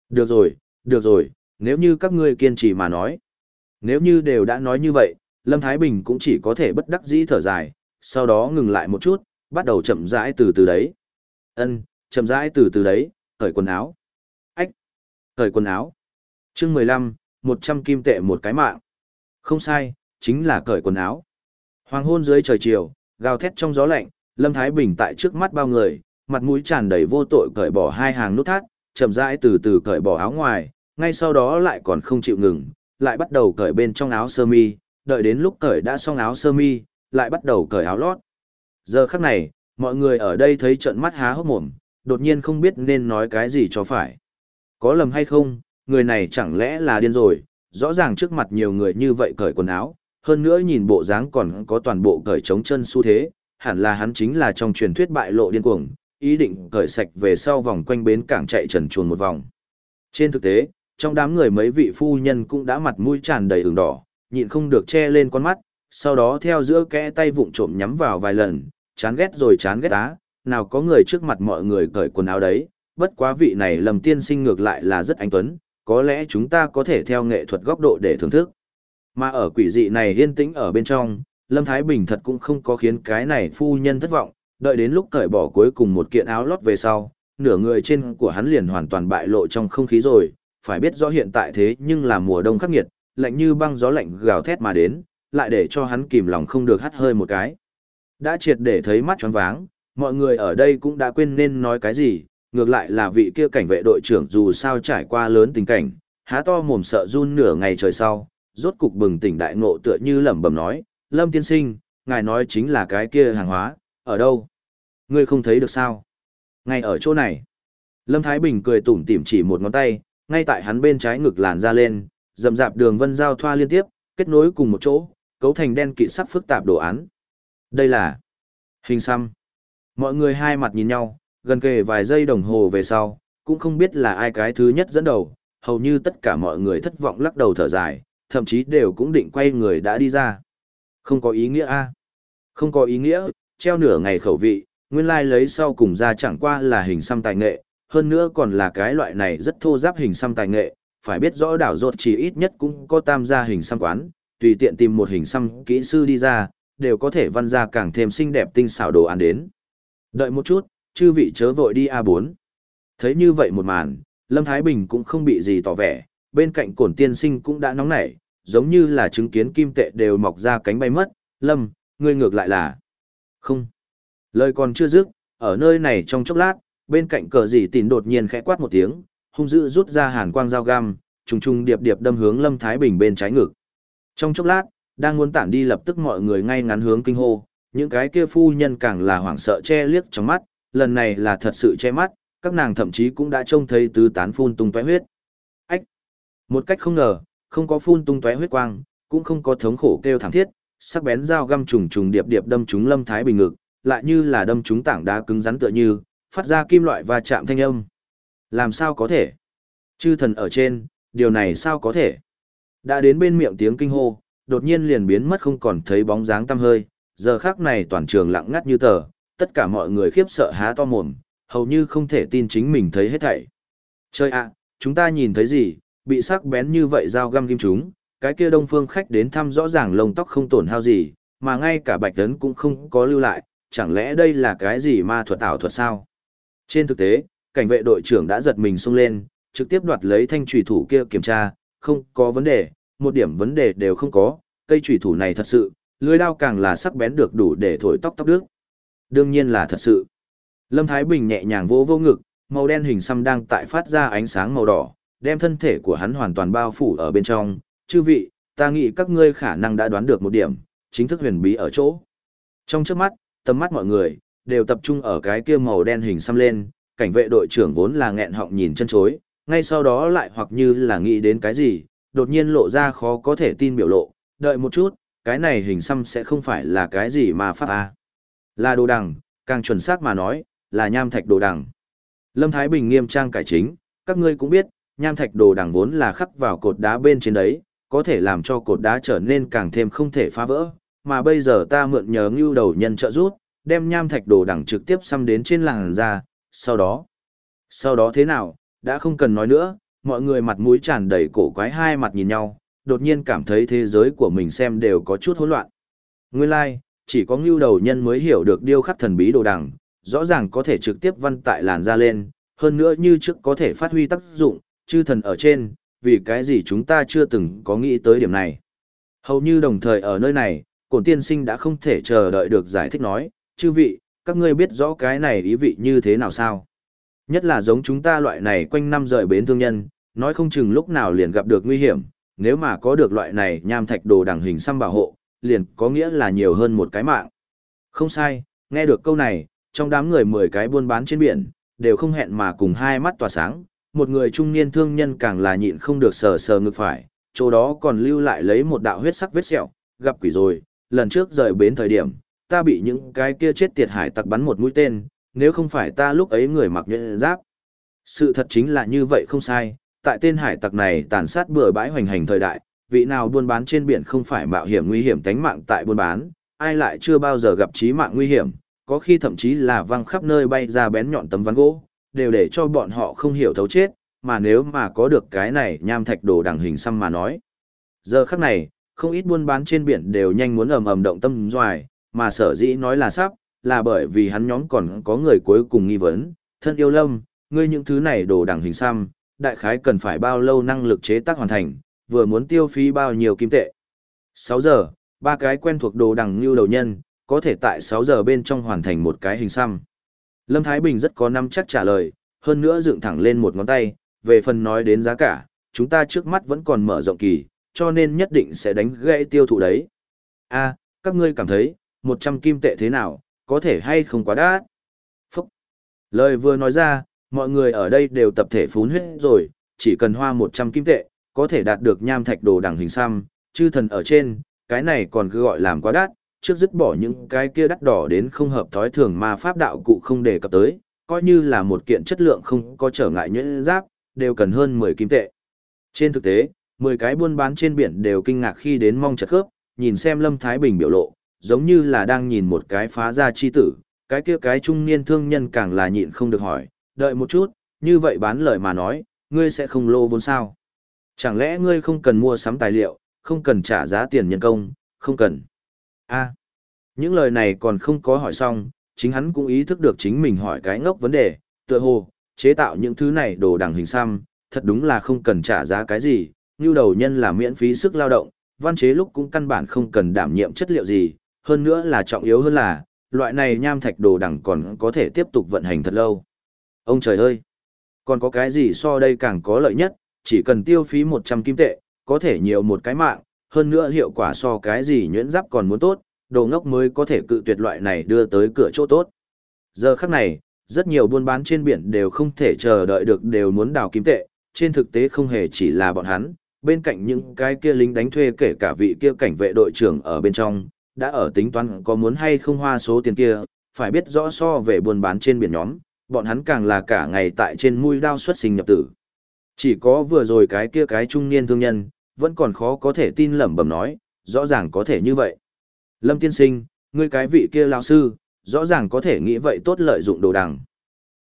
Được rồi, được rồi, nếu như các ngươi kiên trì mà nói. Nếu như đều đã nói như vậy, Lâm Thái Bình cũng chỉ có thể bất đắc dĩ thở dài, sau đó ngừng lại một chút, bắt đầu chậm rãi từ từ đấy. Ân, chậm rãi từ từ đấy, cởi quần áo. Ách, cởi quần áo. Chương mười lăm, một trăm kim tệ một cái mạng. Không sai, chính là cởi quần áo. Hoàng hôn dưới trời chiều, gào thét trong gió lạnh, Lâm Thái Bình tại trước mắt bao người, mặt mũi tràn đầy vô tội cởi bỏ hai hàng nút thắt, chậm rãi từ từ cởi bỏ áo ngoài, ngay sau đó lại còn không chịu ngừng, lại bắt đầu cởi bên trong áo sơ mi, đợi đến lúc cởi đã xong áo sơ mi, lại bắt đầu cởi áo lót. Giờ khắc này, mọi người ở đây thấy trận mắt há hốc mồm, đột nhiên không biết nên nói cái gì cho phải. Có lầm hay không, người này chẳng lẽ là điên rồi, rõ ràng trước mặt nhiều người như vậy cởi quần áo, hơn nữa nhìn bộ dáng còn có toàn bộ cởi trống chân xu thế, hẳn là hắn chính là trong truyền thuyết bại lộ điên cuồng, ý định cởi sạch về sau vòng quanh bến cảng chạy trần chuồn một vòng. Trên thực tế, trong đám người mấy vị phu nhân cũng đã mặt mũi tràn đầy ửng đỏ, nhịn không được che lên con mắt, sau đó theo giữa kẽ tay vụng trộm nhắm vào vài lần, chán ghét rồi chán ghét á, nào có người trước mặt mọi người cởi quần áo đấy, bất quá vị này lầm tiên sinh ngược lại là rất anh tuấn, có lẽ chúng ta có thể theo nghệ thuật góc độ để thưởng thức. Mà ở quỷ dị này yên tĩnh ở bên trong, Lâm Thái Bình thật cũng không có khiến cái này phu nhân thất vọng, đợi đến lúc cởi bỏ cuối cùng một kiện áo lót về sau, nửa người trên của hắn liền hoàn toàn bại lộ trong không khí rồi, phải biết rõ hiện tại thế nhưng là mùa đông khắc nghiệt, lạnh như băng gió lạnh gào thét mà đến, lại để cho hắn kìm lòng không được hắt hơi một cái. Đã triệt để thấy mắt choáng váng, mọi người ở đây cũng đã quên nên nói cái gì, ngược lại là vị kia cảnh vệ đội trưởng dù sao trải qua lớn tình cảnh, há to mồm sợ run nửa ngày trời sau, rốt cục bừng tỉnh đại ngộ tựa như lẩm bẩm nói, Lâm tiên sinh, ngài nói chính là cái kia hàng hóa, ở đâu? Ngươi không thấy được sao? Ngay ở chỗ này. Lâm Thái Bình cười tủm tỉm chỉ một ngón tay, ngay tại hắn bên trái ngực làn ra lên, dầm rạp đường vân giao thoa liên tiếp, kết nối cùng một chỗ, cấu thành đen kịt sắc phức tạp đồ án. Đây là hình xăm. Mọi người hai mặt nhìn nhau, gần kề vài giây đồng hồ về sau, cũng không biết là ai cái thứ nhất dẫn đầu, hầu như tất cả mọi người thất vọng lắc đầu thở dài, thậm chí đều cũng định quay người đã đi ra. Không có ý nghĩa a Không có ý nghĩa, treo nửa ngày khẩu vị, nguyên lai like lấy sau cùng ra chẳng qua là hình xăm tài nghệ, hơn nữa còn là cái loại này rất thô giáp hình xăm tài nghệ, phải biết rõ đảo rột chỉ ít nhất cũng có tam gia hình xăm quán, tùy tiện tìm một hình xăm kỹ sư đi ra, đều có thể văn ra càng thêm xinh đẹp tinh xảo đồ ăn đến. Đợi một chút, chư vị chớ vội đi A4. Thấy như vậy một màn, Lâm Thái Bình cũng không bị gì tỏ vẻ, bên cạnh cổn tiên sinh cũng đã nóng nảy, giống như là chứng kiến kim tệ đều mọc ra cánh bay mất. Lâm, ngươi ngược lại là... Không. Lời còn chưa dứt, ở nơi này trong chốc lát, bên cạnh cờ dì tìn đột nhiên khẽ quát một tiếng, hung dữ rút ra hàn quang dao găm, trùng trùng điệp điệp đâm hướng Lâm Thái Bình bên trái ngực. Trong chốc lát, đang muốn tản đi lập tức mọi người ngay ngắn hướng kinh hô, những cái kia phu nhân càng là hoảng sợ che liếc trong mắt, lần này là thật sự che mắt, các nàng thậm chí cũng đã trông thấy tứ tán phun tung tóe huyết. Ách! Một cách không ngờ, không có phun tung tóe huyết quang, cũng không có thống khổ kêu thảm thiết, sắc bén dao găm trùng trùng điệp điệp đâm trúng Lâm Thái Bình ngực, lại như là đâm trúng tảng đá cứng rắn tựa như, phát ra kim loại và chạm thanh âm. Làm sao có thể? Chư thần ở trên, điều này sao có thể? Đã đến bên miệng tiếng kinh hô, đột nhiên liền biến mất không còn thấy bóng dáng tăm hơi, giờ khắc này toàn trường lặng ngắt như tờ, tất cả mọi người khiếp sợ há to mồm, hầu như không thể tin chính mình thấy hết thảy. Chơi ạ, chúng ta nhìn thấy gì, bị sắc bén như vậy dao găm kim chúng, cái kia đông phương khách đến thăm rõ ràng lông tóc không tổn hao gì, mà ngay cả bạch tấn cũng không có lưu lại, chẳng lẽ đây là cái gì ma thuật ảo thuật sao? Trên thực tế, cảnh vệ đội trưởng đã giật mình xông lên, trực tiếp đoạt lấy thanh trùy thủ kia kiểm tra, không có vấn đề, một điểm vấn đề đều không có, cây trùy thủ này thật sự, lưới đao càng là sắc bén được đủ để thổi tóc tóc đứt. Đương nhiên là thật sự. Lâm Thái Bình nhẹ nhàng vỗ vô ngực, màu đen hình xăm đang tại phát ra ánh sáng màu đỏ, đem thân thể của hắn hoàn toàn bao phủ ở bên trong. Chư vị, ta nghĩ các ngươi khả năng đã đoán được một điểm, chính thức huyền bí ở chỗ. Trong trước mắt, tầm mắt mọi người, đều tập trung ở cái kia màu đen hình xăm lên, cảnh vệ đội trưởng vốn là nghẹn họng nhìn chân chối, ngay sau đó lại hoặc như là nghĩ đến cái gì, đột nhiên lộ ra khó có thể tin biểu lộ, đợi một chút, cái này hình xăm sẽ không phải là cái gì mà pháp a Là đồ đằng, càng chuẩn xác mà nói, là nham thạch đồ đằng. Lâm Thái Bình nghiêm trang cải chính, các ngươi cũng biết, nham thạch đồ đằng vốn là khắc vào cột đá bên trên đấy, có thể làm cho cột đá trở nên càng thêm không thể phá vỡ, mà bây giờ ta mượn nhờ ngưu đầu nhân trợ giúp đem nham thạch đồ đằng trực tiếp xăm đến trên làn da, sau đó. Sau đó thế nào, đã không cần nói nữa, mọi người mặt mũi tràn đầy cổ quái hai mặt nhìn nhau, đột nhiên cảm thấy thế giới của mình xem đều có chút hỗn loạn. Nguyên lai, like, chỉ có ngưu đầu nhân mới hiểu được điêu khắc thần bí đồ đằng, rõ ràng có thể trực tiếp văn tại làn da lên, hơn nữa như trước có thể phát huy tác dụng, chư thần ở trên, vì cái gì chúng ta chưa từng có nghĩ tới điểm này. Hầu như đồng thời ở nơi này, cổn tiên sinh đã không thể chờ đợi được giải thích nói, chư vị, các ngươi biết rõ cái này ý vị như thế nào sao? Nhất là giống chúng ta loại này quanh năm rời bến thương nhân, nói không chừng lúc nào liền gặp được nguy hiểm, nếu mà có được loại này nham thạch đồ đẳng hình xăm bảo hộ, liền có nghĩa là nhiều hơn một cái mạng. Không sai, nghe được câu này, trong đám người mười cái buôn bán trên biển, đều không hẹn mà cùng hai mắt tỏa sáng, một người trung niên thương nhân càng là nhịn không được sờ sờ ngực phải, chỗ đó còn lưu lại lấy một đạo huyết sắc vết sẹo, gặp quỷ rồi, lần trước rời bến thời điểm, ta bị những cái kia chết tiệt hải tặc bắn một mũi tên, nếu không phải ta lúc ấy người mặc nhẫn giáp. Sự thật chính là như vậy không sai, tại tên hải tặc này tàn sát bừa bãi hoành hành thời đại, vị nào buôn bán trên biển không phải mạo hiểm nguy hiểm tánh mạng tại buôn bán, ai lại chưa bao giờ gặp chí mạng nguy hiểm, có khi thậm chí là văng khắp nơi bay ra bén nhọn tấm ván gỗ, đều để cho bọn họ không hiểu thấu chết, mà nếu mà có được cái này nham thạch đồ đằng hình xăm mà nói. Giờ khắc này, không ít buôn bán trên biển đều nhanh muốn ầm ầm động tâm doài, mà sở dĩ nói là sắp, là bởi vì hắn nhóm còn có người cuối cùng nghi vấn, thân yêu lâm, ngươi những thứ này đồ đẳng hình xăm, đại khái cần phải bao lâu năng lực chế tác hoàn thành, vừa muốn tiêu phí bao nhiêu kim tệ. 6 giờ, ba cái quen thuộc đồ đẳng như đầu nhân, có thể tại 6 giờ bên trong hoàn thành một cái hình xăm. Lâm Thái Bình rất có năm chắc trả lời, hơn nữa dựng thẳng lên một ngón tay, về phần nói đến giá cả, chúng ta trước mắt vẫn còn mở rộng kỳ, cho nên nhất định sẽ đánh gãy tiêu thụ đấy. a các ngươi cảm thấy, 100 kim tệ thế nào, có thể hay không quá đắt? Phúc! Lời vừa nói ra, mọi người ở đây đều tập thể phún huyết rồi, chỉ cần hoa 100 kim tệ, có thể đạt được nham thạch đồ đằng hình xăm, chư thần ở trên, cái này còn cứ gọi làm quá đắt, trước dứt bỏ những cái kia đắt đỏ đến không hợp thói thường mà pháp đạo cụ không đề cập tới, coi như là một kiện chất lượng không có trở ngại nhuyễn giáp, đều cần hơn 10 kim tệ. Trên thực tế, 10 cái buôn bán trên biển đều kinh ngạc khi đến mong chật khớp, nhìn xem Lâm Thái Bình biểu lộ, giống như là đang nhìn một cái phá ra chi tử, cái kia cái trung niên thương nhân càng là nhịn không được hỏi, đợi một chút, như vậy bán lời mà nói, ngươi sẽ không lô vốn sao? Chẳng lẽ ngươi không cần mua sắm tài liệu, không cần trả giá tiền nhân công, không cần. a những lời này còn không có hỏi xong, chính hắn cũng ý thức được chính mình hỏi cái ngốc vấn đề, tựa hồ, chế tạo những thứ này đồ đằng hình xăm, thật đúng là không cần trả giá cái gì, như đầu nhân là miễn phí sức lao động, văn chế lúc cũng căn bản không cần đảm nhiệm chất liệu gì, hơn nữa là trọng yếu hơn là, loại này nham thạch đồ đẳng còn có thể tiếp tục vận hành thật lâu. Ông trời ơi! Còn có cái gì so đây càng có lợi nhất, chỉ cần tiêu phí 100 kim tệ, có thể nhiều một cái mạng, hơn nữa hiệu quả so cái gì nhuyễn giáp còn muốn tốt, đồ ngốc mới có thể cự tuyệt loại này đưa tới cửa chỗ tốt. Giờ khắc này, rất nhiều buôn bán trên biển đều không thể chờ đợi được đều muốn đào kim tệ, trên thực tế không hề chỉ là bọn hắn, bên cạnh những cái kia lính đánh thuê kể cả vị kia cảnh vệ đội trưởng ở bên trong, đã ở tính toán có muốn hay không hoa số tiền kia, phải biết rõ so về buôn bán trên biển nhóm, bọn hắn càng là cả ngày tại trên mũi đao xuất sinh nhập tử. Chỉ có vừa rồi cái kia cái trung niên thương nhân, vẫn còn khó có thể tin lẩm bẩm nói, rõ ràng có thể như vậy. Lâm tiên sinh, ngươi cái vị kia lão sư, rõ ràng có thể nghĩ vậy tốt lợi dụng đồ đằng.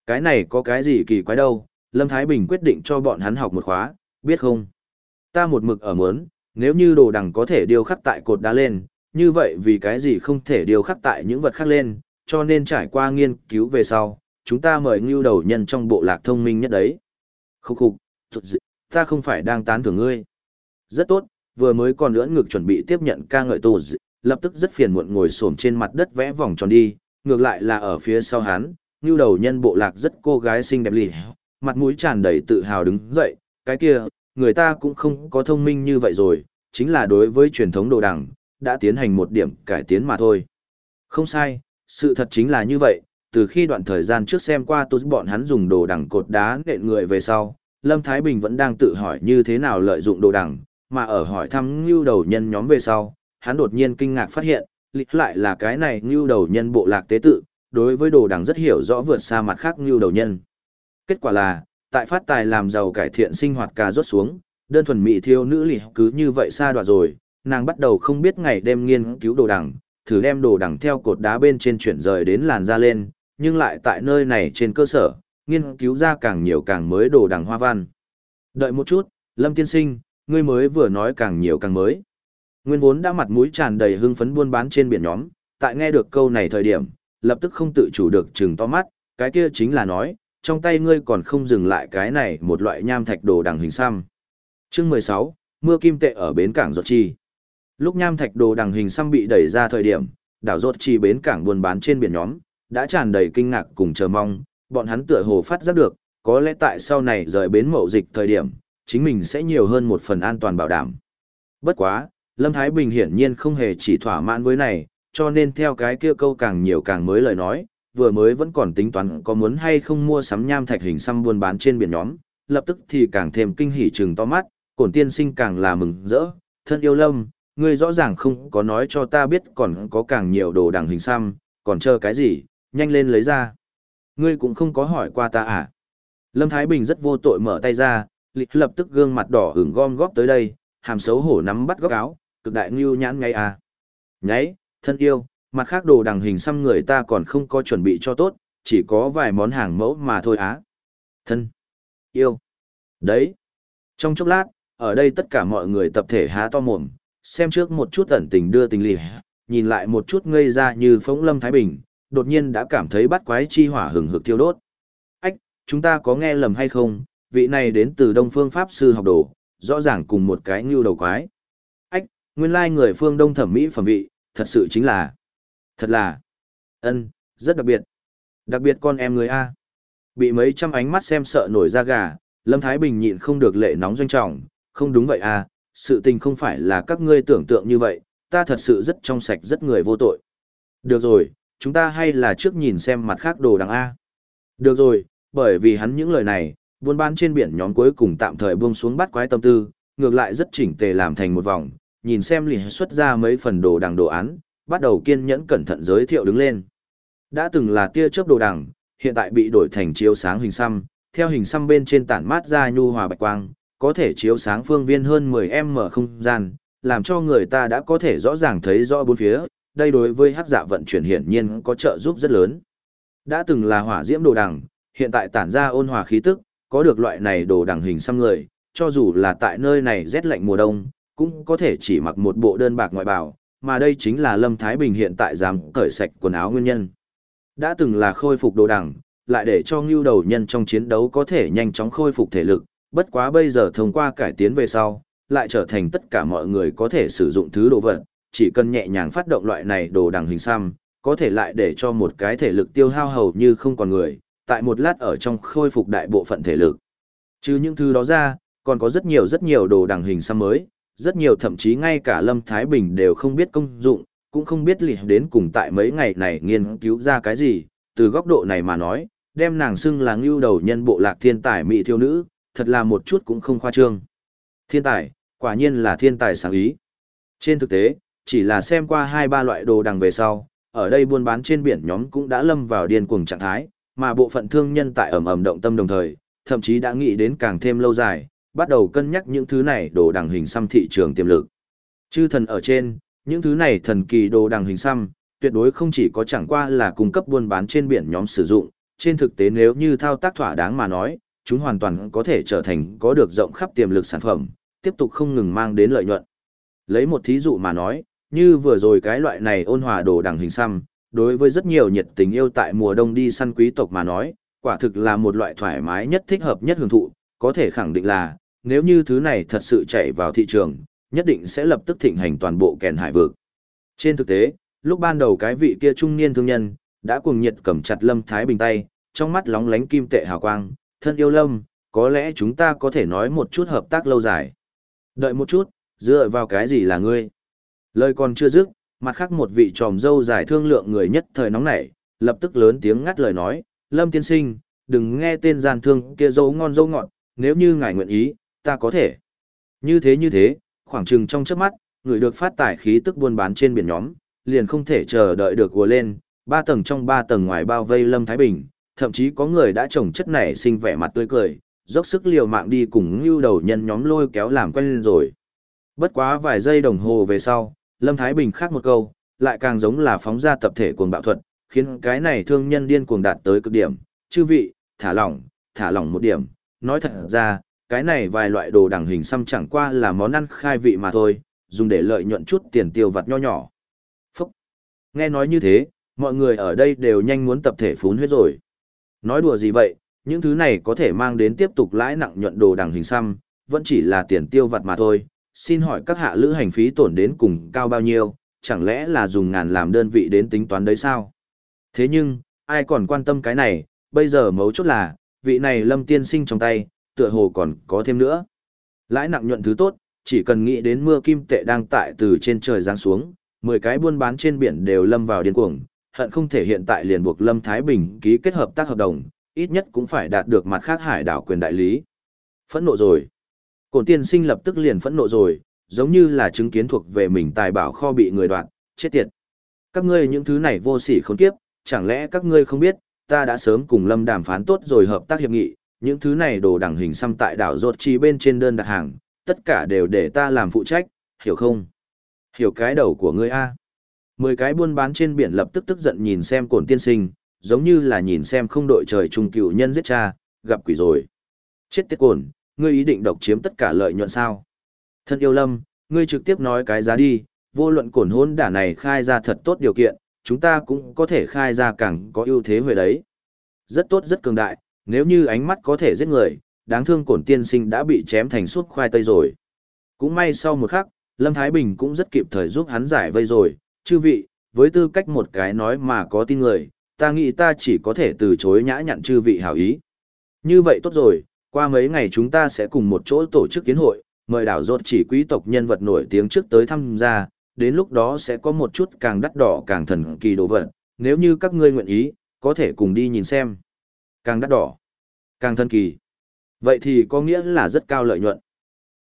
Cái này có cái gì kỳ quái đâu, Lâm Thái Bình quyết định cho bọn hắn học một khóa, biết không? Ta một mực ở muốn, nếu như đồ đằng có thể điêu khắc tại cột đá lên, như vậy vì cái gì không thể điều khắc tại những vật khác lên, cho nên trải qua nghiên cứu về sau, chúng ta mời ngưu đầu nhân trong bộ lạc thông minh nhất đấy. Khúc khục, ta không phải đang tán thưởng ngươi. Rất tốt, vừa mới còn lưỡn ngực chuẩn bị tiếp nhận ca ngợi tù lập tức rất phiền muộn ngồi xổm trên mặt đất vẽ vòng tròn đi, ngược lại là ở phía sau hắn, ngưu đầu nhân bộ lạc rất cô gái xinh đẹp lì, mặt mũi tràn đầy tự hào đứng dậy, cái kia, người ta cũng không có thông minh như vậy rồi, chính là đối với truyền thống đồ đằng, đã tiến hành một điểm cải tiến mà thôi. Không sai, sự thật chính là như vậy, từ khi đoạn thời gian trước xem qua tôi bọn hắn dùng đồ đẳng cột đá nện người về sau, Lâm Thái Bình vẫn đang tự hỏi như thế nào lợi dụng đồ đẳng, mà ở hỏi thăm ngưu đầu nhân nhóm về sau, hắn đột nhiên kinh ngạc phát hiện, lịch lại là cái này ngưu đầu nhân bộ lạc tế tự, đối với đồ đẳng rất hiểu rõ vượt xa mặt khác ngưu đầu nhân. Kết quả là, tại phát tài làm giàu cải thiện sinh hoạt cà rốt xuống, đơn thuần mỹ thiếu nữ lì cứ như vậy xa đoạn rồi, nàng bắt đầu không biết ngày đêm nghiên cứu đồ đằng, thử đem đồ đằng theo cột đá bên trên chuyển rời đến làn da lên, nhưng lại tại nơi này trên cơ sở, nghiên cứu ra càng nhiều càng mới đồ đằng hoa văn. Đợi một chút, Lâm Tiên Sinh, ngươi mới vừa nói càng nhiều càng mới. Nguyên vốn đã mặt mũi tràn đầy hưng phấn buôn bán trên biển nhóm, tại nghe được câu này thời điểm, lập tức không tự chủ được chừng to mắt, cái kia chính là nói, trong tay ngươi còn không dừng lại cái này một loại nham thạch đồ đằng hình xăm. Chương 16, mưa kim tệ ở bến cảng Giọt Chi. Lúc nham thạch đồ đằng hình xăm bị đẩy ra thời điểm, đảo Giọt Chi bến cảng buôn bán trên biển nhóm, đã tràn đầy kinh ngạc cùng chờ mong, bọn hắn tựa hồ phát giác được, có lẽ tại sau này rời bến mậu dịch thời điểm, chính mình sẽ nhiều hơn một phần an toàn bảo đảm. Bất quá, Lâm Thái Bình hiển nhiên không hề chỉ thỏa mãn với này, cho nên theo cái kia câu càng nhiều càng mới lời nói, vừa mới vẫn còn tính toán có muốn hay không mua sắm nham thạch hình xăm buôn bán trên biển nhóm, lập tức thì càng thêm kinh hỉ trừng to mắt, cổn tiên sinh càng là mừng rỡ, thân yêu lâm, ngươi rõ ràng không có nói cho ta biết còn có càng nhiều đồ đằng hình xăm, còn chờ cái gì, nhanh lên lấy ra. Ngươi cũng không có hỏi qua ta à? Lâm Thái Bình rất vô tội mở tay ra, lịch lập tức gương mặt đỏ ửng gom góp tới đây, hàm xấu hổ nắm bắt góc áo, cực đại ngưu nhãn ngay à. Nháy, thân yêu, mặt khác đồ đằng hình xăm người ta còn không có chuẩn bị cho tốt, chỉ có vài món hàng mẫu mà thôi á. Thân, yêu, đấy. Trong chốc lát, ở đây tất cả mọi người tập thể há to mồm, xem trước một chút ẩn tình đưa tình lì, nhìn lại một chút ngây ra như phóng lâm Thái Bình, đột nhiên đã cảm thấy bắt quái chi hỏa hừng hực thiêu đốt. Ách, chúng ta có nghe lầm hay không, vị này đến từ Đông Phương Pháp Sư học đồ, rõ ràng cùng một cái ngưu đầu quái. Ách, nguyên lai người phương Đông thẩm mỹ phẩm vị, thật sự chính là, thật là, ân, rất đặc biệt. Đặc biệt con em người A. Bị mấy trăm ánh mắt xem sợ nổi da gà, Lâm Thái Bình nhịn không được lệ nóng doanh trọng, không đúng vậy à, sự tình không phải là các ngươi tưởng tượng như vậy, ta thật sự rất trong sạch rất người vô tội. Được rồi, chúng ta hay là trước nhìn xem mặt khác đồ đằng A. Được rồi, bởi vì hắn những lời này, buôn bán trên biển nhóm cuối cùng tạm thời buông xuống bắt quái tâm tư, ngược lại rất chỉnh tề làm thành một vòng, nhìn xem lì xuất ra mấy phần đồ đằng đồ án, bắt đầu kiên nhẫn cẩn thận giới thiệu đứng lên. Đã từng là tia chớp đồ đằng, hiện tại bị đổi thành chiếu sáng hình xăm, theo hình xăm bên trên tản mát ra nhu hòa bạch quang, có thể chiếu sáng phương viên hơn 10m không gian, làm cho người ta đã có thể rõ ràng thấy rõ bốn phía, đây đối với hắc dạ vận chuyển hiển nhiên có trợ giúp rất lớn. Đã từng là hỏa diễm đồ đằng, hiện tại tản ra ôn hòa khí tức, có được loại này đồ đằng hình xăm người, cho dù là tại nơi này rét lạnh mùa đông, cũng có thể chỉ mặc một bộ đơn bạc ngoại bào, mà đây chính là Lâm Thái Bình hiện tại dám cởi sạch quần áo nguyên nhân. Đã từng là khôi phục đồ đằng, lại để cho ngưu đầu nhân trong chiến đấu có thể nhanh chóng khôi phục thể lực, bất quá bây giờ thông qua cải tiến về sau, lại trở thành tất cả mọi người có thể sử dụng thứ đồ vật, chỉ cần nhẹ nhàng phát động loại này đồ đằng hình xăm, có thể lại để cho một cái thể lực tiêu hao hầu như không còn người, tại một lát ở trong khôi phục đại bộ phận thể lực. Chứ những thứ đó ra, còn có rất nhiều rất nhiều đồ đằng hình xăm mới, rất nhiều thậm chí ngay cả Lâm Thái Bình đều không biết công dụng, cũng không biết lì đến cùng tại mấy ngày này nghiên cứu ra cái gì, từ góc độ này mà nói, đem nàng xưng là ngưu đầu nhân bộ lạc thiên tài mỹ thiêu nữ, thật là một chút cũng không khoa trương. Thiên tài, quả nhiên là thiên tài sáng ý. Trên thực tế, chỉ là xem qua hai ba loại đồ đằng về sau, ở đây buôn bán trên biển nhóm cũng đã lâm vào điên cuồng trạng thái, mà bộ phận thương nhân tại ẩm ẩm động tâm đồng thời, thậm chí đã nghĩ đến càng thêm lâu dài, bắt đầu cân nhắc những thứ này đồ đằng hình xăm thị trường tiềm lực. Chư thần ở trên, những thứ này thần kỳ đồ đằng hình xăm, tuyệt đối không chỉ có chẳng qua là cung cấp buôn bán trên biển nhóm sử dụng, trên thực tế nếu như thao tác thỏa đáng mà nói, chúng hoàn toàn có thể trở thành có được rộng khắp tiềm lực sản phẩm, tiếp tục không ngừng mang đến lợi nhuận. Lấy một thí dụ mà nói, như vừa rồi cái loại này ôn hòa đồ đằng hình xăm, đối với rất nhiều nhiệt tình yêu tại mùa đông đi săn quý tộc mà nói, quả thực là một loại thoải mái nhất thích hợp nhất hưởng thụ, có thể khẳng định là, nếu như thứ này thật sự chạy vào thị trường, nhất định sẽ lập tức thịnh hành toàn bộ kèn hải vực. Trên thực tế, lúc ban đầu cái vị kia trung niên thương nhân, đã cuồng nhiệt cầm chặt Lâm Thái Bình tay, trong mắt lóng lánh kim tệ hào quang, thân yêu Lâm, có lẽ chúng ta có thể nói một chút hợp tác lâu dài. Đợi một chút, dựa vào cái gì là ngươi? Lời còn chưa dứt, mặt khác một vị tròm dâu dài thương lượng người nhất thời nóng nảy, lập tức lớn tiếng ngắt lời nói, Lâm tiên sinh, đừng nghe tên gian thương kia dâu ngon dâu ngọt, nếu như ngài nguyện ý, ta có thể. Như thế như thế, khoảng chừng trong chớp mắt, người được phát tải khí tức buôn bán trên biển nhóm, liền không thể chờ đợi được vừa lên, ba tầng trong ba tầng ngoài bao vây Lâm Thái Bình, thậm chí có người đã trồng chất nảy sinh vẻ mặt tươi cười, dốc sức liều mạng đi cùng ngưu đầu nhân nhóm lôi kéo làm quen lên rồi. Bất quá vài giây đồng hồ về sau, Lâm Thái Bình khác một câu, lại càng giống là phóng ra tập thể cuồng bạo thuật, khiến cái này thương nhân điên cuồng đạt tới cực điểm. Chư vị, thả lỏng, thả lỏng một điểm. Nói thật ra, cái này vài loại đồ đẳng hình xăm chẳng qua là món ăn khai vị mà thôi, dùng để lợi nhuận chút tiền tiêu vặt nho nhỏ. Phúc! Nghe nói như thế, mọi người ở đây đều nhanh muốn tập thể phún huyết rồi. Nói đùa gì vậy, những thứ này có thể mang đến tiếp tục lãi nặng nhuận đồ đằng hình xăm, vẫn chỉ là tiền tiêu vặt mà thôi, xin hỏi các hạ lữ hành phí tổn đến cùng cao bao nhiêu, chẳng lẽ là dùng ngàn làm đơn vị đến tính toán đấy sao? Thế nhưng, ai còn quan tâm cái này, bây giờ mấu chốt là, vị này lâm tiên sinh trong tay, tựa hồ còn có thêm nữa. Lãi nặng nhuận thứ tốt, chỉ cần nghĩ đến mưa kim tệ đang tại từ trên trời giáng xuống, 10 cái buôn bán trên biển đều lâm vào điên cuồng, hận không thể hiện tại liền buộc Lâm Thái Bình ký kết hợp tác hợp đồng, ít nhất cũng phải đạt được mặt khác hải đảo quyền đại lý. Phẫn nộ rồi. Cổn tiên sinh lập tức liền phẫn nộ rồi, giống như là chứng kiến thuộc về mình tài bảo kho bị người đoạn, chết tiệt. Các ngươi những thứ này vô sỉ khốn kiếp, chẳng lẽ các ngươi không biết, ta đã sớm cùng Lâm đàm phán tốt rồi hợp tác hiệp nghị, những thứ này đồ đẳng hình xăm tại đảo rột chi bên trên đơn đặt hàng, tất cả đều để ta làm phụ trách, hiểu không? Hiểu cái đầu của ngươi a. Mười cái buôn bán trên biển lập tức tức giận nhìn xem cổn tiên sinh, giống như là nhìn xem không đội trời trung cựu nhân giết cha, gặp quỷ rồi. Chết tiết cổn, ngươi ý định độc chiếm tất cả lợi nhuận sao? Thân yêu lâm, ngươi trực tiếp nói cái giá đi, vô luận cổn hôn đả này khai ra thật tốt điều kiện, chúng ta cũng có thể khai ra càng có ưu thế về đấy. Rất tốt rất cường đại, nếu như ánh mắt có thể giết người, đáng thương cổn tiên sinh đã bị chém thành suốt khoai tây rồi. Cũng may sau một khắc, Lâm Thái Bình cũng rất kịp thời giúp hắn giải vây rồi, chư vị, với tư cách một cái nói mà có tin người, ta nghĩ ta chỉ có thể từ chối nhã nhặn chư vị hảo ý. Như vậy tốt rồi, qua mấy ngày chúng ta sẽ cùng một chỗ tổ chức kiến hội, mời đảo rốt chỉ quý tộc nhân vật nổi tiếng trước tới tham gia, đến lúc đó sẽ có một chút càng đắt đỏ càng thần kỳ đồ vật, nếu như các ngươi nguyện ý, có thể cùng đi nhìn xem. Càng đắt đỏ, càng thần kỳ. Vậy thì có nghĩa là rất cao lợi nhuận.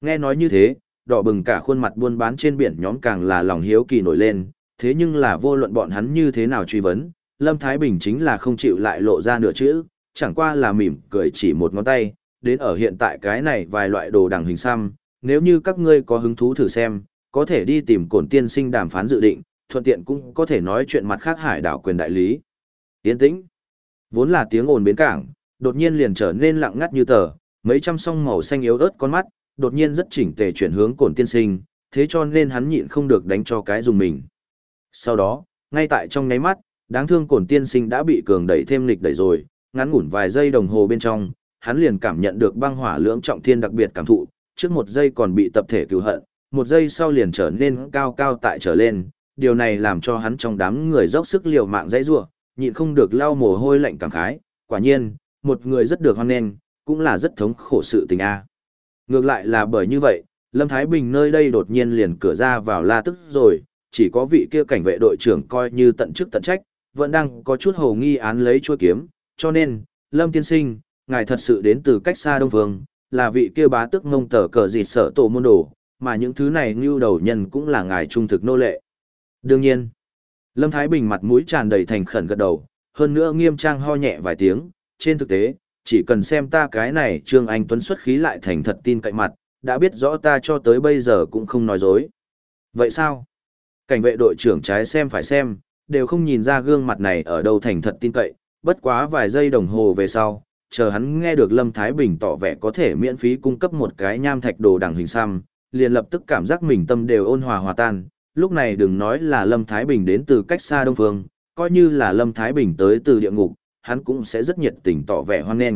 Nghe nói như thế, đỏ bừng cả khuôn mặt buôn bán trên biển nhóm càng là lòng hiếu kỳ nổi lên, thế nhưng là vô luận bọn hắn như thế nào truy vấn, Lâm Thái Bình chính là không chịu lại lộ ra nửa chữ, chẳng qua là mỉm cười chỉ một ngón tay, đến ở hiện tại cái này vài loại đồ đằng hình xăm, nếu như các ngươi có hứng thú thử xem, có thể đi tìm cổn tiên sinh đàm phán dự định, thuận tiện cũng có thể nói chuyện mặt khác hải đảo quyền đại lý. Yên tĩnh. Vốn là tiếng ồn bến cảng, đột nhiên liền trở nên lặng ngắt như tờ, mấy trăm song màu xanh yếu ớt con mắt, đột nhiên rất chỉnh tề chuyển hướng cổn tiên sinh, thế cho nên hắn nhịn không được đánh cho cái dùng mình. Sau đó, ngay tại trong nháy mắt, đáng thương cổn tiên sinh đã bị cường đẩy thêm lịch đẩy rồi, ngắn ngủn vài giây đồng hồ bên trong, hắn liền cảm nhận được băng hỏa lưỡng trọng thiên đặc biệt cảm thụ, trước một giây còn bị tập thể cứu hận, một giây sau liền trở nên cao cao tại trở lên, điều này làm cho hắn trong đám người dốc sức liều mạng dãy rủa, nhịn không được lau mồ hôi lạnh cảm khái, quả nhiên, một người rất được hoan nghênh, cũng là rất thống khổ sự tình a. Ngược lại là bởi như vậy, Lâm Thái Bình nơi đây đột nhiên liền cửa ra vào la tức rồi, chỉ có vị kia cảnh vệ đội trưởng coi như tận chức tận trách, vẫn đang có chút hồ nghi án lấy chuôi kiếm, cho nên, Lâm Tiên Sinh, ngài thật sự đến từ cách xa Đông Vương, là vị kia bá tức ngông tờ cờ gì sợ tổ môn đồ, mà những thứ này như đầu nhân cũng là ngài trung thực nô lệ. Đương nhiên, Lâm Thái Bình mặt mũi tràn đầy thành khẩn gật đầu, hơn nữa nghiêm trang ho nhẹ vài tiếng, trên thực tế, chỉ cần xem ta cái này Trương Anh Tuấn xuất khí lại thành thật tin cậy mặt, đã biết rõ ta cho tới bây giờ cũng không nói dối. Vậy sao? Cảnh vệ đội trưởng trái xem phải xem, đều không nhìn ra gương mặt này ở đâu thành thật tin cậy, bất quá vài giây đồng hồ về sau, chờ hắn nghe được Lâm Thái Bình tỏ vẻ có thể miễn phí cung cấp một cái nham thạch đồ đằng hình xăm, liền lập tức cảm giác mình tâm đều ôn hòa hòa tan, lúc này đừng nói là Lâm Thái Bình đến từ cách xa Đông Phương, coi như là Lâm Thái Bình tới từ địa ngục, hắn cũng sẽ rất nhiệt tình tỏ vẻ hoan nghênh.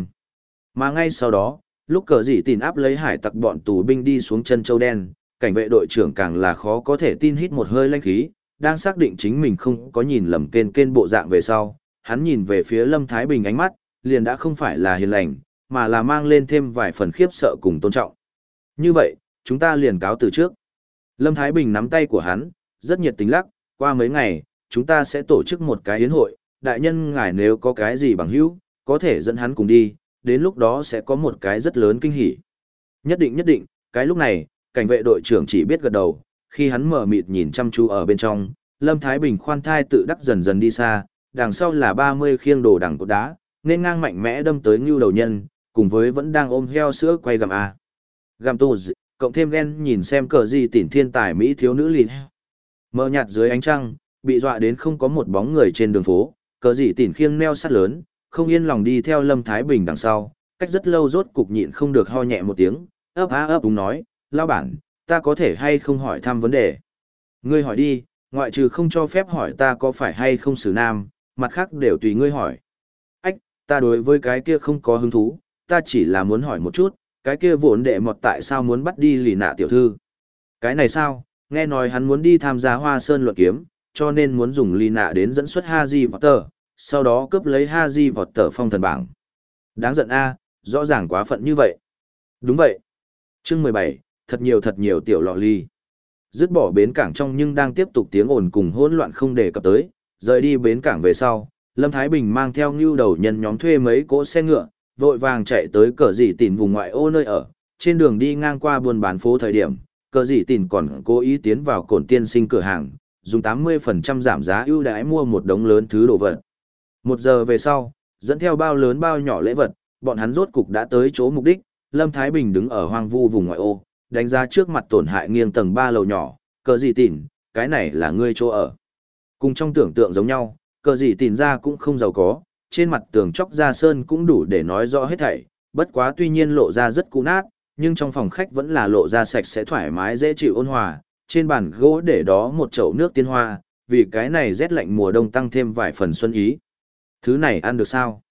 Mà ngay sau đó, lúc cờ dị tìm áp lấy hải tặc bọn tù binh đi xuống chân châu đen, cảnh vệ đội trưởng càng là khó có thể tin hít một hơi lanh khí, đang xác định chính mình không có nhìn lầm kên kên bộ dạng về sau, hắn nhìn về phía Lâm Thái Bình ánh mắt, liền đã không phải là hiền lành, mà là mang lên thêm vài phần khiếp sợ cùng tôn trọng. Như vậy, chúng ta liền cáo từ trước. Lâm Thái Bình nắm tay của hắn, rất nhiệt tình lắc, qua mấy ngày, chúng ta sẽ tổ chức một cái yến hội, đại nhân ngài nếu có cái gì bằng hữu, có thể dẫn hắn cùng đi, đến lúc đó sẽ có một cái rất lớn kinh hỉ. Nhất định nhất định, cái lúc này, cảnh vệ đội trưởng chỉ biết gật đầu, khi hắn mở mịt nhìn chăm chú ở bên trong, Lâm Thái Bình khoan thai tự đắc dần dần đi xa, đằng sau là 30 khiêng đồ đằng cột đá, nên ngang mạnh mẽ đâm tới ngưu đầu nhân, cùng với vẫn đang ôm heo sữa quay gầm A. Gầm tù dị, cộng thêm ghen nhìn xem cờ gì tỉnh thiên tài Mỹ thiếu nữ lìn. Mờ nhạt dưới ánh trăng, bị dọa đến không có một bóng người trên đường phố, cờ gì tỉnh khiêng neo sắt lớn, không yên lòng đi theo Lâm Thái Bình đằng sau, cách rất lâu rốt cục nhịn không được ho nhẹ một tiếng, ấp á ấp đúng nói, lao bản, ta có thể hay không hỏi thăm vấn đề. Ngươi hỏi đi, ngoại trừ không cho phép hỏi ta có phải hay không xử nam, mặt khác đều tùy ngươi hỏi. Ách, ta đối với cái kia không có hứng thú, ta chỉ là muốn hỏi một chút, cái kia vốn đệ mọt tại sao muốn bắt đi lì nạ tiểu thư. Cái này sao, nghe nói hắn muốn đi tham gia hoa sơn luận kiếm, cho nên muốn dùng lì nạ đến dẫn xuất Haji Potter, sau đó cướp lấy Haji Potter phong thần bảng. Đáng giận a, rõ ràng quá phận như vậy. Đúng vậy. Chương mười bảy, thật nhiều thật nhiều tiểu lọ ly. Dứt bỏ bến cảng trong nhưng đang tiếp tục tiếng ồn cùng hỗn loạn không để cập tới, rời đi bến cảng về sau, Lâm Thái Bình mang theo ngưu đầu nhân nhóm thuê mấy cỗ xe ngựa, vội vàng chạy tới cờ dị tìm vùng ngoại ô nơi ở, trên đường đi ngang qua buôn bán phố thời điểm, cờ dị tìm còn cố ý tiến vào cổn tiên sinh cửa hàng, dùng 80% giảm giá ưu đãi mua một đống lớn thứ đồ vật. Một giờ về sau, dẫn theo bao lớn bao nhỏ lễ vật, bọn hắn rốt cục đã tới chỗ mục đích, Lâm Thái Bình đứng ở hoang vu vùng ngoại ô, đánh giá trước mặt tổn hại nghiêng tầng ba lầu nhỏ, cờ gì tỉn, cái này là ngươi chỗ ở. Cùng trong tưởng tượng giống nhau, cờ gì tỉn ra cũng không giàu có, trên mặt tường chóc ra sơn cũng đủ để nói rõ hết thảy, bất quá tuy nhiên lộ ra rất cũ nát, nhưng trong phòng khách vẫn là lộ ra sạch sẽ thoải mái dễ chịu ôn hòa, trên bàn gỗ để đó một chậu nước tiên hoa, vì cái này rét lạnh mùa đông tăng thêm vài phần xuân ý. Thứ này ăn được sao?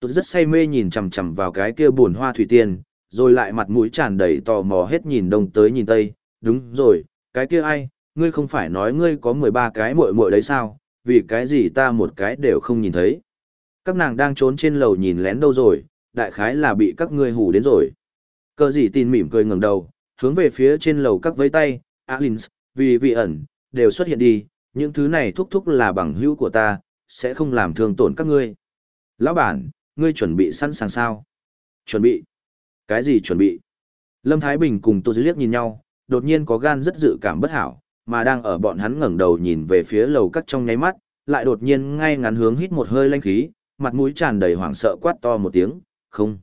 Tôi rất say mê nhìn chằm chằm vào cái kia buồn hoa thủy tiên, rồi lại mặt mũi tràn đầy tò mò hết nhìn đông tới nhìn tây, đúng rồi, cái kia ai, ngươi không phải nói ngươi có 13 cái muội muội đấy sao, vì cái gì ta một cái đều không nhìn thấy. Các nàng đang trốn trên lầu nhìn lén đâu rồi, đại khái là bị các ngươi hù đến rồi. Cờ gì tin mỉm cười ngẩng đầu, hướng về phía trên lầu các vây tay, Alins, vì vị ẩn, đều xuất hiện đi, những thứ này thúc thúc là bằng hữu của ta, sẽ không làm thương tổn các ngươi. Lão bản, ngươi chuẩn bị sẵn sàng sao? Chuẩn bị. Cái gì chuẩn bị? Lâm Thái Bình cùng Tô Dư liếc nhìn nhau, đột nhiên có gan rất dự cảm bất hảo, mà đang ở bọn hắn ngẩng đầu nhìn về phía lầu cắt trong nháy mắt, lại đột nhiên ngay ngắn hướng hít một hơi lanh khí, mặt mũi tràn đầy hoảng sợ quát to một tiếng, không.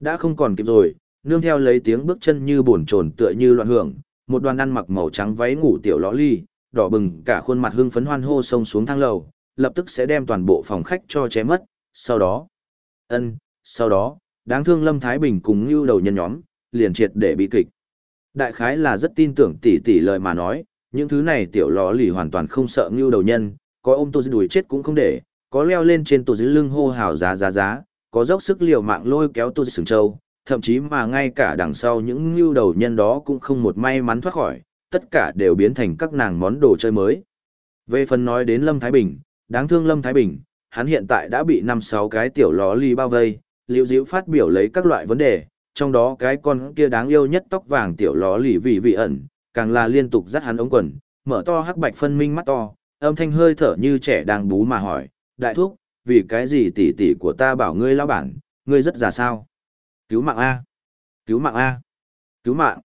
Đã không còn kịp rồi, nương theo lấy tiếng bước chân như bồn chồn tựa như loạn hưởng, một đoàn ăn mặc màu trắng váy ngủ tiểu ló ly, đỏ bừng cả khuôn mặt hưng phấn hoan hô xông xuống thang lầu, lập tức sẽ đem toàn bộ phòng khách cho che mất, sau đó, ân, sau đó, đáng thương Lâm Thái Bình cùng như đầu nhân nhóm, liền triệt để bị kịch. Đại khái là rất tin tưởng tỷ tỷ lời mà nói, những thứ này tiểu lò lì hoàn toàn không sợ như đầu nhân, có ôm tô đuổi chết cũng không để, có leo lên trên tô dưới lưng hô hào giá giá giá, có dốc sức liều mạng lôi kéo tô sừng châu, thậm chí mà ngay cả đằng sau những như đầu nhân đó cũng không một may mắn thoát khỏi, tất cả đều biến thành các nàng món đồ chơi mới. Về phần nói đến Lâm Thái Bình, đáng thương Lâm Thái Bình, hắn hiện tại đã bị năm sáu cái tiểu ló ly bao vây, liễu diễu phát biểu lấy các loại vấn đề, trong đó cái con kia đáng yêu nhất tóc vàng tiểu ló lì vị vị ẩn, càng là liên tục dắt hắn ống quần, mở to hắc bạch phân minh mắt to, âm thanh hơi thở như trẻ đang bú mà hỏi, đại thúc, vì cái gì tỷ tỷ của ta bảo ngươi lao bản, ngươi rất già sao? Cứu mạng A! Cứu mạng A! Cứu mạng!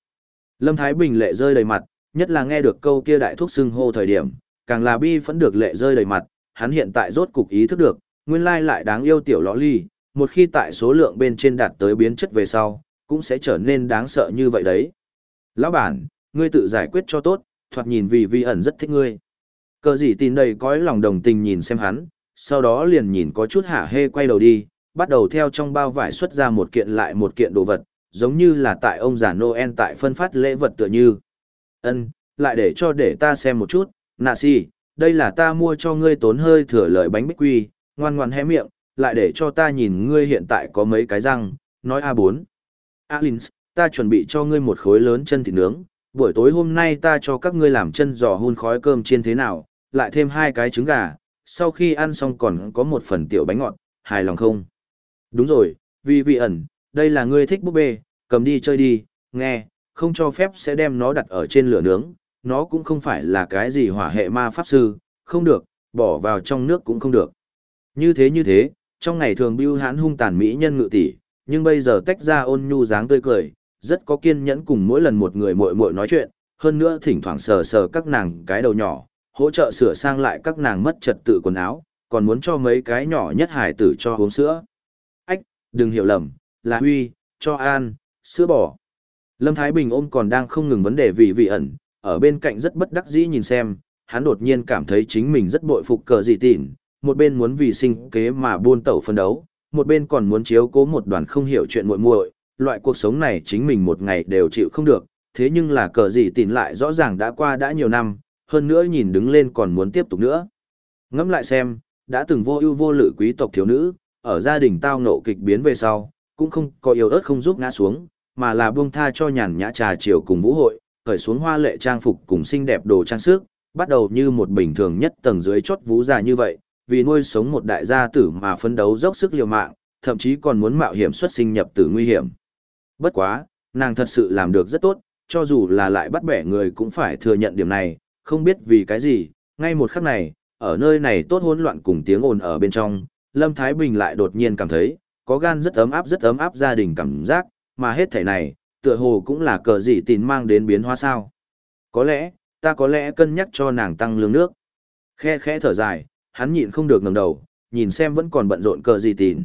Lâm Thái Bình lệ rơi đầy mặt, nhất là nghe được câu kia đại thúc xưng hô thời điểm, càng là bi vẫn được lệ rơi đầy mặt, hắn hiện tại rốt cục ý thức được, nguyên lai lại đáng yêu tiểu lõ ly, một khi tại số lượng bên trên đạt tới biến chất về sau, cũng sẽ trở nên đáng sợ như vậy đấy. Lão bản, ngươi tự giải quyết cho tốt, thoạt nhìn vì vi ẩn rất thích ngươi. Cờ gì tin đầy cõi lòng đồng tình nhìn xem hắn, sau đó liền nhìn có chút hả hê quay đầu đi, bắt đầu theo trong bao vải xuất ra một kiện lại một kiện đồ vật, giống như là tại ông già Noel tại phân phát lễ vật tựa như. Ân, lại để cho để ta xem một chút, nà si, đây là ta mua cho ngươi tốn hơi thừa lợi bánh bích quy, ngoan ngoan hé miệng, lại để cho ta nhìn ngươi hiện tại có mấy cái răng, nói A4. Alins, ta chuẩn bị cho ngươi một khối lớn chân thịt nướng, buổi tối hôm nay ta cho các ngươi làm chân giò hun khói cơm chiên thế nào, lại thêm hai cái trứng gà, sau khi ăn xong còn có một phần tiểu bánh ngọt, hài lòng không? Đúng rồi, vì vị ẩn, đây là ngươi thích búp bê, cầm đi chơi đi, nghe, không cho phép sẽ đem nó đặt ở trên lửa nướng, nó cũng không phải là cái gì hỏa hệ ma pháp sư, không được, bỏ vào trong nước cũng không được. Như thế như thế, trong ngày thường bưu hãn hung tàn mỹ nhân ngự tỷ, nhưng bây giờ tách ra ôn nhu dáng tươi cười, rất có kiên nhẫn cùng mỗi lần một người muội muội nói chuyện, hơn nữa thỉnh thoảng sờ sờ các nàng cái đầu nhỏ, hỗ trợ sửa sang lại các nàng mất trật tự quần áo, còn muốn cho mấy cái nhỏ nhất hải tử cho uống sữa. Ách, đừng hiểu lầm, là Huy, cho An, sữa bò. Lâm Thái Bình ôm còn đang không ngừng vấn đề vì vị ẩn, ở bên cạnh rất bất đắc dĩ nhìn xem, hắn đột nhiên cảm thấy chính mình rất bội phục cờ dị tỉn, một bên muốn vì sinh kế mà buôn tẩu phân đấu, một bên còn muốn chiếu cố một đoàn không hiểu chuyện muội muội, loại cuộc sống này chính mình một ngày đều chịu không được, thế nhưng là cờ gì tỉn lại rõ ràng đã qua đã nhiều năm, hơn nữa nhìn đứng lên còn muốn tiếp tục nữa. Ngẫm lại xem, đã từng vô ưu vô lự quý tộc thiếu nữ, ở gia đình tao ngộ kịch biến về sau, cũng không có yếu ớt không giúp ngã xuống, mà là buông tha cho nhàn nhã trà chiều cùng vũ hội, khởi xuống hoa lệ trang phục cùng xinh đẹp đồ trang sức, bắt đầu như một bình thường nhất tầng dưới chốt vũ già như vậy, vì nuôi sống một đại gia tử mà phấn đấu dốc sức liều mạng, thậm chí còn muốn mạo hiểm xuất sinh nhập tử nguy hiểm. Bất quá, nàng thật sự làm được rất tốt, cho dù là lại bắt bẻ người cũng phải thừa nhận điểm này, không biết vì cái gì, ngay một khắc này, ở nơi này tốt hỗn loạn cùng tiếng ồn ở bên trong, Lâm Thái Bình lại đột nhiên cảm thấy, có gan rất ấm áp rất ấm áp gia đình cảm giác, mà hết thể này, tựa hồ cũng là cờ gì tín mang đến biến hóa sao. Có lẽ, ta có lẽ cân nhắc cho nàng tăng lương nước. Khe khẽ thở dài, hắn nhịn không được ngẩng đầu, nhìn xem vẫn còn bận rộn cờ gì tìn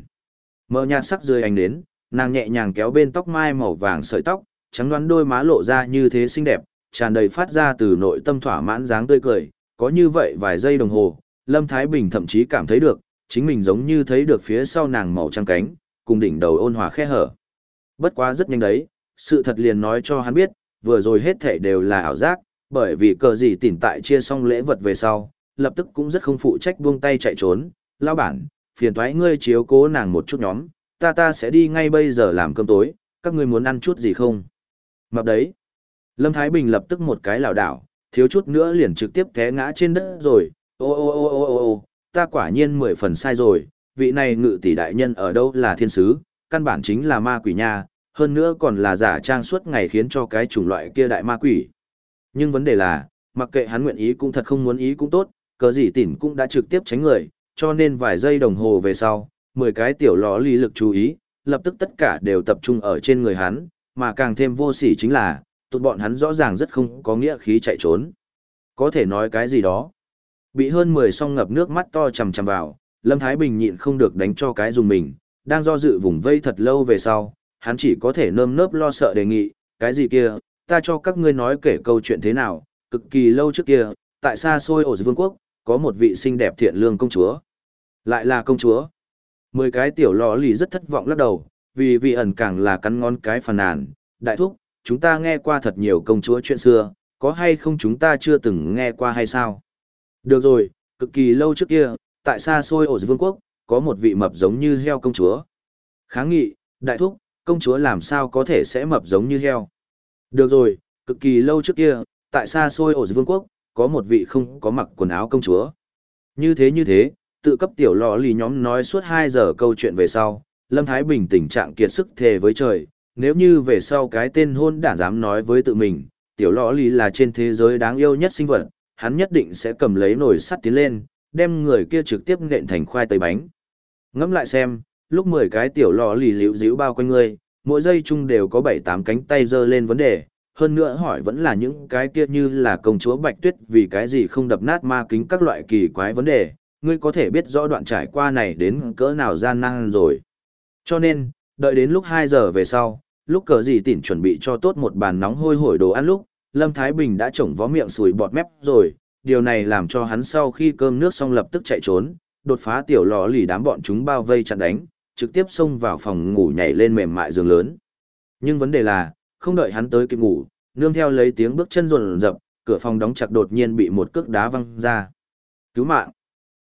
Mờ nhạt sắc dưới ánh đến, nàng nhẹ nhàng kéo bên tóc mai màu vàng sợi tóc, trắng đoán đôi má lộ ra như thế xinh đẹp, tràn đầy phát ra từ nội tâm thỏa mãn dáng tươi cười, có như vậy vài giây đồng hồ, Lâm Thái Bình thậm chí cảm thấy được, chính mình giống như thấy được phía sau nàng màu trắng cánh, cùng đỉnh đầu ôn hòa khe hở. Bất quá rất nhanh đấy, sự thật liền nói cho hắn biết, vừa rồi hết thể đều là ảo giác, bởi vì cờ gì tỉnh tại chia xong lễ vật về sau, lập tức cũng rất không phụ trách buông tay chạy trốn, lao bản, phiền thoái ngươi chiếu cố nàng một chút nhóm, ta ta sẽ đi ngay bây giờ làm cơm tối, các ngươi muốn ăn chút gì không? Mập đấy. Lâm Thái Bình lập tức một cái lảo đảo, thiếu chút nữa liền trực tiếp té ngã trên đất rồi, ô ô ô ô ô ô, ta quả nhiên mười phần sai rồi, vị này ngự tỷ đại nhân ở đâu là thiên sứ, căn bản chính là ma quỷ nha, hơn nữa còn là giả trang suốt ngày khiến cho cái chủng loại kia đại ma quỷ. Nhưng vấn đề là, mặc kệ hắn nguyện ý cũng thật không muốn ý cũng tốt, cờ gì tỉn cũng đã trực tiếp tránh người, cho nên vài giây đồng hồ về sau, 10 cái tiểu lò ly lực chú ý, lập tức tất cả đều tập trung ở trên người hắn, mà càng thêm vô sỉ chính là, tụt bọn hắn rõ ràng rất không có nghĩa khí chạy trốn. Có thể nói cái gì đó. Bị hơn 10 song ngập nước mắt to chằm chằm vào, Lâm Thái Bình nhịn không được đánh cho cái dùng mình, đang do dự vùng vây thật lâu về sau, hắn chỉ có thể nơm nớp lo sợ đề nghị, cái gì kia, ta cho các ngươi nói kể câu chuyện thế nào, cực kỳ lâu trước kia, tại xa xôi ổ vương quốc, có một vị xinh đẹp thiện lương công chúa. Lại là công chúa. Mười cái tiểu lò lì rất thất vọng lắc đầu, vì vị ẩn càng là cắn ngón cái phàn nàn. Đại thúc, chúng ta nghe qua thật nhiều công chúa chuyện xưa, có hay không chúng ta chưa từng nghe qua hay sao? Được rồi, cực kỳ lâu trước kia, tại xa xôi ổ vương quốc, có một vị mập giống như heo công chúa. Kháng nghị, đại thúc, công chúa làm sao có thể sẽ mập giống như heo? Được rồi, cực kỳ lâu trước kia, tại xa xôi ổ vương quốc, có một vị không có mặc quần áo công chúa. Như thế như thế, tự cấp tiểu lò lì nhóm nói suốt 2 giờ câu chuyện về sau, Lâm Thái Bình tình trạng kiệt sức thề với trời, nếu như về sau cái tên hôn đản dám nói với tự mình, tiểu lò lì là trên thế giới đáng yêu nhất sinh vật, hắn nhất định sẽ cầm lấy nồi sắt tiến lên, đem người kia trực tiếp nện thành khoai tây bánh. Ngẫm lại xem, lúc 10 cái tiểu lò lì liễu díu bao quanh ngươi, mỗi giây chung đều có 7-8 cánh tay giơ lên vấn đề, hơn nữa hỏi vẫn là những cái kia như là công chúa Bạch Tuyết vì cái gì không đập nát ma kính các loại kỳ quái vấn đề, ngươi có thể biết rõ đoạn trải qua này đến cỡ nào gian nan rồi. Cho nên, đợi đến lúc 2 giờ về sau, lúc cờ gì tỉnh chuẩn bị cho tốt một bàn nóng hôi hổi đồ ăn lúc, Lâm Thái Bình đã trổng vó miệng sùi bọt mép rồi, điều này làm cho hắn sau khi cơm nước xong lập tức chạy trốn, đột phá tiểu lò lì đám bọn chúng bao vây chặn đánh, trực tiếp xông vào phòng ngủ nhảy lên mềm mại giường lớn. Nhưng vấn đề là, không đợi hắn tới kịp ngủ, nương theo lấy tiếng bước chân rồn rập, cửa phòng đóng chặt đột nhiên bị một cước đá văng ra. Cứu mạng!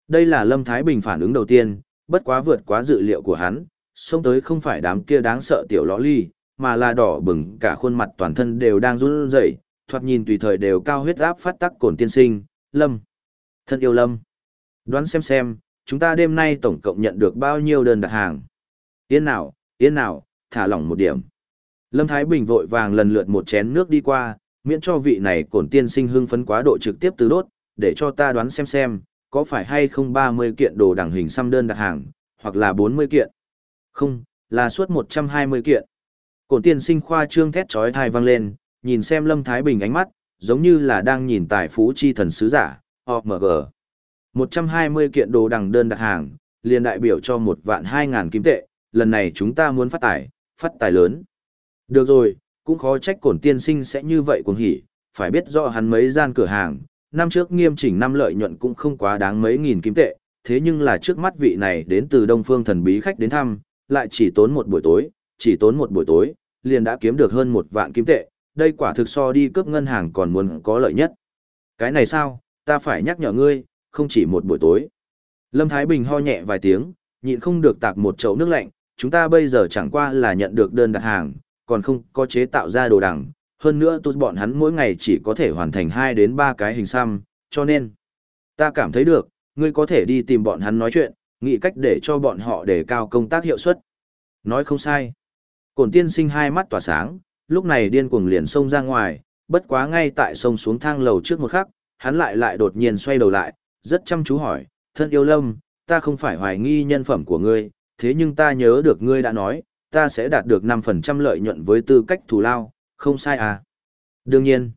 Đây là Lâm Thái Bình phản ứng đầu tiên, bất quá vượt quá dự liệu của hắn, xông tới không phải đám kia đáng sợ tiểu lõ ly, mà là đỏ bừng cả khuôn mặt toàn thân đều đang run rẩy, thoạt nhìn tùy thời đều cao huyết áp phát tắc cổn tiên sinh, Lâm. Thân yêu Lâm. Đoán xem xem, chúng ta đêm nay tổng cộng nhận được bao nhiêu đơn đặt hàng. Yên nào, yên nào, thả lỏng một điểm. Lâm Thái Bình vội vàng lần lượt một chén nước đi qua, miễn cho vị này cổn tiên sinh hưng phấn quá độ trực tiếp từ đốt, để cho ta đoán xem xem, có phải hay không 30 kiện đồ đẳng hình xăm đơn đặt hàng, hoặc là 40 kiện. Không, là suốt 120 kiện. Cổn tiên sinh khoa trương thét trói thai vang lên, nhìn xem Lâm Thái Bình ánh mắt, giống như là đang nhìn tài phú chi thần sứ giả, OMG. 120 kiện đồ đẳng đơn đặt hàng, liền đại biểu cho một vạn 2 ngàn kim tệ, lần này chúng ta muốn phát tài, phát tài lớn. Được rồi, cũng khó trách cổn tiên sinh sẽ như vậy cuồng hỉ, phải biết rõ hắn mấy gian cửa hàng, năm trước nghiêm chỉnh năm lợi nhuận cũng không quá đáng mấy nghìn kim tệ, thế nhưng là trước mắt vị này đến từ Đông Phương thần bí khách đến thăm, lại chỉ tốn một buổi tối, chỉ tốn một buổi tối, liền đã kiếm được hơn một vạn kim tệ, đây quả thực so đi cướp ngân hàng còn muốn có lợi nhất. Cái này sao, ta phải nhắc nhở ngươi, không chỉ một buổi tối. Lâm Thái Bình ho nhẹ vài tiếng, nhịn không được tạc một chậu nước lạnh, chúng ta bây giờ chẳng qua là nhận được đơn đặt hàng, còn không có chế tạo ra đồ đằng. Hơn nữa tụt bọn hắn mỗi ngày chỉ có thể hoàn thành 2 đến 3 cái hình xăm, cho nên, ta cảm thấy được, ngươi có thể đi tìm bọn hắn nói chuyện, nghĩ cách để cho bọn họ để cao công tác hiệu suất. Nói không sai. Cổn tiên sinh hai mắt tỏa sáng, lúc này điên cuồng liền xông ra ngoài, bất quá ngay tại sông xuống thang lầu trước một khắc, hắn lại lại đột nhiên xoay đầu lại, rất chăm chú hỏi, thân yêu lâm, ta không phải hoài nghi nhân phẩm của ngươi, thế nhưng ta nhớ được ngươi đã nói, ta sẽ đạt được 5% lợi nhuận với tư cách thù lao, không sai à? Đương nhiên.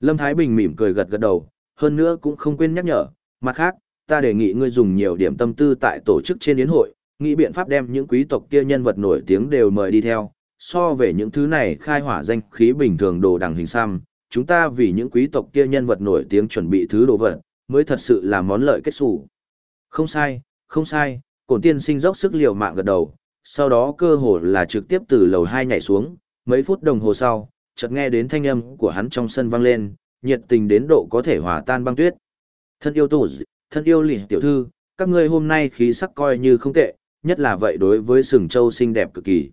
Lâm Thái Bình mỉm cười gật gật đầu, hơn nữa cũng không quên nhắc nhở, mặt khác, ta đề nghị ngươi dùng nhiều điểm tâm tư tại tổ chức trên yến hội, nghĩ biện pháp đem những quý tộc kia nhân vật nổi tiếng đều mời đi theo, so về những thứ này khai hỏa danh khí bình thường đồ đằng hình xăm, chúng ta vì những quý tộc kia nhân vật nổi tiếng chuẩn bị thứ đồ vật, mới thật sự là món lợi kết sủ. Không sai, không sai, cổn tiên sinh dốc sức liều mạng gật đầu, sau đó cơ hồ là trực tiếp từ lầu 2 nhảy xuống, mấy phút đồng hồ sau, chợt nghe đến thanh âm của hắn trong sân vang lên, nhiệt tình đến độ có thể hòa tan băng tuyết. Thân yêu tổ, thân yêu lỉ tiểu thư, các ngươi hôm nay khí sắc coi như không tệ, nhất là vậy đối với sừng châu xinh đẹp cực kỳ.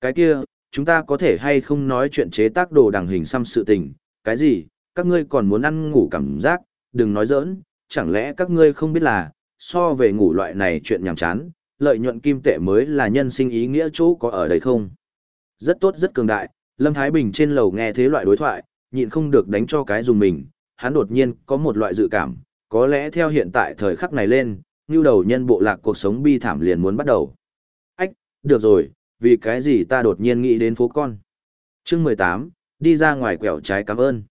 Cái kia, chúng ta có thể hay không nói chuyện chế tác đồ đằng hình xăm sự tình, cái gì, các ngươi còn muốn ăn ngủ cảm giác, đừng nói giỡn, chẳng lẽ các ngươi không biết là, so về ngủ loại này chuyện nhàm chán, lợi nhuận kim tệ mới là nhân sinh ý nghĩa chỗ có ở đây không? Rất tốt rất cường đại, Lâm Thái Bình trên lầu nghe thế loại đối thoại, nhịn không được đánh cho cái dùng mình, hắn đột nhiên có một loại dự cảm, có lẽ theo hiện tại thời khắc này lên, như đầu nhân bộ lạc cuộc sống bi thảm liền muốn bắt đầu. Ách, được rồi, vì cái gì ta đột nhiên nghĩ đến phố con. chương 18, đi ra ngoài quẹo trái cảm ơn.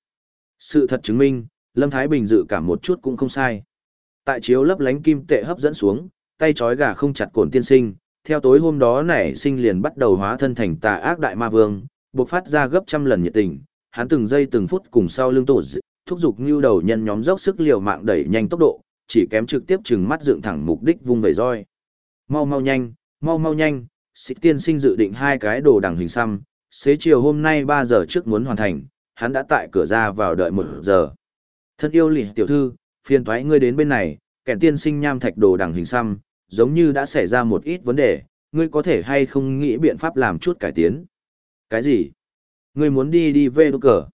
Sự thật chứng minh, Lâm Thái Bình dự cảm một chút cũng không sai. Tại chiếu lấp lánh kim tệ hấp dẫn xuống, tay trói gà không chặt cồn tiên sinh, theo tối hôm đó nảy sinh liền bắt đầu hóa thân thành tà ác đại ma vương, bộc phát ra gấp trăm lần nhiệt tình, hắn từng giây từng phút cùng sau lưng tổ dị, thúc giục như đầu nhân nhóm dốc sức liều mạng đẩy nhanh tốc độ, chỉ kém trực tiếp chừng mắt dựng thẳng mục đích vung vẩy roi. Mau mau nhanh, mau mau nhanh, sĩ tiên sinh dự định hai cái đồ đằng hình xăm, xế chiều hôm nay 3 giờ trước muốn hoàn thành, hắn đã tại cửa ra vào đợi một giờ. Thân yêu lì tiểu thư, phiền thoái ngươi đến bên này, kẻn tiên sinh nham thạch đồ đằng hình xăm, giống như đã xảy ra một ít vấn đề, ngươi có thể hay không nghĩ biện pháp làm chút cải tiến. Cái gì? Ngươi muốn đi đi về đốt cờ.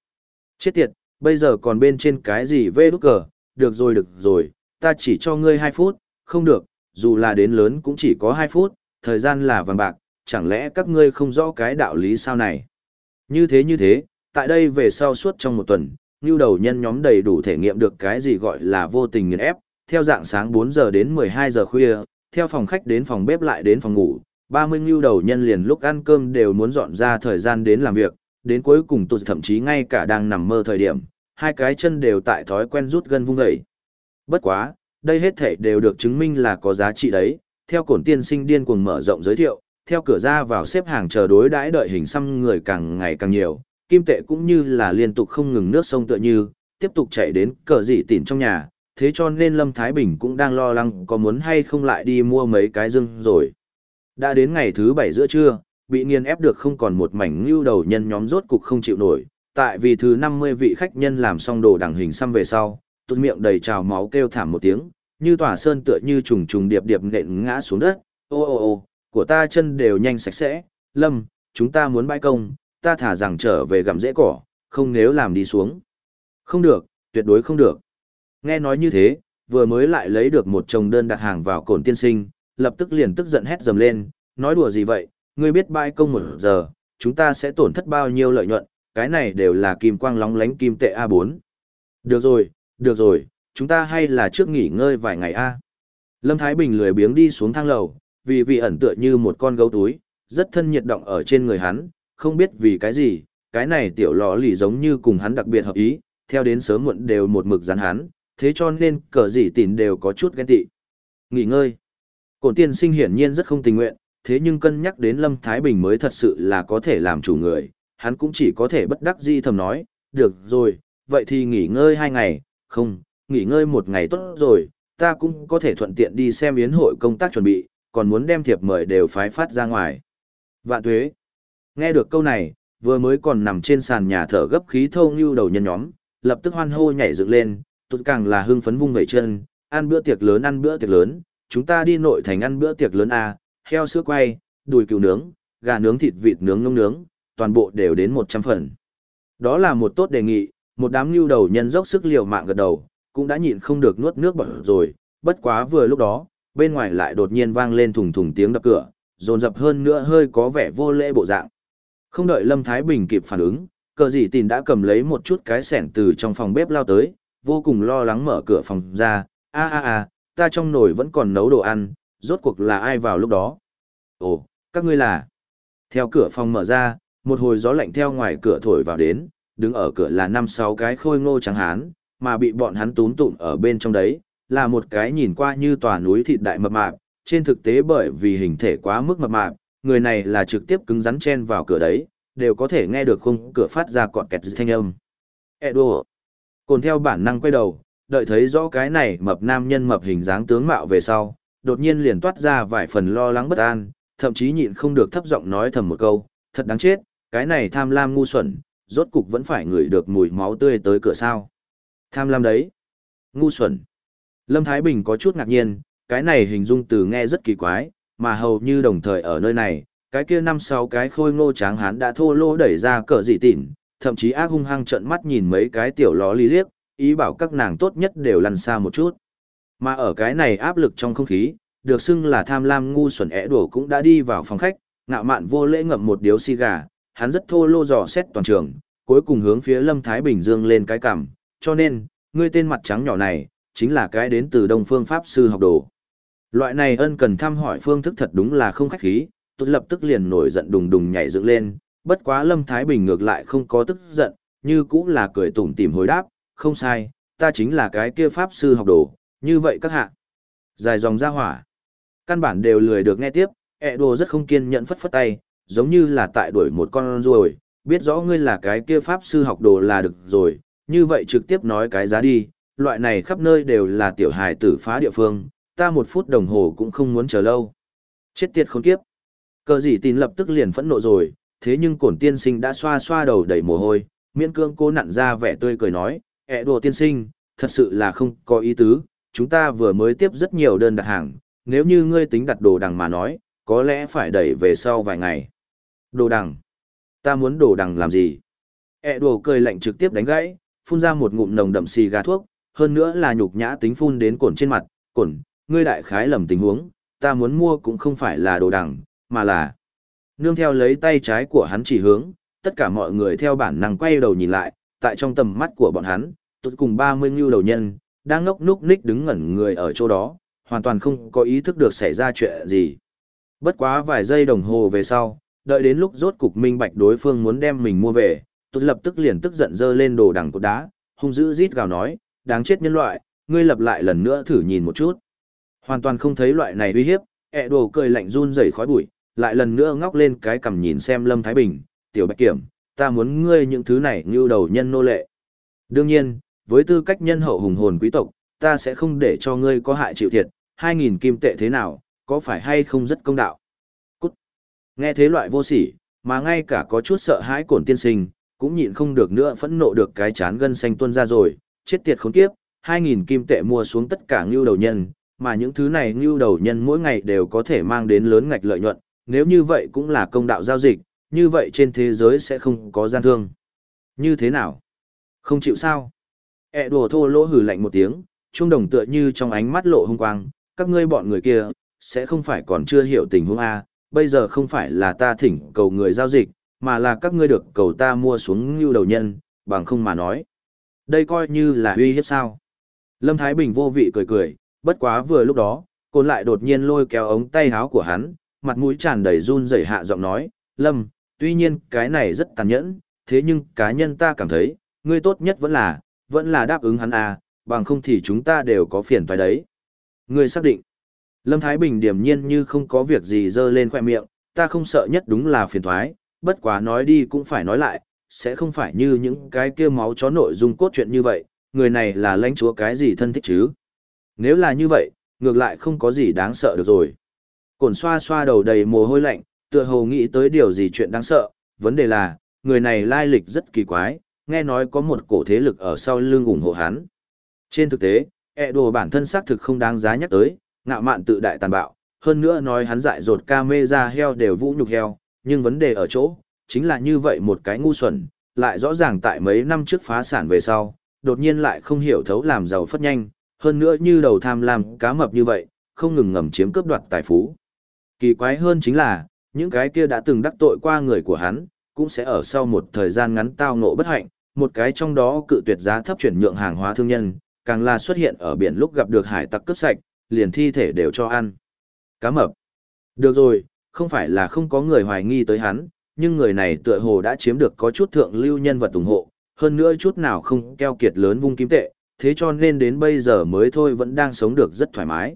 Chết tiệt, bây giờ còn bên trên cái gì về đốt cờ, được rồi được rồi, ta chỉ cho ngươi 2 phút, không được, dù là đến lớn cũng chỉ có 2 phút, thời gian là vàng bạc, chẳng lẽ các ngươi không rõ cái đạo lý sao này? Như thế như thế, tại đây về sau suốt trong một tuần, như đầu nhân nhóm đầy đủ thể nghiệm được cái gì gọi là vô tình nghiền ép, theo dạng sáng 4 giờ đến 12 giờ khuya, theo phòng khách đến phòng bếp lại đến phòng ngủ, 30 ngưu đầu nhân liền lúc ăn cơm đều muốn dọn ra thời gian đến làm việc, đến cuối cùng tôi thậm chí ngay cả đang nằm mơ thời điểm, hai cái chân đều tại thói quen rút gân vung dậy. Bất quá, đây hết thể đều được chứng minh là có giá trị đấy, theo cổn tiên sinh điên cuồng mở rộng giới thiệu, theo cửa ra vào xếp hàng chờ đối đãi đợi hình xăm người càng ngày càng nhiều, kim tệ cũng như là liên tục không ngừng nước sông tựa như, tiếp tục chạy đến cờ dị tỉn trong nhà, thế cho nên Lâm Thái Bình cũng đang lo lắng có muốn hay không lại đi mua mấy cái dưng rồi. Đã đến ngày thứ bảy giữa trưa, bị nghiền ép được không còn một mảnh ngưu đầu nhân nhóm rốt cục không chịu nổi, tại vì thứ 50 vị khách nhân làm xong đồ đằng hình xăm về sau, tụt miệng đầy trào máu kêu thảm một tiếng, như tỏa sơn tựa như trùng trùng điệp điệp nện ngã xuống đất, ô ô ô, của ta chân đều nhanh sạch sẽ, lâm, chúng ta muốn bãi công, ta thả rằng trở về gặm rễ cỏ, không nếu làm đi xuống. Không được, tuyệt đối không được. Nghe nói như thế, vừa mới lại lấy được một chồng đơn đặt hàng vào cổn tiên sinh, lập tức liền tức giận hét dầm lên, nói đùa gì vậy, ngươi biết bãi công một giờ, chúng ta sẽ tổn thất bao nhiêu lợi nhuận, cái này đều là kim quang lóng lánh kim tệ A4. Được rồi, được rồi, chúng ta hay là trước nghỉ ngơi vài ngày A. Lâm Thái Bình lười biếng đi xuống thang lầu, vì vị ẩn tựa như một con gấu túi, rất thân nhiệt động ở trên người hắn, không biết vì cái gì, cái này tiểu lò lì giống như cùng hắn đặc biệt hợp ý, theo đến sớm muộn đều một mực rắn hắn, thế cho nên cờ gì tỉn đều có chút ghen tị. Nghỉ ngơi. Cổn tiên sinh hiển nhiên rất không tình nguyện, thế nhưng cân nhắc đến Lâm Thái Bình mới thật sự là có thể làm chủ người, hắn cũng chỉ có thể bất đắc di thầm nói, được rồi, vậy thì nghỉ ngơi hai ngày, không, nghỉ ngơi một ngày tốt rồi, ta cũng có thể thuận tiện đi xem yến hội công tác chuẩn bị, còn muốn đem thiệp mời đều phái phát ra ngoài. Vạn thuế. Nghe được câu này, vừa mới còn nằm trên sàn nhà thở gấp khí thâu như đầu nhân nhóm, lập tức hoan hô nhảy dựng lên, tốt càng là hưng phấn vung vẩy chân, ăn bữa tiệc lớn ăn bữa tiệc lớn, chúng ta đi nội thành ăn bữa tiệc lớn à, heo sữa quay, đùi cừu nướng, gà nướng thịt vịt nướng nướng nướng, toàn bộ đều đến 100 phần. Đó là một tốt đề nghị, một đám lưu đầu nhân dốc sức liều mạng gật đầu, cũng đã nhịn không được nuốt nước bọt rồi, bất quá vừa lúc đó, bên ngoài lại đột nhiên vang lên thùng thùng tiếng đập cửa, dồn dập hơn nữa hơi có vẻ vô lễ bộ dạng. Không đợi Lâm Thái Bình kịp phản ứng, cờ gì tìn đã cầm lấy một chút cái sẻn từ trong phòng bếp lao tới, vô cùng lo lắng mở cửa phòng ra, a a a, ta trong nồi vẫn còn nấu đồ ăn, rốt cuộc là ai vào lúc đó? Ồ, các ngươi là... Theo cửa phòng mở ra, một hồi gió lạnh theo ngoài cửa thổi vào đến, đứng ở cửa là năm sáu cái khôi ngô trắng hán, mà bị bọn hắn túm tụm ở bên trong đấy, là một cái nhìn qua như tòa núi thịt đại mập mạp, trên thực tế bởi vì hình thể quá mức mập mạp, người này là trực tiếp cứng rắn chen vào cửa đấy, đều có thể nghe được khung cửa phát ra cọt kẹt thanh âm. Edo. Cồn theo bản năng quay đầu, đợi thấy rõ cái này mập nam nhân mập hình dáng tướng mạo về sau, đột nhiên liền toát ra vài phần lo lắng bất an, thậm chí nhịn không được thấp giọng nói thầm một câu, thật đáng chết, cái này tham lam ngu xuẩn, rốt cục vẫn phải ngửi được mùi máu tươi tới cửa sao. Tham lam đấy. Ngu xuẩn. Lâm Thái Bình có chút ngạc nhiên, cái này hình dung từ nghe rất kỳ quái, mà hầu như đồng thời ở nơi này, cái kia năm sáu cái khôi ngô tráng hán đã thô lô đẩy ra cờ dị tỉn, thậm chí ác hung hăng trợn mắt nhìn mấy cái tiểu ló lý liếc, ý bảo các nàng tốt nhất đều lăn xa một chút. Mà ở cái này áp lực trong không khí, được xưng là tham lam ngu xuẩn ẻ đổ cũng đã đi vào phòng khách, ngạo mạn vô lễ ngậm một điếu xì gà, hắn rất thô lô dò xét toàn trường, cuối cùng hướng phía Lâm Thái Bình Dương lên cái cằm, cho nên, ngươi tên mặt trắng nhỏ này, chính là cái đến từ Đông Phương Pháp Sư học đồ. Loại này ân cần thăm hỏi phương thức thật đúng là không khách khí, tôi lập tức liền nổi giận đùng đùng nhảy dựng lên, bất quá Lâm Thái Bình ngược lại không có tức giận, như cũng là cười tủm tỉm hồi đáp, không sai, ta chính là cái kia pháp sư học đồ, như vậy các hạ. Dài dòng ra hỏa. Căn bản đều lười được nghe tiếp, ẹ đồ rất không kiên nhẫn phất phất tay, giống như là tại đuổi một con ruồi, biết rõ ngươi là cái kia pháp sư học đồ là được rồi, như vậy trực tiếp nói cái giá đi, loại này khắp nơi đều là tiểu hài tử phá địa phương, ta một phút đồng hồ cũng không muốn chờ lâu. Chết tiệt khốn kiếp. Cờ gì tin lập tức liền phẫn nộ rồi, thế nhưng cổn tiên sinh đã xoa xoa đầu đầy mồ hôi, miễn cương cố nặn ra vẻ tươi cười nói, ẹ đùa tiên sinh, thật sự là không có ý tứ, chúng ta vừa mới tiếp rất nhiều đơn đặt hàng, nếu như ngươi tính đặt đồ đằng mà nói, có lẽ phải đẩy về sau vài ngày. Đồ đằng? Ta muốn đồ đằng làm gì? ẹ đùa cười lạnh trực tiếp đánh gãy, phun ra một ngụm nồng đậm xì gà thuốc, hơn nữa là nhục nhã tính phun đến cổn trên mặt, cổn, ngươi đại khái lầm tình huống, ta muốn mua cũng không phải là đồ đằng, mà là... Nương theo lấy tay trái của hắn chỉ hướng, tất cả mọi người theo bản năng quay đầu nhìn lại, tại trong tầm mắt của bọn hắn, tốt cùng 30 ngưu đầu nhân, đang ngốc núc ních đứng ngẩn người ở chỗ đó, hoàn toàn không có ý thức được xảy ra chuyện gì. Bất quá vài giây đồng hồ về sau, đợi đến lúc rốt cục minh bạch đối phương muốn đem mình mua về, tôi lập tức liền tức giận dơ lên đồ đằng cột đá, hung dữ rít gào nói, đáng chết nhân loại, ngươi lập lại lần nữa thử nhìn một chút. Hoàn toàn không thấy loại này uy hiếp, ẹ đồ cười lạnh run rẩy khói bụi, lại lần nữa ngóc lên cái cằm nhìn xem Lâm Thái Bình, tiểu bạch kiểm, ta muốn ngươi những thứ này như đầu nhân nô lệ. Đương nhiên, với tư cách nhân hậu hùng hồn quý tộc, ta sẽ không để cho ngươi có hại chịu thiệt, 2.000 kim tệ thế nào, có phải hay không rất công đạo. Cút. Nghe thế loại vô sỉ, mà ngay cả có chút sợ hãi cổn tiên sinh, cũng nhịn không được nữa phẫn nộ được cái chán gân xanh tuôn ra rồi, chết tiệt khốn kiếp, 2.000 kim tệ mua xuống tất cả ngưu đầu nhân, mà những thứ này ngưu đầu nhân mỗi ngày đều có thể mang đến lớn ngạch lợi nhuận, nếu như vậy cũng là công đạo giao dịch, như vậy trên thế giới sẽ không có gian thương. Như thế nào? Không chịu sao? E đùa thô lỗ hừ lạnh một tiếng, trung đồng tựa như trong ánh mắt lộ hung quang, các ngươi bọn người kia, sẽ không phải còn chưa hiểu tình huống A, bây giờ không phải là ta thỉnh cầu người giao dịch, mà là các ngươi được cầu ta mua xuống như đầu nhân, bằng không mà nói. Đây coi như là uy hiếp sao. Lâm Thái Bình vô vị cười cười, bất quá vừa lúc đó, côn lại đột nhiên lôi kéo ống tay áo của hắn, mặt mũi tràn đầy run rẩy hạ giọng nói, Lâm, tuy nhiên cái này rất tàn nhẫn, thế nhưng cá nhân ta cảm thấy, ngươi tốt nhất vẫn là, vẫn là đáp ứng hắn à, bằng không thì chúng ta đều có phiền toái đấy. Ngươi xác định. Lâm Thái Bình điềm nhiên như không có việc gì dơ lên khoe miệng, ta không sợ nhất đúng là phiền toái, bất quá nói đi cũng phải nói lại, sẽ không phải như những cái kia máu chó nội dung cốt truyện như vậy, người này là lãnh chúa cái gì thân thích chứ. Nếu là như vậy, ngược lại không có gì đáng sợ được rồi. Cổn xoa xoa đầu đầy mồ hôi lạnh, tựa hồ nghĩ tới điều gì chuyện đáng sợ, vấn đề là, người này lai lịch rất kỳ quái, nghe nói có một cổ thế lực ở sau lưng ủng hộ hắn. Trên thực tế, ẹ đồ bản thân xác thực không đáng giá nhắc tới, ngạo mạn tự đại tàn bạo, hơn nữa nói hắn dại dột ca mê ra heo đều vũ nhục heo, nhưng vấn đề ở chỗ, chính là như vậy một cái ngu xuẩn, lại rõ ràng tại mấy năm trước phá sản về sau, đột nhiên lại không hiểu thấu làm giàu phất nhanh, hơn nữa như đầu tham lam cá mập như vậy, không ngừng ngầm chiếm cướp đoạt tài phú. Kỳ quái hơn chính là, những cái kia đã từng đắc tội qua người của hắn, cũng sẽ ở sau một thời gian ngắn tao ngộ bất hạnh, một cái trong đó cự tuyệt giá thấp chuyển nhượng hàng hóa thương nhân, càng là xuất hiện ở biển lúc gặp được hải tặc cướp sạch, liền thi thể đều cho ăn. Cá mập. Được rồi, không phải là không có người hoài nghi tới hắn, nhưng người này tựa hồ đã chiếm được có chút thượng lưu nhân vật ủng hộ, hơn nữa chút nào không keo kiệt lớn vung kim tệ, thế cho nên đến bây giờ mới thôi vẫn đang sống được rất thoải mái.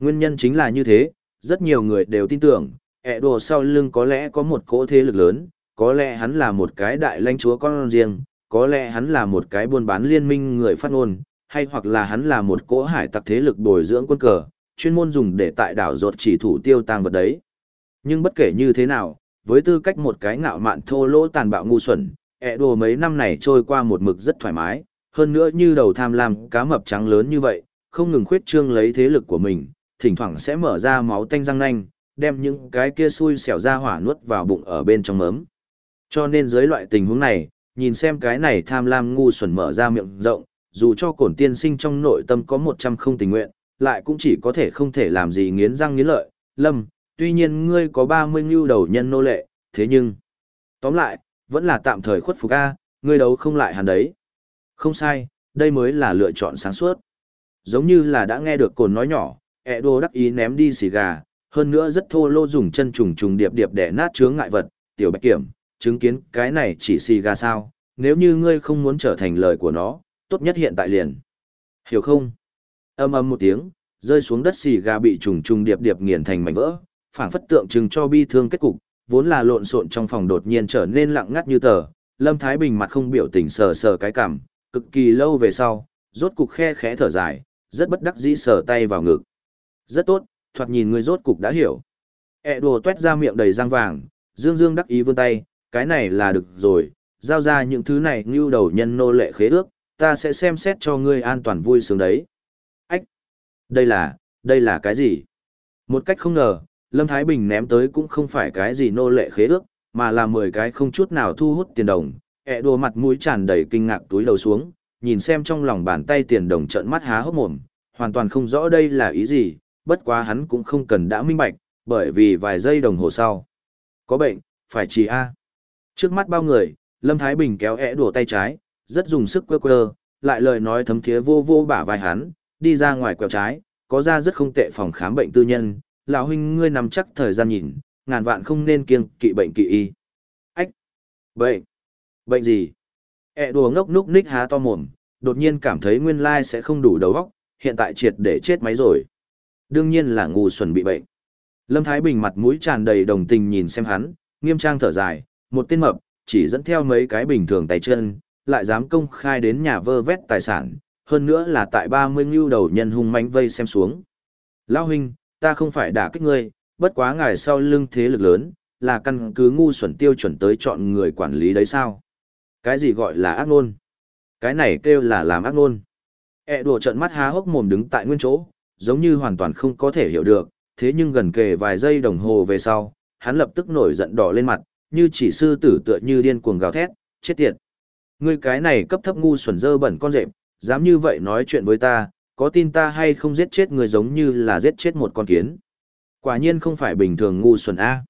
Nguyên nhân chính là như thế, rất nhiều người đều tin tưởng, ẹ đồ sau lưng có lẽ có một cỗ thế lực lớn, có lẽ hắn là một cái đại lãnh chúa con riêng, có lẽ hắn là một cái buôn bán liên minh người phát ngôn, hay hoặc là hắn là một cỗ hải tặc thế lực bồi dưỡng quân cờ, chuyên môn dùng để tại đảo ruột chỉ thủ tiêu tang vật đấy. Nhưng bất kể như thế nào, với tư cách một cái ngạo mạn thô lỗ tàn bạo ngu xuẩn, ẹ đồ mấy năm này trôi qua một mực rất thoải mái, hơn nữa như đầu tham lam cá mập trắng lớn như vậy, không ngừng khuyết trương lấy thế lực của mình, thỉnh thoảng sẽ mở ra máu tanh răng nanh, đem những cái kia xui xẻo ra hỏa nuốt vào bụng ở bên trong mớm. Cho nên dưới loại tình huống này, nhìn xem cái này tham lam ngu xuẩn mở ra miệng rộng, dù cho cổn tiên sinh trong nội tâm có một trăm không tình nguyện, lại cũng chỉ có thể không thể làm gì nghiến răng nghiến lợi. Lâm, tuy nhiên ngươi có ba mươi ngưu đầu nhân nô lệ, thế nhưng... Tóm lại, vẫn là tạm thời khuất phục A, ngươi đấu không lại hắn đấy. Không sai, đây mới là lựa chọn sáng suốt. Giống như là đã nghe được cồn nói nhỏ, ẹ đô đắc ý ném đi xì gà, hơn nữa rất thô lô dùng chân trùng trùng điệp điệp để nát chướng ngại vật, tiểu bạch kiểm, chứng kiến cái này chỉ xì gà sao, nếu như ngươi không muốn trở thành lời của nó, tốt nhất hiện tại liền. Hiểu không? Âm âm một tiếng, rơi xuống đất xì gà bị trùng trùng điệp điệp nghiền thành mảnh vỡ, phảng phất tượng trưng cho bi thương kết cục, vốn là lộn xộn trong phòng đột nhiên trở nên lặng ngắt như tờ, Lâm Thái Bình mặt không biểu tình sờ sờ cái cằm, cực kỳ lâu về sau, rốt cục khe khẽ thở dài, rất bất đắc dĩ sờ tay vào ngực. Rất tốt, thoạt nhìn ngươi rốt cục đã hiểu. E đồ tuét ra miệng đầy răng vàng, dương dương đắc ý vươn tay, cái này là được rồi, giao ra những thứ này như đầu nhân nô lệ khế ước, ta sẽ xem xét cho ngươi an toàn vui sướng đấy. Ách! Đây là, đây là cái gì? Một cách không ngờ, Lâm Thái Bình ném tới cũng không phải cái gì nô lệ khế ước, mà là 10 cái không chút nào thu hút tiền đồng. E đùa mặt mũi tràn đầy kinh ngạc túi đầu xuống, nhìn xem trong lòng bàn tay tiền đồng trợn mắt há hốc mồm, hoàn toàn không rõ đây là ý gì, bất quá hắn cũng không cần đã minh bạch, bởi vì vài giây đồng hồ sau. Có bệnh, phải chỉ A. Trước mắt bao người, Lâm Thái Bình kéo ẻ đùa tay trái, rất dùng sức quơ quơ, lại lời nói thấm thiế vô vô bả vai hắn, đi ra ngoài quẹo trái, có ra rất không tệ phòng khám bệnh tư nhân, lão huynh ngươi nằm chắc thời gian nhìn, ngàn vạn không nên kiêng kỵ bệnh kỵ y. Ách! Bệnh! Bệnh gì? ẹ đùa ngốc núc ních há to mồm, đột nhiên cảm thấy nguyên lai sẽ không đủ đầu óc, hiện tại triệt để chết máy rồi. Đương nhiên là ngu xuẩn bị bệnh. Lâm Thái Bình mặt mũi tràn đầy đồng tình nhìn xem hắn, nghiêm trang thở dài, một tên mập, chỉ dẫn theo mấy cái bình thường tay chân, lại dám công khai đến nhà vơ vét tài sản, hơn nữa là tại 30 ngưu đầu nhân hung mãnh vây xem xuống. Lão huynh, ta không phải đả kích ngươi, bất quá ngài sau lưng thế lực lớn, là căn cứ ngu xuẩn tiêu chuẩn tới chọn người quản lý đấy sao? Cái gì gọi là ác nôn? Cái này kêu là làm ác nôn. E đùa trận mắt há hốc mồm đứng tại nguyên chỗ, giống như hoàn toàn không có thể hiểu được, thế nhưng gần kề vài giây đồng hồ về sau, hắn lập tức nổi giận đỏ lên mặt, như chỉ sư tử tựa như điên cuồng gào thét, chết tiệt. Ngươi cái này cấp thấp ngu xuẩn dơ bẩn con rệp, dám như vậy nói chuyện với ta, có tin ta hay không giết chết người giống như là giết chết một con kiến. Quả nhiên không phải bình thường ngu xuẩn A.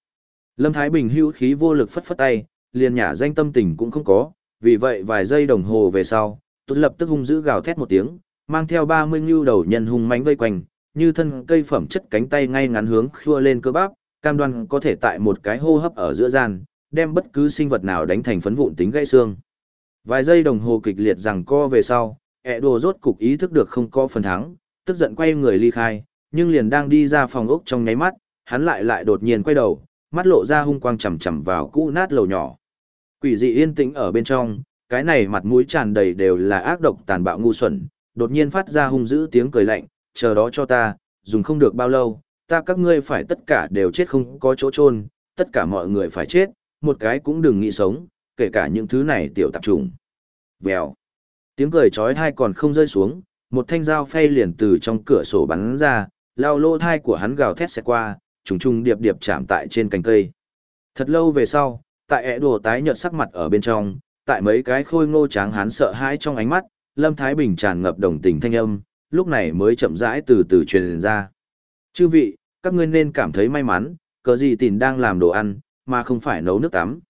Lâm Thái Bình hữu khí vô lực phất phất tay, liền nhả danh tâm tình cũng không có, vì vậy vài giây đồng hồ về sau, tôi lập tức hung dữ gào thét một tiếng, mang theo 30 ngưu đầu nhân hung mãnh vây quanh, như thân cây phẩm chất cánh tay ngay ngắn hướng khua lên cơ bắp, cam đoan có thể tại một cái hô hấp ở giữa gian, đem bất cứ sinh vật nào đánh thành phấn vụn tính gãy xương. Vài giây đồng hồ kịch liệt rằng co về sau, ẹ đồ rốt cục ý thức được không có phần thắng, tức giận quay người ly khai, nhưng liền đang đi ra phòng ốc trong nháy mắt, hắn lại lại đột nhiên quay đầu, mắt lộ ra hung quang chầm chầm vào cũ nát lầu nhỏ. Quỷ dị yên tĩnh ở bên trong, cái này mặt mũi tràn đầy đều là ác độc tàn bạo ngu xuẩn, đột nhiên phát ra hung dữ tiếng cười lạnh, chờ đó cho ta, dùng không được bao lâu, ta các ngươi phải tất cả đều chết không có chỗ chôn, tất cả mọi người phải chết, một cái cũng đừng nghĩ sống, kể cả những thứ này tiểu tạp trùng. Vèo. Tiếng cười chói tai còn không rơi xuống, một thanh dao phay liền từ trong cửa sổ bắn ra, lao lô thai của hắn gào thét xẹt qua, trùng trùng điệp điệp chạm tại trên cành cây. Thật lâu về sau, tại ẻ đồ tái nhợt sắc mặt ở bên trong, tại mấy cái khôi ngô tráng hắn sợ hãi trong ánh mắt, Lâm Thái Bình tràn ngập đồng tình thanh âm, lúc này mới chậm rãi từ từ truyền ra. Chư vị, các ngươi nên cảm thấy may mắn, cờ gì tìn đang làm đồ ăn, mà không phải nấu nước tắm.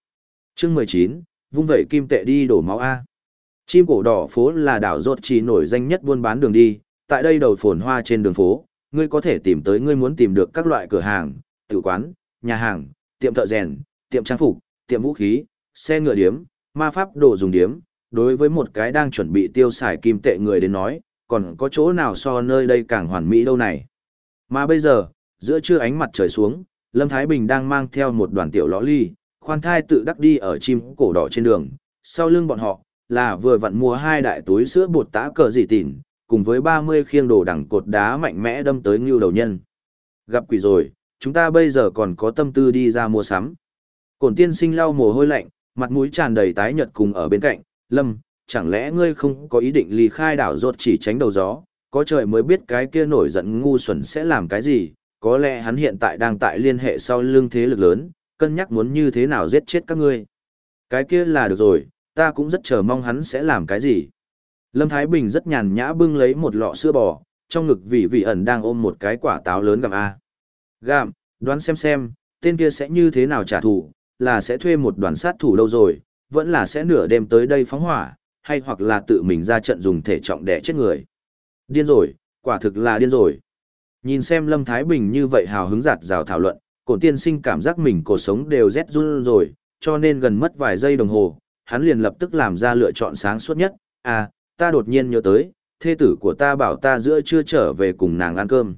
Chương 19, vung vẩy kim tệ đi đổ máu A. Chim cổ đỏ phố là đảo ruột chỉ nổi danh nhất buôn bán đường đi, tại đây đầu phồn hoa trên đường phố, ngươi có thể tìm tới ngươi muốn tìm được các loại cửa hàng, tử quán, nhà hàng, tiệm thợ rèn, tiệm trang phục, tiệm vũ khí, xe ngựa điếm, ma pháp đồ dùng điếm, đối với một cái đang chuẩn bị tiêu xài kim tệ người đến nói, còn có chỗ nào so nơi đây càng hoàn mỹ đâu này. Mà bây giờ, giữa trưa ánh mặt trời xuống, Lâm Thái Bình đang mang theo một đoàn tiểu lõ ly, khoan thai tự đắc đi ở chim cổ đỏ trên đường, sau lưng bọn họ, là vừa vặn mua hai đại túi sữa bột tã cờ dị tỉn, cùng với 30 khiêng đồ đẳng cột đá mạnh mẽ đâm tới ngưu đầu nhân. Gặp quỷ rồi, chúng ta bây giờ còn có tâm tư đi ra mua sắm. Cổn tiên sinh lau mồ hôi lạnh, mặt mũi tràn đầy tái nhợt cùng ở bên cạnh, lâm, chẳng lẽ ngươi không có ý định ly khai đảo rốt chỉ tránh đầu gió, có trời mới biết cái kia nổi giận ngu xuẩn sẽ làm cái gì, có lẽ hắn hiện tại đang tại liên hệ sau lưng thế lực lớn, cân nhắc muốn như thế nào giết chết các ngươi. Cái kia là được rồi, ta cũng rất chờ mong hắn sẽ làm cái gì. Lâm Thái Bình rất nhàn nhã bưng lấy một lọ sữa bò, trong ngực vị vị ẩn đang ôm một cái quả táo lớn gặm A. Gạm, đoán xem xem, tên kia sẽ như thế nào trả thù, là sẽ thuê một đoàn sát thủ lâu rồi, vẫn là sẽ nửa đêm tới đây phóng hỏa, hay hoặc là tự mình ra trận dùng thể trọng đẻ chết người. Điên rồi, quả thực là điên rồi. Nhìn xem Lâm Thái Bình như vậy hào hứng giạt rào thảo luận, cổ tiên sinh cảm giác mình cổ sống đều rét run rồi, cho nên gần mất vài giây đồng hồ, hắn liền lập tức làm ra lựa chọn sáng suốt nhất, à, ta đột nhiên nhớ tới, thê tử của ta bảo ta giữa chưa trở về cùng nàng ăn cơm.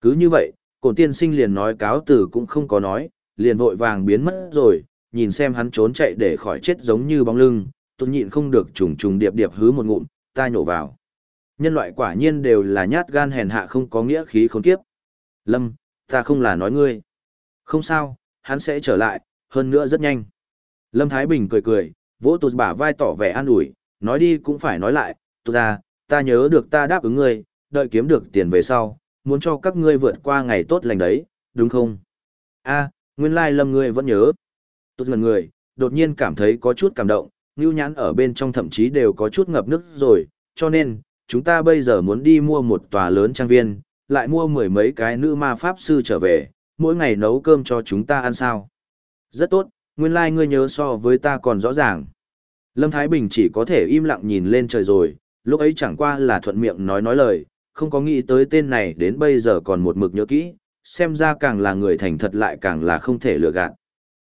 Cứ như vậy, cổ tiên sinh liền nói cáo từ cũng không có nói, liền vội vàng biến mất rồi, nhìn xem hắn trốn chạy để khỏi chết giống như bóng lưng, tôi nhịn không được trùng trùng điệp điệp hứ một ngụm, ta nhổ vào. Nhân loại quả nhiên đều là nhát gan hèn hạ không có nghĩa khí khốn kiếp. Lâm, ta không là nói ngươi. Không sao, hắn sẽ trở lại, hơn nữa rất nhanh. Lâm Thái Bình cười cười, vỗ tụt bả vai tỏ vẻ an ủi, nói đi cũng phải nói lại, tụt ra, ta nhớ được ta đáp ứng ngươi, đợi kiếm được tiền về sau, muốn cho các ngươi vượt qua ngày tốt lành đấy, đúng không? a nguyên lai lâm ngươi vẫn nhớ tốt gần người, đột nhiên cảm thấy có chút cảm động, ngưu nhãn ở bên trong thậm chí đều có chút ngập nước rồi, cho nên, chúng ta bây giờ muốn đi mua một tòa lớn trang viên, lại mua mười mấy cái nữ ma pháp sư trở về, mỗi ngày nấu cơm cho chúng ta ăn sao. Rất tốt, nguyên lai like ngươi nhớ so với ta còn rõ ràng. Lâm Thái Bình chỉ có thể im lặng nhìn lên trời rồi, lúc ấy chẳng qua là thuận miệng nói nói lời, không có nghĩ tới tên này đến bây giờ còn một mực nhớ kỹ, xem ra càng là người thành thật lại càng là không thể lừa gạt.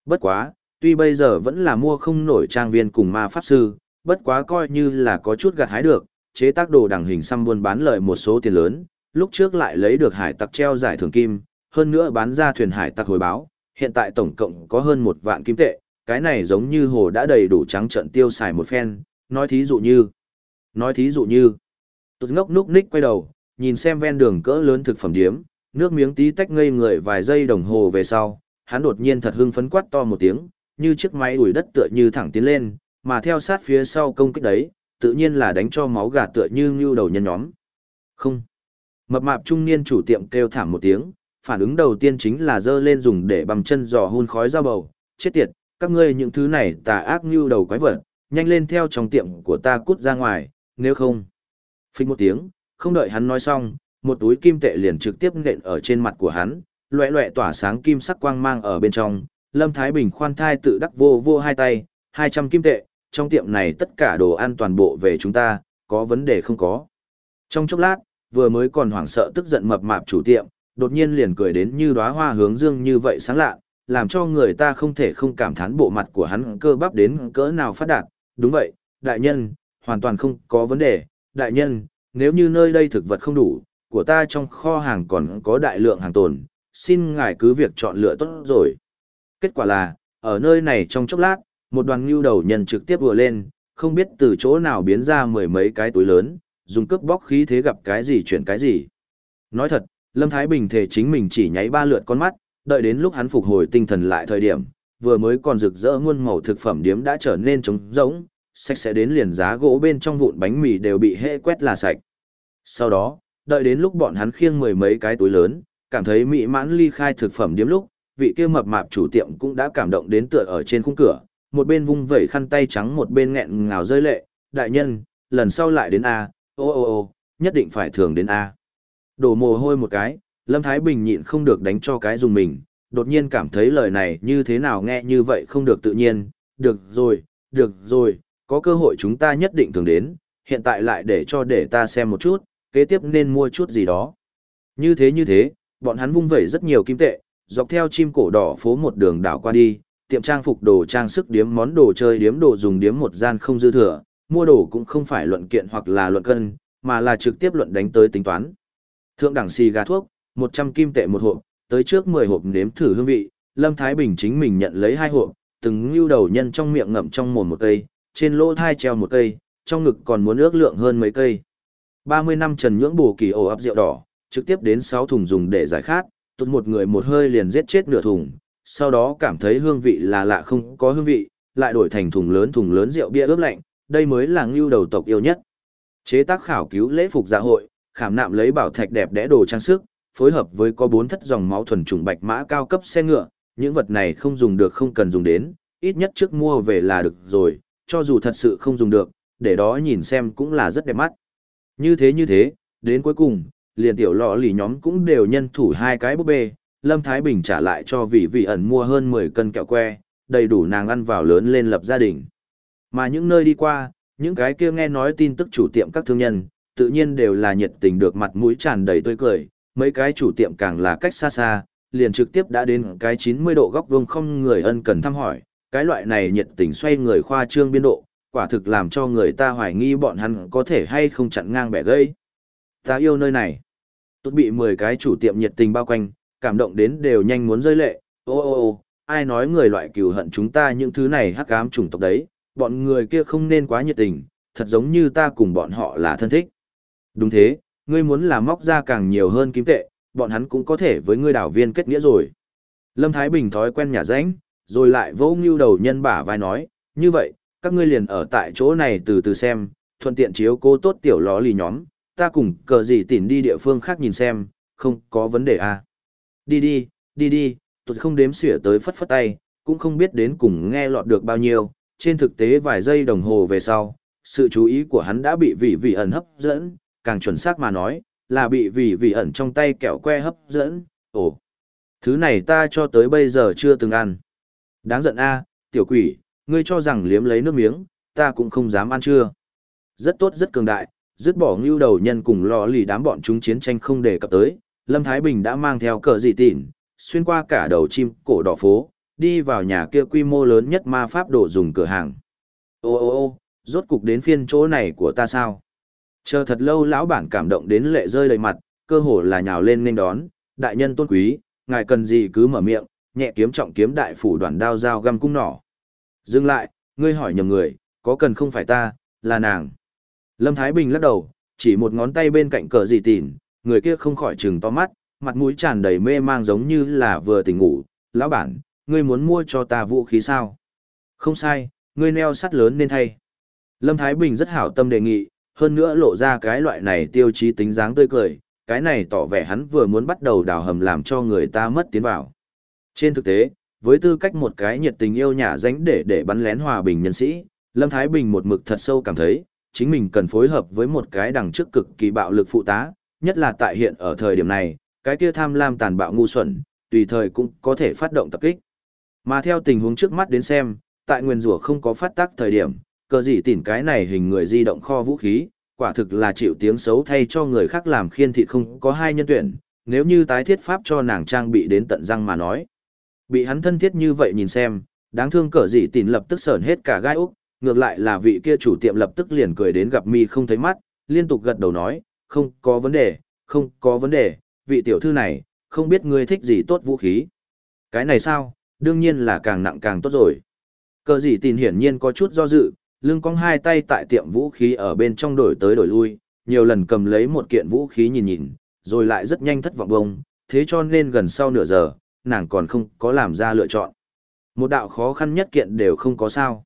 Bất quá, tuy bây giờ vẫn là mua không nổi trang viên cùng ma pháp sư, bất quá coi như là có chút gặt hái được, chế tác đồ đằng hình xăm buôn bán lợi một số tiền lớn, lúc trước lại lấy được hải tặc treo giải thưởng kim, hơn nữa bán ra thuyền hải tặc hồi báo, hiện tại tổng cộng có hơn một vạn kim tệ, cái này giống như hồ đã đầy đủ trắng trận tiêu xài một phen, nói thí dụ như, nói thí dụ như, tụt ngốc núc ních quay đầu, nhìn xem ven đường cỡ lớn thực phẩm điếm, nước miếng tí tách ngây người vài giây đồng hồ về sau, hắn đột nhiên thật hưng phấn quát to một tiếng, như chiếc máy đuổi đất tựa như thẳng tiến lên, mà theo sát phía sau công kích đấy, tự nhiên là đánh cho máu gà tựa như ngưu đầu nhân nhóm. Không. Mập mạp trung niên chủ tiệm kêu thảm một tiếng, phản ứng đầu tiên chính là dơ lên dùng để bằng chân giò hun khói ra bầu, chết tiệt, các ngươi những thứ này tà ác ngưu đầu quái vật, nhanh lên theo trong tiệm của ta cút ra ngoài, nếu không. Phích một tiếng, không đợi hắn nói xong, một túi kim tệ liền trực tiếp nện ở trên mặt của hắn, loẹ loẹ tỏa sáng kim sắc quang mang ở bên trong, Lâm Thái Bình khoan thai tự đắc vô vô hai tay, 200 kim tệ, trong tiệm này tất cả đồ ăn toàn bộ về chúng ta, có vấn đề không có. Trong chốc lát, vừa mới còn hoảng sợ tức giận mập mạp chủ tiệm, đột nhiên liền cười đến như đóa hoa hướng dương như vậy sáng lạ, làm cho người ta không thể không cảm thán bộ mặt của hắn cơ bắp đến cỡ nào phát đạt. Đúng vậy, đại nhân, hoàn toàn không có vấn đề, đại nhân, nếu như nơi đây thực vật không đủ, của ta trong kho hàng còn có đại lượng hàng tồn, xin ngài cứ việc chọn lựa tốt rồi. Kết quả là, ở nơi này trong chốc lát, một đoàn ngưu đầu nhân trực tiếp vừa lên, không biết từ chỗ nào biến ra mười mấy cái túi lớn, dùng cướp bóc khí thế gặp cái gì chuyển cái gì. Nói thật, Lâm Thái Bình thể chính mình chỉ nháy ba lượt con mắt, đợi đến lúc hắn phục hồi tinh thần lại thời điểm, vừa mới còn rực rỡ muôn màu thực phẩm điếm đã trở nên trống rỗng, sạch sẽ đến liền giá gỗ bên trong vụn bánh mì đều bị hễ quét là sạch. Sau đó, đợi đến lúc bọn hắn khiêng mười mấy cái túi lớn, cảm thấy mỹ mãn ly khai thực phẩm điếm lúc, vị kia mập mạp chủ tiệm cũng đã cảm động đến tựa ở trên khung cửa, một bên vung vẩy khăn tay trắng một bên nghẹn ngào rơi lệ, đại nhân, lần sau lại đến A, ô ô ô, nhất định phải thường đến A. Đổ mồ hôi một cái, Lâm Thái Bình nhịn không được đánh cho cái dùng mình, đột nhiên cảm thấy lời này như thế nào nghe như vậy không được tự nhiên, được rồi, được rồi, có cơ hội chúng ta nhất định thường đến, hiện tại lại để cho để ta xem một chút, kế tiếp nên mua chút gì đó. Như thế như thế, bọn hắn vung vẩy rất nhiều kim tệ, dọc theo chim cổ đỏ phố một đường đảo qua đi, tiệm trang phục đồ trang sức điếm món đồ chơi điếm đồ dùng điếm một gian không dư thừa, mua đồ cũng không phải luận kiện hoặc là luận cân, mà là trực tiếp luận đánh tới tính toán. Thượng đẳng xì gà thuốc, 100 kim tệ một hộp, tới trước 10 hộp nếm thử hương vị, Lâm Thái Bình chính mình nhận lấy hai hộp, từng lưu đầu nhân trong miệng ngậm trong mồm một cây, trên lỗ thai treo một cây, trong ngực còn muốn ước lượng hơn mấy cây. 30 năm trần nhưỡng bù kỳ ổ ấp rượu đỏ, trực tiếp đến 6 thùng dùng để giải khát, tụt một người một hơi liền giết chết nửa thùng, sau đó cảm thấy hương vị là lạ không có hương vị, lại đổi thành thùng lớn thùng lớn rượu bia ướp lạnh, đây mới là ngưu đầu tộc yêu nhất. Chế tác khảo cứu lễ phục dạ hội, khảm nạm lấy bảo thạch đẹp đẽ đồ trang sức, phối hợp với có bốn thất dòng máu thuần trùng bạch mã cao cấp xe ngựa, những vật này không dùng được không cần dùng đến, ít nhất trước mua về là được rồi, cho dù thật sự không dùng được, để đó nhìn xem cũng là rất đẹp mắt. Như thế như thế, đến cuối cùng, liền tiểu lọ lì nhóm cũng đều nhân thủ hai cái búp bê, Lâm Thái Bình trả lại cho vị vị ẩn mua hơn 10 cân kẹo que, đầy đủ nàng ăn vào lớn lên lập gia đình. Mà những nơi đi qua, những cái kia nghe nói tin tức chủ tiệm các thương nhân, tự nhiên đều là nhiệt tình được mặt mũi tràn đầy tươi cười, mấy cái chủ tiệm càng là cách xa xa, liền trực tiếp đã đến cái 90 độ góc vuông không người ân cần thăm hỏi, cái loại này nhiệt tình xoay người khoa trương biên độ, quả thực làm cho người ta hoài nghi bọn hắn có thể hay không chặn ngang bẻ gây. Ta yêu nơi này. Tốt bị 10 cái chủ tiệm nhiệt tình bao quanh, cảm động đến đều nhanh muốn rơi lệ, ô ô ô, ai nói người loại cừu hận chúng ta những thứ này hắc ám chủng tộc đấy, bọn người kia không nên quá nhiệt tình, thật giống như ta cùng bọn họ là thân thích. Đúng thế, ngươi muốn là móc ra càng nhiều hơn kim tệ, bọn hắn cũng có thể với ngươi đảo viên kết nghĩa rồi. Lâm Thái Bình thói quen nhà ránh, rồi lại vỗ ngưu đầu nhân bả vai nói, như vậy, các ngươi liền ở tại chỗ này từ từ xem, thuận tiện chiếu cố tốt tiểu ló lì nhóm, ta cùng cờ gì tỉn đi địa phương khác nhìn xem, không có vấn đề à. Đi đi, đi đi, tôi không đếm xỉa tới phất phất tay, cũng không biết đến cùng nghe lọt được bao nhiêu, trên thực tế vài giây đồng hồ về sau, sự chú ý của hắn đã bị vị vị ẩn hấp dẫn, càng chuẩn xác mà nói, là bị vị vị ẩn trong tay kẹo que hấp dẫn, ồ. Thứ này ta cho tới bây giờ chưa từng ăn. Đáng giận a, tiểu quỷ, ngươi cho rằng liếm lấy nước miếng, ta cũng không dám ăn chưa. Rất tốt rất cường đại, dứt bỏ ngưu đầu nhân cùng lò lì đám bọn chúng chiến tranh không đề cập tới, Lâm Thái Bình đã mang theo cờ dị tỉn, xuyên qua cả đầu chim cổ đỏ phố, đi vào nhà kia quy mô lớn nhất ma pháp đồ dùng cửa hàng. Ô ô ô, rốt cục đến phiên chỗ này của ta sao? Chờ thật lâu lão bản cảm động đến lệ rơi đầy mặt, cơ hồ là nhào lên nên đón, đại nhân tôn quý, ngài cần gì cứ mở miệng, nhẹ kiếm trọng kiếm đại phủ đoàn đao dao găm cung nỏ. Dừng lại, ngươi hỏi nhầm người, có cần không phải ta, là nàng. Lâm Thái Bình lắc đầu, chỉ một ngón tay bên cạnh cờ gì tỉn, người kia không khỏi trừng to mắt, mặt mũi tràn đầy mê mang giống như là vừa tỉnh ngủ. Lão bản, ngươi muốn mua cho ta vũ khí sao? Không sai, ngươi neo sắt lớn nên thay. Lâm Thái Bình rất hảo tâm đề nghị, hơn nữa lộ ra cái loại này tiêu chí tính dáng tươi cười, cái này tỏ vẻ hắn vừa muốn bắt đầu đào hầm làm cho người ta mất tiến vào. Trên thực tế, với tư cách một cái nhiệt tình yêu nhà dánh để để bắn lén hòa bình nhân sĩ, Lâm Thái Bình một mực thật sâu cảm thấy, chính mình cần phối hợp với một cái đằng trước cực kỳ bạo lực phụ tá, nhất là tại hiện ở thời điểm này, cái kia tham lam tàn bạo ngu xuẩn, tùy thời cũng có thể phát động tập kích. Mà theo tình huống trước mắt đến xem, tại nguyên rủa không có phát tác thời điểm, cờ gì tỉn cái này hình người di động kho vũ khí, quả thực là chịu tiếng xấu thay cho người khác làm khiên thịt không có hai nhân tuyển, nếu như tái thiết pháp cho nàng trang bị đến tận răng mà nói. Bị hắn thân thiết như vậy nhìn xem, đáng thương cờ gì tỉn lập tức sờn hết cả gai úc, ngược lại là vị kia chủ tiệm lập tức liền cười đến gặp mi không thấy mắt, liên tục gật đầu nói, không có vấn đề, không có vấn đề, vị tiểu thư này, không biết ngươi thích gì tốt vũ khí. Cái này sao, đương nhiên là càng nặng càng tốt rồi. Cờ gì tin hiển nhiên có chút do dự, lưng cong hai tay tại tiệm vũ khí ở bên trong đổi tới đổi lui, nhiều lần cầm lấy một kiện vũ khí nhìn nhìn, rồi lại rất nhanh thất vọng bông, thế cho nên gần sau nửa giờ, nàng còn không có làm ra lựa chọn. Một đạo khó khăn nhất kiện đều không có sao.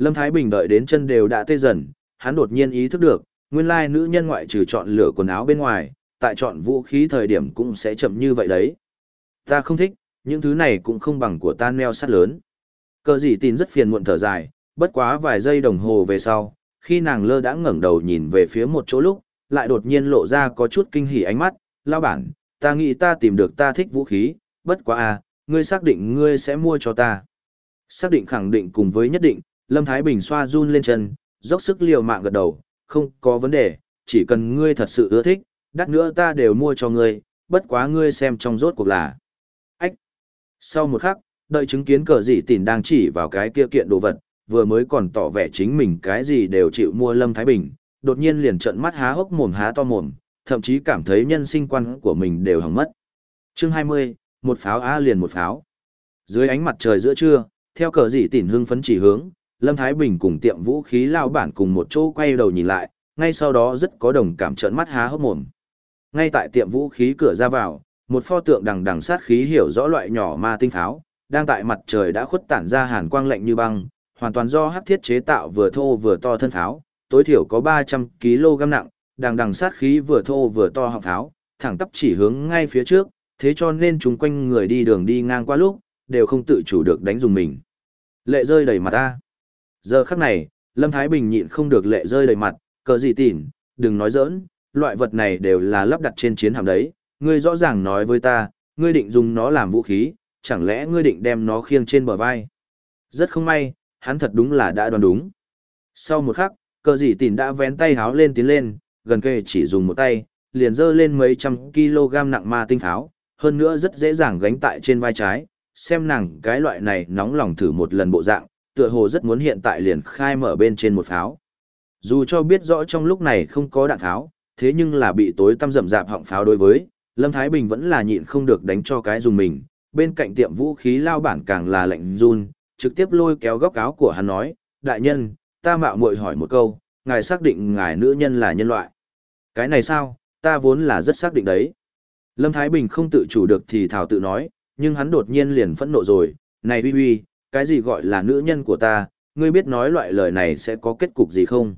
Lâm Thái Bình đợi đến chân đều đã tê dần, hắn đột nhiên ý thức được, nguyên lai nữ nhân ngoại trừ chọn lựa quần áo bên ngoài, tại chọn vũ khí thời điểm cũng sẽ chậm như vậy đấy. Ta không thích, những thứ này cũng không bằng của ta neo sắt lớn. Cờ gì tin rất phiền muộn thở dài, bất quá vài giây đồng hồ về sau, khi nàng lơ đã ngẩng đầu nhìn về phía một chỗ lúc, lại đột nhiên lộ ra có chút kinh hỉ ánh mắt, lao bản, ta nghĩ ta tìm được ta thích vũ khí, bất quá à, ngươi xác định ngươi sẽ mua cho ta. Xác định khẳng định cùng với nhất định, Lâm Thái Bình xoa run lên chân, dốc sức liều mạng gật đầu, không có vấn đề, chỉ cần ngươi thật sự ưa thích, đắt nữa ta đều mua cho ngươi, bất quá ngươi xem trong rốt cuộc là. Ách! Sau một khắc, đợi chứng kiến cờ dị tỉn đang chỉ vào cái kia kiện đồ vật, vừa mới còn tỏ vẻ chính mình cái gì đều chịu mua Lâm Thái Bình, đột nhiên liền trợn mắt há hốc mồm há to mồm, thậm chí cảm thấy nhân sinh quan của mình đều hỏng mất. Chương 20, một pháo A liền một pháo. Dưới ánh mặt trời giữa trưa, theo cờ dị tỉn hưng phấn chỉ hướng, Lâm Thái Bình cùng tiệm vũ khí lao bản cùng một chỗ quay đầu nhìn lại, ngay sau đó rất có đồng cảm trợn mắt há hốc mồm. Ngay tại tiệm vũ khí cửa ra vào, một pho tượng đằng đằng sát khí hiểu rõ loại nhỏ ma tinh pháo, đang tại mặt trời đã khuất tản ra hàn quang lạnh như băng, hoàn toàn do hắc thiết chế tạo vừa thô vừa to thân pháo, tối thiểu có 300 kg nặng, đằng đằng sát khí vừa thô vừa to họng pháo, thẳng tắp chỉ hướng ngay phía trước, thế cho nên chúng quanh người đi đường đi ngang qua lúc, đều không tự chủ được đánh dùng mình. Lệ rơi đầy mặt ta. Giờ khắc này, Lâm Thái Bình nhịn không được lệ rơi đầy mặt, cờ gì tỉn, đừng nói giỡn, loại vật này đều là lắp đặt trên chiến hạm đấy, ngươi rõ ràng nói với ta, ngươi định dùng nó làm vũ khí, chẳng lẽ ngươi định đem nó khiêng trên bờ vai. Rất không may, hắn thật đúng là đã đoán đúng. Sau một khắc, cờ gì tỉn đã vén tay háo lên tiến lên, gần kề chỉ dùng một tay, liền dơ lên mấy trăm kg nặng ma tinh tháo hơn nữa rất dễ dàng gánh tại trên vai trái, xem nàng cái loại này nóng lòng thử một lần bộ dạng, tựa hồ rất muốn hiện tại liền khai mở bên trên một pháo. Dù cho biết rõ trong lúc này không có đạn pháo, thế nhưng là bị tối tăm rậm rạp họng pháo đối với, Lâm Thái Bình vẫn là nhịn không được đánh cho cái dùng mình, bên cạnh tiệm vũ khí lao bản càng là lạnh run, trực tiếp lôi kéo góc áo của hắn nói, đại nhân, ta mạo muội hỏi một câu, ngài xác định ngài nữ nhân là nhân loại. Cái này sao, ta vốn là rất xác định đấy. Lâm Thái Bình không tự chủ được thì thảo tự nói, nhưng hắn đột nhiên liền phẫn nộ rồi, này uy uy, cái gì gọi là nữ nhân của ta, ngươi biết nói loại lời này sẽ có kết cục gì không?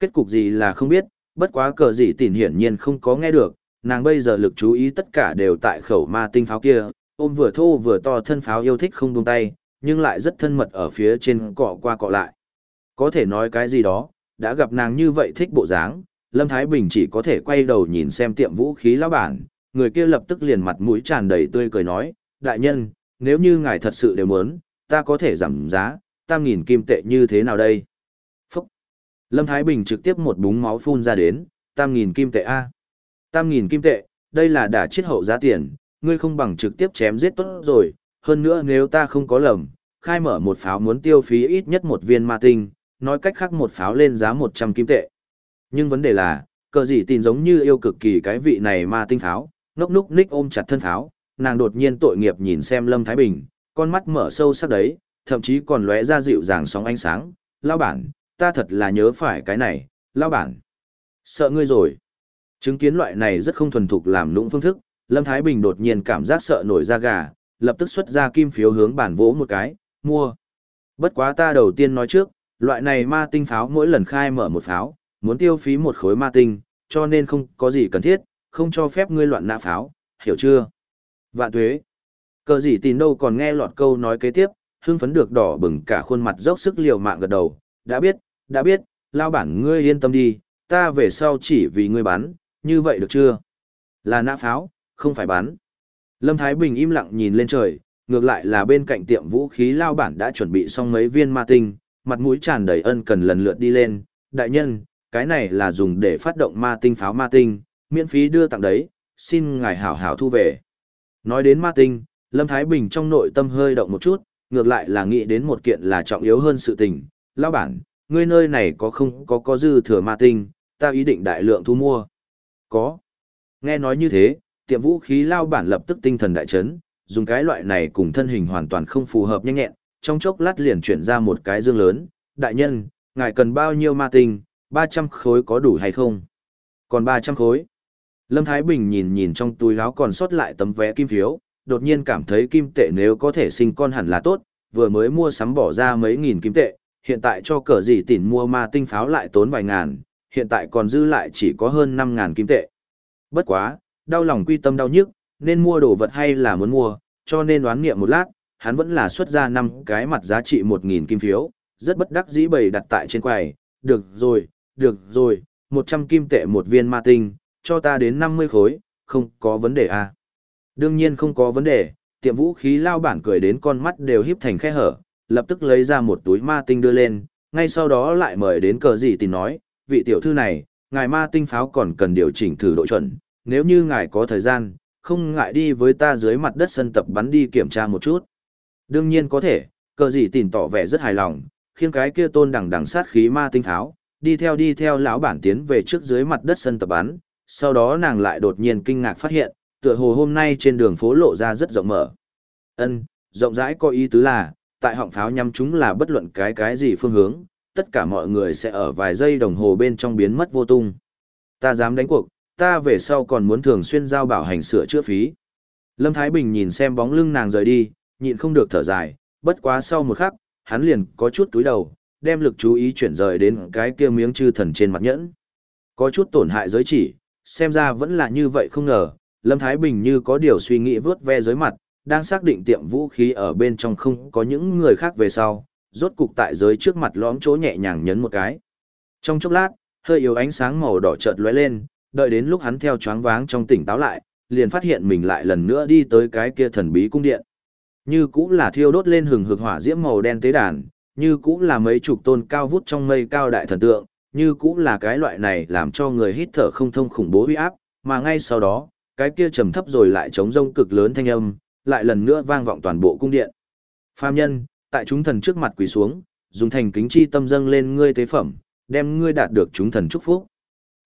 Kết cục gì là không biết, bất quá cờ gì tỉn hiển nhiên không có nghe được, nàng bây giờ lực chú ý tất cả đều tại khẩu ma tinh pháo kia, ôm vừa thô vừa to thân pháo yêu thích không buông tay, nhưng lại rất thân mật ở phía trên cọ qua cọ lại. Có thể nói cái gì đó, đã gặp nàng như vậy thích bộ dáng, Lâm Thái Bình chỉ có thể quay đầu nhìn xem tiệm vũ khí lão bản, người kia lập tức liền mặt mũi tràn đầy tươi cười nói, đại nhân, nếu như ngài thật sự đều muốn, ta có thể giảm giá, tam nghìn kim tệ như thế nào đây? Phúc! Lâm Thái Bình trực tiếp một búng máu phun ra đến, tam nghìn kim tệ A. Tam nghìn kim tệ, đây là đả chiết hậu giá tiền, ngươi không bằng trực tiếp chém giết tốt rồi, hơn nữa nếu ta không có lầm, khai mở một pháo muốn tiêu phí ít nhất một viên ma tinh, nói cách khác một pháo lên giá 100 kim tệ. Nhưng vấn đề là, cờ gì tin giống như yêu cực kỳ cái vị này ma tinh pháo, ngốc núc ních ôm chặt thân pháo, nàng đột nhiên tội nghiệp nhìn xem Lâm Thái Bình, con mắt mở sâu sắc đấy, thậm chí còn lóe ra dịu dàng sóng ánh sáng, lao bản, ta thật là nhớ phải cái này, lao bản. Sợ ngươi rồi. Chứng kiến loại này rất không thuần thục làm lũng phương thức, Lâm Thái Bình đột nhiên cảm giác sợ nổi da gà, lập tức xuất ra kim phiếu hướng bản vỗ một cái, mua. Bất quá ta đầu tiên nói trước, loại này ma tinh pháo mỗi lần khai mở một pháo, muốn tiêu phí một khối ma tinh, cho nên không có gì cần thiết, không cho phép ngươi loạn nã pháo, hiểu chưa? Vạn tuế. Cờ gì tin đâu còn nghe lọt câu nói kế tiếp, hưng phấn được đỏ bừng cả khuôn mặt dốc sức liều mạng gật đầu, đã biết, đã biết, lao bản ngươi yên tâm đi, ta về sau chỉ vì ngươi bán như vậy được chưa? Là nã pháo, không phải bán Lâm Thái Bình im lặng nhìn lên trời, ngược lại là bên cạnh tiệm vũ khí lao bản đã chuẩn bị xong mấy viên ma tinh, mặt mũi tràn đầy ân cần lần lượt đi lên, đại nhân, cái này là dùng để phát động ma tinh pháo ma tinh, miễn phí đưa tặng đấy, xin ngài hảo hảo thu về. Nói đến ma tinh, Lâm Thái Bình trong nội tâm hơi động một chút, ngược lại là nghĩ đến một kiện là trọng yếu hơn sự tình. Lão bản, ngươi nơi này có không có có dư thừa ma tinh, ta ý định đại lượng thu mua. Có. Nghe nói như thế, tiệm vũ khí lao bản lập tức tinh thần đại chấn, dùng cái loại này cùng thân hình hoàn toàn không phù hợp nhanh nhẹn, trong chốc lát liền chuyển ra một cái dương lớn. Đại nhân, ngài cần bao nhiêu ma tinh, 300 khối có đủ hay không? Còn 300 khối. Lâm Thái Bình nhìn nhìn trong túi áo còn sót lại tấm vé kim phiếu, đột nhiên cảm thấy kim tệ nếu có thể sinh con hẳn là tốt, vừa mới mua sắm bỏ ra mấy nghìn kim tệ, hiện tại cho cờ gì tỉn mua ma tinh pháo lại tốn vài ngàn, hiện tại còn dư lại chỉ có hơn 5 ngàn kim tệ. Bất quá, đau lòng quy tâm đau nhức, nên mua đồ vật hay là muốn mua, cho nên đoán nghiệm một lát, hắn vẫn là xuất ra năm cái mặt giá trị 1.000 kim phiếu, rất bất đắc dĩ bày đặt tại trên quầy, được rồi, được rồi, 100 kim tệ một viên ma tinh, cho ta đến 50 khối, không có vấn đề à. Đương nhiên không có vấn đề, tiệm vũ khí lao bản cười đến con mắt đều híp thành khe hở, lập tức lấy ra một túi ma tinh đưa lên, ngay sau đó lại mời đến cờ gì tìm nói, vị tiểu thư này, ngài ma tinh pháo còn cần điều chỉnh thử độ chuẩn, nếu như ngài có thời gian, không ngại đi với ta dưới mặt đất sân tập bắn đi kiểm tra một chút. Đương nhiên có thể, cờ gì tìm tỏ vẻ rất hài lòng, khiêng cái kia tôn đằng đằng sát khí ma tinh pháo, đi theo đi theo lão bản tiến về trước dưới mặt đất sân tập bắn, sau đó nàng lại đột nhiên kinh ngạc phát hiện, tựa hồ hôm nay trên đường phố lộ ra rất rộng mở. Ân, rộng rãi có ý tứ là, tại họng pháo nhắm chúng là bất luận cái cái gì phương hướng, tất cả mọi người sẽ ở vài giây đồng hồ bên trong biến mất vô tung. Ta dám đánh cuộc, ta về sau còn muốn thường xuyên giao bảo hành sửa chữa phí. Lâm Thái Bình nhìn xem bóng lưng nàng rời đi, nhịn không được thở dài, bất quá sau một khắc, hắn liền có chút túi đầu, đem lực chú ý chuyển rời đến cái kia miếng chư thần trên mặt nhẫn. Có chút tổn hại giới chỉ, xem ra vẫn là như vậy không ngờ, Lâm Thái Bình như có điều suy nghĩ vớt ve dưới mặt, đang xác định tiệm vũ khí ở bên trong không có những người khác về sau, rốt cục tại giới trước mặt lõm chỗ nhẹ nhàng nhấn một cái. Trong chốc lát, hơi yếu ánh sáng màu đỏ chợt lóe lên, đợi đến lúc hắn theo choáng váng trong tỉnh táo lại, liền phát hiện mình lại lần nữa đi tới cái kia thần bí cung điện. Như cũng là thiêu đốt lên hừng hực hỏa diễm màu đen tế đàn, như cũng là mấy chục tôn cao vút trong mây cao đại thần tượng, như cũng là cái loại này làm cho người hít thở không thông khủng bố uy áp, mà ngay sau đó, cái kia trầm thấp rồi lại chống rông cực lớn thanh âm, lại lần nữa vang vọng toàn bộ cung điện. Phàm nhân, tại chúng thần trước mặt quỳ xuống, dùng thành kính chi tâm dâng lên ngươi tế phẩm, đem ngươi đạt được chúng thần chúc phúc.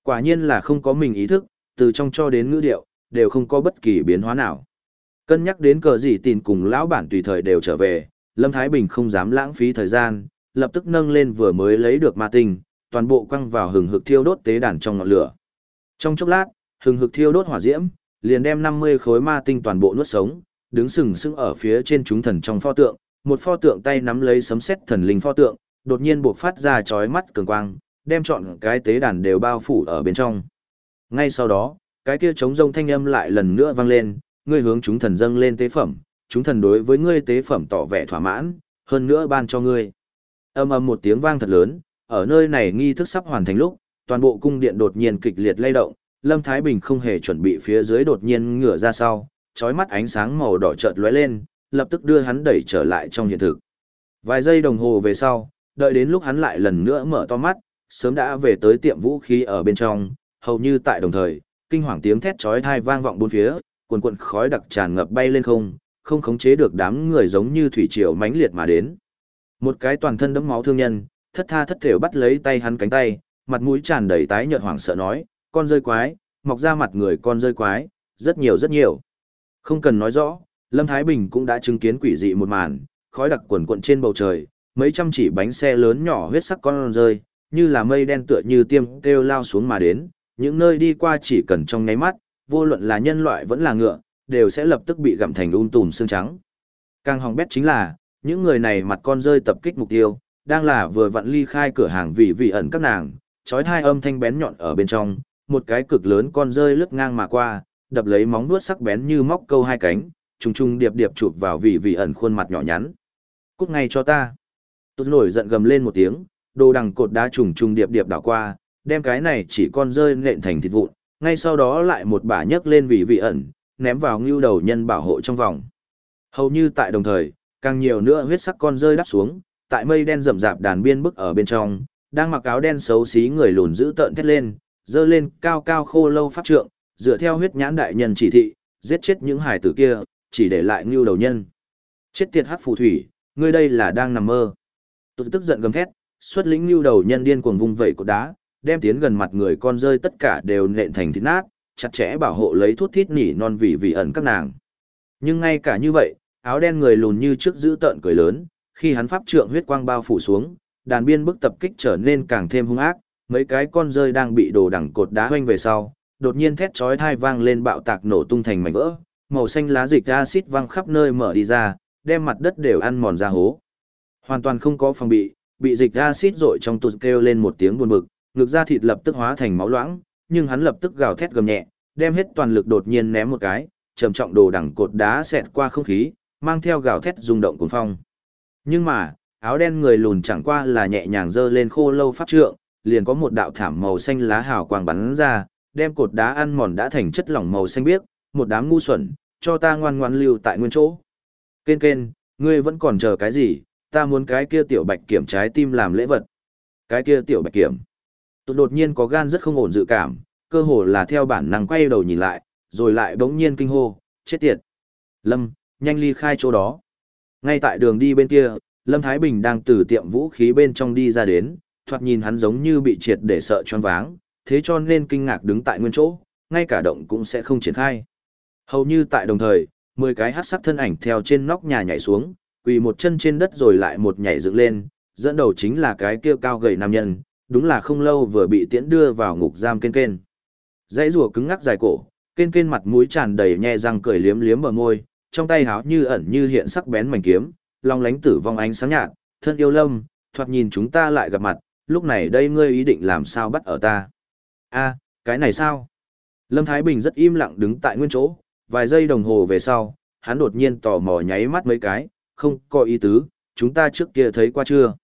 Quả nhiên là không có mình ý thức, từ trong cho đến ngữ điệu, đều không có bất kỳ biến hóa nào. Cân nhắc đến cờ gì tìn cùng lão bản tùy thời đều trở về, Lâm Thái Bình không dám lãng phí thời gian, lập tức nâng lên vừa mới lấy được ma tinh, toàn bộ quăng vào hừng hực thiêu đốt tế đàn trong ngọn lửa. Trong chốc lát, hừng hực thiêu đốt hỏa diễm, liền đem 50 khối ma tinh toàn bộ nuốt sống, đứng sừng sững ở phía trên chúng thần trong pho tượng, một pho tượng tay nắm lấy sấm sét thần linh pho tượng, đột nhiên buộc phát ra chói mắt cường quang, đem trọn cái tế đàn đều bao phủ ở bên trong. Ngay sau đó, cái kia trống rông thanh âm lại lần nữa vang lên, ngươi hướng chúng thần dâng lên tế phẩm, chúng thần đối với ngươi tế phẩm tỏ vẻ thỏa mãn, hơn nữa ban cho ngươi. Âm ầm một tiếng vang thật lớn, ở nơi này nghi thức sắp hoàn thành lúc, toàn bộ cung điện đột nhiên kịch liệt lay động, Lâm Thái Bình không hề chuẩn bị phía dưới đột nhiên ngửa ra sau, chói mắt ánh sáng màu đỏ chợt lóe lên, lập tức đưa hắn đẩy trở lại trong hiện thực. Vài giây đồng hồ về sau, đợi đến lúc hắn lại lần nữa mở to mắt, sớm đã về tới tiệm vũ khí ở bên trong, hầu như tại đồng thời, kinh hoàng tiếng thét chói tai vang vọng bốn phía, cuồn cuộn khói đặc tràn ngập bay lên không, không khống chế được đám người giống như thủy triều mãnh liệt mà đến. Một cái toàn thân đẫm máu thương nhân, thất tha thất thểu bắt lấy tay hắn cánh tay, mặt mũi tràn đầy tái nhợt hoảng sợ nói, con rơi quái, mọc ra mặt người con rơi quái, rất nhiều rất nhiều. Không cần nói rõ, Lâm Thái Bình cũng đã chứng kiến quỷ dị một màn, khói đặc quần quận trên bầu trời, mấy trăm chỉ bánh xe lớn nhỏ huyết sắc con rơi, như là mây đen tựa như tiêm kêu lao xuống mà đến, những nơi đi qua chỉ cần trong nháy mắt, vô luận là nhân loại vẫn là ngựa, đều sẽ lập tức bị gặm thành un tùm xương trắng. Càng hỏng bét chính là, những người này mặt con rơi tập kích mục tiêu, đang là vừa vặn ly khai cửa hàng vì vị ẩn các nàng, chói hai âm thanh bén nhọn ở bên trong, một cái cực lớn con rơi lướt ngang mà qua, đập lấy móng vuốt sắc bén như móc câu hai cánh, trùng trùng điệp điệp chụp vào vị vị ẩn khuôn mặt nhỏ nhắn. Cút ngay cho ta. Tốt nổi giận gầm lên một tiếng, đồ đằng cột đá trùng trùng điệp điệp đảo qua, đem cái này chỉ con rơi nện thành thịt vụn, ngay sau đó lại một bả nhấc lên vị vị ẩn, ném vào ngưu đầu nhân bảo hộ trong vòng. Hầu như tại đồng thời, càng nhiều nữa huyết sắc con rơi đắp xuống, tại mây đen rậm rạp đàn biên bức ở bên trong, đang mặc áo đen xấu xí người lùn giữ tợn thét lên, dơ lên cao cao khô lâu pháp trượng, dựa theo huyết nhãn đại nhân chỉ thị, giết chết những hải tử kia, chỉ để lại ngưu đầu nhân. Chết tiệt hắc phù thủy, ngươi đây là đang nằm mơ. Tụt tức giận gầm thét, xuất lĩnh ngưu đầu nhân điên cuồng vung vẩy cột đá, đem tiến gần mặt người con rơi tất cả đều nện thành thịt nát, chặt chẽ bảo hộ lấy thuốc thít nỉ non vì vì ẩn các nàng. Nhưng ngay cả như vậy, áo đen người lùn như trước giữ tợn cười lớn, khi hắn pháp trượng huyết quang bao phủ xuống, đàn biên bức tập kích trở nên càng thêm hung ác, mấy cái con rơi đang bị đồ đẳng cột đá hoanh về sau, đột nhiên thét chói tai vang lên bạo tạc nổ tung thành mảnh vỡ, màu xanh lá dịch axit văng khắp nơi mở đi ra, đem mặt đất đều ăn mòn ra hố. Hoàn toàn không có phòng bị, bị dịch axit rội trong tụt kêu lên một tiếng buồn bực, ngực da thịt lập tức hóa thành máu loãng, nhưng hắn lập tức gào thét gầm nhẹ, đem hết toàn lực đột nhiên ném một cái, trầm trọng đồ đẳng cột đá xẹt qua không khí, mang theo gào thét rung động cuồng phong. Nhưng mà, áo đen người lùn chẳng qua là nhẹ nhàng giơ lên khô lâu pháp trượng, liền có một đạo thảm màu xanh lá hào quang bắn ra, đem cột đá ăn mòn đã thành chất lỏng màu xanh biếc, một đám ngu xuẩn, cho ta ngoan ngoan lưu tại nguyên chỗ. Kên kên, ngươi vẫn còn chờ cái gì, ta muốn cái kia tiểu bạch kiểm trái tim làm lễ vật. Cái kia tiểu bạch kiểm. Tôi đột nhiên có gan rất không ổn dự cảm, cơ hồ là theo bản năng quay đầu nhìn lại, rồi lại bỗng nhiên kinh hô, chết tiệt. Lâm, nhanh ly khai chỗ đó. Ngay tại đường đi bên kia, Lâm Thái Bình đang từ tiệm vũ khí bên trong đi ra đến, thoạt nhìn hắn giống như bị triệt để sợ choáng váng, thế cho nên kinh ngạc đứng tại nguyên chỗ, ngay cả động cũng sẽ không triển khai. Hầu như tại đồng thời, 10 cái hắc sắc thân ảnh theo trên nóc nhà nhảy xuống, quỳ một chân trên đất rồi lại một nhảy dựng lên, dẫn đầu chính là cái kia cao gầy nam nhân, đúng là không lâu vừa bị tiễn đưa vào ngục giam kên kên. Dãy rùa cứng ngắc dài cổ, kên kên mặt mũi tràn đầy nhe răng cười liếm liếm bờ môi, trong tay háo như ẩn như hiện sắc bén mảnh kiếm, long lánh tử vong ánh sáng nhạt, thân yêu lâm, thoạt nhìn chúng ta lại gặp mặt, lúc này đây ngươi ý định làm sao bắt ở ta. a cái này sao? Lâm Thái Bình rất im lặng đứng tại nguyên chỗ, vài giây đồng hồ về sau, hắn đột nhiên tò mò nháy mắt mấy cái, không có ý tứ, chúng ta trước kia thấy qua chưa?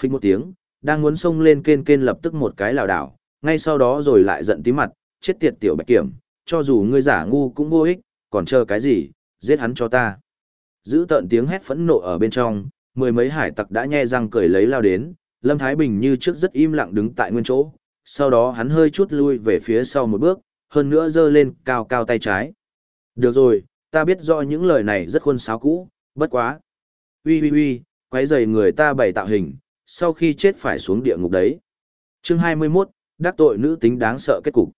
Phích một tiếng, đang muốn xông lên kên kên lập tức một cái lảo đảo, ngay sau đó rồi lại giận tí mặt, chết tiệt tiểu bạch kiểm, cho dù ngươi giả ngu cũng vô ích, còn chờ cái gì, giết hắn cho ta. Giữ tận tiếng hét phẫn nộ ở bên trong, mười mấy hải tặc đã nhe răng cười lấy lao đến, Lâm Thái Bình như trước rất im lặng đứng tại nguyên chỗ, sau đó hắn hơi chút lui về phía sau một bước, hơn nữa giơ lên cao cao tay trái. Được rồi, ta biết rõ những lời này rất khuôn sáo cũ, bất quá. Ui ui ui, quấy rầy người ta bày tạo hình, sau khi chết phải xuống địa ngục đấy. Chương 21, đắc tội nữ tính đáng sợ kết cục.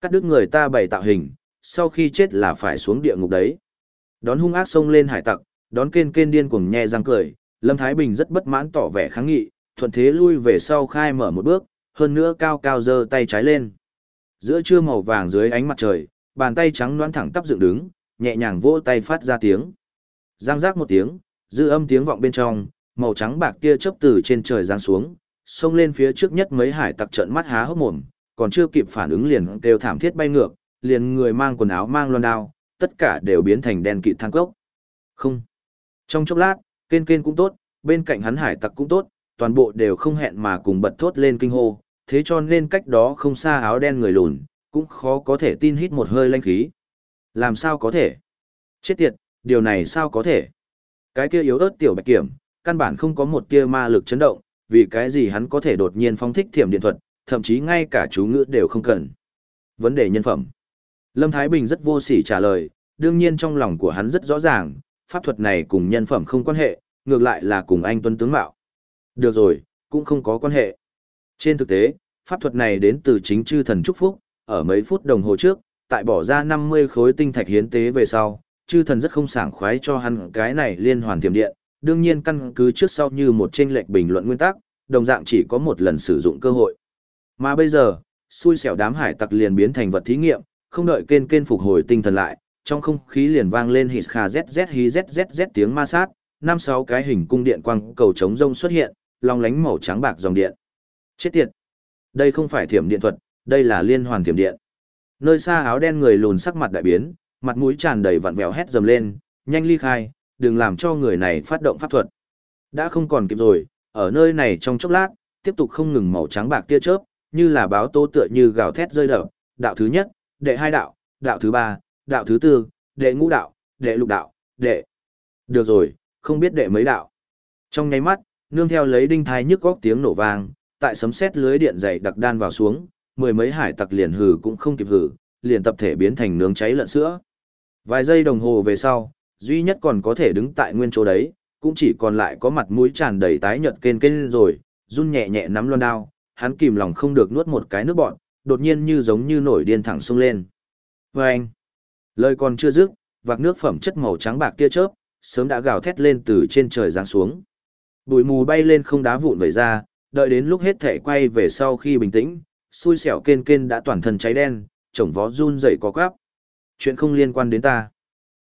Cắt đứt người ta bày tạo hình, sau khi chết là phải xuống địa ngục đấy. Đón hung ác xông lên hải tặc, đón kên kên điên cuồng nhẹ răng cười, Lâm Thái Bình rất bất mãn tỏ vẻ kháng nghị, thuận thế lui về sau khai mở một bước, hơn nữa cao cao giơ tay trái lên. Giữa trưa màu vàng dưới ánh mặt trời, bàn tay trắng đoán thẳng tắp dựng đứng, nhẹ nhàng vỗ tay phát ra tiếng. Giang giác một tiếng, dư âm tiếng vọng bên trong, màu trắng bạc kia chớp từ trên trời giáng xuống, xông lên phía trước nhất mấy hải tặc trợn mắt há hốc mồm, còn chưa kịp phản ứng liền kêu thảm thiết bay ngược, liền người mang quần áo mang loan đao, tất cả đều biến thành đen kịt than cốc. Không. Trong chốc lát, kên kên cũng tốt, bên cạnh hắn hải tặc cũng tốt, toàn bộ đều không hẹn mà cùng bật thốt lên kinh hô, thế cho nên cách đó không xa áo đen người lùn, cũng khó có thể tin hít một hơi lanh khí. Làm sao có thể? Chết tiệt, điều này sao có thể? Cái kia yếu ớt tiểu bạch kiểm, căn bản không có một tia ma lực chấn động, vì cái gì hắn có thể đột nhiên phóng thích thiểm điện thuật, thậm chí ngay cả chú ngữ đều không cần. Vấn đề nhân phẩm. Lâm Thái Bình rất vô sỉ trả lời, đương nhiên trong lòng của hắn rất rõ ràng, pháp thuật này cùng nhân phẩm không quan hệ, ngược lại là cùng anh tuấn tướng mạo. Được rồi, cũng không có quan hệ. Trên thực tế, pháp thuật này đến từ chính chư thần chúc phúc, ở mấy phút đồng hồ trước, tại bỏ ra 50 khối tinh thạch hiến tế về sau, chư thần rất không sảng khoái cho hắn cái này liên hoàn tiềm điện, đương nhiên căn cứ trước sau như một chênh lệch bình luận nguyên tắc, đồng dạng chỉ có một lần sử dụng cơ hội. Mà bây giờ, xui xẻo đám hải tặc liền biến thành vật thí nghiệm, không đợi kên kên phục hồi tinh thần lại, trong không khí liền vang lên hít kha zzz hí zzz tiếng ma sát, năm sáu cái hình cung điện quang cầu chống rông xuất hiện, long lánh màu trắng bạc dòng điện. Chết tiệt! Đây không phải thiểm điện thuật, đây là liên hoàn thiểm điện. Nơi xa áo đen người lùn sắc mặt đại biến, mặt mũi tràn đầy vặn vẹo hét dầm lên, nhanh ly khai, đừng làm cho người này phát động pháp thuật. Đã không còn kịp rồi, ở nơi này trong chốc lát, tiếp tục không ngừng màu trắng bạc tia chớp, như là báo tố tựa như gào thét rơi đập, đạo thứ nhất, đệ hai đạo, đạo thứ ba, đạo thứ tư, đệ ngũ đạo, đệ lục đạo, đệ. Được rồi, không biết đệ mấy đạo. Trong nháy mắt, nương theo lấy đinh thai nhức góc tiếng nổ vang, tại sấm sét lưới điện dày đặc đan vào xuống, mười mấy hải tặc liền hừ cũng không kịp hừ, liền tập thể biến thành nướng cháy lợn sữa. Vài giây đồng hồ về sau, duy nhất còn có thể đứng tại nguyên chỗ đấy, cũng chỉ còn lại có mặt mũi tràn đầy tái nhợt kên kên rồi, run nhẹ nhẹ nắm loan đao, hắn kìm lòng không được nuốt một cái nước bọt, đột nhiên như giống như nổi điên thẳng sung lên. Và anh, lời còn chưa dứt, vạc nước phẩm chất màu trắng bạc kia chớp, sớm đã gào thét lên từ trên trời giáng xuống. Bụi mù bay lên không đá vụn vẩy ra, đợi đến lúc hết thể quay về sau khi bình tĩnh, xui xẻo kên kên đã toàn thân cháy đen, chồng vó run rẩy có quáp. Chuyện không liên quan đến ta.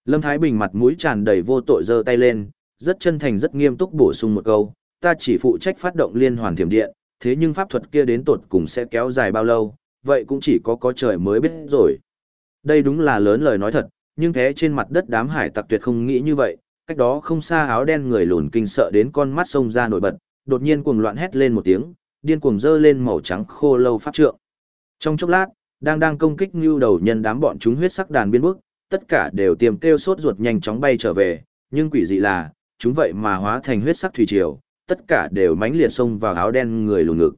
Lâm Thái Bình mặt mũi tràn đầy vô tội giơ tay lên, rất chân thành rất nghiêm túc bổ sung một câu, ta chỉ phụ trách phát động liên hoàn thiểm điện, thế nhưng pháp thuật kia đến tột cùng sẽ kéo dài bao lâu, vậy cũng chỉ có có trời mới biết rồi. Đây đúng là lớn lời nói thật, nhưng thế trên mặt đất đám hải tặc tuyệt không nghĩ như vậy, cách đó không xa áo đen người lùn kinh sợ đến con mắt sông ra nổi bật, đột nhiên cuồng loạn hét lên một tiếng, điên cuồng dơ lên màu trắng khô lâu pháp trượng. Trong chốc lát, đang đang công kích như đầu nhân đám bọn chúng huyết sắc đàn biến bước, tất cả đều tiềm kêu sốt ruột nhanh chóng bay trở về, nhưng quỷ dị là, chúng vậy mà hóa thành huyết sắc thủy triều, tất cả đều mãnh liệt xông vào áo đen người lùn ngực.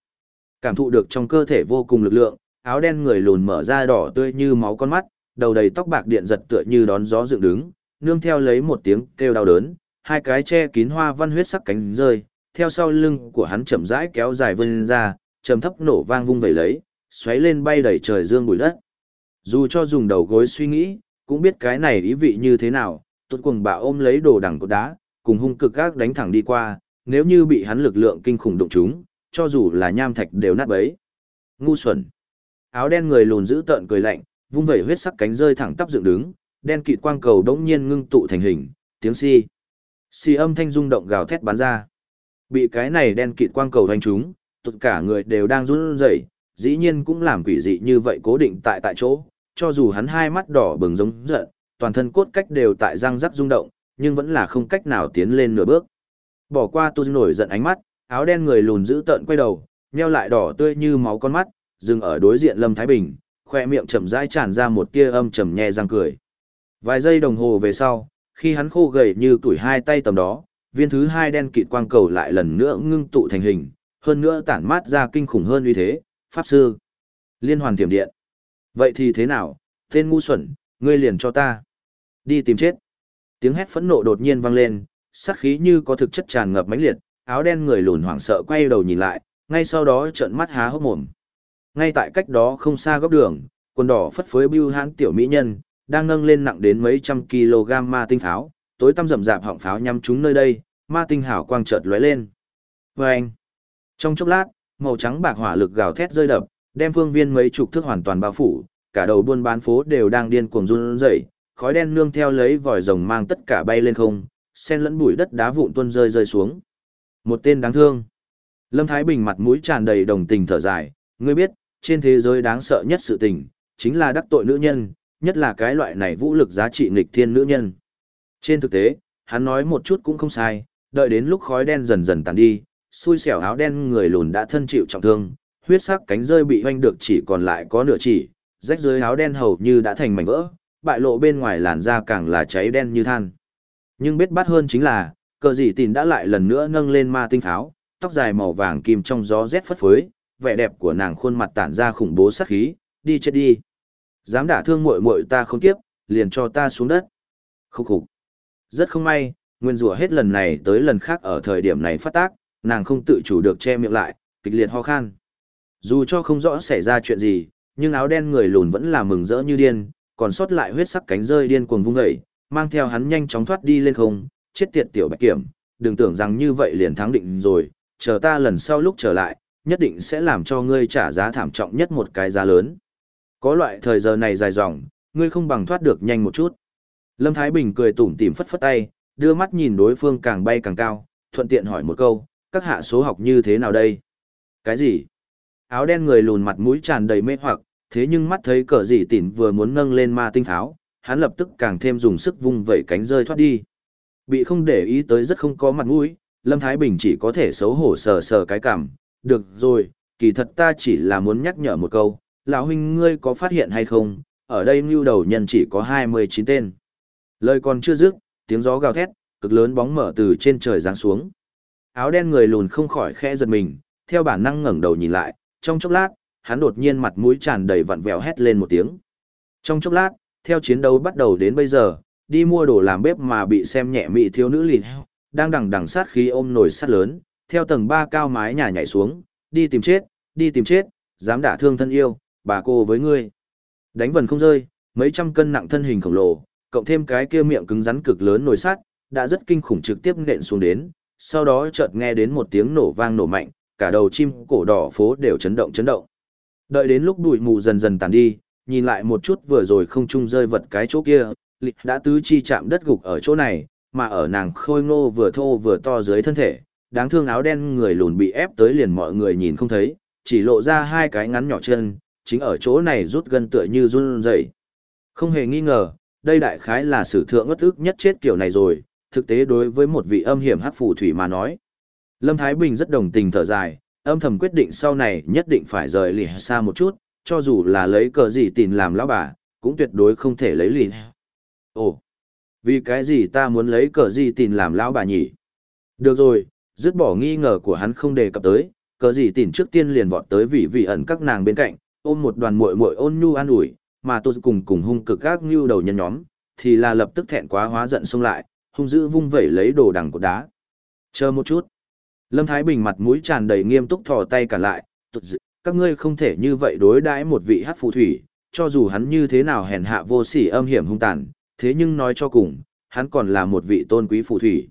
Cảm thụ được trong cơ thể vô cùng lực lượng, áo đen người lùn mở ra đỏ tươi như máu con mắt, đầu đầy tóc bạc điện giật tựa như đón gió dựng đứng, nương theo lấy một tiếng kêu đau đớn, hai cái che kín hoa văn huyết sắc cánh rơi, theo sau lưng của hắn chậm rãi kéo dài vươn ra, trầm thấp nổ vang vung vẩy lấy, xoáy lên bay đầy trời dương bụi đất. Dù cho dùng đầu gối suy nghĩ, cũng biết cái này ý vị như thế nào, tốt cùng bạo ôm lấy đồ đằng cột đá, cùng hung cực gác đánh thẳng đi qua, nếu như bị hắn lực lượng kinh khủng đụng chúng, cho dù là nham thạch đều nát bấy. Ngu xuẩn. Áo đen người lùn giữ tợn cười lạnh, vung vẩy huyết sắc cánh rơi thẳng tắp dựng đứng, đen kịt quang cầu đống nhiên ngưng tụ thành hình, tiếng si. Si âm thanh rung động gào thét bắn ra. Bị cái này đen kịt quang cầu hoành chúng, tất cả người đều đang run rẩy, dĩ nhiên cũng làm quỷ dị như vậy cố định tại tại chỗ, cho dù hắn hai mắt đỏ bừng giống giận, toàn thân cốt cách đều tại răng rắc rung động, nhưng vẫn là không cách nào tiến lên nửa bước. Bỏ qua tu nổi giận ánh mắt, áo đen người lùn giữ tợn quay đầu, nheo lại đỏ tươi như máu con mắt, dừng ở đối diện Lâm Thái Bình, khoe miệng chậm rãi tràn ra một tia âm trầm nhẹ răng cười. Vài giây đồng hồ về sau, khi hắn khô gầy như tuổi hai tay tầm đó, viên thứ hai đen kịt quang cầu lại lần nữa ngưng tụ thành hình, hơn nữa tản mát ra kinh khủng hơn uy thế, pháp sư. Liên hoàn tiềm điện. Vậy thì thế nào, tên ngu xuẩn, ngươi liền cho ta. Đi tìm chết. Tiếng hét phẫn nộ đột nhiên vang lên, sát khí như có thực chất tràn ngập mãnh liệt, áo đen người lùn hoảng sợ quay đầu nhìn lại, ngay sau đó trợn mắt há hốc mồm. Ngay tại cách đó không xa góc đường, quần đỏ phất phới bưu hãn tiểu mỹ nhân, đang nâng lên nặng đến mấy trăm kg ma tinh pháo, tối tăm rậm rạp họng pháo nhắm chúng nơi đây, ma tinh hảo quang chợt lóe lên. Vâng! Trong chốc lát, màu trắng bạc hỏa lực gào thét rơi đập, đem phương viên mấy chục thước hoàn toàn bao phủ, cả đầu buôn bán phố đều đang điên cuồng run rẩy, khói đen nương theo lấy vòi rồng mang tất cả bay lên không, xen lẫn bụi đất đá vụn tuôn rơi rơi xuống. Một tên đáng thương. Lâm Thái Bình mặt mũi tràn đầy đồng tình thở dài, ngươi biết, trên thế giới đáng sợ nhất sự tình, chính là đắc tội nữ nhân, nhất là cái loại này vũ lực giá trị nghịch thiên nữ nhân. Trên thực tế, hắn nói một chút cũng không sai, đợi đến lúc khói đen dần dần tàn đi, xui xẻo áo đen người lùn đã thân chịu trọng thương, huyết sắc cánh rơi bị hoanh được chỉ còn lại có nửa chỉ, rách dưới áo đen hầu như đã thành mảnh vỡ, bại lộ bên ngoài làn da càng là cháy đen như than. Nhưng biết bắt hơn chính là, cờ dị tìn đã lại lần nữa nâng lên ma tinh pháo, tóc dài màu vàng kim trong gió rét phất phới, vẻ đẹp của nàng khuôn mặt tản ra khủng bố sát khí, đi chết đi. Dám đả thương muội muội ta không tiếp, liền cho ta xuống đất. Khúc khục. Rất không may, nguyên rủa hết lần này tới lần khác ở thời điểm này phát tác, nàng không tự chủ được che miệng lại, kịch liệt ho khan. Dù cho không rõ xảy ra chuyện gì, nhưng áo đen người lùn vẫn là mừng rỡ như điên, còn sót lại huyết sắc cánh rơi điên cuồng vung dậy, mang theo hắn nhanh chóng thoát đi lên không, chết tiệt tiểu bạch kiểm, đừng tưởng rằng như vậy liền thắng định rồi, chờ ta lần sau lúc trở lại, nhất định sẽ làm cho ngươi trả giá thảm trọng nhất một cái giá lớn. Có loại thời giờ này dài dòng, ngươi không bằng thoát được nhanh một chút. Lâm Thái Bình cười tủm tỉm phất phất tay, đưa mắt nhìn đối phương càng bay càng cao, thuận tiện hỏi một câu, các hạ số học như thế nào đây? Cái gì? Áo đen người lùn mặt mũi tràn đầy mê hoặc, thế nhưng mắt thấy cờ dị tỉn vừa muốn nâng lên ma tinh tháo, hắn lập tức càng thêm dùng sức vung vẩy cánh rơi thoát đi. Bị không để ý tới rất không có mặt mũi, Lâm Thái Bình chỉ có thể xấu hổ sờ sờ cái cảm, được rồi, kỳ thật ta chỉ là muốn nhắc nhở một câu, lão huynh ngươi có phát hiện hay không, ở đây mưu đầu nhân chỉ có 29 tên. Lời còn chưa dứt, tiếng gió gào thét, cực lớn bóng mở từ trên trời giáng xuống. Áo đen người lùn không khỏi khẽ giật mình, theo bản năng ngẩng đầu nhìn lại, trong chốc lát, hắn đột nhiên mặt mũi tràn đầy vặn vẹo hét lên một tiếng. Trong chốc lát, theo chiến đấu bắt đầu đến bây giờ, đi mua đồ làm bếp mà bị xem nhẹ mị thiếu nữ lìn đang đằng đằng sát khí ôm nồi sắt lớn, theo tầng ba cao mái nhà nhảy xuống, đi tìm chết, đi tìm chết, dám đả thương thân yêu, bà cô với ngươi. Đánh vần không rơi, mấy trăm cân nặng thân hình khổng lồ, cộng thêm cái kia miệng cứng rắn cực lớn nồi sắt, đã rất kinh khủng trực tiếp nện xuống đến, sau đó chợt nghe đến một tiếng nổ vang nổ mạnh, cả đầu chim cổ đỏ phố đều chấn động chấn động. Đợi đến lúc bụi mù dần dần tàn đi, nhìn lại một chút vừa rồi không trung rơi vật cái chỗ kia, lịch đã tứ chi chạm đất gục ở chỗ này, mà ở nàng khôi ngô vừa thô vừa to dưới thân thể, đáng thương áo đen người lùn bị ép tới liền mọi người nhìn không thấy, chỉ lộ ra hai cái ngắn nhỏ chân, chính ở chỗ này rút gần tựa như run rẩy. Không hề nghi ngờ, đây đại khái là sử thượng ngất ức nhất chết kiểu này rồi, thực tế đối với một vị âm hiểm hắc phù thủy mà nói. Lâm Thái Bình rất đồng tình thở dài, âm thầm quyết định sau này nhất định phải rời lì xa một chút, cho dù là lấy cờ gì tìm làm lão bà, cũng tuyệt đối không thể lấy lì. Ồ, vì cái gì ta muốn lấy cờ gì tìm làm lão bà nhỉ? Được rồi, dứt bỏ nghi ngờ của hắn không đề cập tới, cờ gì tìm trước tiên liền vọt tới vị vị ẩn các nàng bên cạnh, ôm một đoàn muội muội ôn nhu an ủi, mà tôi cùng cùng hung cực các như đầu nhân nhóm, thì là lập tức thẹn quá hóa giận xông lại, hung dữ vung vẩy lấy đồ đằng của đá. Chờ một chút. Lâm Thái Bình mặt mũi tràn đầy nghiêm túc thò tay cả lại, tụt dự, các ngươi không thể như vậy đối đãi một vị hát phù thủy, cho dù hắn như thế nào hèn hạ vô sỉ âm hiểm hung tàn, thế nhưng nói cho cùng, hắn còn là một vị tôn quý phù thủy.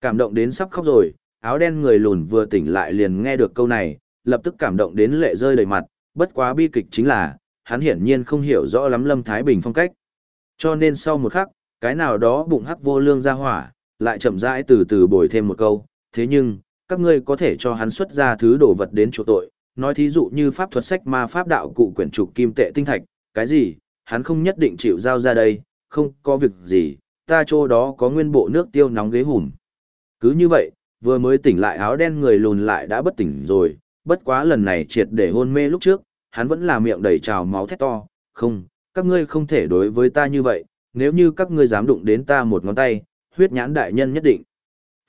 Cảm động đến sắp khóc rồi, áo đen người lùn vừa tỉnh lại liền nghe được câu này, lập tức cảm động đến lệ rơi đầy mặt, bất quá bi kịch chính là, hắn hiển nhiên không hiểu rõ lắm Lâm Thái Bình phong cách. Cho nên sau một khắc, cái nào đó bụng hắc vô lương ra hỏa, lại chậm rãi từ từ bồi thêm một câu, thế nhưng, các ngươi có thể cho hắn xuất ra thứ đồ vật đến chỗ tội, nói thí dụ như pháp thuật sách ma pháp đạo cụ quyển trục kim tệ tinh thạch, cái gì, hắn không nhất định chịu giao ra đây, không có việc gì, ta chỗ đó có nguyên bộ nước tiêu nóng ghế hùm. Cứ như vậy, vừa mới tỉnh lại áo đen người lùn lại đã bất tỉnh rồi, bất quá lần này triệt để hôn mê lúc trước, hắn vẫn là miệng đầy trào máu thét to, không, các ngươi không thể đối với ta như vậy, nếu như các ngươi dám đụng đến ta một ngón tay, huyết nhãn đại nhân nhất định.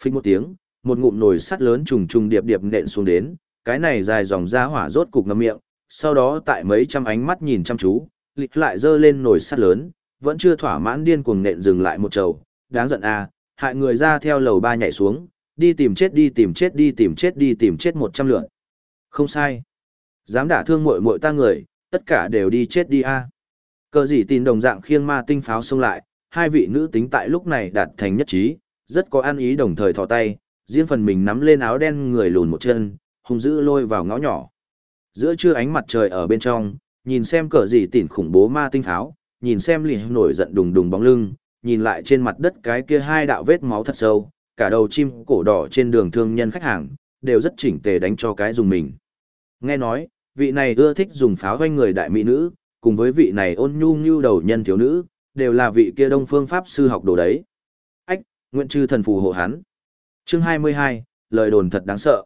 Phích một tiếng, một ngụm nồi sắt lớn trùng trùng điệp điệp nện xuống đến, cái này dài dòng ra hỏa rốt cục ngậm miệng, sau đó tại mấy trăm ánh mắt nhìn chăm chú, lịch lại dơ lên nồi sắt lớn, vẫn chưa thỏa mãn điên cuồng nện dừng lại một trầu, đáng giận à, hại người ra theo lầu ba nhảy xuống, đi tìm chết đi tìm chết đi tìm chết đi tìm chết một trăm lượn. Không sai. Dám đả thương muội muội ta người, tất cả đều đi chết đi a. Cờ gì tin đồng dạng khiêng ma tinh pháo xông lại, hai vị nữ tính tại lúc này đạt thành nhất trí, rất có ăn ý đồng thời thò tay, riêng phần mình nắm lên áo đen người lùn một chân, hung dữ lôi vào ngõ nhỏ. Giữa trưa ánh mặt trời ở bên trong, nhìn xem cờ gì tỉn khủng bố ma tinh pháo, nhìn xem liền nổi giận đùng đùng bóng lưng, nhìn lại trên mặt đất cái kia hai đạo vết máu thật sâu, cả đầu chim cổ đỏ trên đường thương nhân khách hàng, đều rất chỉnh tề đánh cho cái dùng mình. Nghe nói, vị này ưa thích dùng pháo doanh người đại mỹ nữ, cùng với vị này ôn nhu như đầu nhân thiếu nữ, đều là vị kia đông phương pháp sư học đồ đấy. Ách, nguyện chư thần phù hộ hắn. Chương 22, lời đồn thật đáng sợ.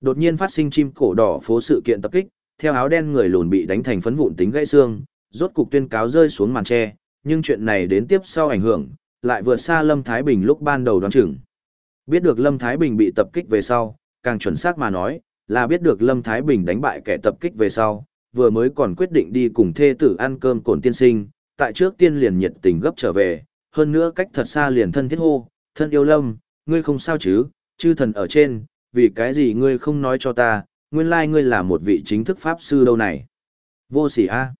Đột nhiên phát sinh chim cổ đỏ phố sự kiện tập kích, theo áo đen người lùn bị đánh thành phấn vụn tính gãy xương, rốt cục tuyên cáo rơi xuống màn tre, nhưng chuyện này đến tiếp sau ảnh hưởng, lại vượt xa Lâm Thái Bình lúc ban đầu đoán chừng. Biết được Lâm Thái Bình bị tập kích về sau, càng chuẩn xác mà nói, là biết được Lâm Thái Bình đánh bại kẻ tập kích về sau, vừa mới còn quyết định đi cùng thê tử ăn cơm cổn tiên sinh, tại trước tiên liền nhiệt tình gấp trở về, hơn nữa cách thật xa liền thân thiết hô, thân yêu Lâm, ngươi không sao chứ, chư thần ở trên, vì cái gì ngươi không nói cho ta, nguyên lai ngươi là một vị chính thức pháp sư đâu này. Vô sỉ a.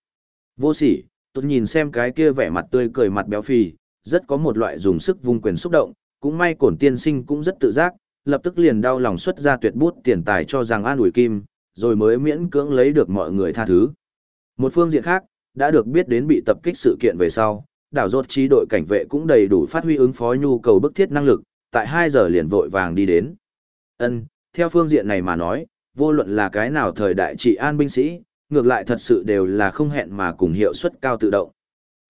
Vô sỉ, tôi nhìn xem cái kia vẻ mặt tươi cười mặt béo phì, rất có một loại dùng sức vung quyền xúc động, cũng may cổn tiên sinh cũng rất tự giác, lập tức liền đau lòng xuất ra tuyệt bút tiền tài cho rằng an ủi kim, rồi mới miễn cưỡng lấy được mọi người tha thứ. Một phương diện khác, đã được biết đến bị tập kích sự kiện về sau, đảo rốt trí đội cảnh vệ cũng đầy đủ phát huy ứng phó nhu cầu bức thiết năng lực, tại 2 giờ liền vội vàng đi đến. Ân, theo phương diện này mà nói, vô luận là cái nào thời đại trị an binh sĩ, ngược lại thật sự đều là không hẹn mà cùng hiệu suất cao tự động.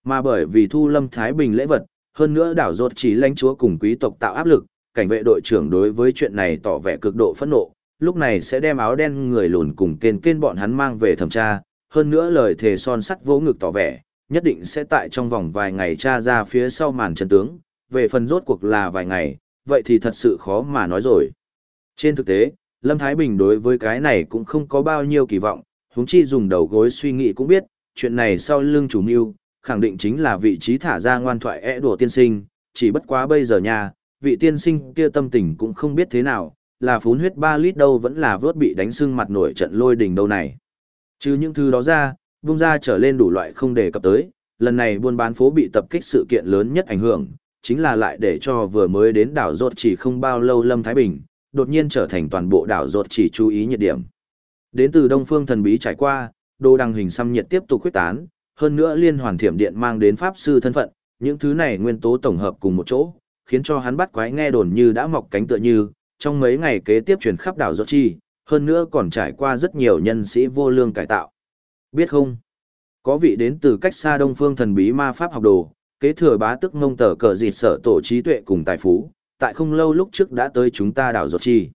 Mà bởi vì thu lâm Thái Bình lễ vật, hơn nữa đảo rốt chỉ lãnh chúa cùng quý tộc tạo áp lực, cảnh vệ đội trưởng đối với chuyện này tỏ vẻ cực độ phẫn nộ, lúc này sẽ đem áo đen người lùn cùng kên kên bọn hắn mang về thẩm tra, hơn nữa lời thề son sắt vỗ ngực tỏ vẻ, nhất định sẽ tại trong vòng vài ngày tra ra phía sau màn chân tướng, về phần rốt cuộc là vài ngày, vậy thì thật sự khó mà nói rồi. Trên thực tế, Lâm Thái Bình đối với cái này cũng không có bao nhiêu kỳ vọng, huống chi dùng đầu gối suy nghĩ cũng biết, chuyện này sau lưng chủ mưu, khẳng định chính là vị trí thả ra ngoan thoại ẽ đùa tiên sinh, chỉ bất quá bây giờ nha, vị tiên sinh kia tâm tình cũng không biết thế nào, là phún huyết 3 lít đâu vẫn là vớt bị đánh sưng mặt nổi trận lôi đình đâu này. Chứ những thứ đó ra, vung ra trở lên đủ loại không đề cập tới, lần này buôn bán phố bị tập kích sự kiện lớn nhất ảnh hưởng, chính là lại để cho vừa mới đến đảo ruột chỉ không bao lâu Lâm Thái Bình, đột nhiên trở thành toàn bộ đảo ruột chỉ chú ý nhiệt điểm. Đến từ Đông Phương thần bí trải qua, đồ đăng hình xăm nhiệt tiếp tục quyết tán, hơn nữa liên hoàn thiểm điện mang đến pháp sư thân phận, những thứ này nguyên tố tổng hợp cùng một chỗ, khiến cho hắn bắt quái nghe đồn như đã mọc cánh tựa như, trong mấy ngày kế tiếp truyền khắp đảo Giọt Chi, hơn nữa còn trải qua rất nhiều nhân sĩ vô lương cải tạo. Biết không? Có vị đến từ cách xa đông phương thần bí ma pháp học đồ, kế thừa bá tức ngông tờ cờ dịt sở tổ trí tuệ cùng tài phú, tại không lâu lúc trước đã tới chúng ta đảo Giọt Chi.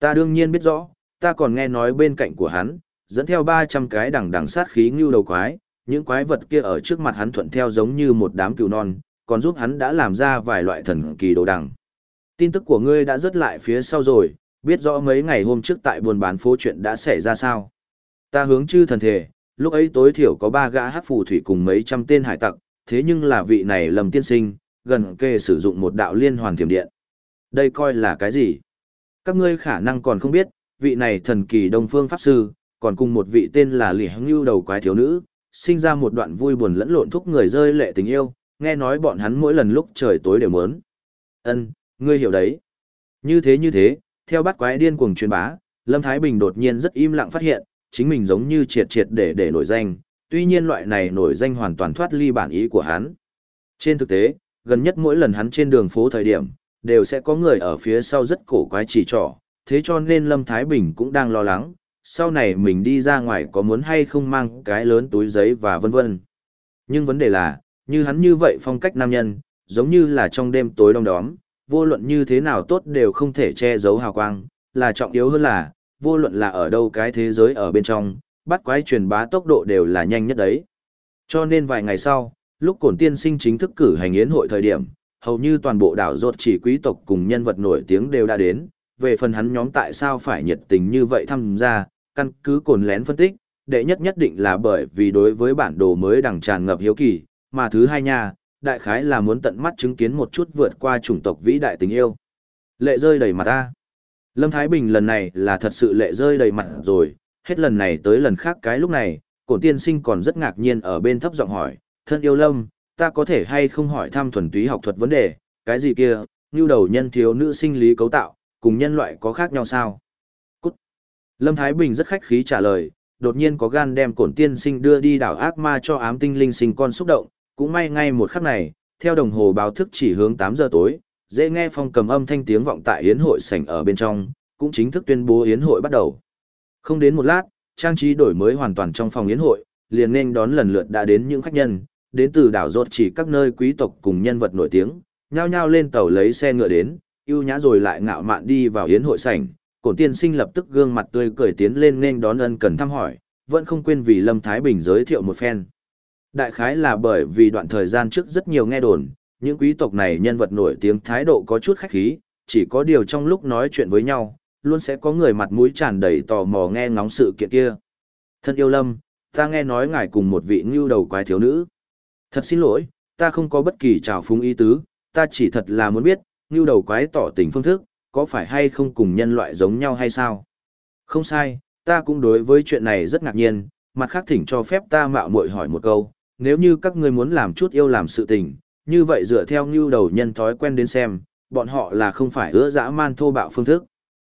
Ta đương nhiên biết rõ, ta còn nghe nói bên cạnh của hắn, dẫn theo 300 cái đằng đằng sát khí ngưu đầu quái, những quái vật kia ở trước mặt hắn thuận theo giống như một đám cừu non, còn giúp hắn đã làm ra vài loại thần kỳ đồ đằng. Tin tức của ngươi đã rớt lại phía sau rồi, biết rõ mấy ngày hôm trước tại buôn bán phố chuyện đã xảy ra sao. Ta hướng chư thần thể, lúc ấy tối thiểu có ba gã hát phù thủy cùng mấy trăm tên hải tặc, thế nhưng là vị này lầm tiên sinh, gần kề sử dụng một đạo liên hoàn thiểm điện. Đây coi là cái gì? Các ngươi khả năng còn không biết, vị này thần kỳ đông phương pháp sư, còn cùng một vị tên là lì hăng lưu đầu quái thiếu nữ, sinh ra một đoạn vui buồn lẫn lộn thúc người rơi lệ tình yêu, nghe nói bọn hắn mỗi lần lúc trời tối đều muốn. Ân, ngươi hiểu đấy. Như thế như thế, theo bắt quái điên cuồng truyền bá, Lâm Thái Bình đột nhiên rất im lặng phát hiện, chính mình giống như triệt triệt để để nổi danh, tuy nhiên loại này nổi danh hoàn toàn thoát ly bản ý của hắn. Trên thực tế, gần nhất mỗi lần hắn trên đường phố thời điểm, đều sẽ có người ở phía sau rất cổ quái chỉ trỏ, thế cho nên Lâm Thái Bình cũng đang lo lắng, sau này mình đi ra ngoài có muốn hay không mang cái lớn túi giấy và vân vân. Nhưng vấn đề là, như hắn như vậy phong cách nam nhân, giống như là trong đêm tối đông đóm, vô luận như thế nào tốt đều không thể che giấu hào quang, là trọng yếu hơn là, vô luận là ở đâu cái thế giới ở bên trong, bắt quái truyền bá tốc độ đều là nhanh nhất đấy. Cho nên vài ngày sau, lúc cổn tiên sinh chính thức cử hành yến hội thời điểm, hầu như toàn bộ đảo rốt chỉ quý tộc cùng nhân vật nổi tiếng đều đã đến, về phần hắn nhóm tại sao phải nhiệt tình như vậy tham gia, căn cứ cồn lén phân tích, đệ nhất nhất định là bởi vì đối với bản đồ mới đằng tràn ngập hiếu kỳ, mà thứ hai nha, đại khái là muốn tận mắt chứng kiến một chút vượt qua chủng tộc vĩ đại tình yêu. Lệ rơi đầy mặt ta. Lâm Thái Bình lần này là thật sự lệ rơi đầy mặt rồi, hết lần này tới lần khác cái lúc này, cổ tiên sinh còn rất ngạc nhiên ở bên thấp giọng hỏi, thân yêu Lâm, ta có thể hay không hỏi thăm thuần túy học thuật vấn đề, cái gì kia, như đầu nhân thiếu nữ sinh lý cấu tạo, cùng nhân loại có khác nhau sao? Cút. Lâm Thái Bình rất khách khí trả lời, đột nhiên có gan đem cổn tiên sinh đưa đi đảo ác ma cho ám tinh linh sinh con xúc động, cũng may ngay một khắc này, theo đồng hồ báo thức chỉ hướng 8 giờ tối, dễ nghe phong cầm âm thanh tiếng vọng tại yến hội sảnh ở bên trong, cũng chính thức tuyên bố yến hội bắt đầu. Không đến một lát, trang trí đổi mới hoàn toàn trong phòng yến hội, liền nên đón lần lượt đã đến những khách nhân, đến từ đảo rốt chỉ các nơi quý tộc cùng nhân vật nổi tiếng, nhao nhao lên tàu lấy xe ngựa đến, ưu nhã rồi lại ngạo mạn đi vào yến hội sảnh. Cổn tiên sinh lập tức gương mặt tươi cười tiến lên nên đón ân cần thăm hỏi, vẫn không quên vì Lâm Thái Bình giới thiệu một phen. Đại khái là bởi vì đoạn thời gian trước rất nhiều nghe đồn, những quý tộc này nhân vật nổi tiếng thái độ có chút khách khí, chỉ có điều trong lúc nói chuyện với nhau, luôn sẽ có người mặt mũi tràn đầy tò mò nghe ngóng sự kiện kia. Thân yêu lâm, ta nghe nói ngài cùng một vị ngưu đầu quái thiếu nữ. Thật xin lỗi, ta không có bất kỳ trào phúng ý tứ, ta chỉ thật là muốn biết, ngưu đầu quái tỏ tình phương thức, có phải hay không cùng nhân loại giống nhau hay sao? Không sai, ta cũng đối với chuyện này rất ngạc nhiên, mặt khác thỉnh cho phép ta mạo muội hỏi một câu, nếu như các ngươi muốn làm chút yêu làm sự tình, như vậy dựa theo ngưu đầu nhân thói quen đến xem, bọn họ là không phải ứa dã man thô bạo phương thức.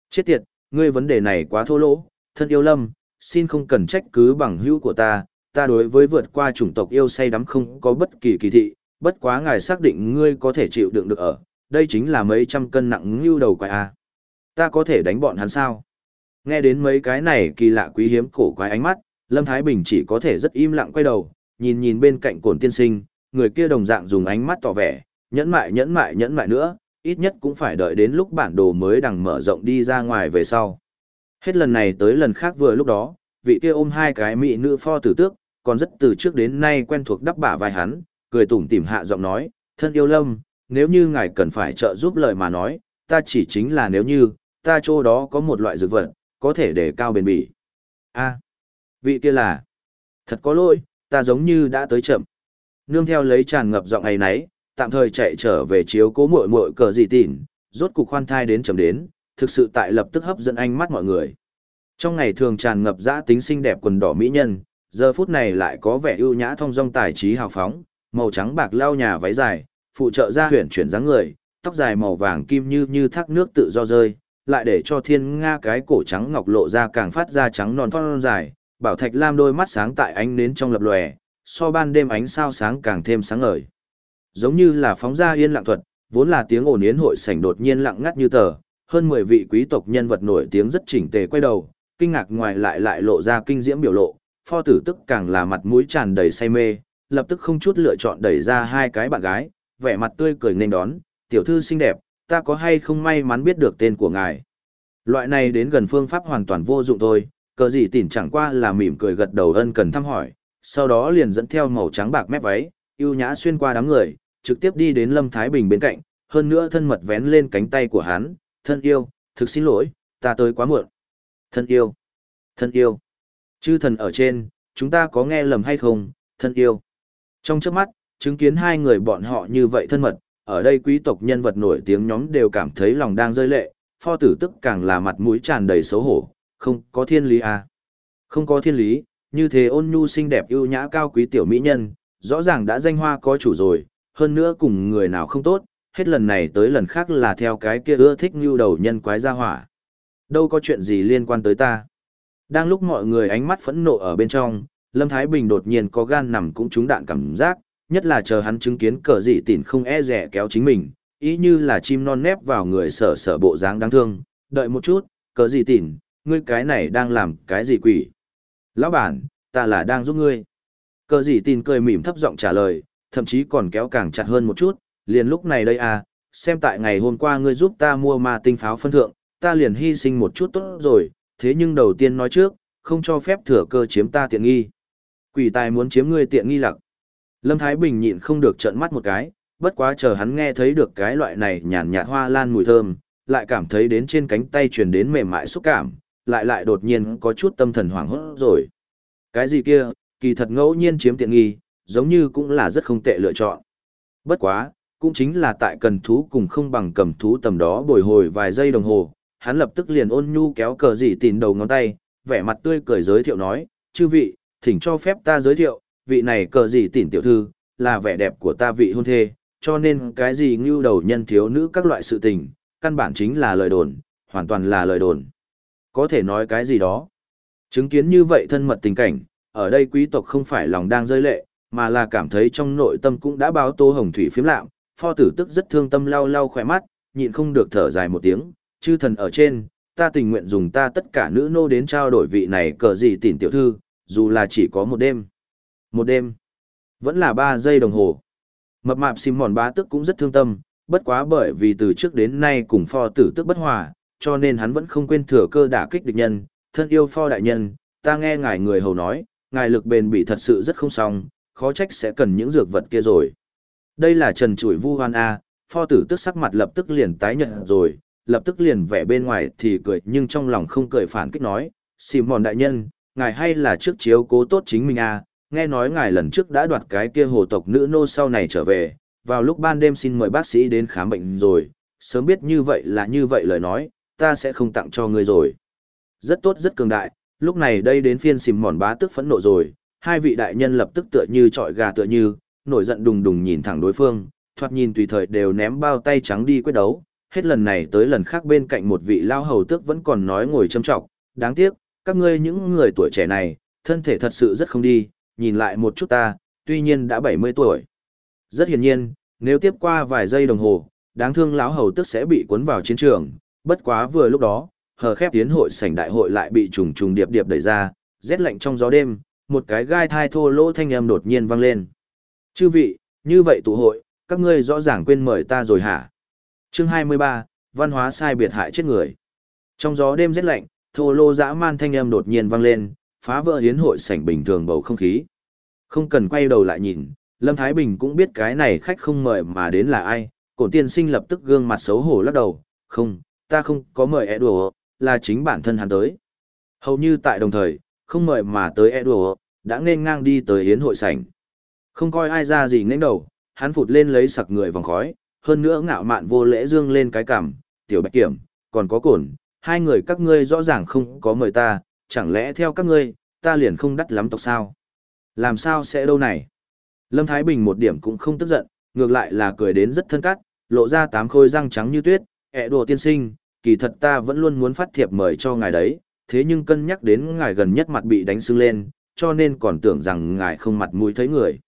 Chết tiệt, ngươi vấn đề này quá thô lỗ, thân yêu lâm, xin không cần trách cứ bằng hữu của ta, ta đối với vượt qua chủng tộc yêu say đắm không có bất kỳ kỳ thị, bất quá ngài xác định ngươi có thể chịu đựng được ở, đây chính là mấy trăm cân nặng ngưu đầu quái a. Ta có thể đánh bọn hắn sao? Nghe đến mấy cái này kỳ lạ quý hiếm cổ quái ánh mắt, Lâm Thái Bình chỉ có thể rất im lặng quay đầu, nhìn nhìn bên cạnh cổn tiên sinh, người kia đồng dạng dùng ánh mắt tỏ vẻ, nhẫn mại nhẫn mại nhẫn mại nữa, ít nhất cũng phải đợi đến lúc bản đồ mới đằng mở rộng đi ra ngoài về sau. Hết lần này tới lần khác vừa lúc đó, vị kia ôm hai cái mỹ nữ pho tử tước, còn rất từ trước đến nay quen thuộc đắp bả vai hắn, cười tủm tỉm hạ giọng nói, thân yêu lâm, nếu như ngài cần phải trợ giúp lời mà nói, ta chỉ chính là nếu như, ta chỗ đó có một loại dược vật, có thể để cao bền bỉ. a vị kia là, thật có lỗi, ta giống như đã tới chậm. Nương theo lấy tràn ngập giọng ấy nấy, tạm thời chạy trở về chiếu cố muội muội cờ gì tỉn, rốt cục khoan thai đến chậm đến, thực sự tại lập tức hấp dẫn ánh mắt mọi người. Trong ngày thường tràn ngập dã tính xinh đẹp quần đỏ mỹ nhân, giờ phút này lại có vẻ ưu nhã thông dong tài trí hào phóng, màu trắng bạc lao nhà váy dài, phụ trợ ra huyền chuyển dáng người, tóc dài màu vàng kim như như thác nước tự do rơi, lại để cho thiên nga cái cổ trắng ngọc lộ ra càng phát ra trắng non thon dài, bảo thạch lam đôi mắt sáng tại ánh nến trong lập lòe, so ban đêm ánh sao sáng càng thêm sáng ngời. Giống như là phóng ra yên lặng thuật, vốn là tiếng ồn yến hội sảnh đột nhiên lặng ngắt như tờ, hơn 10 vị quý tộc nhân vật nổi tiếng rất chỉnh tề quay đầu, kinh ngạc ngoài lại lại lộ ra kinh diễm biểu lộ, pho tử tức càng là mặt mũi tràn đầy say mê, lập tức không chút lựa chọn đẩy ra hai cái bạn gái, vẻ mặt tươi cười nên đón, tiểu thư xinh đẹp, ta có hay không may mắn biết được tên của ngài. Loại này đến gần phương pháp hoàn toàn vô dụng thôi, cờ gì tỉn chẳng qua là mỉm cười gật đầu ân cần thăm hỏi, sau đó liền dẫn theo màu trắng bạc mép váy, yêu nhã xuyên qua đám người, trực tiếp đi đến Lâm Thái Bình bên cạnh, hơn nữa thân mật vén lên cánh tay của hắn, thân yêu, thực xin lỗi, ta tới quá muộn. Thân yêu, thân yêu, chư thần ở trên, chúng ta có nghe lầm hay không, thân yêu. Trong trước mắt, chứng kiến hai người bọn họ như vậy thân mật, ở đây quý tộc nhân vật nổi tiếng nhóm đều cảm thấy lòng đang rơi lệ, pho tử tức càng là mặt mũi tràn đầy xấu hổ, không có thiên lý à. Không có thiên lý, như thế ôn nhu xinh đẹp ưu nhã cao quý tiểu mỹ nhân, rõ ràng đã danh hoa có chủ rồi, hơn nữa cùng người nào không tốt, hết lần này tới lần khác là theo cái kia ưa thích như đầu nhân quái gia hỏa. Đâu có chuyện gì liên quan tới ta. Đang lúc mọi người ánh mắt phẫn nộ ở bên trong, Lâm Thái Bình đột nhiên có gan nằm cũng trúng đạn cảm giác, nhất là chờ hắn chứng kiến cờ dị tỉn không e rẻ kéo chính mình, ý như là chim non nép vào người sở sở bộ dáng đáng thương, đợi một chút, cờ dị tỉn, ngươi cái này đang làm cái gì quỷ? Lão bản, ta là đang giúp ngươi. Cờ gì tin cười mỉm thấp giọng trả lời, thậm chí còn kéo càng chặt hơn một chút, liền lúc này đây à, xem tại ngày hôm qua ngươi giúp ta mua ma tinh pháo phân thượng, ta liền hy sinh một chút tốt rồi, thế nhưng đầu tiên nói trước, không cho phép thừa cơ chiếm ta tiện nghi. Quỷ tài muốn chiếm ngươi tiện nghi lặc. Lâm Thái Bình nhịn không được trợn mắt một cái, bất quá chờ hắn nghe thấy được cái loại này nhàn nhạt hoa lan mùi thơm, lại cảm thấy đến trên cánh tay truyền đến mềm mại xúc cảm, lại lại đột nhiên có chút tâm thần hoảng hốt rồi. Cái gì kia, kỳ thật ngẫu nhiên chiếm tiện nghi, giống như cũng là rất không tệ lựa chọn. Bất quá, cũng chính là tại cần thú cùng không bằng cầm thú tầm đó bồi hồi vài giây đồng hồ, hắn lập tức liền ôn nhu kéo cờ dị tìn đầu ngón tay, vẻ mặt tươi cười giới thiệu nói, chư vị, thỉnh cho phép ta giới thiệu, vị này cờ dị tìn tiểu thư, là vẻ đẹp của ta vị hôn thê, cho nên cái gì ngưu đầu nhân thiếu nữ các loại sự tình, căn bản chính là lời đồn, hoàn toàn là lời đồn. Có thể nói cái gì đó. Chứng kiến như vậy thân mật tình cảnh, ở đây quý tộc không phải lòng đang rơi lệ, mà là cảm thấy trong nội tâm cũng đã báo tô hồng thủy phiếm lạm, pho tử tức rất thương tâm lau lau khỏe mắt, nhịn không được thở dài một tiếng, chư thần ở trên, ta tình nguyện dùng ta tất cả nữ nô đến trao đổi vị này cờ gì tỉn tiểu thư, dù là chỉ có một đêm. Một đêm, vẫn là ba giây đồng hồ. Mập mạp xìm mòn bá tức cũng rất thương tâm, bất quá bởi vì từ trước đến nay cùng pho tử tức bất hòa, cho nên hắn vẫn không quên thừa cơ đả kích địch nhân, thân yêu pho đại nhân, ta nghe ngài người hầu nói, ngài lực bền bị thật sự rất không xong, khó trách sẽ cần những dược vật kia rồi. Đây là trần chuỗi vu hoan A, pho tử tức sắc mặt lập tức liền tái nhận rồi, lập tức liền vẻ bên ngoài thì cười nhưng trong lòng không cười phản kích nói, xìm mòn đại nhân, ngài hay là trước chiếu cố tốt chính mình A, nghe nói ngài lần trước đã đoạt cái kia hồ tộc nữ nô sau này trở về, vào lúc ban đêm xin mời bác sĩ đến khám bệnh rồi, sớm biết như vậy là như vậy lời nói, ta sẽ không tặng cho ngươi rồi. Rất tốt rất cường đại, lúc này đây đến phiên xìm mòn bá tức phẫn nộ rồi, hai vị đại nhân lập tức tựa như trọi gà tựa như, nổi giận đùng đùng nhìn thẳng đối phương, thoạt nhìn tùy thời đều ném bao tay trắng đi quyết đấu, hết lần này tới lần khác bên cạnh một vị lao hầu tước vẫn còn nói ngồi châm trọng, đáng tiếc, các ngươi những người tuổi trẻ này, thân thể thật sự rất không đi, nhìn lại một chút ta, tuy nhiên đã 70 tuổi. Rất hiển nhiên, nếu tiếp qua vài giây đồng hồ, đáng thương lão hầu tước sẽ bị cuốn vào chiến trường, bất quá vừa lúc đó, hờ khép tiến hội sảnh đại hội lại bị trùng trùng điệp điệp đẩy ra, rét lạnh trong gió đêm, một cái gai thai thô lỗ thanh âm đột nhiên vang lên. Chư vị, như vậy tụ hội, các ngươi rõ ràng quên mời ta rồi hả? Chương 23, văn hóa sai biệt hại chết người. Trong gió đêm rét lạnh, thô lô dã man thanh âm đột nhiên vang lên, phá vỡ hiến hội sảnh bình thường bầu không khí. Không cần quay đầu lại nhìn, Lâm Thái Bình cũng biết cái này khách không mời mà đến là ai, cổ tiên sinh lập tức gương mặt xấu hổ lắc đầu, không, ta không có mời Edward, là chính bản thân hắn tới. Hầu như tại đồng thời, không mời mà tới Edward, đã nên ngang đi tới hiến hội sảnh. Không coi ai ra gì nghênh đầu, hắn phụt lên lấy sặc người vòng khói, hơn nữa ngạo mạn vô lễ dương lên cái cằm, tiểu bạch kiểm, còn có cồn, hai người các ngươi rõ ràng không có mời ta, chẳng lẽ theo các ngươi, ta liền không đắt lắm tộc sao? Làm sao sẽ đâu này? Lâm Thái Bình một điểm cũng không tức giận, ngược lại là cười đến rất thân cắt, lộ ra tám khôi răng trắng như tuyết, ẹ đồ tiên sinh, kỳ thật ta vẫn luôn muốn phát thiệp mời cho ngài đấy, thế nhưng cân nhắc đến ngài gần nhất mặt bị đánh sưng lên, cho nên còn tưởng rằng ngài không mặt mũi thấy người.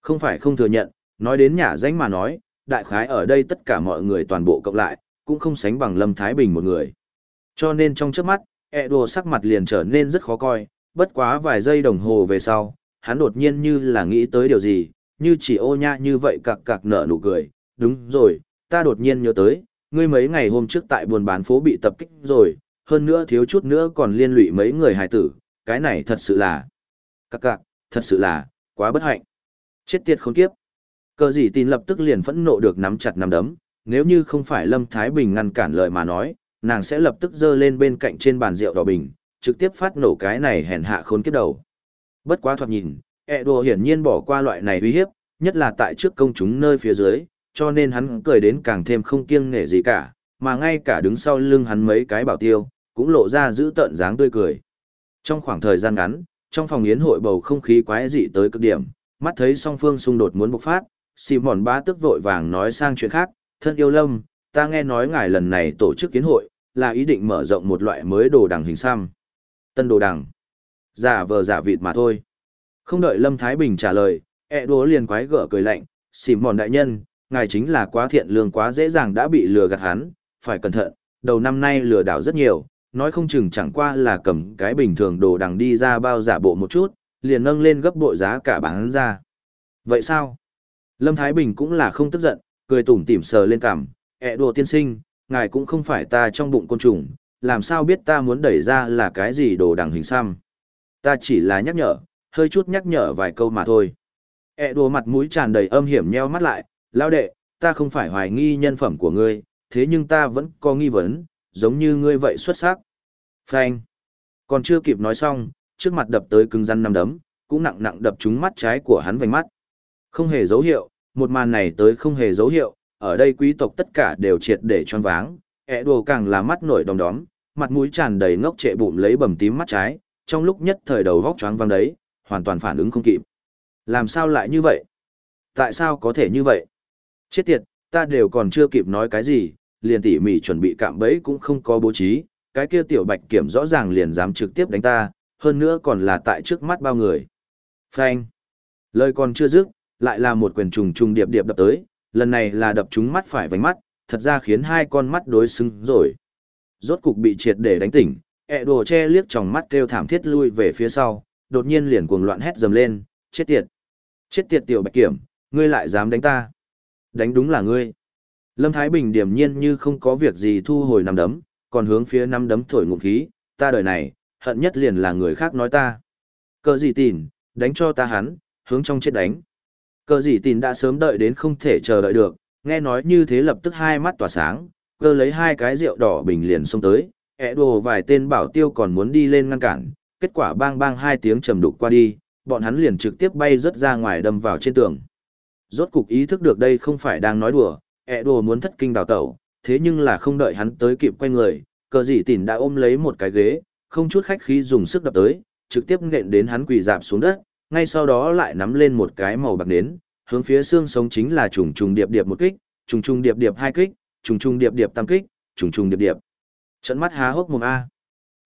Không phải không thừa nhận, nói đến nhà danh mà nói, đại khái ở đây tất cả mọi người toàn bộ cộng lại, cũng không sánh bằng Lâm Thái Bình một người. Cho nên trong trước mắt, ẹ đồ sắc mặt liền trở nên rất khó coi, bất quá vài giây đồng hồ về sau, hắn đột nhiên như là nghĩ tới điều gì, như chỉ ô nha như vậy cặc cặc nở nụ cười, đúng rồi, ta đột nhiên nhớ tới, ngươi mấy ngày hôm trước tại buôn bán phố bị tập kích rồi, hơn nữa thiếu chút nữa còn liên lụy mấy người hài tử, cái này thật sự là, Các cạc, thật sự là, quá bất hạnh. Chết tiệt khốn kiếp. Cờ gì tin lập tức liền phẫn nộ được nắm chặt nắm đấm, nếu như không phải Lâm Thái Bình ngăn cản lời mà nói, nàng sẽ lập tức dơ lên bên cạnh trên bàn rượu đỏ bình, trực tiếp phát nổ cái này hèn hạ khốn kiếp đầu. Bất quá thoạt nhìn, ẹ đùa hiển nhiên bỏ qua loại này uy hiếp, nhất là tại trước công chúng nơi phía dưới, cho nên hắn cười đến càng thêm không kiêng nể gì cả, mà ngay cả đứng sau lưng hắn mấy cái bảo tiêu, cũng lộ ra giữ tận dáng tươi cười. Trong khoảng thời gian ngắn, trong phòng yến hội bầu không khí quái dị tới cực điểm, mắt thấy song phương xung đột muốn bộc phát, xì mòn bá tức vội vàng nói sang chuyện khác, thân yêu lâm, ta nghe nói ngài lần này tổ chức kiến hội, là ý định mở rộng một loại mới đồ đằng hình xăm. Tân đồ đằng. Giả vờ giả vịt mà thôi. Không đợi Lâm Thái Bình trả lời, e ẹ đố liền quái gở cười lạnh, xì mòn đại nhân, ngài chính là quá thiện lương quá dễ dàng đã bị lừa gạt hắn, phải cẩn thận, đầu năm nay lừa đảo rất nhiều, nói không chừng chẳng qua là cầm cái bình thường đồ đằng đi ra bao giả bộ một chút, liền nâng lên gấp bội giá cả bán ra. Vậy sao? Lâm Thái Bình cũng là không tức giận, cười tủm tỉm sờ lên cằm, ẹ đùa tiên sinh, ngài cũng không phải ta trong bụng côn trùng, làm sao biết ta muốn đẩy ra là cái gì đồ đằng hình xăm. Ta chỉ là nhắc nhở, hơi chút nhắc nhở vài câu mà thôi. ẹ đùa mặt mũi tràn đầy âm hiểm nheo mắt lại, lao đệ, ta không phải hoài nghi nhân phẩm của ngươi, thế nhưng ta vẫn có nghi vấn, giống như ngươi vậy xuất sắc. Frank. Còn chưa kịp nói xong, trước mặt đập tới cứng rắn năm đấm, cũng nặng nặng đập trúng mắt trái của hắn vành mắt. Không hề dấu hiệu, một màn này tới không hề dấu hiệu, ở đây quý tộc tất cả đều triệt để choáng váng, ẻ đồ càng là mắt nổi đom đóm, mặt mũi tràn đầy ngốc trệ bụng lấy bầm tím mắt trái, trong lúc nhất thời đầu vóc choáng váng đấy, hoàn toàn phản ứng không kịp. Làm sao lại như vậy? Tại sao có thể như vậy? Chết tiệt, ta đều còn chưa kịp nói cái gì, liền tỉ mỉ chuẩn bị cạm bẫy cũng không có bố trí, cái kia tiểu bạch kiểm rõ ràng liền dám trực tiếp đánh ta, hơn nữa còn là tại trước mắt bao người. Phanh. Lời còn chưa dứt, lại là một quyền trùng trùng điệp điệp đập tới, lần này là đập trúng mắt phải vành mắt, thật ra khiến hai con mắt đối xứng rồi. Rốt cục bị triệt để đánh tỉnh, ẹ đồ che liếc tròng mắt kêu thảm thiết lui về phía sau, đột nhiên liền cuồng loạn hét dầm lên, chết tiệt. Chết tiệt tiểu bạch kiểm, ngươi lại dám đánh ta. Đánh đúng là ngươi. Lâm Thái Bình điềm nhiên như không có việc gì thu hồi nắm đấm, còn hướng phía nắm đấm thổi ngụm khí, ta đời này, hận nhất liền là người khác nói ta. Cờ gì tìn, đánh cho ta hắn, hướng trong chết đánh. Cờ gì tìn đã sớm đợi đến không thể chờ đợi được, nghe nói như thế lập tức hai mắt tỏa sáng, cơ lấy hai cái rượu đỏ bình liền xông tới, ẹ đồ vài tên bảo tiêu còn muốn đi lên ngăn cản, kết quả bang bang hai tiếng trầm đục qua đi, bọn hắn liền trực tiếp bay rớt ra ngoài đâm vào trên tường. Rốt cục ý thức được đây không phải đang nói đùa, ẹ đùa muốn thất kinh đào tẩu, thế nhưng là không đợi hắn tới kịp quay người, cờ dị tỉn đã ôm lấy một cái ghế, không chút khách khí dùng sức đập tới, trực tiếp nện đến hắn quỳ dạp xuống đất, ngay sau đó lại nắm lên một cái màu bạc nến, hướng phía xương sống chính là trùng trùng điệp điệp một kích, trùng trùng điệp điệp hai kích, trùng trùng điệp điệp tam kích, trùng trùng điệp điệp. Trận mắt há hốc mồm a.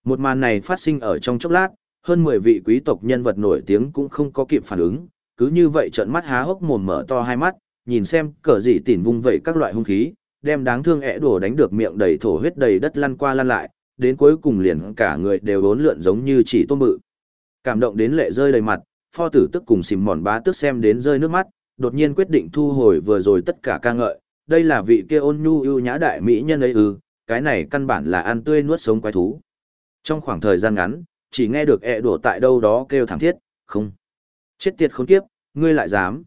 Một màn này phát sinh ở trong chốc lát, hơn 10 vị quý tộc nhân vật nổi tiếng cũng không có kịp phản ứng, cứ như vậy trợn mắt há hốc mồm mở to hai mắt, nhìn xem cờ gì tỉn vung vẩy các loại hung khí, đem đáng thương ẻ đổ đánh được miệng đầy thổ huyết đầy đất lăn qua lăn lại, đến cuối cùng liền cả người đều bốn lượn giống như chỉ tôm bự. Cảm động đến lệ rơi đầy mặt, pho tử tức cùng xìm mòn bá tức xem đến rơi nước mắt, đột nhiên quyết định thu hồi vừa rồi tất cả ca ngợi, đây là vị kia ôn nhu ưu nhã đại mỹ nhân ấy ư, cái này căn bản là ăn tươi nuốt sống quái thú. Trong khoảng thời gian ngắn, chỉ nghe được ẹ đổ tại đâu đó kêu thảm thiết, không. Chết tiệt khốn kiếp, ngươi lại dám.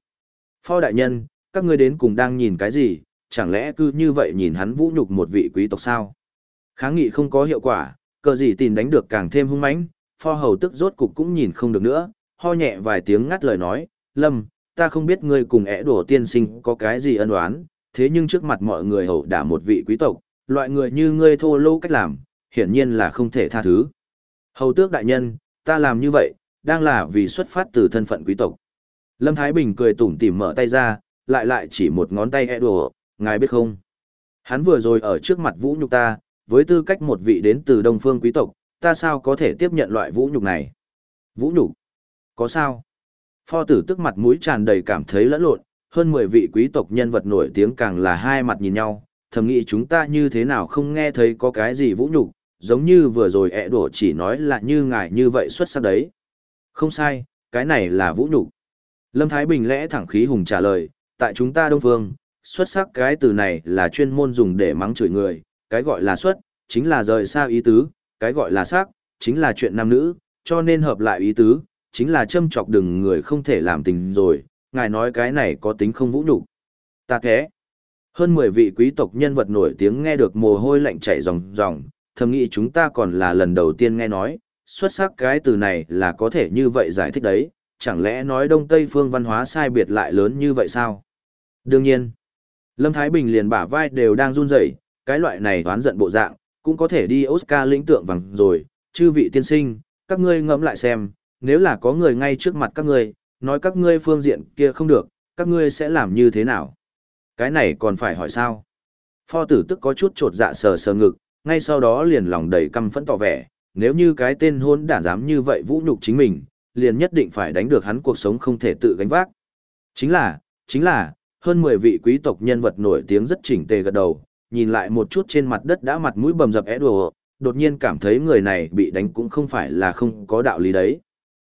Pho đại nhân, các ngươi đến cùng đang nhìn cái gì, chẳng lẽ cứ như vậy nhìn hắn vũ nhục một vị quý tộc sao? Kháng nghị không có hiệu quả, cờ gì tìm đánh được càng thêm hung mãnh, pho hầu tức rốt cục cũng nhìn không được nữa, ho nhẹ vài tiếng ngắt lời nói, lâm, ta không biết ngươi cùng ẻ đổ tiên sinh có cái gì ân oán, thế nhưng trước mặt mọi người hầu đả một vị quý tộc, loại người như ngươi thô lỗ cách làm, hiển nhiên là không thể tha thứ. Hầu tước đại nhân, ta làm như vậy, đang là vì xuất phát từ thân phận quý tộc. Lâm Thái Bình cười tủm tỉm mở tay ra, lại lại chỉ một ngón tay e đổ, ngài biết không? Hắn vừa rồi ở trước mặt vũ nhục ta, với tư cách một vị đến từ đông phương quý tộc, ta sao có thể tiếp nhận loại vũ nhục này? Vũ nhục? Có sao? Pho tử tức mặt mũi tràn đầy cảm thấy lẫn lộn, hơn 10 vị quý tộc nhân vật nổi tiếng càng là hai mặt nhìn nhau, thầm nghĩ chúng ta như thế nào không nghe thấy có cái gì vũ nhục, giống như vừa rồi e ẹ đổ chỉ nói là như ngài như vậy xuất sắc đấy. Không sai, cái này là vũ nhục. Lâm Thái Bình lẽ thẳng khí hùng trả lời, tại chúng ta đông phương, xuất sắc cái từ này là chuyên môn dùng để mắng chửi người, cái gọi là xuất, chính là rời xa ý tứ, cái gọi là sắc, chính là chuyện nam nữ, cho nên hợp lại ý tứ, chính là châm chọc đừng người không thể làm tình rồi, ngài nói cái này có tính không vũ nhục Ta thế. Hơn 10 vị quý tộc nhân vật nổi tiếng nghe được mồ hôi lạnh chảy ròng ròng, thầm nghĩ chúng ta còn là lần đầu tiên nghe nói, xuất sắc cái từ này là có thể như vậy giải thích đấy, chẳng lẽ nói Đông Tây phương văn hóa sai biệt lại lớn như vậy sao? Đương nhiên, Lâm Thái Bình liền bả vai đều đang run rẩy, cái loại này toán giận bộ dạng, cũng có thể đi Oscar lĩnh tượng vàng rồi, chư vị tiên sinh, các ngươi ngẫm lại xem, nếu là có người ngay trước mặt các ngươi, nói các ngươi phương diện kia không được, các ngươi sẽ làm như thế nào? Cái này còn phải hỏi sao? Pho tử tức có chút trột dạ sờ sờ ngực, ngay sau đó liền lòng đầy căm phẫn tỏ vẻ, nếu như cái tên hôn đản dám như vậy vũ nhục chính mình, liền nhất định phải đánh được hắn cuộc sống không thể tự gánh vác. Chính là, chính là, hơn 10 vị quý tộc nhân vật nổi tiếng rất chỉnh tề gật đầu, nhìn lại một chút trên mặt đất đã mặt mũi bầm dập é đùa, đột nhiên cảm thấy người này bị đánh cũng không phải là không có đạo lý đấy.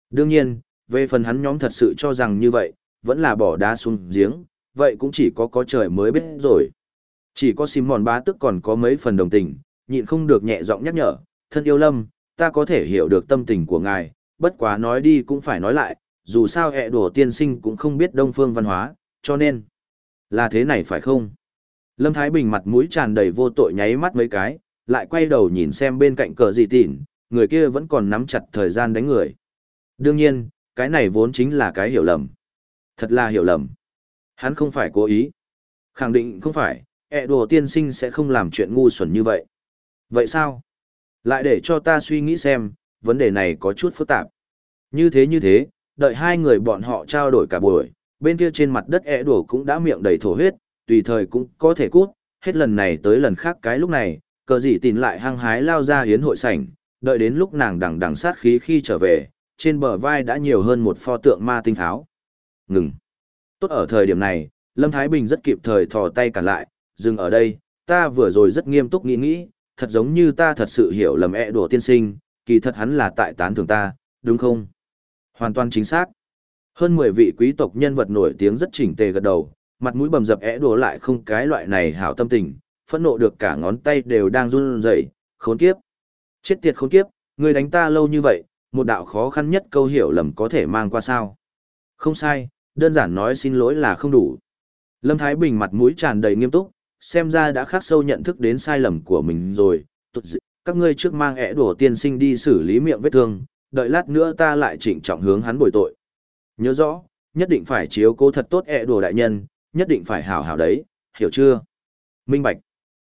Đương nhiên, về phần hắn nhóm thật sự cho rằng như vậy, vẫn là bỏ đá xuống giếng, vậy cũng chỉ có có trời mới biết rồi. Chỉ có Simon bá tức còn có mấy phần đồng tình, nhịn không được nhẹ giọng nhắc nhở, thân yêu lâm, ta có thể hiểu được tâm tình của ngài, bất quá nói đi cũng phải nói lại, dù sao hệ đùa tiên sinh cũng không biết đông phương văn hóa, cho nên, là thế này phải không? Lâm Thái Bình mặt mũi tràn đầy vô tội nháy mắt mấy cái, lại quay đầu nhìn xem bên cạnh cờ gì tỉn, người kia vẫn còn nắm chặt thời gian đánh người. Đương nhiên, cái này vốn chính là cái hiểu lầm. Thật là hiểu lầm. Hắn không phải cố ý. Khẳng định không phải, ẹ đồ tiên sinh sẽ không làm chuyện ngu xuẩn như vậy. Vậy sao? Lại để cho ta suy nghĩ xem, vấn đề này có chút phức tạp. Như thế như thế, đợi hai người bọn họ trao đổi cả buổi, bên kia trên mặt đất e đùa cũng đã miệng đầy thổ huyết, tùy thời cũng có thể cút, hết lần này tới lần khác cái lúc này, cờ gì tìm lại hăng hái lao ra hiến hội sảnh, đợi đến lúc nàng đằng đằng sát khí khi trở về, trên bờ vai đã nhiều hơn một pho tượng ma tinh tháo. Ngừng. Tốt ở thời điểm này, Lâm Thái Bình rất kịp thời thò tay cản lại, dừng ở đây, ta vừa rồi rất nghiêm túc nghĩ nghĩ, thật giống như ta thật sự hiểu lầm ẹ đùa tiên sinh, kỳ thật hắn là tại tán thường ta, đúng không? Hoàn toàn chính xác. Hơn 10 vị quý tộc nhân vật nổi tiếng rất chỉnh tề gật đầu, mặt mũi bầm dập ẽ đùa lại không cái loại này hảo tâm tình, phẫn nộ được cả ngón tay đều đang run rẩy, khốn kiếp. Chết tiệt khốn kiếp, người đánh ta lâu như vậy, một đạo khó khăn nhất câu hiểu lầm có thể mang qua sao. Không sai, đơn giản nói xin lỗi là không đủ. Lâm Thái Bình mặt mũi tràn đầy nghiêm túc, xem ra đã khắc sâu nhận thức đến sai lầm của mình rồi, tốt dị, các ngươi trước mang ẻ đổ tiên sinh đi xử lý miệng vết thương, đợi lát nữa ta lại chỉnh trọng hướng hắn bồi tội. Nhớ rõ, nhất định phải chiếu cố thật tốt ẻ đổ đại nhân, nhất định phải hảo hảo đấy, hiểu chưa? Minh bạch.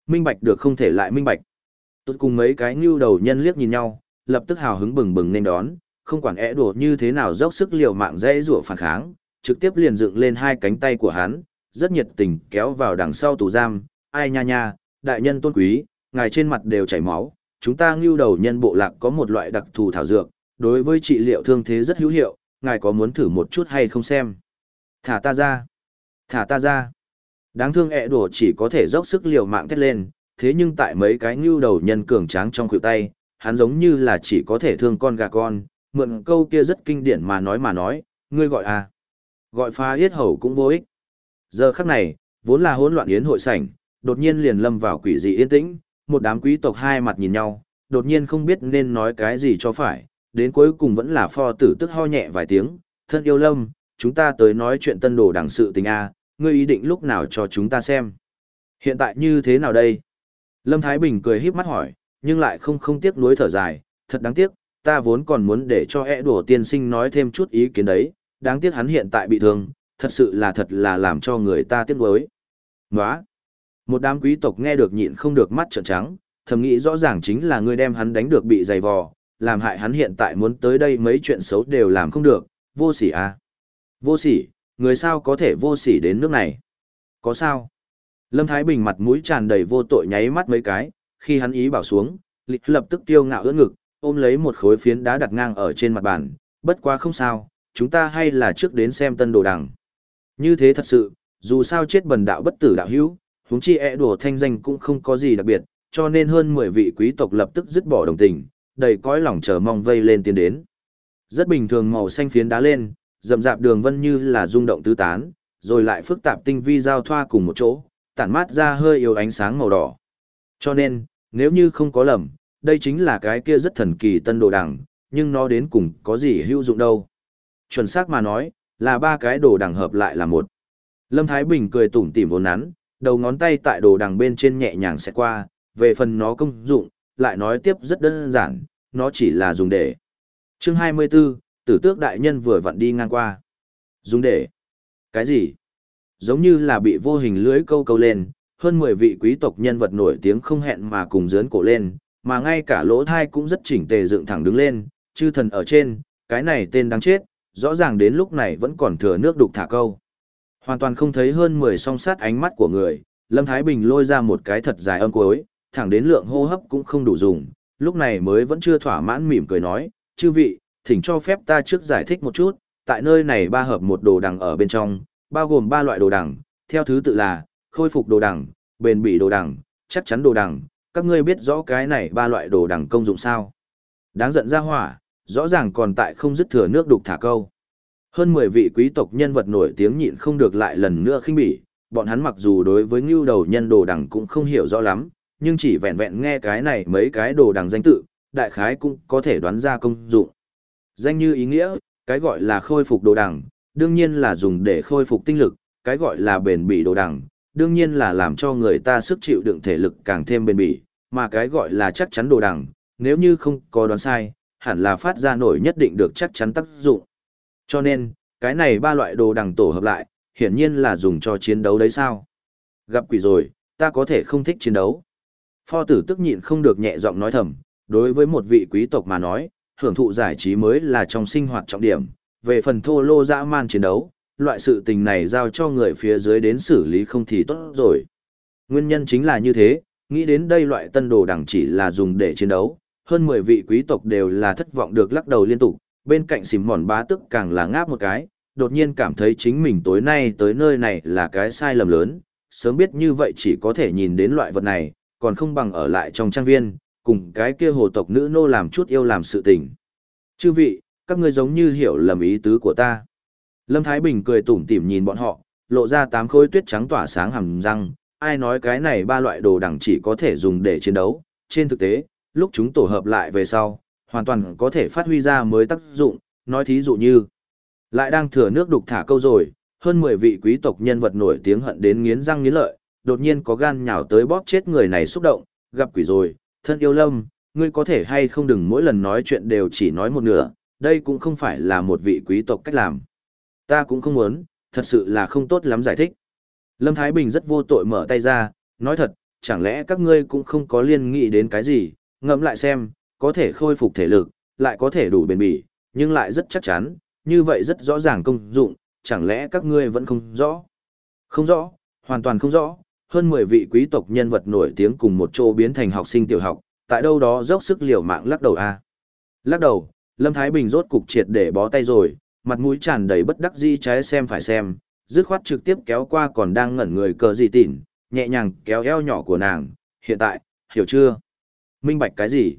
Minh bạch được không thể lại minh bạch. Tốt cùng mấy cái ngưu đầu nhân liếc nhìn nhau, lập tức hào hứng bừng bừng nên đón, không quản ẻ đổ như thế nào dốc sức liều mạng dễ rủa phản kháng, trực tiếp liền dựng lên hai cánh tay của hắn, rất nhiệt tình kéo vào đằng sau tù giam, ai nha nha, đại nhân tôn quý, ngài trên mặt đều chảy máu, chúng ta ngưu đầu nhân bộ lạc có một loại đặc thù thảo dược, đối với trị liệu thương thế rất hữu hiệu, ngài có muốn thử một chút hay không xem. Thả ta ra, thả ta ra. Đáng thương ẹ đùa chỉ có thể dốc sức liều mạng thét lên, thế nhưng tại mấy cái ngưu đầu nhân cường tráng trong khuỷu tay, hắn giống như là chỉ có thể thương con gà con, mượn câu kia rất kinh điển mà nói mà nói, ngươi gọi à. Gọi phá yết hầu cũng vô ích. Giờ khắc này, vốn là hỗn loạn yến hội sảnh, đột nhiên liền lâm vào quỷ dị yên tĩnh, một đám quý tộc hai mặt nhìn nhau, đột nhiên không biết nên nói cái gì cho phải, đến cuối cùng vẫn là pho tử tức ho nhẹ vài tiếng, thân yêu lâm, chúng ta tới nói chuyện tân đồ đảng sự tình A, ngươi ý định lúc nào cho chúng ta xem. Hiện tại như thế nào đây? Lâm Thái Bình cười híp mắt hỏi, nhưng lại không không tiếc nuối thở dài, thật đáng tiếc, ta vốn còn muốn để cho ẹ đùa tiên sinh nói thêm chút ý kiến đấy, đáng tiếc hắn hiện tại bị thương, thật sự là thật là làm cho người ta tiếc nuối. Nóa! Một đám quý tộc nghe được nhịn không được mắt trợn trắng, thầm nghĩ rõ ràng chính là ngươi đem hắn đánh được bị dày vò, làm hại hắn hiện tại muốn tới đây mấy chuyện xấu đều làm không được, vô sỉ à. Vô sỉ, người sao có thể vô sỉ đến nước này? Có sao? Lâm Thái Bình mặt mũi tràn đầy vô tội nháy mắt mấy cái, khi hắn ý bảo xuống, lịch lập tức tiêu ngạo ưỡn ngực, ôm lấy một khối phiến đá đặt ngang ở trên mặt bàn, bất quá không sao, chúng ta hay là trước đến xem tân đồ đằng. Như thế thật sự, dù sao chết bần đạo bất tử đạo hữu, huống chi e đùa thanh danh cũng không có gì đặc biệt, cho nên hơn 10 vị quý tộc lập tức dứt bỏ đồng tình, đầy cõi lòng chờ mong vây lên tiến đến. Rất bình thường màu xanh phiến đá lên, rậm rạp đường vân như là rung động tứ tán, rồi lại phức tạp tinh vi giao thoa cùng một chỗ, tản mát ra hơi yếu ánh sáng màu đỏ. Cho nên, nếu như không có lầm, đây chính là cái kia rất thần kỳ tân đồ đằng, nhưng nó đến cùng có gì hữu dụng đâu. Chuẩn xác mà nói, là ba cái đồ đằng hợp lại là một. Lâm Thái Bình cười tủm tỉm vốn nắn, đầu ngón tay tại đồ đằng bên trên nhẹ nhàng sẽ qua, về phần nó công dụng, lại nói tiếp rất đơn giản, nó chỉ là dùng để. Chương 24, tử tước đại nhân vừa vặn đi ngang qua. Dùng để. Cái gì? Giống như là bị vô hình lưới câu câu lên, hơn 10 vị quý tộc nhân vật nổi tiếng không hẹn mà cùng dướn cổ lên, mà ngay cả lỗ thai cũng rất chỉnh tề dựng thẳng đứng lên, chư thần ở trên, cái này tên đáng chết, rõ ràng đến lúc này vẫn còn thừa nước đục thả câu. Hoàn toàn không thấy hơn 10 song sát ánh mắt của người, Lâm Thái Bình lôi ra một cái thật dài âm cuối, thẳng đến lượng hô hấp cũng không đủ dùng, lúc này mới vẫn chưa thỏa mãn mỉm cười nói, chư vị, thỉnh cho phép ta trước giải thích một chút, tại nơi này ba hợp một đồ đằng ở bên trong, bao gồm ba loại đồ đằng, theo thứ tự là, khôi phục đồ đằng, bền bỉ đồ đằng, chắc chắn đồ đằng, các ngươi biết rõ cái này ba loại đồ đằng công dụng sao. Đáng giận ra hỏa, rõ ràng còn tại không dứt thừa nước đục thả câu. Hơn 10 vị quý tộc nhân vật nổi tiếng nhịn không được lại lần nữa khinh bỉ, bọn hắn mặc dù đối với ngưu đầu nhân đồ đằng cũng không hiểu rõ lắm, nhưng chỉ vẹn vẹn nghe cái này mấy cái đồ đằng danh tự, đại khái cũng có thể đoán ra công dụng. Danh như ý nghĩa, cái gọi là khôi phục đồ đằng, đương nhiên là dùng để khôi phục tinh lực, cái gọi là bền bỉ đồ đằng, đương nhiên là làm cho người ta sức chịu đựng thể lực càng thêm bền bỉ, mà cái gọi là chắc chắn đồ đằng, nếu như không có đoán sai, hẳn là phát ra nổi nhất định được chắc chắn tác dụng. Cho nên, cái này ba loại đồ đằng tổ hợp lại, hiển nhiên là dùng cho chiến đấu đấy sao. Gặp quỷ rồi, ta có thể không thích chiến đấu. Pho tử tức nhịn không được nhẹ giọng nói thầm, đối với một vị quý tộc mà nói, hưởng thụ giải trí mới là trong sinh hoạt trọng điểm, về phần thô lô dã man chiến đấu, loại sự tình này giao cho người phía dưới đến xử lý không thì tốt rồi. Nguyên nhân chính là như thế, nghĩ đến đây loại tân đồ đẳng chỉ là dùng để chiến đấu, hơn 10 vị quý tộc đều là thất vọng được lắc đầu liên tục, bên cạnh xìm mòn bá tức càng là ngáp một cái, đột nhiên cảm thấy chính mình tối nay tới nơi này là cái sai lầm lớn, sớm biết như vậy chỉ có thể nhìn đến loại vật này, còn không bằng ở lại trong trang viên, cùng cái kia hồ tộc nữ nô làm chút yêu làm sự tình. Chư vị, các ngươi giống như hiểu lầm ý tứ của ta. Lâm Thái Bình cười tủm tỉm nhìn bọn họ, lộ ra tám khối tuyết trắng tỏa sáng hầm răng, ai nói cái này ba loại đồ đẳng chỉ có thể dùng để chiến đấu, trên thực tế, lúc chúng tổ hợp lại về sau, hoàn toàn có thể phát huy ra mới tác dụng, nói thí dụ như, lại đang thừa nước đục thả câu rồi, hơn 10 vị quý tộc nhân vật nổi tiếng hận đến nghiến răng nghiến lợi, đột nhiên có gan nhào tới bóp chết người này xúc động, gặp quỷ rồi, thân yêu lâm, ngươi có thể hay không đừng mỗi lần nói chuyện đều chỉ nói một nửa, đây cũng không phải là một vị quý tộc cách làm. Ta cũng không muốn, thật sự là không tốt lắm giải thích. Lâm Thái Bình rất vô tội mở tay ra, nói thật, chẳng lẽ các ngươi cũng không có liên nghĩ đến cái gì, ngẫm lại xem, có thể khôi phục thể lực, lại có thể đủ bền bỉ, nhưng lại rất chắc chắn, như vậy rất rõ ràng công dụng, chẳng lẽ các ngươi vẫn không rõ? Không rõ, hoàn toàn không rõ, hơn 10 vị quý tộc nhân vật nổi tiếng cùng một chỗ biến thành học sinh tiểu học, tại đâu đó dốc sức liều mạng lắc đầu a. Lắc đầu, Lâm Thái Bình rốt cục triệt để bó tay rồi, mặt mũi tràn đầy bất đắc dĩ trái xem phải xem, dứt khoát trực tiếp kéo qua còn đang ngẩn người cờ gì tỉn, nhẹ nhàng kéo eo nhỏ của nàng, hiện tại, hiểu chưa? Minh bạch cái gì?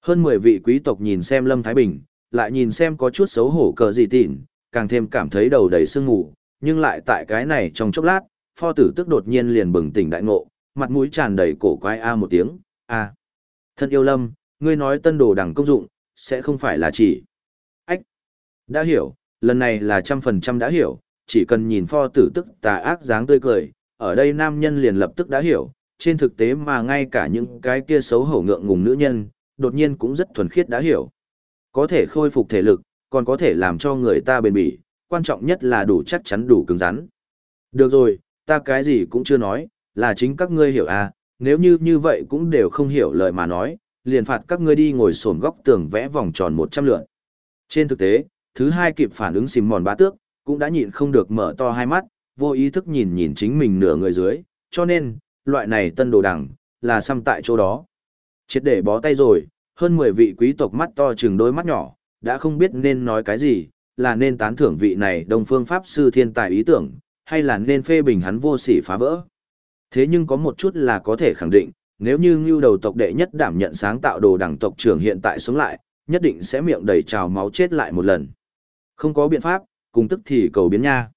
Hơn 10 vị quý tộc nhìn xem Lâm Thái Bình, lại nhìn xem có chút xấu hổ cờ gì tịn, càng thêm cảm thấy đầu đầy sương ngủ. nhưng lại tại cái này trong chốc lát, pho tử tức đột nhiên liền bừng tỉnh đại ngộ, mặt mũi tràn đầy cổ quái a một tiếng, a. Thân yêu Lâm, ngươi nói tân đồ đẳng công dụng, sẽ không phải là chỉ. Ách. Đã hiểu, lần này là trăm phần trăm đã hiểu, chỉ cần nhìn pho tử tức tà ác dáng tươi cười, ở đây nam nhân liền lập tức đã hiểu, trên thực tế mà ngay cả những cái kia xấu hổ ngượng ngùng nữ nhân, đột nhiên cũng rất thuần khiết đã hiểu. Có thể khôi phục thể lực, còn có thể làm cho người ta bền bỉ, quan trọng nhất là đủ chắc chắn đủ cứng rắn. Được rồi, ta cái gì cũng chưa nói, là chính các ngươi hiểu à, nếu như như vậy cũng đều không hiểu lời mà nói, liền phạt các ngươi đi ngồi sổn góc tường vẽ vòng tròn 100 lượn. Trên thực tế, thứ hai kịp phản ứng xìm mòn bá tước, cũng đã nhịn không được mở to hai mắt, vô ý thức nhìn nhìn chính mình nửa người dưới, cho nên, loại này tân đồ đẳng, là xăm tại chỗ đó. Chết để bó tay rồi, hơn 10 vị quý tộc mắt to chừng đôi mắt nhỏ, đã không biết nên nói cái gì, là nên tán thưởng vị này đồng phương pháp sư thiên tài ý tưởng, hay là nên phê bình hắn vô sỉ phá vỡ. Thế nhưng có một chút là có thể khẳng định, nếu như ngưu đầu tộc đệ nhất đảm nhận sáng tạo đồ đẳng tộc trưởng hiện tại sống lại, nhất định sẽ miệng đầy trào máu chết lại một lần. Không có biện pháp, cùng tức thì cầu biến nha.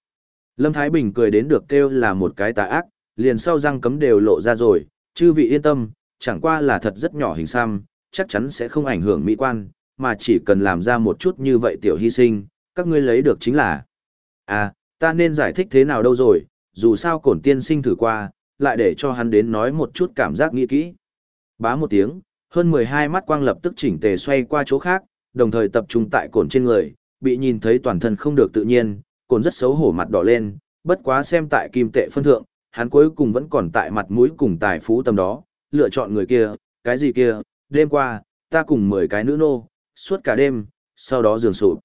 Lâm Thái Bình cười đến được kêu là một cái tà ác, liền sau răng cấm đều lộ ra rồi, chư vị yên tâm, chẳng qua là thật rất nhỏ hình xăm, chắc chắn sẽ không ảnh hưởng mỹ quan, mà chỉ cần làm ra một chút như vậy tiểu hy sinh, các ngươi lấy được chính là. À, ta nên giải thích thế nào đâu rồi, dù sao cổn tiên sinh thử qua, lại để cho hắn đến nói một chút cảm giác nghĩ kỹ. Bá một tiếng, hơn 12 mắt quang lập tức chỉnh tề xoay qua chỗ khác, đồng thời tập trung tại cổn trên người, bị nhìn thấy toàn thân không được tự nhiên, cổn rất xấu hổ mặt đỏ lên, bất quá xem tại kim tệ phân thượng, hắn cuối cùng vẫn còn tại mặt mũi cùng tài phú tầm đó, lựa chọn người kia, cái gì kia, đêm qua, ta cùng 10 cái nữ nô, suốt cả đêm, sau đó giường sụp.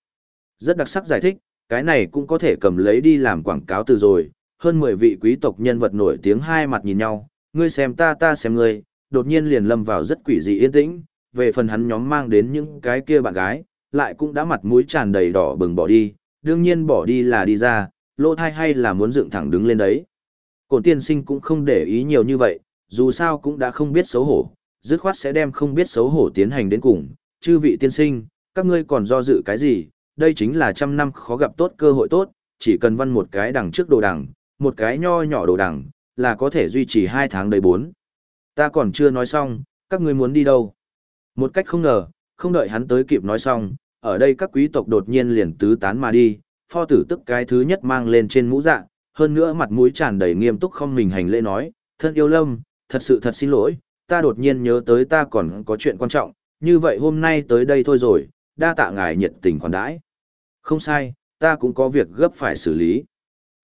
Rất đặc sắc giải thích, cái này cũng có thể cầm lấy đi làm quảng cáo từ rồi, hơn 10 vị quý tộc nhân vật nổi tiếng hai mặt nhìn nhau, ngươi xem ta ta xem ngươi, đột nhiên liền lâm vào rất quỷ dị yên tĩnh, về phần hắn nhóm mang đến những cái kia bạn gái, lại cũng đã mặt mũi tràn đầy đỏ bừng bỏ đi, đương nhiên bỏ đi là đi ra, lỗ thai hay là muốn dựng thẳng đứng lên đấy. Cổn tiên sinh cũng không để ý nhiều như vậy, dù sao cũng đã không biết xấu hổ, dứt khoát sẽ đem không biết xấu hổ tiến hành đến cùng. Chư vị tiên sinh, các ngươi còn do dự cái gì, đây chính là trăm năm khó gặp tốt cơ hội tốt, chỉ cần văn một cái đằng trước đồ đằng, một cái nho nhỏ đồ đằng, là có thể duy trì hai tháng đầy bốn. Ta còn chưa nói xong, các ngươi muốn đi đâu? Một cách không ngờ, không đợi hắn tới kịp nói xong, ở đây các quý tộc đột nhiên liền tứ tán mà đi, pho tử tức cái thứ nhất mang lên trên mũ dạ, hơn nữa mặt mũi tràn đầy nghiêm túc không mình hành lễ nói, thân yêu lâm, thật sự thật xin lỗi, ta đột nhiên nhớ tới ta còn có chuyện quan trọng, như vậy hôm nay tới đây thôi rồi, đa tạ ngài nhiệt tình khoản đãi. Không sai, ta cũng có việc gấp phải xử lý.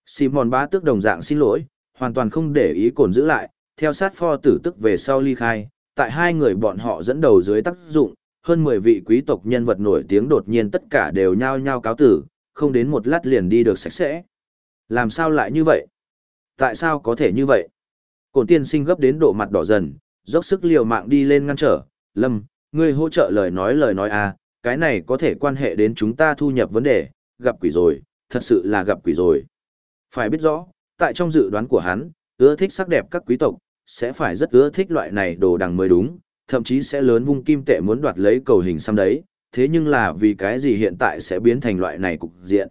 Simon bá tước đồng dạng xin lỗi, hoàn toàn không để ý cồn giữ lại, theo sát pho tử tức về sau ly khai, tại hai người bọn họ dẫn đầu dưới tác dụng, hơn 10 vị quý tộc nhân vật nổi tiếng đột nhiên tất cả đều nhao nhao cáo tử, không đến một lát liền đi được sạch sẽ. Làm sao lại như vậy? Tại sao có thể như vậy? Cổn tiên sinh gấp đến độ mặt đỏ dần, dốc sức liều mạng đi lên ngăn trở. Lâm, ngươi hỗ trợ lời nói lời nói à, cái này có thể quan hệ đến chúng ta thu nhập vấn đề, gặp quỷ rồi, thật sự là gặp quỷ rồi. Phải biết rõ, tại trong dự đoán của hắn, ưa thích sắc đẹp các quý tộc, sẽ phải rất ưa thích loại này đồ đằng mới đúng, thậm chí sẽ lớn vung kim tệ muốn đoạt lấy cầu hình xăm đấy, thế nhưng là vì cái gì hiện tại sẽ biến thành loại này cục diện.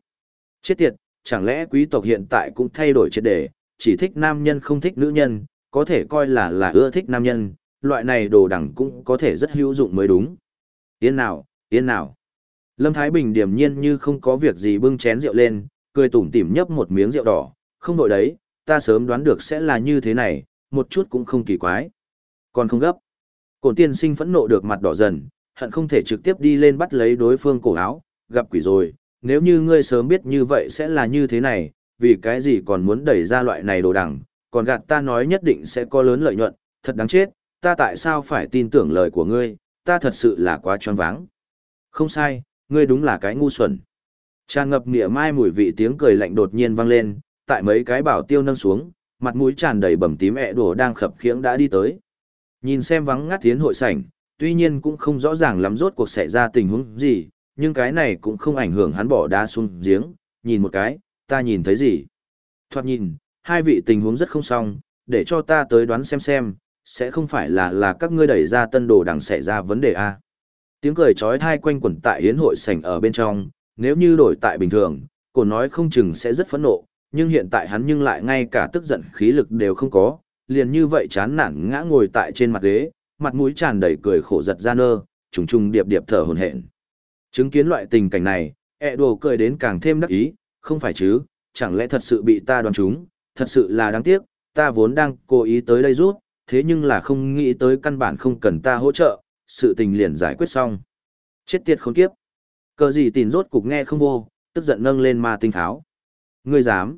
Chết tiệt, chẳng lẽ quý tộc hiện tại cũng thay đổi triệt đề, chỉ thích nam nhân không thích nữ nhân, có thể coi là là ưa thích nam nhân, loại này đồ đẳng cũng có thể rất hữu dụng mới đúng. Yên nào, yên nào. Lâm Thái Bình điềm nhiên như không có việc gì bưng chén rượu lên, cười tủm tỉm nhấp một miếng rượu đỏ, không đổi đấy, ta sớm đoán được sẽ là như thế này, một chút cũng không kỳ quái. Còn không gấp. Cổn tiên sinh phẫn nộ được mặt đỏ dần, hận không thể trực tiếp đi lên bắt lấy đối phương cổ áo, gặp quỷ rồi, nếu như ngươi sớm biết như vậy sẽ là như thế này, vì cái gì còn muốn đẩy ra loại này đồ đằng, còn gạt ta nói nhất định sẽ có lớn lợi nhuận, thật đáng chết, ta tại sao phải tin tưởng lời của ngươi, ta thật sự là quá choáng váng. Không sai, ngươi đúng là cái ngu xuẩn. Tràn ngập nghĩa mai mùi vị tiếng cười lạnh đột nhiên vang lên, tại mấy cái bảo tiêu nâng xuống, mặt mũi tràn đầy bầm tím ẹ đổ đang khập khiễng đã đi tới. Nhìn xem vắng ngắt tiến hội sảnh, tuy nhiên cũng không rõ ràng lắm rốt cuộc xảy ra tình huống gì, nhưng cái này cũng không ảnh hưởng hắn bỏ đá xuống giếng, nhìn một cái, ta nhìn thấy gì. Thoạt nhìn, hai vị tình huống rất không xong, để cho ta tới đoán xem xem, sẽ không phải là là các ngươi đẩy ra tân đồ đằng xảy ra vấn đề a. Tiếng cười chói tai quanh quẩn tại yến hội sảnh ở bên trong, nếu như đổi tại bình thường, cổ nói không chừng sẽ rất phẫn nộ, nhưng hiện tại hắn nhưng lại ngay cả tức giận khí lực đều không có, liền như vậy chán nản ngã ngồi tại trên mặt ghế, mặt mũi tràn đầy cười khổ giật ra nơ, trùng trùng điệp điệp thở hổn hển. Chứng kiến loại tình cảnh này, ẹ đồ cười đến càng thêm đắc ý, không phải chứ, chẳng lẽ thật sự bị ta đoán trúng, thật sự là đáng tiếc, ta vốn đang cố ý tới đây rút, thế nhưng là không nghĩ tới căn bản không cần ta hỗ trợ, sự tình liền giải quyết xong. Chết tiệt khốn kiếp. Cờ gì tìm rốt cục nghe không vô, tức giận nâng lên ma tinh tháo. Ngươi dám.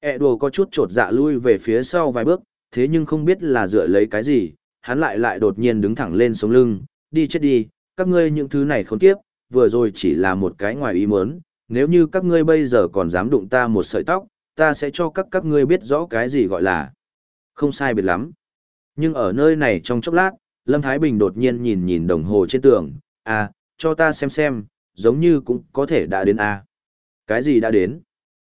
ẹ đồ có chút trột dạ lui về phía sau vài bước, thế nhưng không biết là dựa lấy cái gì, hắn lại lại đột nhiên đứng thẳng lên sống lưng, đi chết đi, các ngươi những thứ này khốn kiếp, vừa rồi chỉ là một cái ngoài ý muốn, nếu như các ngươi bây giờ còn dám đụng ta một sợi tóc, ta sẽ cho các các ngươi biết rõ cái gì gọi là không sai biệt lắm. Nhưng ở nơi này trong chốc lát, Lâm Thái Bình đột nhiên nhìn nhìn đồng hồ trên tường, à, cho ta xem xem, giống như cũng có thể đã đến à. Cái gì đã đến?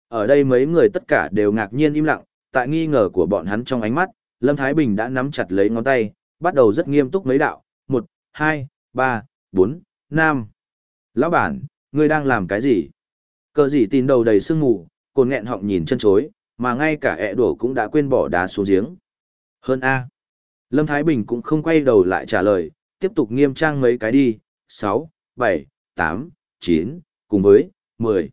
Ở đây mấy người tất cả đều ngạc nhiên im lặng, tại nghi ngờ của bọn hắn trong ánh mắt, Lâm Thái Bình đã nắm chặt lấy ngón tay, bắt đầu rất nghiêm túc mấy đạo, một, hai, ba, bốn, năm. Lão bản, ngươi đang làm cái gì? Cờ gì tin đầu đầy sương mù, cồn nghẹn họng nhìn chân chối, mà ngay cả ẹ đổ cũng đã quên bỏ đá xuống giếng. Hơn A. Lâm Thái Bình cũng không quay đầu lại trả lời, tiếp tục nghiêm trang mấy cái đi, 6, 7, 8, 9, cùng với 10.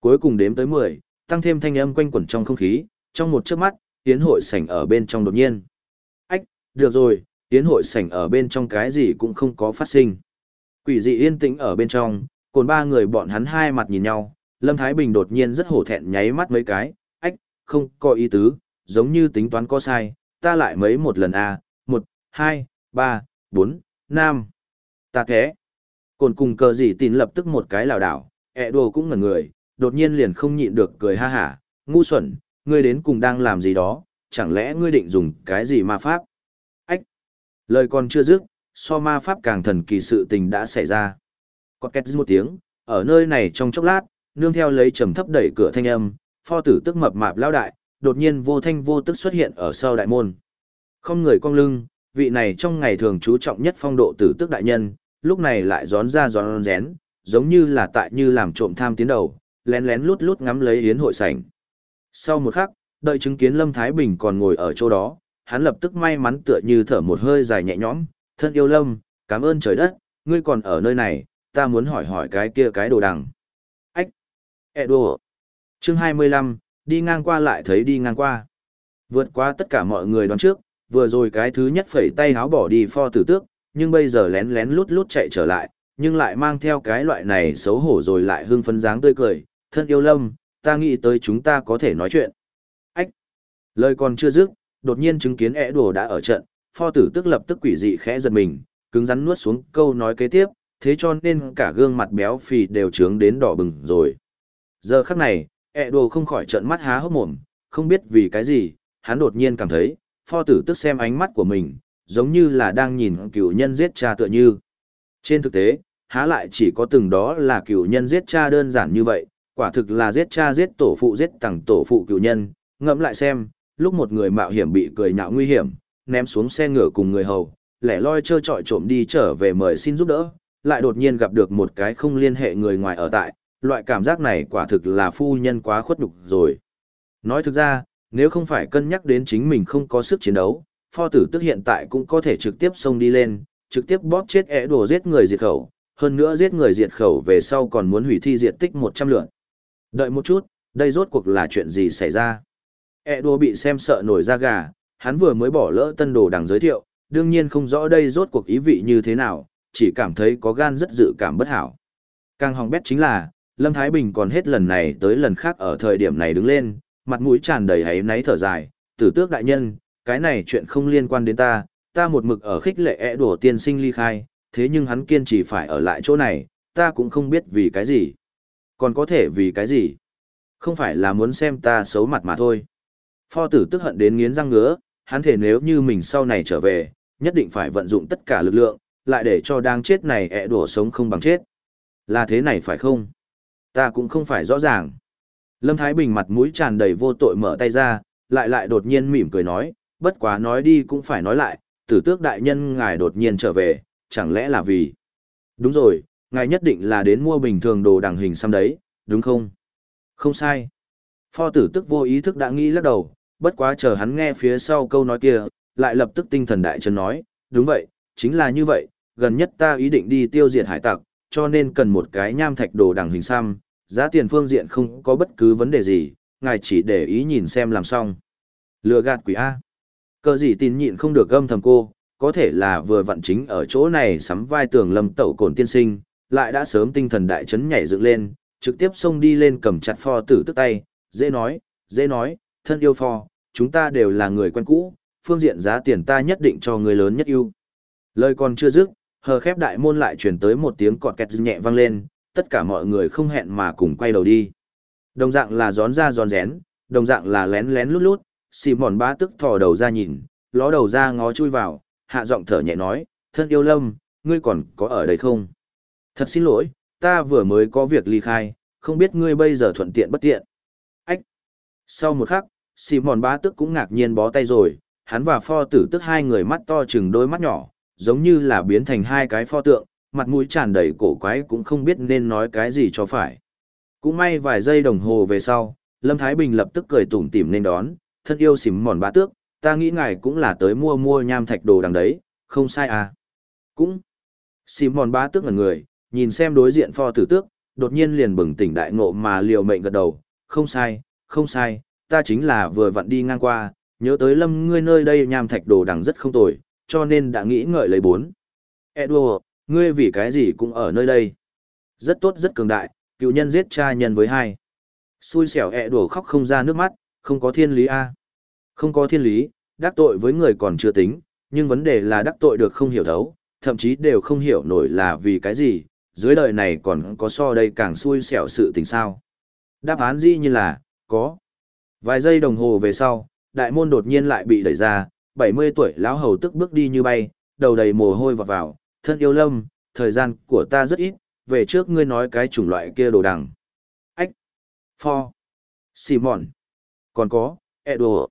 Cuối cùng đếm tới 10, tăng thêm thanh âm quanh quẩn trong không khí, trong một chớp mắt, tiến hội sảnh ở bên trong đột nhiên. Ách, được rồi, tiến hội sảnh ở bên trong cái gì cũng không có phát sinh. Quỷ dị yên tĩnh ở bên trong, cồn ba người bọn hắn hai mặt nhìn nhau, Lâm Thái Bình đột nhiên rất hổ thẹn nháy mắt mấy cái, ách, không có ý tứ, giống như tính toán có sai, ta lại mấy một lần a, à, một, hai, ba, bốn, năm. Ta thế. Cồn cùng cờ gì tin lập tức một cái lảo đảo, ẹ đồ cũng ngẩn người, đột nhiên liền không nhịn được cười ha hả, ngu xuẩn, ngươi đến cùng đang làm gì đó, chẳng lẽ ngươi định dùng cái gì ma pháp? Ách! Lời còn chưa dứt, so ma pháp càng thần kỳ sự tình đã xảy ra. Có két một tiếng, ở nơi này trong chốc lát, nương theo lấy trầm thấp đẩy cửa thanh âm, pho tử tức mập mạp lao đại, đột nhiên vô thanh vô tức xuất hiện ở sau đại môn. Không người cong lưng, vị này trong ngày thường chú trọng nhất phong độ tử tức đại nhân, lúc này lại gión ra gión rén, giống như là tại như làm trộm tham tiến đầu, lén lén lút lút ngắm lấy yến hội sảnh. Sau một khắc, đợi chứng kiến Lâm Thái Bình còn ngồi ở chỗ đó, hắn lập tức may mắn tựa như thở một hơi dài nhẹ nhõm, thân yêu Lâm, cảm ơn trời đất, ngươi còn ở nơi này, ta muốn hỏi hỏi cái kia cái đồ đằng. Ách! Ê đồ! Chương 25, đi ngang qua lại thấy đi ngang qua. Vượt qua tất cả mọi người đoán trước, vừa rồi cái thứ nhất phẩy tay háo bỏ đi pho tử tước, nhưng bây giờ lén lén lút lút chạy trở lại, nhưng lại mang theo cái loại này xấu hổ rồi lại hưng phấn dáng tươi cười, thân yêu lâm, ta nghĩ tới chúng ta có thể nói chuyện. Ách! Lời còn chưa dứt, đột nhiên chứng kiến ẻ đồ đã ở trận, pho tử tức lập tức quỷ dị khẽ giật mình, cứng rắn nuốt xuống câu nói kế tiếp, thế cho nên cả gương mặt béo phì đều trướng đến đỏ bừng rồi. Giờ khắc này, ẹ đồ không khỏi trợn mắt há hốc mồm, không biết vì cái gì, hắn đột nhiên cảm thấy, pho tử tức xem ánh mắt của mình, giống như là đang nhìn cựu nhân giết cha tựa như. Trên thực tế, há lại chỉ có từng đó là cựu nhân giết cha đơn giản như vậy, quả thực là giết cha giết tổ phụ giết tặng tổ phụ cựu nhân, ngẫm lại xem, lúc một người mạo hiểm bị cười nhạo nguy hiểm, ném xuống xe ngựa cùng người hầu, lẻ loi trơ trọi trộm đi trở về mời xin giúp đỡ, lại đột nhiên gặp được một cái không liên hệ người ngoài ở tại, loại cảm giác này quả thực là phu nhân quá khuất nhục rồi. Nói thực ra, nếu không phải cân nhắc đến chính mình không có sức chiến đấu, pho tử tức hiện tại cũng có thể trực tiếp xông đi lên, trực tiếp bóp chết ẻ đồ giết người diệt khẩu, hơn nữa giết người diệt khẩu về sau còn muốn hủy thi diệt tích 100 lượng Đợi một chút, đây rốt cuộc là chuyện gì xảy ra? ẻ đồ bị xem sợ nổi da gà, hắn vừa mới bỏ lỡ tân đồ đằng giới thiệu, đương nhiên không rõ đây rốt cuộc ý vị như thế nào, chỉ cảm thấy có gan rất dự cảm bất hảo. Càng hỏng bét chính là, Lâm Thái Bình còn hết lần này tới lần khác ở thời điểm này đứng lên, mặt mũi tràn đầy hãy náy thở dài, tử tước đại nhân, cái này chuyện không liên quan đến ta, ta một mực ở khích lệ ẹ đùa tiên sinh ly khai, thế nhưng hắn kiên trì phải ở lại chỗ này, ta cũng không biết vì cái gì. Còn có thể vì cái gì? Không phải là muốn xem ta xấu mặt mà thôi. Pho tử tức hận đến nghiến răng ngứa, hắn thể nếu như mình sau này trở về, nhất định phải vận dụng tất cả lực lượng, lại để cho đang chết này ẹ đùa sống không bằng chết. Là thế này phải không? Ta cũng không phải rõ ràng. Lâm Thái Bình mặt mũi tràn đầy vô tội mở tay ra, lại lại đột nhiên mỉm cười nói, bất quá nói đi cũng phải nói lại, tử tước đại nhân ngài đột nhiên trở về, chẳng lẽ là vì... Đúng rồi, ngài nhất định là đến mua bình thường đồ đằng hình xăm đấy, đúng không? Không sai. Pho tử tức vô ý thức đã nghĩ lắc đầu, bất quá chờ hắn nghe phía sau câu nói kia, lại lập tức tinh thần đại chấn nói, đúng vậy, chính là như vậy, gần nhất ta ý định đi tiêu diệt hải tặc, cho nên cần một cái nham thạch đồ đằng hình xăm, giá tiền phương diện không có bất cứ vấn đề gì, ngài chỉ để ý nhìn xem làm xong. Lừa gạt quỷ A. Cờ gì tin nhịn không được gâm thầm cô, có thể là vừa vặn chính ở chỗ này sắm vai tường lâm tẩu cồn tiên sinh, lại đã sớm tinh thần đại chấn nhảy dựng lên, trực tiếp xông đi lên cầm chặt pho tử tức tay, dễ nói, dễ nói, thân yêu phò, chúng ta đều là người quen cũ, phương diện giá tiền ta nhất định cho người lớn nhất yêu. Lời còn chưa dứt, hờ khép đại môn lại truyền tới một tiếng cọt kẹt nhẹ vang lên, tất cả mọi người không hẹn mà cùng quay đầu đi. Đồng dạng là gión ra giòn rén, đồng dạng là lén lén lút lút, xì mòn bá tức thò đầu ra nhìn, ló đầu ra ngó chui vào, hạ giọng thở nhẹ nói, thân yêu lâm, ngươi còn có ở đây không? Thật xin lỗi, ta vừa mới có việc ly khai, không biết ngươi bây giờ thuận tiện bất tiện. Sau một khắc, xì mòn bá tức cũng ngạc nhiên bó tay rồi, hắn và pho tử tức hai người mắt to chừng đôi mắt nhỏ, giống như là biến thành hai cái pho tượng, mặt mũi tràn đầy cổ quái cũng không biết nên nói cái gì cho phải. Cũng may vài giây đồng hồ về sau, Lâm Thái Bình lập tức cười tủm tỉm nên đón, thân yêu xỉm mòn bá tước, ta nghĩ ngài cũng là tới mua mua nham thạch đồ đằng đấy, không sai à. Cũng, xỉm mòn bá tước ngần người, nhìn xem đối diện pho tử tước, đột nhiên liền bừng tỉnh đại ngộ mà liều mệnh gật đầu, không sai, không sai, ta chính là vừa vặn đi ngang qua, nhớ tới lâm ngươi nơi đây nham thạch đồ đằng rất không tồi, cho nên đã nghĩ ngợi lấy bốn. Edward, ngươi vì cái gì cũng ở nơi đây. Rất tốt rất cường đại, cựu nhân giết cha nhân với hai. Xui xẻo Edward khóc không ra nước mắt, không có thiên lý a. Không có thiên lý, đắc tội với người còn chưa tính, nhưng vấn đề là đắc tội được không hiểu thấu, thậm chí đều không hiểu nổi là vì cái gì, dưới đời này còn có so đây càng xui xẻo sự tình sao. Đáp án dĩ như là, có. Vài giây đồng hồ về sau, đại môn đột nhiên lại bị đẩy ra, 70 tuổi lão hầu tức bước đi như bay, đầu đầy mồ hôi vọt vào, thân yêu lâm, thời gian của ta rất ít, về trước ngươi nói cái chủng loại kia đồ đằng. Ách, pho, Simon, còn có, Edo.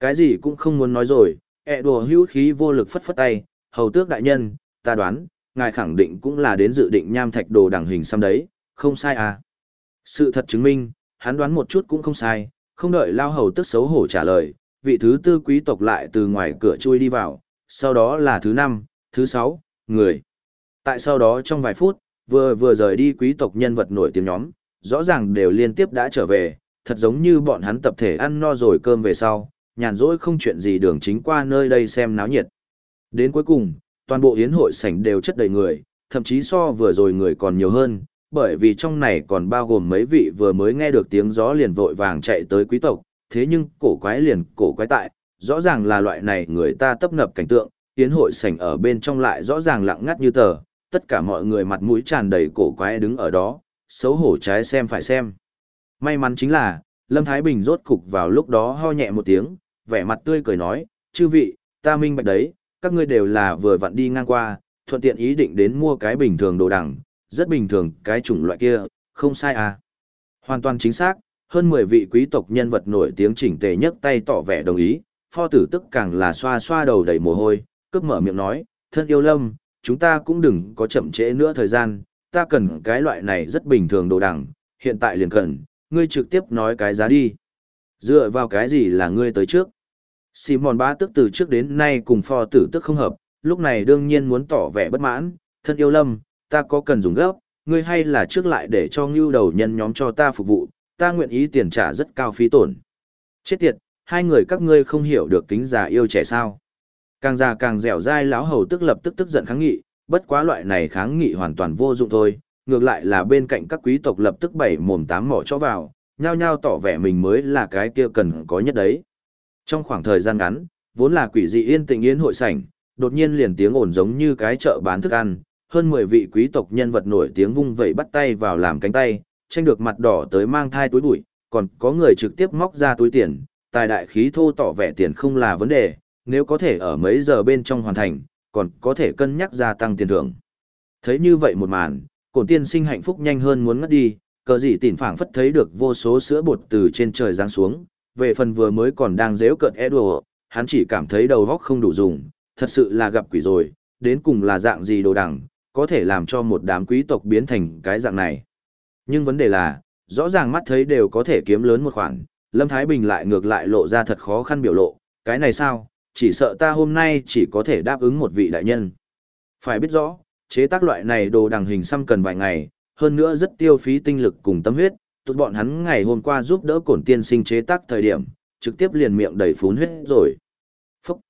Cái gì cũng không muốn nói rồi, Edo hữu khí vô lực phất phất tay, hầu tước đại nhân, ta đoán, ngài khẳng định cũng là đến dự định nham thạch đồ đằng hình xăm đấy, không sai à. Sự thật chứng minh, hắn đoán một chút cũng không sai, không đợi lao hầu tức xấu hổ trả lời, vị thứ tư quý tộc lại từ ngoài cửa chui đi vào, sau đó là thứ năm, thứ sáu, người. Tại sau đó trong vài phút, vừa vừa rời đi quý tộc nhân vật nổi tiếng nhóm, rõ ràng đều liên tiếp đã trở về, thật giống như bọn hắn tập thể ăn no rồi cơm về sau, nhàn rỗi không chuyện gì đường chính qua nơi đây xem náo nhiệt. Đến cuối cùng, toàn bộ hiến hội sảnh đều chất đầy người, thậm chí so vừa rồi người còn nhiều hơn, bởi vì trong này còn bao gồm mấy vị vừa mới nghe được tiếng gió liền vội vàng chạy tới quý tộc, thế nhưng cổ quái liền cổ quái tại, rõ ràng là loại này người ta tấp nập cảnh tượng, tiến hội sảnh ở bên trong lại rõ ràng lặng ngắt như tờ, tất cả mọi người mặt mũi tràn đầy cổ quái đứng ở đó, xấu hổ trái xem phải xem. May mắn chính là, Lâm Thái Bình rốt cục vào lúc đó ho nhẹ một tiếng, vẻ mặt tươi cười nói, chư vị, ta minh bạch đấy, các ngươi đều là vừa vặn đi ngang qua, thuận tiện ý định đến mua cái bình thường đồ đằng, rất bình thường cái chủng loại kia, không sai à. Hoàn toàn chính xác, hơn 10 vị quý tộc nhân vật nổi tiếng chỉnh tề nhất tay tỏ vẻ đồng ý, pho tử tức càng là xoa xoa đầu đầy mồ hôi, cướp mở miệng nói, thân yêu lâm, chúng ta cũng đừng có chậm trễ nữa thời gian, ta cần cái loại này rất bình thường đồ đẳng, hiện tại liền cần, ngươi trực tiếp nói cái giá đi. Dựa vào cái gì là ngươi tới trước? Simon bá tức từ trước đến nay cùng pho tử tức không hợp, lúc này đương nhiên muốn tỏ vẻ bất mãn, thân yêu lâm, ta có cần dùng gấp, ngươi hay là trước lại để cho ngưu đầu nhân nhóm cho ta phục vụ, ta nguyện ý tiền trả rất cao phí tổn. Chết tiệt, hai người các ngươi không hiểu được kính già yêu trẻ sao. Càng già càng dẻo dai lão hầu tức lập tức tức giận kháng nghị, bất quá loại này kháng nghị hoàn toàn vô dụng thôi, ngược lại là bên cạnh các quý tộc lập tức bảy mồm tám mỏ cho vào, nhao nhao tỏ vẻ mình mới là cái kia cần có nhất đấy. Trong khoảng thời gian ngắn, vốn là quỷ dị yên tĩnh yên hội sảnh, đột nhiên liền tiếng ồn giống như cái chợ bán thức ăn, hơn 10 vị quý tộc nhân vật nổi tiếng vung vẩy bắt tay vào làm cánh tay, tranh được mặt đỏ tới mang thai túi bụi, còn có người trực tiếp móc ra túi tiền, tài đại khí thô tỏ vẻ tiền không là vấn đề, nếu có thể ở mấy giờ bên trong hoàn thành, còn có thể cân nhắc gia tăng tiền thưởng. Thấy như vậy một màn, cổn tiên sinh hạnh phúc nhanh hơn muốn ngất đi, cờ gì tỉn phảng phất thấy được vô số sữa bột từ trên trời giáng xuống, về phần vừa mới còn đang dễu cợt Edward, hắn chỉ cảm thấy đầu óc không đủ dùng, thật sự là gặp quỷ rồi, đến cùng là dạng gì đồ đằng, có thể làm cho một đám quý tộc biến thành cái dạng này. Nhưng vấn đề là, rõ ràng mắt thấy đều có thể kiếm lớn một khoản, Lâm Thái Bình lại ngược lại lộ ra thật khó khăn biểu lộ, cái này sao, chỉ sợ ta hôm nay chỉ có thể đáp ứng một vị đại nhân. Phải biết rõ, chế tác loại này đồ đằng hình xăm cần vài ngày, hơn nữa rất tiêu phí tinh lực cùng tâm huyết, tụt bọn hắn ngày hôm qua giúp đỡ cổn tiên sinh chế tác thời điểm, trực tiếp liền miệng đầy phún huyết rồi. Phúc!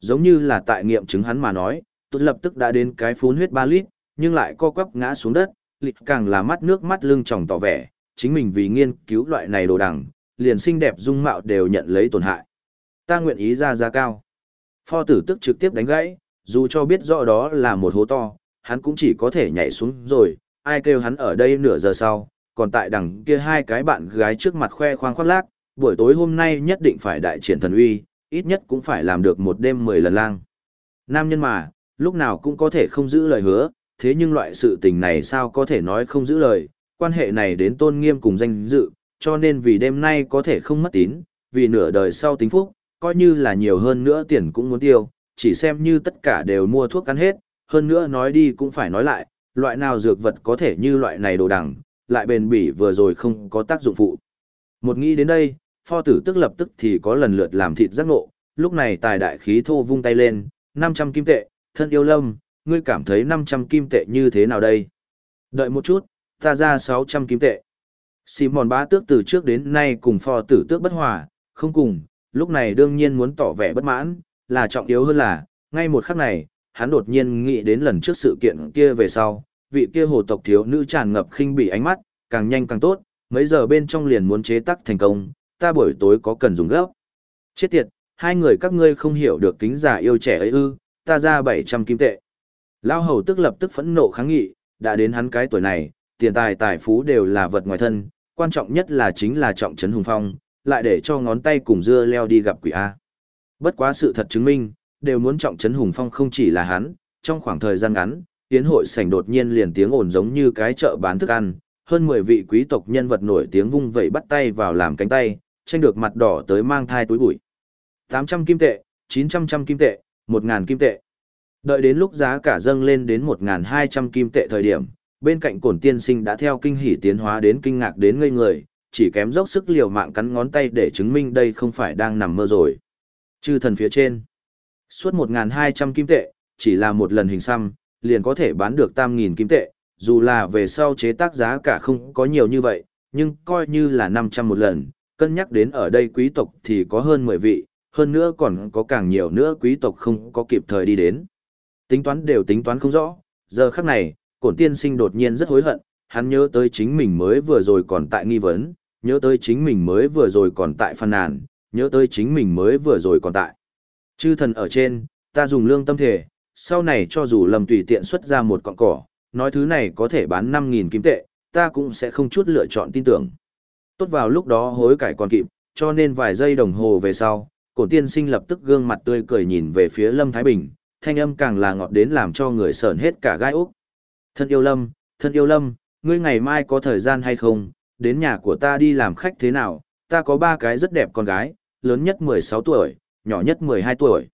Giống như là tại nghiệm chứng hắn mà nói, tôi lập tức đã đến cái phun huyết ba lít, nhưng lại co quắp ngã xuống đất, lịch càng là mắt nước mắt lưng tròng tỏ vẻ, chính mình vì nghiên cứu loại này đồ đằng, liền xinh đẹp dung mạo đều nhận lấy tổn hại. Ta nguyện ý ra giá cao. Pho tử tức trực tiếp đánh gãy, dù cho biết rõ đó là một hố to, hắn cũng chỉ có thể nhảy xuống rồi, ai kêu hắn ở đây nửa giờ sau, còn tại đằng kia hai cái bạn gái trước mặt khoe khoang khoác lác, buổi tối hôm nay nhất định phải đại triển thần uy, ít nhất cũng phải làm được một đêm mười lần lang. Nam nhân mà, lúc nào cũng có thể không giữ lời hứa, thế nhưng loại sự tình này sao có thể nói không giữ lời, quan hệ này đến tôn nghiêm cùng danh dự, cho nên vì đêm nay có thể không mất tín, vì nửa đời sau tính phúc, coi như là nhiều hơn nữa tiền cũng muốn tiêu, chỉ xem như tất cả đều mua thuốc ăn hết, hơn nữa nói đi cũng phải nói lại, loại nào dược vật có thể như loại này đồ đằng, lại bền bỉ vừa rồi không có tác dụng phụ. Một nghĩ đến đây, pho tử tức lập tức thì có lần lượt làm thịt giác ngộ, lúc này tài đại khí thô vung tay lên, 500 kim tệ, thân yêu lâm, ngươi cảm thấy 500 kim tệ như thế nào đây? Đợi một chút, ta ra 600 kim tệ. Simon bá tước từ trước đến nay cùng phò tử tước bất hòa, không cùng, lúc này đương nhiên muốn tỏ vẻ bất mãn, là trọng yếu hơn là, ngay một khắc này, hắn đột nhiên nghĩ đến lần trước sự kiện kia về sau, vị kia hồ tộc thiếu nữ tràn ngập khinh bị ánh mắt, càng nhanh càng tốt, mấy giờ bên trong liền muốn chế tác thành công, ta buổi tối có cần dùng gấp. Chết tiệt, hai người các ngươi không hiểu được kính giả yêu trẻ ấy ư, ta ra 700 kim tệ. Lao hầu tức lập tức phẫn nộ kháng nghị, đã đến hắn cái tuổi này, tiền tài tài phú đều là vật ngoài thân, quan trọng nhất là chính là trọng trấn hùng phong, lại để cho ngón tay cùng dưa leo đi gặp quỷ A. Bất quá sự thật chứng minh, đều muốn trọng trấn hùng phong không chỉ là hắn, trong khoảng thời gian ngắn, tiến hội sảnh đột nhiên liền tiếng ồn giống như cái chợ bán thức ăn, hơn 10 vị quý tộc nhân vật nổi tiếng vung vẩy bắt tay vào làm cánh tay, tranh được mặt đỏ tới mang thai túi bụi. 800 kim tệ, 900 trăm kim tệ, 1000 kim tệ. Đợi đến lúc giá cả dâng lên đến 1.200 kim tệ thời điểm, bên cạnh cổn tiên sinh đã theo kinh hỉ tiến hóa đến kinh ngạc đến ngây người, chỉ kém dốc sức liều mạng cắn ngón tay để chứng minh đây không phải đang nằm mơ rồi. Chư thần phía trên. Suốt 1.200 kim tệ, chỉ là một lần hình xăm, liền có thể bán được tam nghìn kim tệ, dù là về sau chế tác giá cả không có nhiều như vậy, nhưng coi như là 500 một lần, cân nhắc đến ở đây quý tộc thì có hơn 10 vị, hơn nữa còn có càng nhiều nữa quý tộc không có kịp thời đi đến. Tính toán đều tính toán không rõ, giờ khắc này, cổn tiên sinh đột nhiên rất hối hận, hắn nhớ tới chính mình mới vừa rồi còn tại nghi vấn, nhớ tới chính mình mới vừa rồi còn tại phàn nàn, nhớ tới chính mình mới vừa rồi còn tại. Chư thần ở trên, ta dùng lương tâm thể, sau này cho dù lầm tùy tiện xuất ra một cọng cỏ, nói thứ này có thể bán 5.000 kim tệ, ta cũng sẽ không chút lựa chọn tin tưởng. Tốt vào lúc đó hối cải còn kịp, cho nên vài giây đồng hồ về sau, cổ tiên sinh lập tức gương mặt tươi cười nhìn về phía Lâm Thái Bình, thanh âm càng là ngọt đến làm cho người sởn hết cả gai úc. Thân yêu Lâm, thân yêu Lâm, ngươi ngày mai có thời gian hay không, đến nhà của ta đi làm khách thế nào, ta có ba cái rất đẹp con gái, lớn nhất 16 tuổi, nhỏ nhất 12 tuổi.